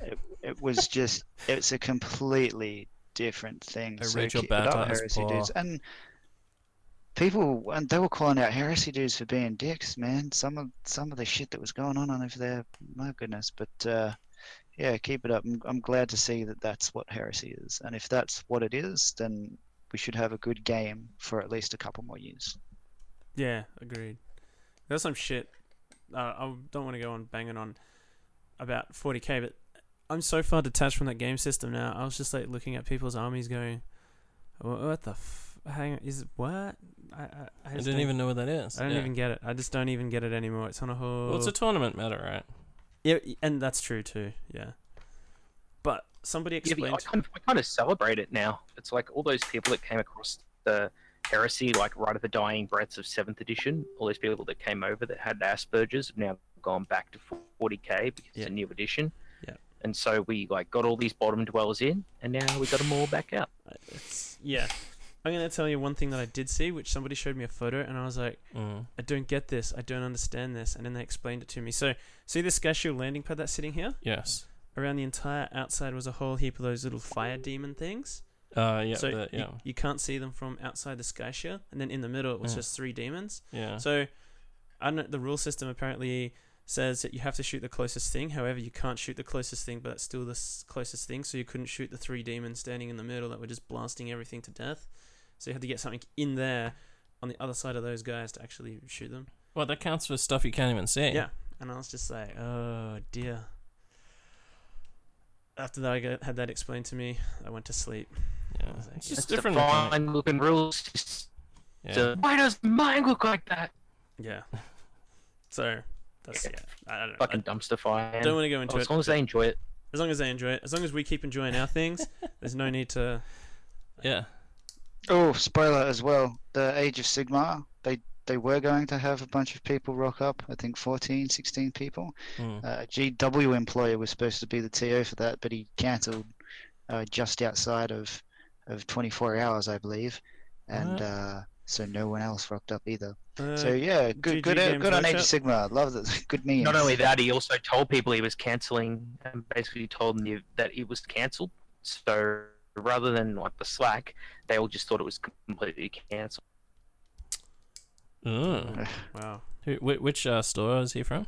S4: It, it was just it's a completely different thing. So keep it up, heresy dudes. And people and they were calling out heresy dudes for being dicks, man. Some of some of the shit that was going on over there, my goodness. But uh, yeah, keep it up. I'm, I'm glad to see that that's what heresy is. And if that's what it is, then we should have a good game for at least a couple more years.
S2: Yeah, agreed. There's some shit. Uh, I don't want to go on banging on about 40k, but I'm so far detached from that game system now. I was just like looking at people's armies, going, "What the? F- hang on, is it what? I I, I,
S1: I
S2: just
S1: didn't
S2: don't-
S1: even know what that is.
S2: I don't
S1: yeah.
S2: even get it. I just don't even get it anymore. It's on a whole.
S1: Well, it's a tournament matter, right?
S2: Yeah, and that's true too. Yeah, but somebody
S3: Yeah, but
S2: explained.
S3: I kind of I kind of celebrate it now. It's like all those people that came across the heresy, like right at the dying breaths of seventh edition. All those people that came over that had Asperger's have now gone back to 40k because
S2: Yeah.
S3: it's a new edition.
S2: Yeah.
S3: and so we like got all these bottom dwellers in, and now we got them all back out.
S2: It's, yeah. I'm gonna tell you one thing that I did see, which somebody showed me a photo, and I was like,
S1: Mm.
S2: I don't get this. I don't understand this. And then they explained it to me. So, see this Sky landing pad that's sitting here?
S1: Yes.
S2: Around the entire outside was a whole heap of those little fire demon things.
S1: Uh, yeah.
S2: so
S1: the-
S2: you,
S1: yeah.
S2: you can't see them from outside the Sky Shield. And then in the middle, it was
S1: Yeah.
S2: just three demons.
S1: yeah.
S2: So, I don't know, the rule system apparently says that you have to shoot the closest thing. However, you can't shoot the closest thing, but it's still the s- closest thing. So you couldn't shoot the three demons standing in the middle that were just blasting everything to death. So you had to get something in there on the other side of those guys to actually shoot them.
S1: well, that counts for stuff you can't even see.
S2: Yeah, and I was just like, oh dear. After that, I got, had that explained to me. I went to sleep.
S1: Yeah.
S2: like,
S1: It's just different.
S3: the
S1: mechanic.
S3: fine looking rules.
S1: Yeah.
S3: uh, why does mine look like that?
S2: Yeah. So that's yeah. I don't know.
S3: Fucking dumpster fire.
S2: Don't want to go
S3: Oh,
S2: it.
S3: as long as they enjoy it.
S2: As long as they enjoy it. As long as we keep enjoying our things, there's no need to.
S1: yeah.
S4: Oh, spoiler as well. The Age of Sigmar, they they were going to have a bunch of people rock up. I think 14, 16 people.
S1: Mm.
S4: Uh, a GW employer was supposed to be the TO for that, but he cancelled uh, just outside of of 24 hours, I believe, and
S1: What?
S4: uh, so no one else rocked up either.
S2: Uh,
S4: so yeah, good
S2: GG
S4: good uh, good on Age of
S2: Workshop.
S4: Sigmar. Love that. Good memes.
S3: Not only that, he also told people he was cancelling and basically told them that it was cancelled. So rather than like the Slack, they all just thought it was completely cancelled.
S1: Mm.
S2: wow.
S1: Who, whi- which uh, store is he from?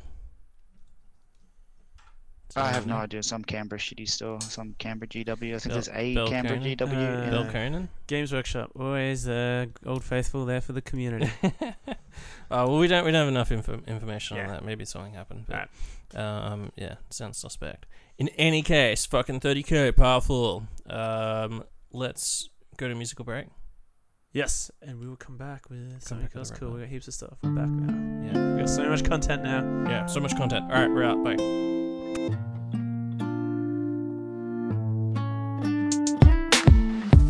S4: I have no idea. Some Canberra shitty store, some Canberra GW. I think
S1: Bel-
S4: there's a
S1: Bell
S4: Canberra
S1: Conan?
S4: GW.
S2: Uh,
S4: in
S1: Bill
S4: there.
S1: Conan.
S2: Games Workshop, always uh, old faithful there for the community.
S1: oh well, we don't we don't have enough info, information on that. Maybe something happened, but um, yeah, sounds suspect. In any case, fucking thirty k, powerful. Um, let's go to musical break.
S2: yes, and we will come back with something
S1: back
S2: else cool. We got heaps of stuff. We're back now.
S1: Yeah,
S2: We got so much content now.
S1: yeah, so much content. All right, we're out. Bye.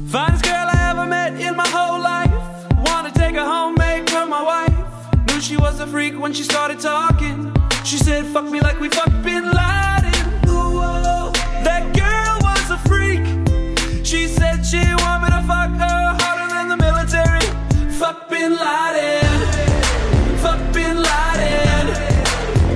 S5: Finest girl I ever met in my whole life. Wanna take her home, make her my wife. Knew she was a freak when she started talking. She said, fuck me like we fucked Bin Laden. That girl was a freak. She said she wanted me to fuck her harder than the military. Fuck Bin Laden. Fuck Bin Laden.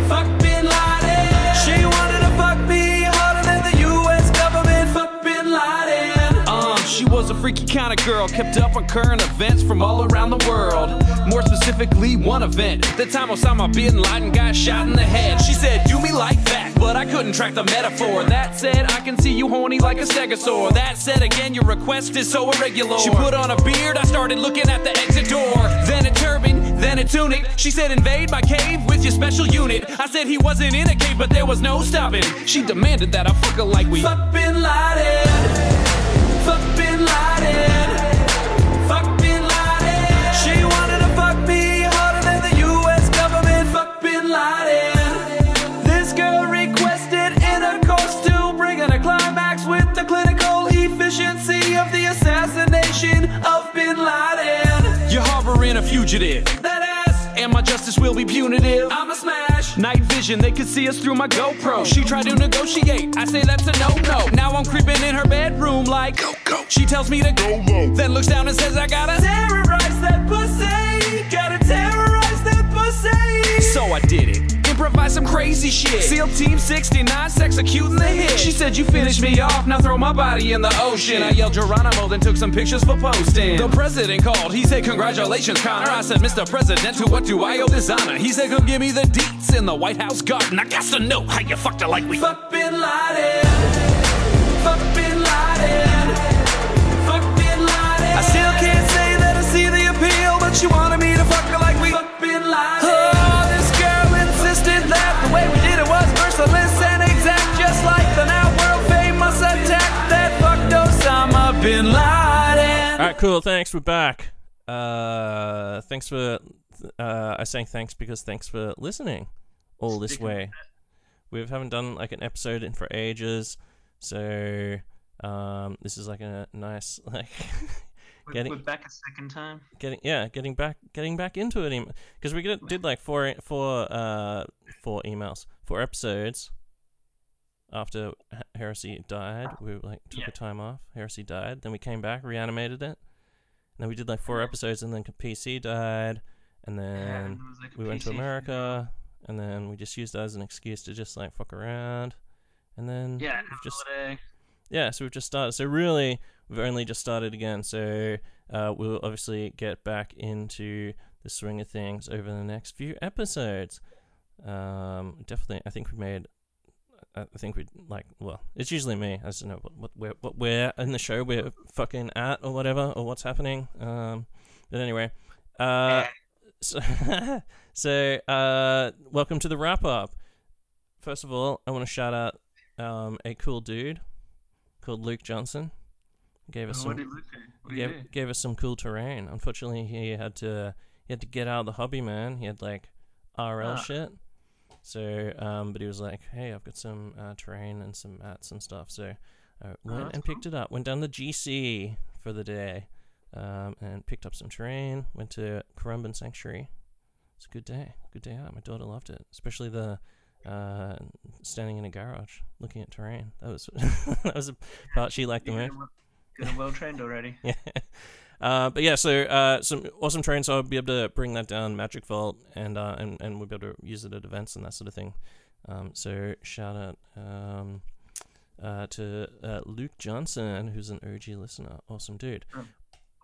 S5: Fuck Bin Laden. She wanted to fuck me harder than the U.S. government. Fuck Bin Laden. Uh, she was a freaky kind of girl, kept up on current events from all around the world. More specifically, one event. The time Osama bin Laden got shot in the head. She said, Do me like that, I couldn't track the metaphor. That said, I can see you horny like a stegosaur. That said, again, your request is so irregular. She put on a beard, I started looking at the exit door. Then a turban, then a tunic. She said, Invade my cave with your special unit. I said he wasn't in a cave, but there was no stopping. She demanded that I fuck her like we fuck bin a fugitive. That ass. And my justice will be punitive. I'm a smash. Night vision, they could see us through my GoPro. She tried to negotiate. I say that's a no no. Now I'm creeping in her bedroom like go go. She tells me to go low. Then looks down and says I gotta terrorize that pussy. Gotta terrorize that pussy. So I did it. Improvise some crazy shit. SEAL Team 69, executing the hit. She said, You finished me off, now throw my body in the ocean. I yelled Geronimo, then took some pictures for posting. The president called, he said, Congratulations, Connor. I said, Mr. President, to what do I owe this honor? He said, Come give me the deets in the White House garden. I got to know how you fucked her like we fuck Bin Laden. Fuck Bin Laden. Fuck Bin Laden. I still can't say that I see the appeal, but she wanted me to fuck her
S1: cool. Thanks. We're back. Uh, thanks for. Uh, I saying thanks because thanks for listening all this way. We haven't done like an episode in for ages, so um, this is like a nice like getting
S2: We're back a second time.
S1: getting yeah getting back getting back into it because we did, did like four four uh four emails four episodes after Heresy died. We like took
S2: Yeah.
S1: a time off. Heresy died. Then we came back, reanimated it. And then we did like four episodes, and then PC died, and then
S2: it was like
S1: we went to
S2: PC
S1: America, and then we just used that as an excuse to just like fuck around, and then
S2: Yeah,
S1: we've just
S2: holiday.
S1: yeah, so we've just started. So really, we've only just started again. So uh, we'll obviously get back into the swing of things over the next few episodes. Um, definitely, I think we made. I think we like. Well, it's usually me. I just don't know what what we're what we're in the show we're fucking at or whatever or what's happening. Um, but anyway, uh, so, so uh, welcome to the wrap up. First of all, I want to shout out um, a cool dude called Luke Johnson. Gave us
S2: Oh,
S1: some
S2: what did Luke do? What did
S1: gave, gave us some cool terrain. Unfortunately, he had to he had to get out of the hobby, man. He had like RL
S2: Ah.
S1: shit. So, um, but he was like, "Hey, I've got some uh, terrain and some mats and stuff." So, I went
S2: Oh,
S1: and picked it up. Went down the GC for the day, um, and picked up some terrain. Went to Currumbin Sanctuary. It's a good day. Good day out. My daughter loved it, especially the uh, standing in a garage looking at terrain. That was that was a part she liked the most.
S2: Good well trained already.
S1: Yeah. Uh, but yeah, so uh, some awesome trains. So I'll be able to bring that down Magic Vault, and uh, and and we'll be able to use it at events and that sort of thing. Um, so shout out um, uh, to uh, Luke Johnson, who's an OG listener. Awesome dude.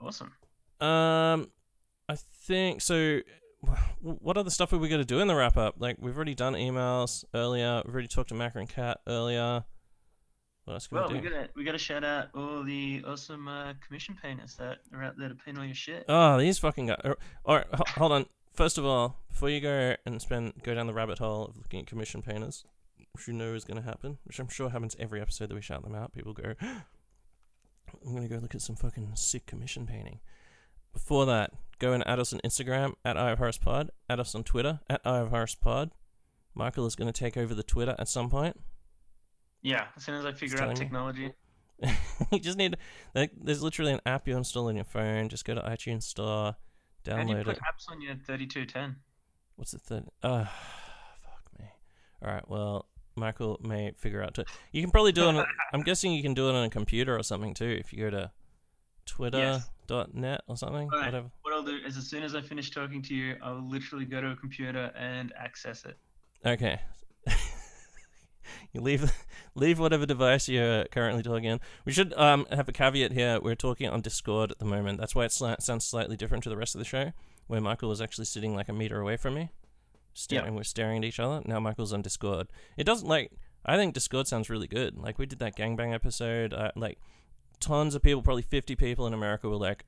S2: Awesome.
S1: Um, I think so. What other stuff are we going to do in the wrap up? Like we've already done emails earlier. We've already talked to Macca and Kat earlier. What else can
S2: Well,
S1: we
S2: we
S1: do?
S2: gotta we gotta shout out all the awesome uh, commission painters that are out there to paint all your shit.
S1: Oh, these fucking guys. All right, hold on. First of all, before you go and spend go down the rabbit hole of looking at commission painters, which you know is going to happen, which I'm sure happens every episode that we shout them out. People go, "I'm going to go look at some fucking sick commission painting." Before that, go and add us on Instagram at Eye of Horus Pod. Add us on Twitter at Eye of Horus Pod. Michael is going to take over the Twitter at some point.
S2: Yeah, as soon as I figure out technology.
S1: you just need like there's literally an app you install on your phone. Just go to iTunes Store, download
S2: How do you put
S1: it.
S2: apps on your 3210?
S1: What's the third? Uh, fuck me. All right. Well, Michael may figure out to. You can probably do it. On, I'm guessing you can do it on a computer or something too. If you go to twitter.net or something,
S2: Right.
S1: whatever.
S2: What I'll do is as soon as I finish talking to you, I'll literally go to a computer and access it.
S1: Okay. You leave leave whatever device you're currently talking on. We should um have a caveat here. We're talking on Discord at the moment. That's why it sli- sounds slightly different to the rest of the show, where Michael was actually sitting like a meter away from me, staring. We're staring at each other. Now Michael's on Discord. It doesn't like. I think Discord sounds really good. Like we did that gangbang episode. Uh, like tons of people, probably fifty people in America, were like,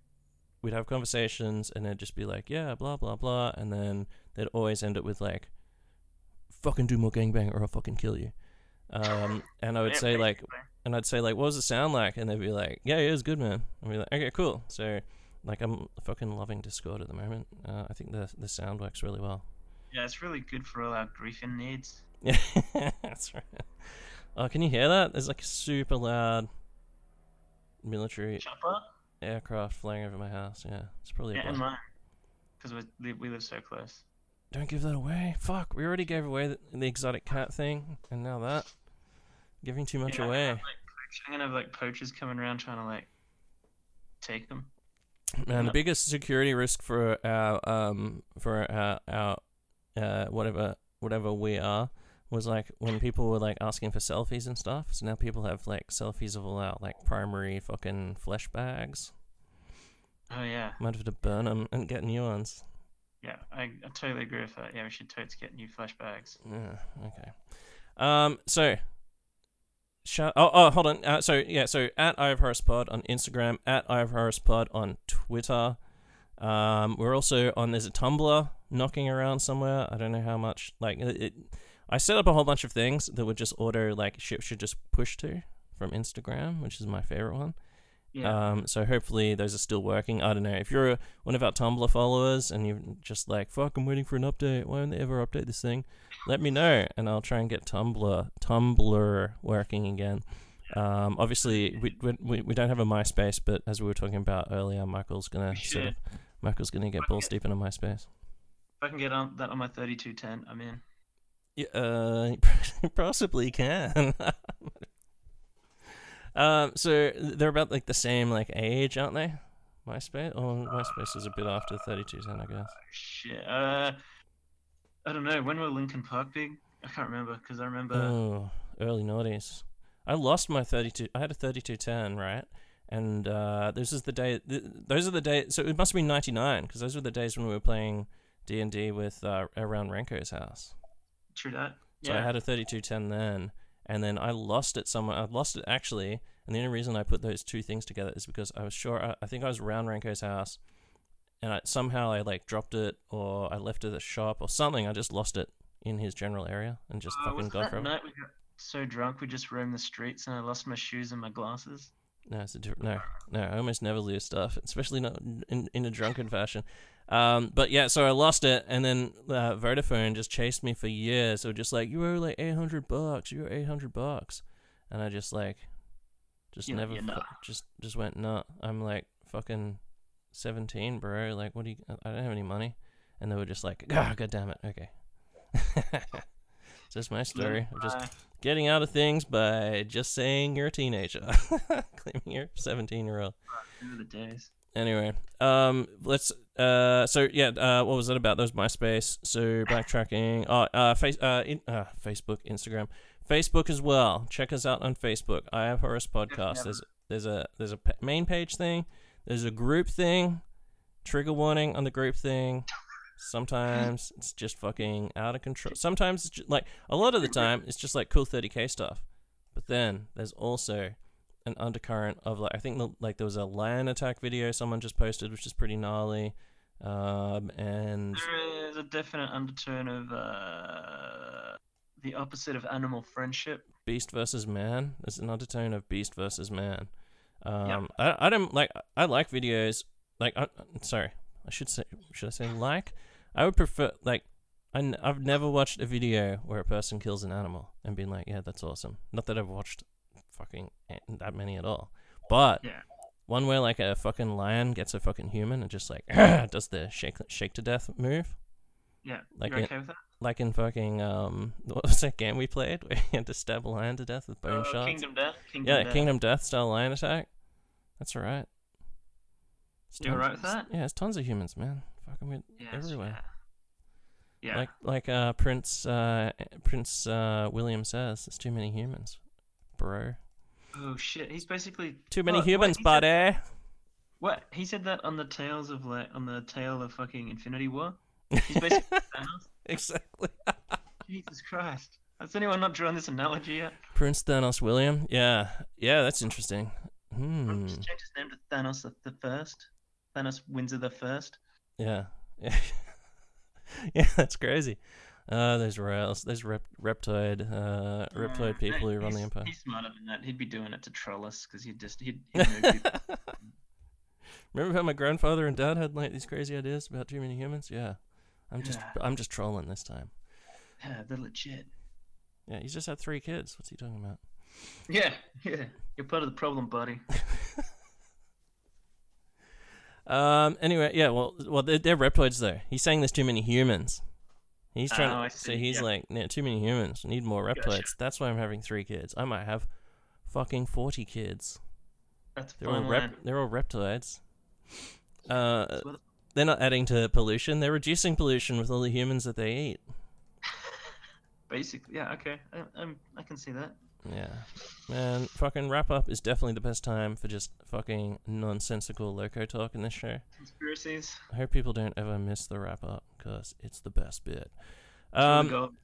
S1: we'd have conversations and it'd just be like, yeah, blah blah blah, and then they'd always end it with like, fucking do more gangbang or I'll fucking kill you. Um, and I would
S2: Yeah,
S1: say like, and I'd say like, what does it sound like? And they'd be like, yeah, it was good, man. I'd be like, okay, cool. So like, I'm fucking loving Discord at the moment. Uh, I think the the sound works really well.
S2: Yeah, it's really good for all our griefing needs.
S1: Yeah, that's right. Oh, can you hear that? There's like a super loud military
S2: Chopper?
S1: aircraft flying over my house. Yeah, it's probably a
S2: Yeah, and mine. Because we, we live so close.
S1: Don't give that away. Fuck, we already gave away the, the exotic cat thing, and now that. Giving too much
S2: Yeah, I'm
S1: away.
S2: like, I'm gonna have like poachers coming around trying to like take them.
S1: Man, the biggest security risk for our um for our our uh whatever whatever we are was like when people were like asking for selfies and stuff. So now people have like selfies of all our like primary fucking flesh bags.
S2: Oh yeah,
S1: Might have to burn them and get new ones.
S2: Yeah, I, I totally agree with that. Yeah, we should totes get new flash bags.
S1: Yeah. Okay. Um. So. Oh, oh, hold on. Uh, so yeah, so at of Horus Pod on Instagram, at of Horus Pod on Twitter. Um, we're also on. There's a Tumblr knocking around somewhere. I don't know how much. Like it, it I set up a whole bunch of things that would just auto like shit should just push to from Instagram, which is my favorite one.
S2: Yeah,
S1: Um, so hopefully those are still working. I don't know if you're one of our Tumblr followers and you're just like, "Fuck, I'm waiting for an update. Why don't they ever update this thing?" Let me know, and I'll try and get Tumblr Tumblr working again. Um, obviously we, we we don't have a MySpace, but as we were talking about earlier, Michael's gonna up,
S2: should.
S1: Michael's gonna get balls deep into MySpace.
S2: if I can get on that on my 3210, I'm in.
S1: Yeah, uh, possibly can. um, so they're about like the same like age, aren't they? MySpace. Oh, MySpace is a bit after thirty-two ten, I guess.
S2: Shit. Uh, I don't know. When were Linkin Park big? I can't remember because I remember.
S1: Oh, early noughties. I lost my thirty-two. I had a thirty-two ten, right? And uh, this is the day. Th- those are the days. So it must have been ninety-nine because those were the days when we were playing D and D with uh, around Renko's house.
S2: True that. Yeah. So.
S1: I had a 3210 then, and then I lost it somewhere. I lost it actually, and the only reason I put those two things together is because I was sure. I, I think I was around Ranko's house, and I, somehow I like dropped it, or I left it at the shop, or something. I just lost it in his general area and just
S2: Uh,
S1: fucking gone
S2: that night we got so drunk we just roamed the streets and I lost my shoes and my glasses?
S1: No, it's a different. No, no, I almost never lose stuff, especially not in in a drunken fashion. Um, but yeah, so I lost it, and then uh, Vodafone just chased me for years. So just like you owe like eight hundred bucks, you owe eight hundred bucks, and I just like, just
S2: You're
S1: never,
S2: "Yeah,
S1: fu- just just went nut. I'm like fucking seventeen, bro. Like, what do you? I don't have any money, and they were just like, ah, god damn it, okay. so that's my story. of just getting out of things by just saying you're a teenager, claiming you're 17 year old.
S2: remember the days.
S1: Anyway, um, let's. Uh, so yeah, uh, what was that about? That was MySpace. So backtracking. Oh, uh, face, uh, in, uh, Facebook, Instagram, Facebook as well. Check us out on Facebook. Eye of Horus Podcast. There's there's a there's a main page thing. There's a group thing. Trigger warning on the group thing. Sometimes it's just fucking out of control. Sometimes it's just like a lot of the time it's just like cool 30k stuff. But then there's also an undercurrent of like I think the, like there was a lion attack video someone just posted which is pretty gnarly. Um and
S2: There is a definite undertone of uh, the opposite of animal friendship.
S1: beast versus man. There's an undertone of beast versus man. Um, I I don't like I like videos like I, sorry I should say should I say like I would prefer like I n- I've never watched a video where a person kills an animal and been like yeah that's awesome. Not that I've watched fucking a- that many at all, but
S2: Yeah.
S1: one where like a fucking lion gets a fucking human and just like does the shake shake to death move.
S2: Yeah.
S1: Like
S2: You're
S1: it-
S2: okay with that?
S1: Like in fucking um, what was that game we played where you had to stab a lion to death with bone
S2: Uh,
S1: shots?
S2: Kingdom Death. Kingdom
S1: Yeah,
S2: Death.
S1: Kingdom Death style lion attack. That's alright. It's
S2: You alright with that?
S1: Yeah, it's tons of humans, man. Fucking with
S2: Yes,
S1: everywhere.
S2: Yeah. Yeah.
S1: Like like uh Prince uh Prince uh William says, there's too many humans, bro.
S2: oh shit. He's basically
S1: Too many
S2: What- what,
S1: humans,
S2: said-
S1: buddy.
S2: What he said that on the tales of like on the tale of fucking Infinity War. He's basically
S1: exactly.
S2: Jesus Christ. Has anyone not drawn this analogy yet?
S1: Prince Thanos William. Yeah, yeah, that's interesting. Hmm.
S2: Just change his name to Thanos the, the First. Thanos Windsor the First.
S1: Yeah. Yeah. yeah, that's crazy. Uh, there's rails. There's rep- reptoid, uh, reptoid
S2: Uh,
S1: people who run the empire.
S2: He's smarter than that. He'd be doing it to troll us because he'd just he'd, he'd.
S1: Remember how my grandfather and dad had like these crazy ideas about too many humans? Yeah, I'm just
S2: Yeah.
S1: I'm just trolling this time.
S2: yeah, they're legit.
S1: Yeah, he's just had three kids. What's he talking about?
S2: Yeah, yeah. You're part of the problem, buddy.
S1: Um. Anyway, yeah. Well, well, they're, they're reptoids though. He's saying there's too many humans. He's trying.
S2: Oh, I
S1: so he's
S2: yeah.
S1: like, yeah, too many humans. Need more reptoids.
S2: Gotcha.
S1: That's why I'm having three kids. I might have fucking forty kids.
S2: That's
S1: They're all rep- They're all reptoids. Uh, they're not adding to pollution. They're reducing pollution with all the humans that they eat.
S2: Basically, yeah. Okay, I, I'm, I can see that.
S1: Yeah. Man, fucking wrap up is definitely the best time for just fucking nonsensical loco talk in this show.
S2: Conspiracies.
S1: I hope people don't ever miss the wrap up because it's the best bit. Um,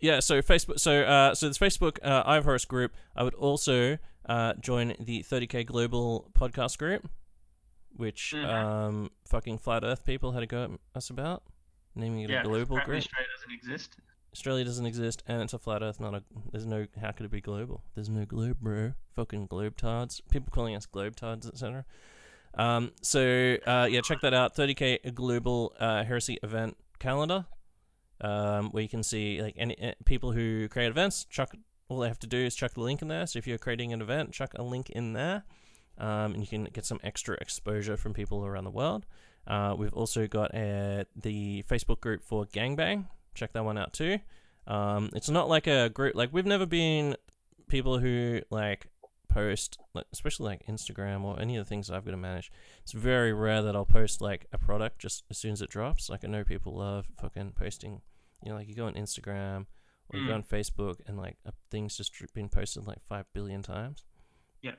S1: yeah, so Facebook, so uh, so this Facebook uh, Eye of Horus group. I would also uh, join the 30k Global podcast group, which
S2: Mhm.
S1: um, fucking flat Earth people had to go at us about, naming it
S2: yeah,
S1: a global group.
S2: Australia doesn't exist.
S1: Australia doesn't exist, and it's a flat Earth. Not a. There's no. How could it be global? There's no globe, bro. Fucking globe tards. People calling us globe tards, etc. Um. So uh, yeah, check that out. 30k global uh, heresy event calendar. Um, where you can see like any uh, people who create events. Chuck. All they have to do is chuck the link in there. So if you're creating an event, chuck a link in there, um, and you can get some extra exposure from people around the world. Uh, we've also got uh, the Facebook group for Gangbang check that one out too. Um, it's not like a group. Like we've never been people who like post, like, especially like Instagram or any of the things I've got to manage. It's very rare that I'll post like a product just as soon as it drops. Like I know people love fucking posting. You know, like you go on Instagram or you go
S6: Mm.
S1: on Facebook and like a thing's just been posted like five billion times.
S6: Yeah.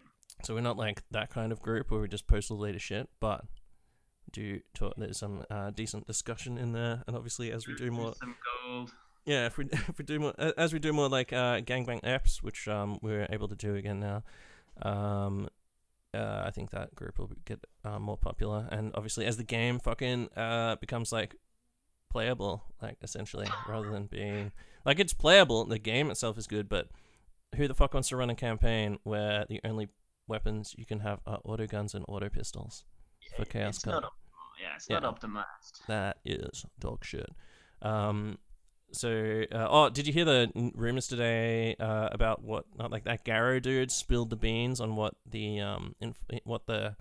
S1: So we're not like that kind of group where we just post all the latest shit, but do talk. There's some uh, decent discussion in there, and obviously as we do more, yeah, if we if we do more as we do more like uh, gangbang apps, which um we're able to do again now, um, uh, I think that group will get uh, more popular, and obviously as the game fucking uh becomes like playable, like essentially, rather than being like it's playable, the game itself is good, but who the fuck wants to run a campaign where the only weapons you can have are auto guns and auto pistols for chaos
S6: it's
S1: Cup?
S6: not optimal. Yeah, it's
S1: Yeah.
S6: not optimized.
S1: That is dog shit. Um, so, uh, oh, did you hear the rumors today uh, about what, not like that Garrow dude spilled the beans on what the um, inf- what the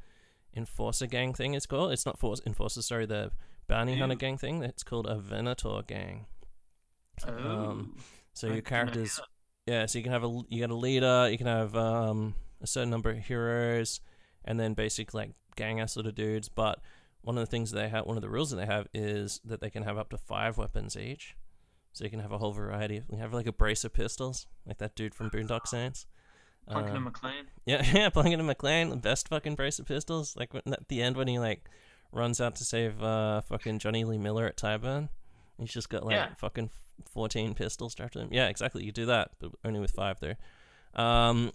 S1: enforcer gang thing is called? It's not force enforcer, sorry, the bounty hunter gang thing. It's called a Venator gang.
S6: Oh.
S1: Um, So your characters, yeah. So you can have a you got a leader, you can have um a certain number of heroes, and then basically like ganger sort of dudes. But one of the things they have, one of the rules that they have is that they can have up to five weapons each. So you can have a whole variety. You have like a brace of pistols, like that dude from Boondock Saints.
S6: Plunkett
S1: Um,
S6: and Macleane.
S1: yeah, yeah, Plunkett and Macleane, the best fucking brace of pistols. Like when, at the end when he like runs out to save uh fucking Jonny Lee Miller at Tyburn, he's just got like
S6: Yeah.
S1: fucking fourteen pistols strapped to him. Yeah, exactly. You do that, but only with five there. Um,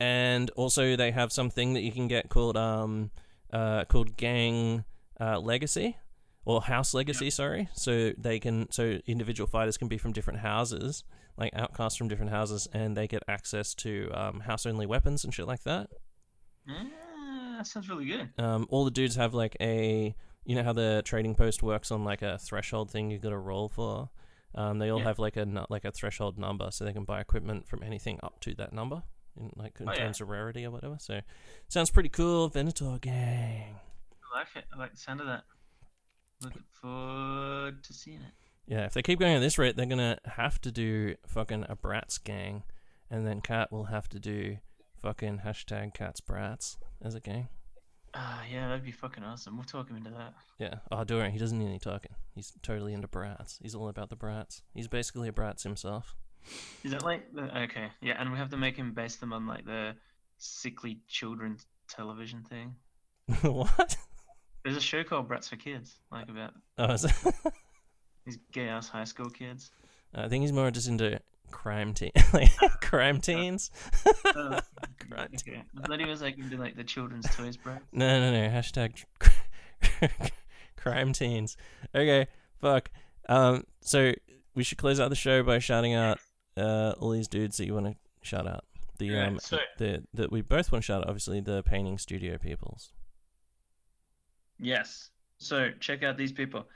S1: and also they have something that you can get called um uh called Gang uh Legacy or House Legacy. Sorry, so they can so individual fighters can be from different houses like outcasts from different houses, and they get access to um, house only weapons and shit like that.
S6: Ah, that sounds really good.
S1: Um, all the dudes have like a, you know how the trading post works on like a threshold thing you got to roll for. Um, they all
S6: Yeah.
S1: have like a like a threshold number, so they can buy equipment from anything up to that number, in like in
S6: Oh, yeah.
S1: terms of rarity or whatever. So, sounds pretty cool. Venator gang.
S6: I like it. I like the sound of that. Looking forward to seeing it.
S1: Yeah, if they keep going at this rate, they're gonna have to do fucking a brats gang, and then Kat will have to do fucking hashtag Kat's brats as a gang.
S6: Ah, yeah, that'd be fucking awesome. We'll talk him into that.
S1: Yeah. Oh, worry. He doesn't need any talking. He's totally into brats. He's all about the brats. He's basically a brats himself.
S6: Is that like the, okay? Yeah, and we have to make him base them on like the sickly children's television thing.
S1: what?
S6: There's a show called Brats for Kids, like about
S1: Oh, is
S6: these gay ass high school kids.
S1: I think he's more just into crime teen, like crime teens.
S6: Oh,
S1: Right.
S6: okay. I thought he was like into like the children's toys, bro.
S1: No, no, no. Hashtag crime teens. Okay. Fuck. Um. So we should close out the show by shouting out uh all these dudes that you want to shout out. The
S6: Right,
S1: um
S6: so-
S1: the that we both want to shout out. Obviously, the painting studio peoples.
S6: Yes. So check out these people.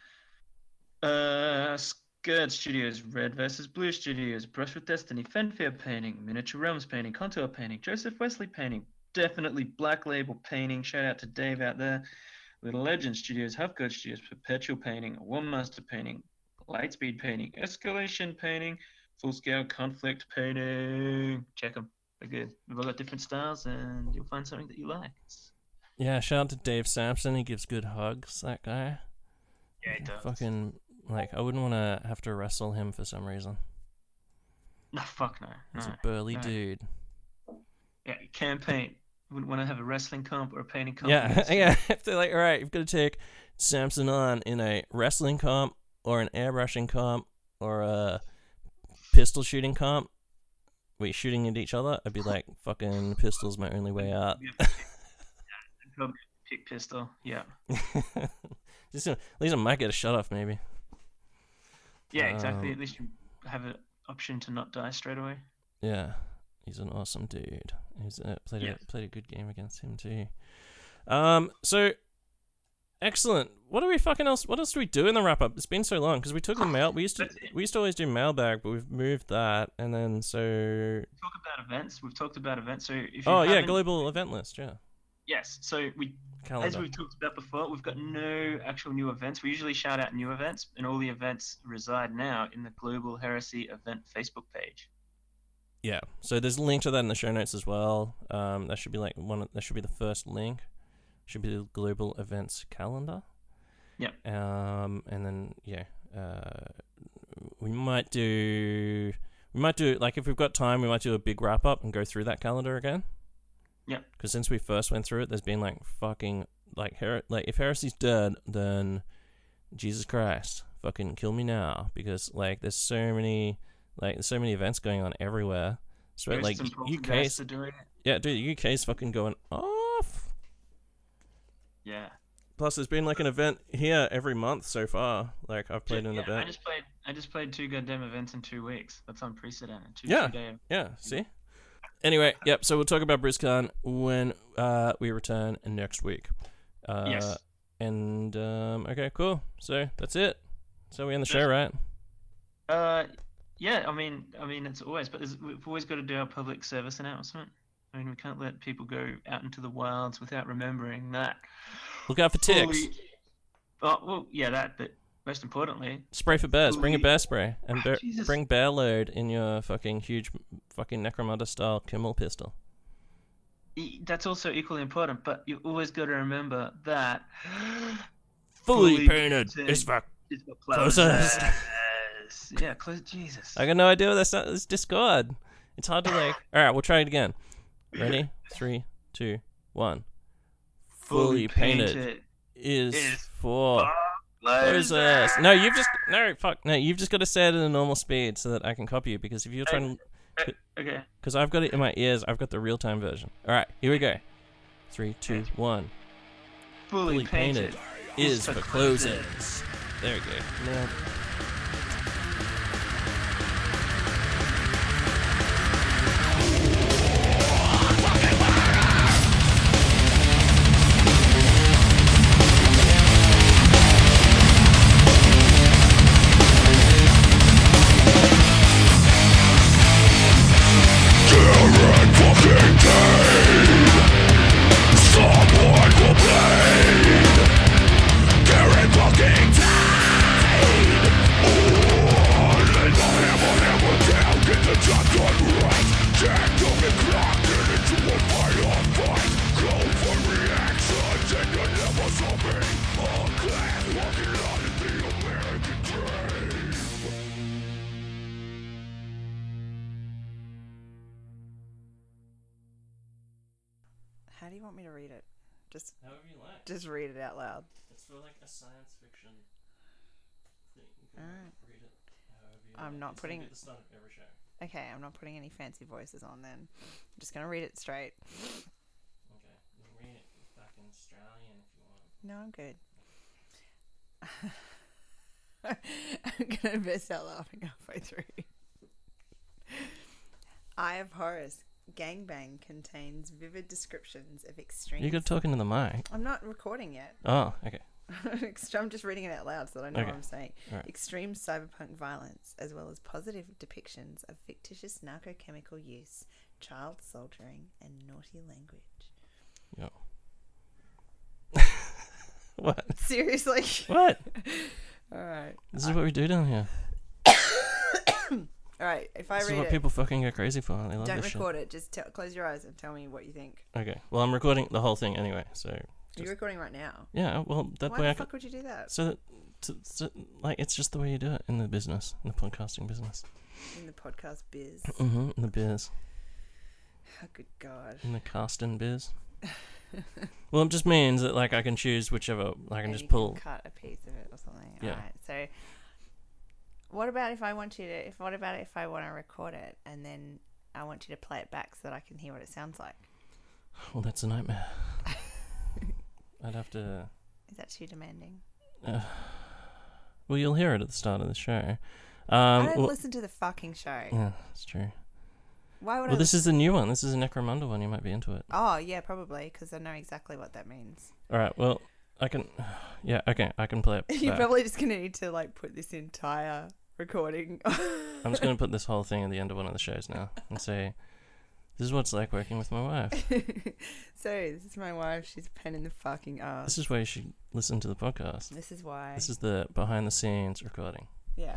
S6: Uh, Skirt Studios, Red versus Blue Studios, Brush with Destiny, Fenfair Painting, Miniature Realms Painting, Contour Painting, Joseph Wesley Painting, definitely Black Label Painting. Shout out to Dave out there. Little Legend Studios, Halfgod Studios, Perpetual Painting, One Master Painting, Lightspeed Painting, Escalation Painting, Full Scale Conflict Painting. Check them. They're good. We've all got different styles, and you'll find something that you like.
S1: Yeah. Shout out to Dave Sampson. He gives good hugs. That guy.
S6: Yeah, it does.
S1: Fucking like I wouldn't want to have to wrestle him for some reason.
S6: No, fuck no.
S1: He's
S6: no.
S1: a burly
S6: no.
S1: dude.
S6: Yeah, you can't paint. Wouldn't want to have a wrestling comp or a painting comp.
S1: Yeah, yeah. If they're like, all right, you've got to take Samson on in a wrestling comp or an airbrushing comp or a pistol shooting comp. Wait, shooting at each other? I'd be like, fucking pistol's my only way out.
S6: Pick pistol. Yeah.
S1: Just, at least I might get a shot off, maybe.
S6: Yeah, exactly.
S1: Um,
S6: At least you have an option to not die straight away.
S1: Yeah, he's an awesome dude. He's uh, played
S6: Yes.
S1: a played a good game against him too. Um, so excellent. What do we fucking else? What else do we do in the wrap up? It's been so long because we took the mail. We used to we used to always do mailbag, but we've moved that, and then so
S6: Talk about events. We've talked about events. So if you
S1: oh yeah, global event list. Yeah.
S6: Yes. So we, as we've talked about before, we've got no actual new events. We usually shout out new events, and all the events reside now in the Global Heresy Event Facebook page.
S1: Yeah. So there's a link to that in the show notes as well. Um, that should be like one. Of, that should be the first link. Should be the global events calendar.
S6: Yeah.
S1: Um, and then yeah, uh, we might do. We might do like if we've got time, we might do a big wrap up and go through that calendar again.
S6: Yep.
S1: Because since we first went through it, there's been like fucking like her like if heresy's dead, then Jesus Christ, fucking kill me now because like there's so many like there's so many events going on everywhere. So like
S6: Ghosts and
S1: UK's
S6: doing it.
S1: yeah, dude, UK's fucking going off.
S6: Yeah.
S1: Plus, there's been like an event here every month so far. Like I've played an
S6: yeah, I just played. I just played two goddamn events in two weeks. That's unprecedented. Two
S1: Yeah.
S6: two-day
S1: Yeah, see. Anyway, yep. So we'll talk about BrizCon when uh, we return next week. Uh,
S6: Yes.
S1: And um, okay, cool. So that's it. So we end the show, right?
S6: Uh, yeah. I mean, I mean, it's always, but we've always got to do our public service announcement. I mean, we can't let people go out into the wilds without remembering that.
S1: Look out for ticks.
S6: fully- Oh well, yeah, that. But most importantly,
S1: Spray for bears. Bring a bear spray and
S6: Ah,
S1: bear,
S6: Jesus.
S1: bring bear load in your fucking huge, fucking necromunda style Kimmel pistol.
S6: that's also equally important. But you always got to remember that.
S1: Fully,
S6: Fully
S1: painted.
S6: painted.
S1: It's fuck.
S6: It's what
S1: Closers.
S6: closes. yeah, close. Jesus.
S1: I got no idea what that's not. It's Discord. It's hard to like. All right, we'll try it again. Ready? Three, two, one. Fully painted is
S6: is
S1: for.
S6: Closers.
S1: No, you've just no fuck. No, you've just got to say it at a normal speed so that I can copy you. Because if you're trying,
S6: Okay.
S1: because I've got it in my ears, I've got the real time version. All right, here we go. Three, two, one.
S6: Fully,
S1: Fully painted
S6: painted.
S1: is
S6: for closers.
S1: There we go. Now.
S7: Out loud.
S1: It's for like a science fiction thing. You can
S7: Alright.
S1: read it however you
S7: I'm
S1: like.
S7: not
S1: It's gonna
S7: putting-
S1: at the start of every show.
S7: Okay, I'm not putting any fancy voices on then. I'm just gonna read it straight.
S1: Okay. You can read it back in Australian if you want.
S7: No, I'm good. I'm gonna miss out laughing halfway through. Eye of Horus. Gangbang contains vivid descriptions of extreme.
S1: You got talking to the mic.
S7: I'm not recording yet.
S1: Oh, okay.
S7: I'm just reading it out loud so that I know
S1: Okay.
S7: what I'm saying.
S1: Alright.
S7: Extreme cyberpunk violence, as well as positive depictions of fictitious narcochemical use, child soldiering, and naughty language.
S1: Yo. what?
S7: Seriously?
S1: What?
S7: All right.
S1: This is what we do down here.
S7: All right. If I
S1: This is what
S7: it,
S1: people fucking go crazy for. They love
S7: don't
S1: this
S7: record it. Just tell, close your eyes and tell me what you think.
S1: Okay. Well, I'm recording the whole thing anyway, so Just-
S7: you recording right now?
S1: yeah. Well, that
S7: Why
S1: way
S7: the
S1: I can.
S7: fuck would you do that?
S1: So that, to, to, like, it's just the way you do it in the business, in the podcasting business.
S7: In the podcast biz.
S1: Mm-hmm. In the biz,
S7: Oh, good God.
S1: in the casting biz. well, it just means that like I can choose whichever. I can
S7: And
S1: just pull.
S7: cut a piece of it or something.
S1: Yeah.
S7: So what about if I want you to if what about if I want to record it and then I want you to play it back so that I can hear what it sounds like?
S1: Well, that's a nightmare. I'd have to.
S7: Is that too demanding?
S1: Uh, well, you'll hear it at the start of the show.
S7: I
S1: Um,
S7: don't
S1: well,
S7: listen to the fucking show.
S1: yeah, that's true.
S7: Why would
S1: Well,
S7: I?
S1: this
S7: listen-
S1: is the new one. This is a Necromunda one. You might be into it.
S7: Oh yeah, probably because I know exactly what that means.
S1: All right. Well, I can. Yeah. Okay. I can play it.
S7: You're
S1: back.
S7: probably just gonna need to like put this entire recording.
S1: I'm just going to put this whole thing at the end of one of the shows now and say, This is what it's like working with my wife.
S7: so this is my wife. She's a pain in the fucking ass.
S1: This is why you should listen to the podcast.
S7: This is why.
S1: This is the behind the scenes recording.
S7: Yeah.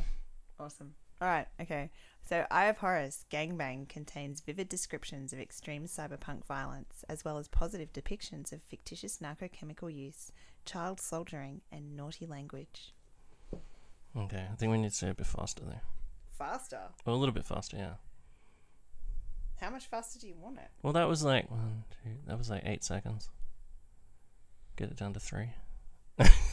S7: Awesome. All right. Okay. So, Eye of Horus Gangbang contains vivid descriptions of extreme cyberpunk violence, as well as positive depictions of fictitious narcochemical use, child soldiering, and naughty language.
S1: Okay, I think we need to say a bit faster there.
S7: Faster.
S1: Well, a little bit faster, yeah.
S7: How much faster do you want it?
S1: Well, that was like one, two. That was like eight seconds. Get it down to three.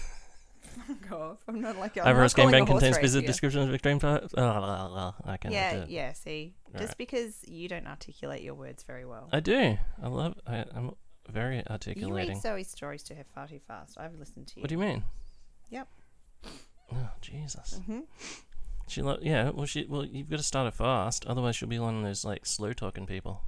S7: Fuck off. I'm not like I'm
S1: Ivor's
S7: not calling
S1: Gangbang
S7: a horse
S1: contains vivid descriptions of extreme. Fi- oh, ah, la, ah, la, ah, I do
S7: Yeah,
S1: it.
S7: yeah. See, just
S1: Alright.
S7: because you don't articulate your words very well.
S1: I do. I love. I, I'm very
S7: you read Zoe's stories to her far too fast. I've listened to you.
S1: What do you mean?
S7: Yep.
S1: Oh Jesus.
S7: Mm-hmm.
S1: She lo- yeah. Well, she well. You've got to start her fast. Otherwise, she'll be one of those like slow talking people.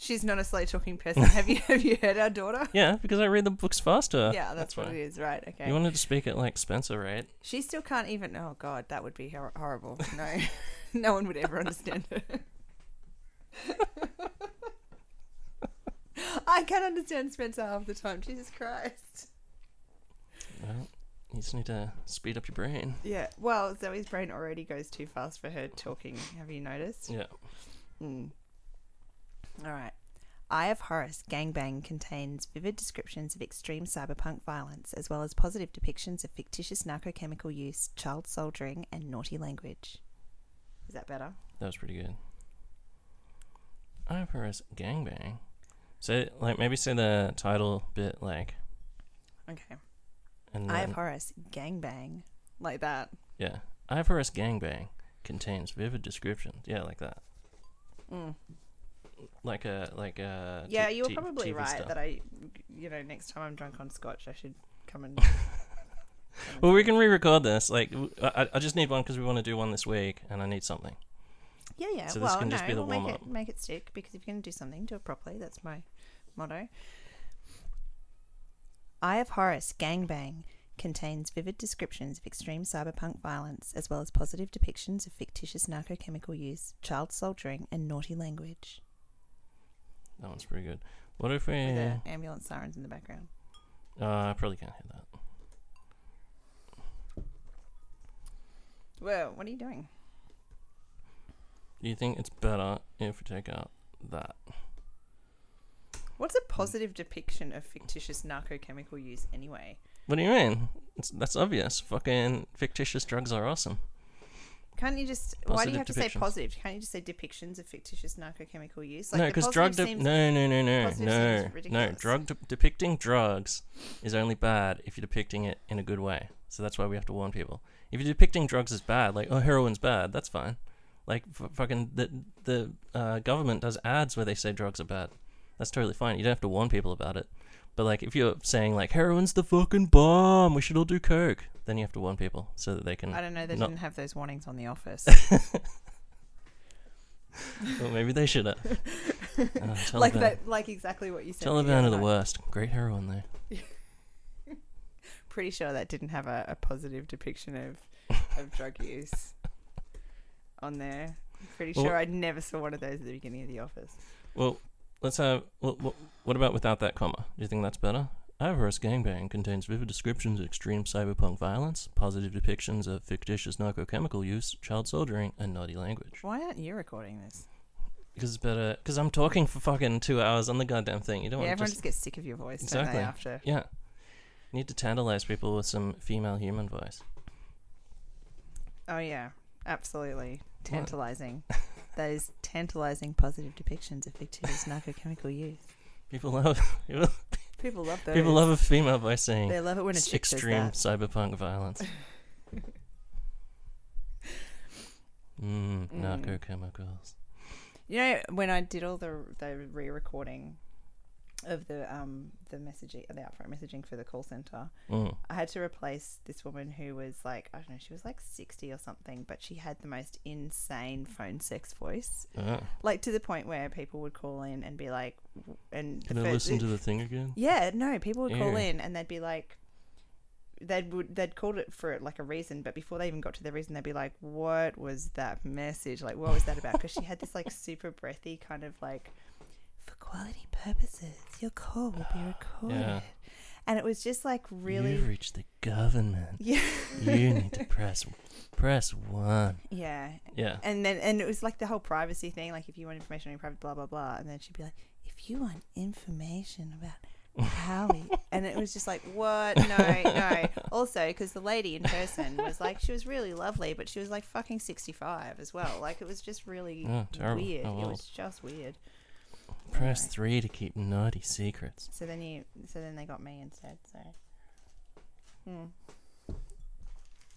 S7: She's not a slow talking person. have you have you heard our daughter?
S1: Yeah, because I read the books faster.
S7: yeah, that's, what
S1: why.
S7: it is. Right. Okay.
S1: You wanted to speak at like Spencer, right?
S7: She still can't even. Oh God, that would be hor- horrible. No, no one would ever understand her. I can't understand Spencer half the time. Jesus Christ.
S1: Well, you just need to speed up your brain.
S7: Yeah. Well, Zoe's brain already goes too fast for her talking. Have you noticed?
S1: Yeah.
S7: Mm. All right. Eye of Horus Gangbang contains vivid descriptions of extreme cyberpunk violence, as well as positive depictions of fictitious narcochemical use, child soldiering, and naughty language. Is that better?
S1: That was pretty good. IFRS gangbang. Say like maybe say the title bit like
S7: Okay.
S1: and
S7: Eye of Horus Gangbang. Like that.
S1: yeah. IFRS gangbang contains vivid descriptions. Yeah, like that.
S7: Mm.
S1: Like a like a
S7: Yeah,
S1: t-
S7: you were probably
S1: TV
S7: right that I, you know, next time I'm drunk on scotch, I should come and.
S1: Well, we can re-record this. Like, I just need one because we want to do one this week, and I need something.
S7: Yeah, yeah.
S1: So this
S7: well,
S1: can
S7: no,
S1: just be the
S7: we'll make it make it stick because if you're going to do something, do it properly. That's my motto. Eye of Horus Gangbang contains vivid descriptions of extreme cyberpunk violence, as well as positive depictions of fictitious narcochemical use, child soldiering, and naughty language.
S1: That one's pretty good. What if we?
S7: The ambulance sirens in the background.
S1: Uh, I probably can't hear that.
S7: Well, what are you doing?
S1: Do you think it's better if we take out that?
S7: What's a positive depiction of fictitious narcochemical use anyway?
S1: What do you mean? It's, that's obvious. Fucking fictitious drugs are awesome.
S7: Can't you just? why do you have to say
S1: depictions.
S7: positive? Can't you just say depictions of fictitious narcochemical use?
S1: no,
S7: the
S1: because
S7: positive
S1: drug. De-
S7: seems-
S1: no, no, no, no,
S7: positive
S1: no, no.
S7: ridiculous.
S1: Drug de- depicting drugs is only bad if you're depicting it in a good way. So that's why we have to warn people. If you're depicting drugs as bad, like oh heroin's bad, that's fine. Like f- fucking the the uh, government does ads where they say drugs are bad. That's totally fine. You don't have to warn people about it. But like if you're saying like heroin's the fucking bomb, we should all do coke, then you have to warn people so that they can.
S7: I don't know. They
S1: not-
S7: didn't have those warnings on The Office.
S1: Well, maybe they should have. Uh,
S7: like that, like exactly what you said. the other
S1: are the
S7: night.
S1: worst. Great heroin though.
S7: Pretty sure that didn't have a, a positive depiction of of drug use on there. Pretty
S1: Well-
S7: sure I never saw one of those at the beginning of The Office.
S1: Well, let's have. Well, wh- what about without that comma? Do you think that's better? Ivor's Gangbang contains vivid descriptions of extreme cyberpunk violence, positive depictions of fictitious narcochemical use, child soldiering, and naughty language.
S7: Why aren't you recording this?
S1: Because it's better. Because I'm talking for fucking two hours on the goddamn thing. You don't
S7: Yeah,
S1: want
S7: everyone
S1: to
S7: just
S1: just.
S7: gets sick of your voice,
S1: Exactly.
S7: don't they? After
S1: Yeah. You need to tantalize people with some female human voice.
S7: oh yeah, absolutely tantalizing. Those tantalizing positive depictions of fictitious narcochemical use.
S1: People love. People,
S7: People love those.
S1: people love a female by saying
S7: They love it when a
S1: "S-
S7: chick says
S1: extreme cyberpunk violence. mm,
S7: Mm.
S1: narcochemicals.
S7: You know, when I did all the the re-recording of the um the messaging, the upfront messaging for the call center,
S1: Mm.
S7: I had to replace this woman who was like I don't know, she was like sixty or something, but she had the most insane phone sex voice,
S1: Ah.
S7: like to the point where people would call in and be like, and
S1: Can I listen to the thing again?
S7: Yeah, no, people would call
S1: Ew.
S7: in and they'd be like, they'd would they'd called it for like a reason, but before they even got to the reason, they'd be like, "What was that message? Like, what was that about?" Because she had this like super breathy kind of like, "For quality purposes, your call will be recorded,"
S1: Yeah.
S7: and it was just like really,
S1: You've reached the government.
S7: yeah,
S1: You need to press press one.
S7: yeah.
S1: Yeah.
S7: And then and it was like the whole privacy thing, like if you want information on your private, blah blah blah, and then she'd be like, "If you want information about." Howie, and it was just like, what? No, no. Also, because the lady in person was like, she was really lovely, but she was like fucking sixty-five as well. Like it was just really
S1: Oh, terrible.
S7: weird.
S1: How
S7: It
S1: old?
S7: was just weird.
S1: Press three to keep naughty secrets.
S7: So then you, so then they got me instead. So, hmm.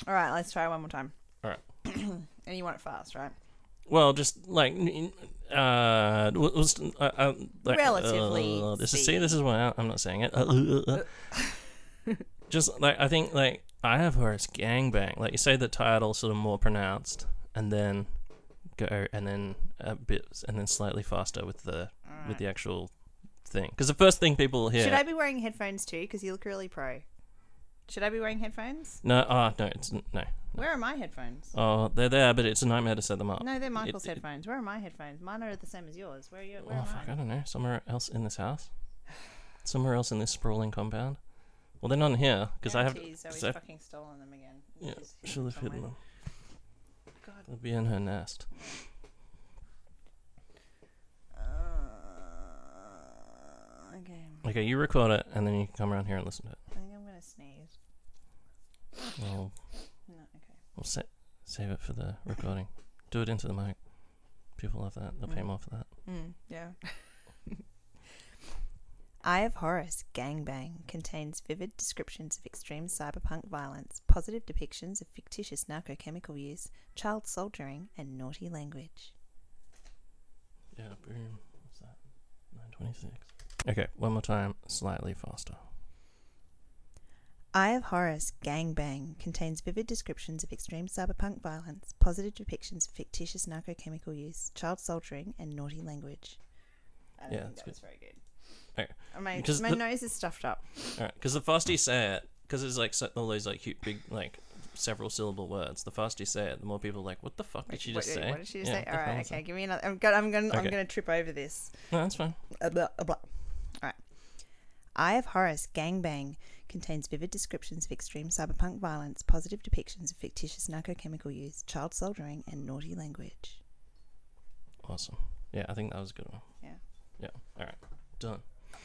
S7: All right, let's try one more time.
S1: All right.
S7: and you want it fast, right?
S1: Well, just like uh, was uh, uh, like,
S7: Relatively
S1: Uh, this is see, this is why I'm not saying it. Just like I think, like Eye of Horus gangbang. Like you say the title sort of more pronounced, and then go, and then a bit, and then slightly faster with the with the actual thing. Because the first thing people hear.
S7: Should I be wearing headphones too? Because you look really pro. Should I be wearing headphones?
S1: No, ah, no, it's no.
S7: Where are my headphones?
S1: Oh, they're there, but it's a nightmare to set them up.
S7: No, they're Michael's
S1: it-
S7: headphones. Where are my headphones? Mine are the same as yours. Where are you? Where
S1: Oh
S7: are
S1: fuck, I
S7: mine?
S1: don't know. Somewhere else in this house. Somewhere else in this sprawling compound. Well, they're not here because I have.
S7: Guarantee Zoe's
S1: 'cause I-
S7: fucking stolen them again.
S1: yeah, she'll have hidden them.
S7: God.
S1: They'll be in her nest.
S7: Uh, okay.
S1: You record it and then you can come around here and listen to it.
S7: I think I'm gonna sneeze.
S1: We'll,
S7: No. Okay.
S1: we'll sa- save it for the recording. Do it into the mic. People love that. They'll pay
S7: Mm.
S1: more for that.
S7: Mm, yeah. Eye of Horus Gangbang contains vivid descriptions of extreme cyberpunk violence, positive depictions of fictitious narcochemical use, child soldiering, and naughty language.
S1: Yeah, boom. What's that? 926. Okay, one more time, slightly faster.
S7: Eye of Horus Gangbang contains vivid descriptions of extreme cyberpunk violence, positive depictions of fictitious narcochemical use, child soldiering, and naughty language. I
S1: Yeah,
S7: think
S1: that's
S7: that
S1: good.
S7: was very good.
S1: Okay.
S7: My,
S1: Because
S7: my
S1: the-
S7: nose is stuffed up.
S1: Alright, because the faster you say it, because it's like all those like cute, big, like several syllable words. The faster you say it, the more people are like, "What the fuck did she just
S7: wait,
S1: say?"
S7: What did she just
S1: Yeah,
S7: say?
S1: what the
S7: All
S1: hell
S7: right,
S1: was
S7: okay. Give me another. I'm gonna, I'm gonna, I'm gonna trip over this.
S1: No, that's fine.
S7: Uh, blah, uh, blah. Eye of Horus Gangbang contains vivid descriptions of extreme cyberpunk violence, positive depictions of fictitious narcochemical use, child soldiering, and naughty language.
S1: Awesome. Yeah, I think that was a good one.
S7: Yeah.
S1: Yeah. All right. Done.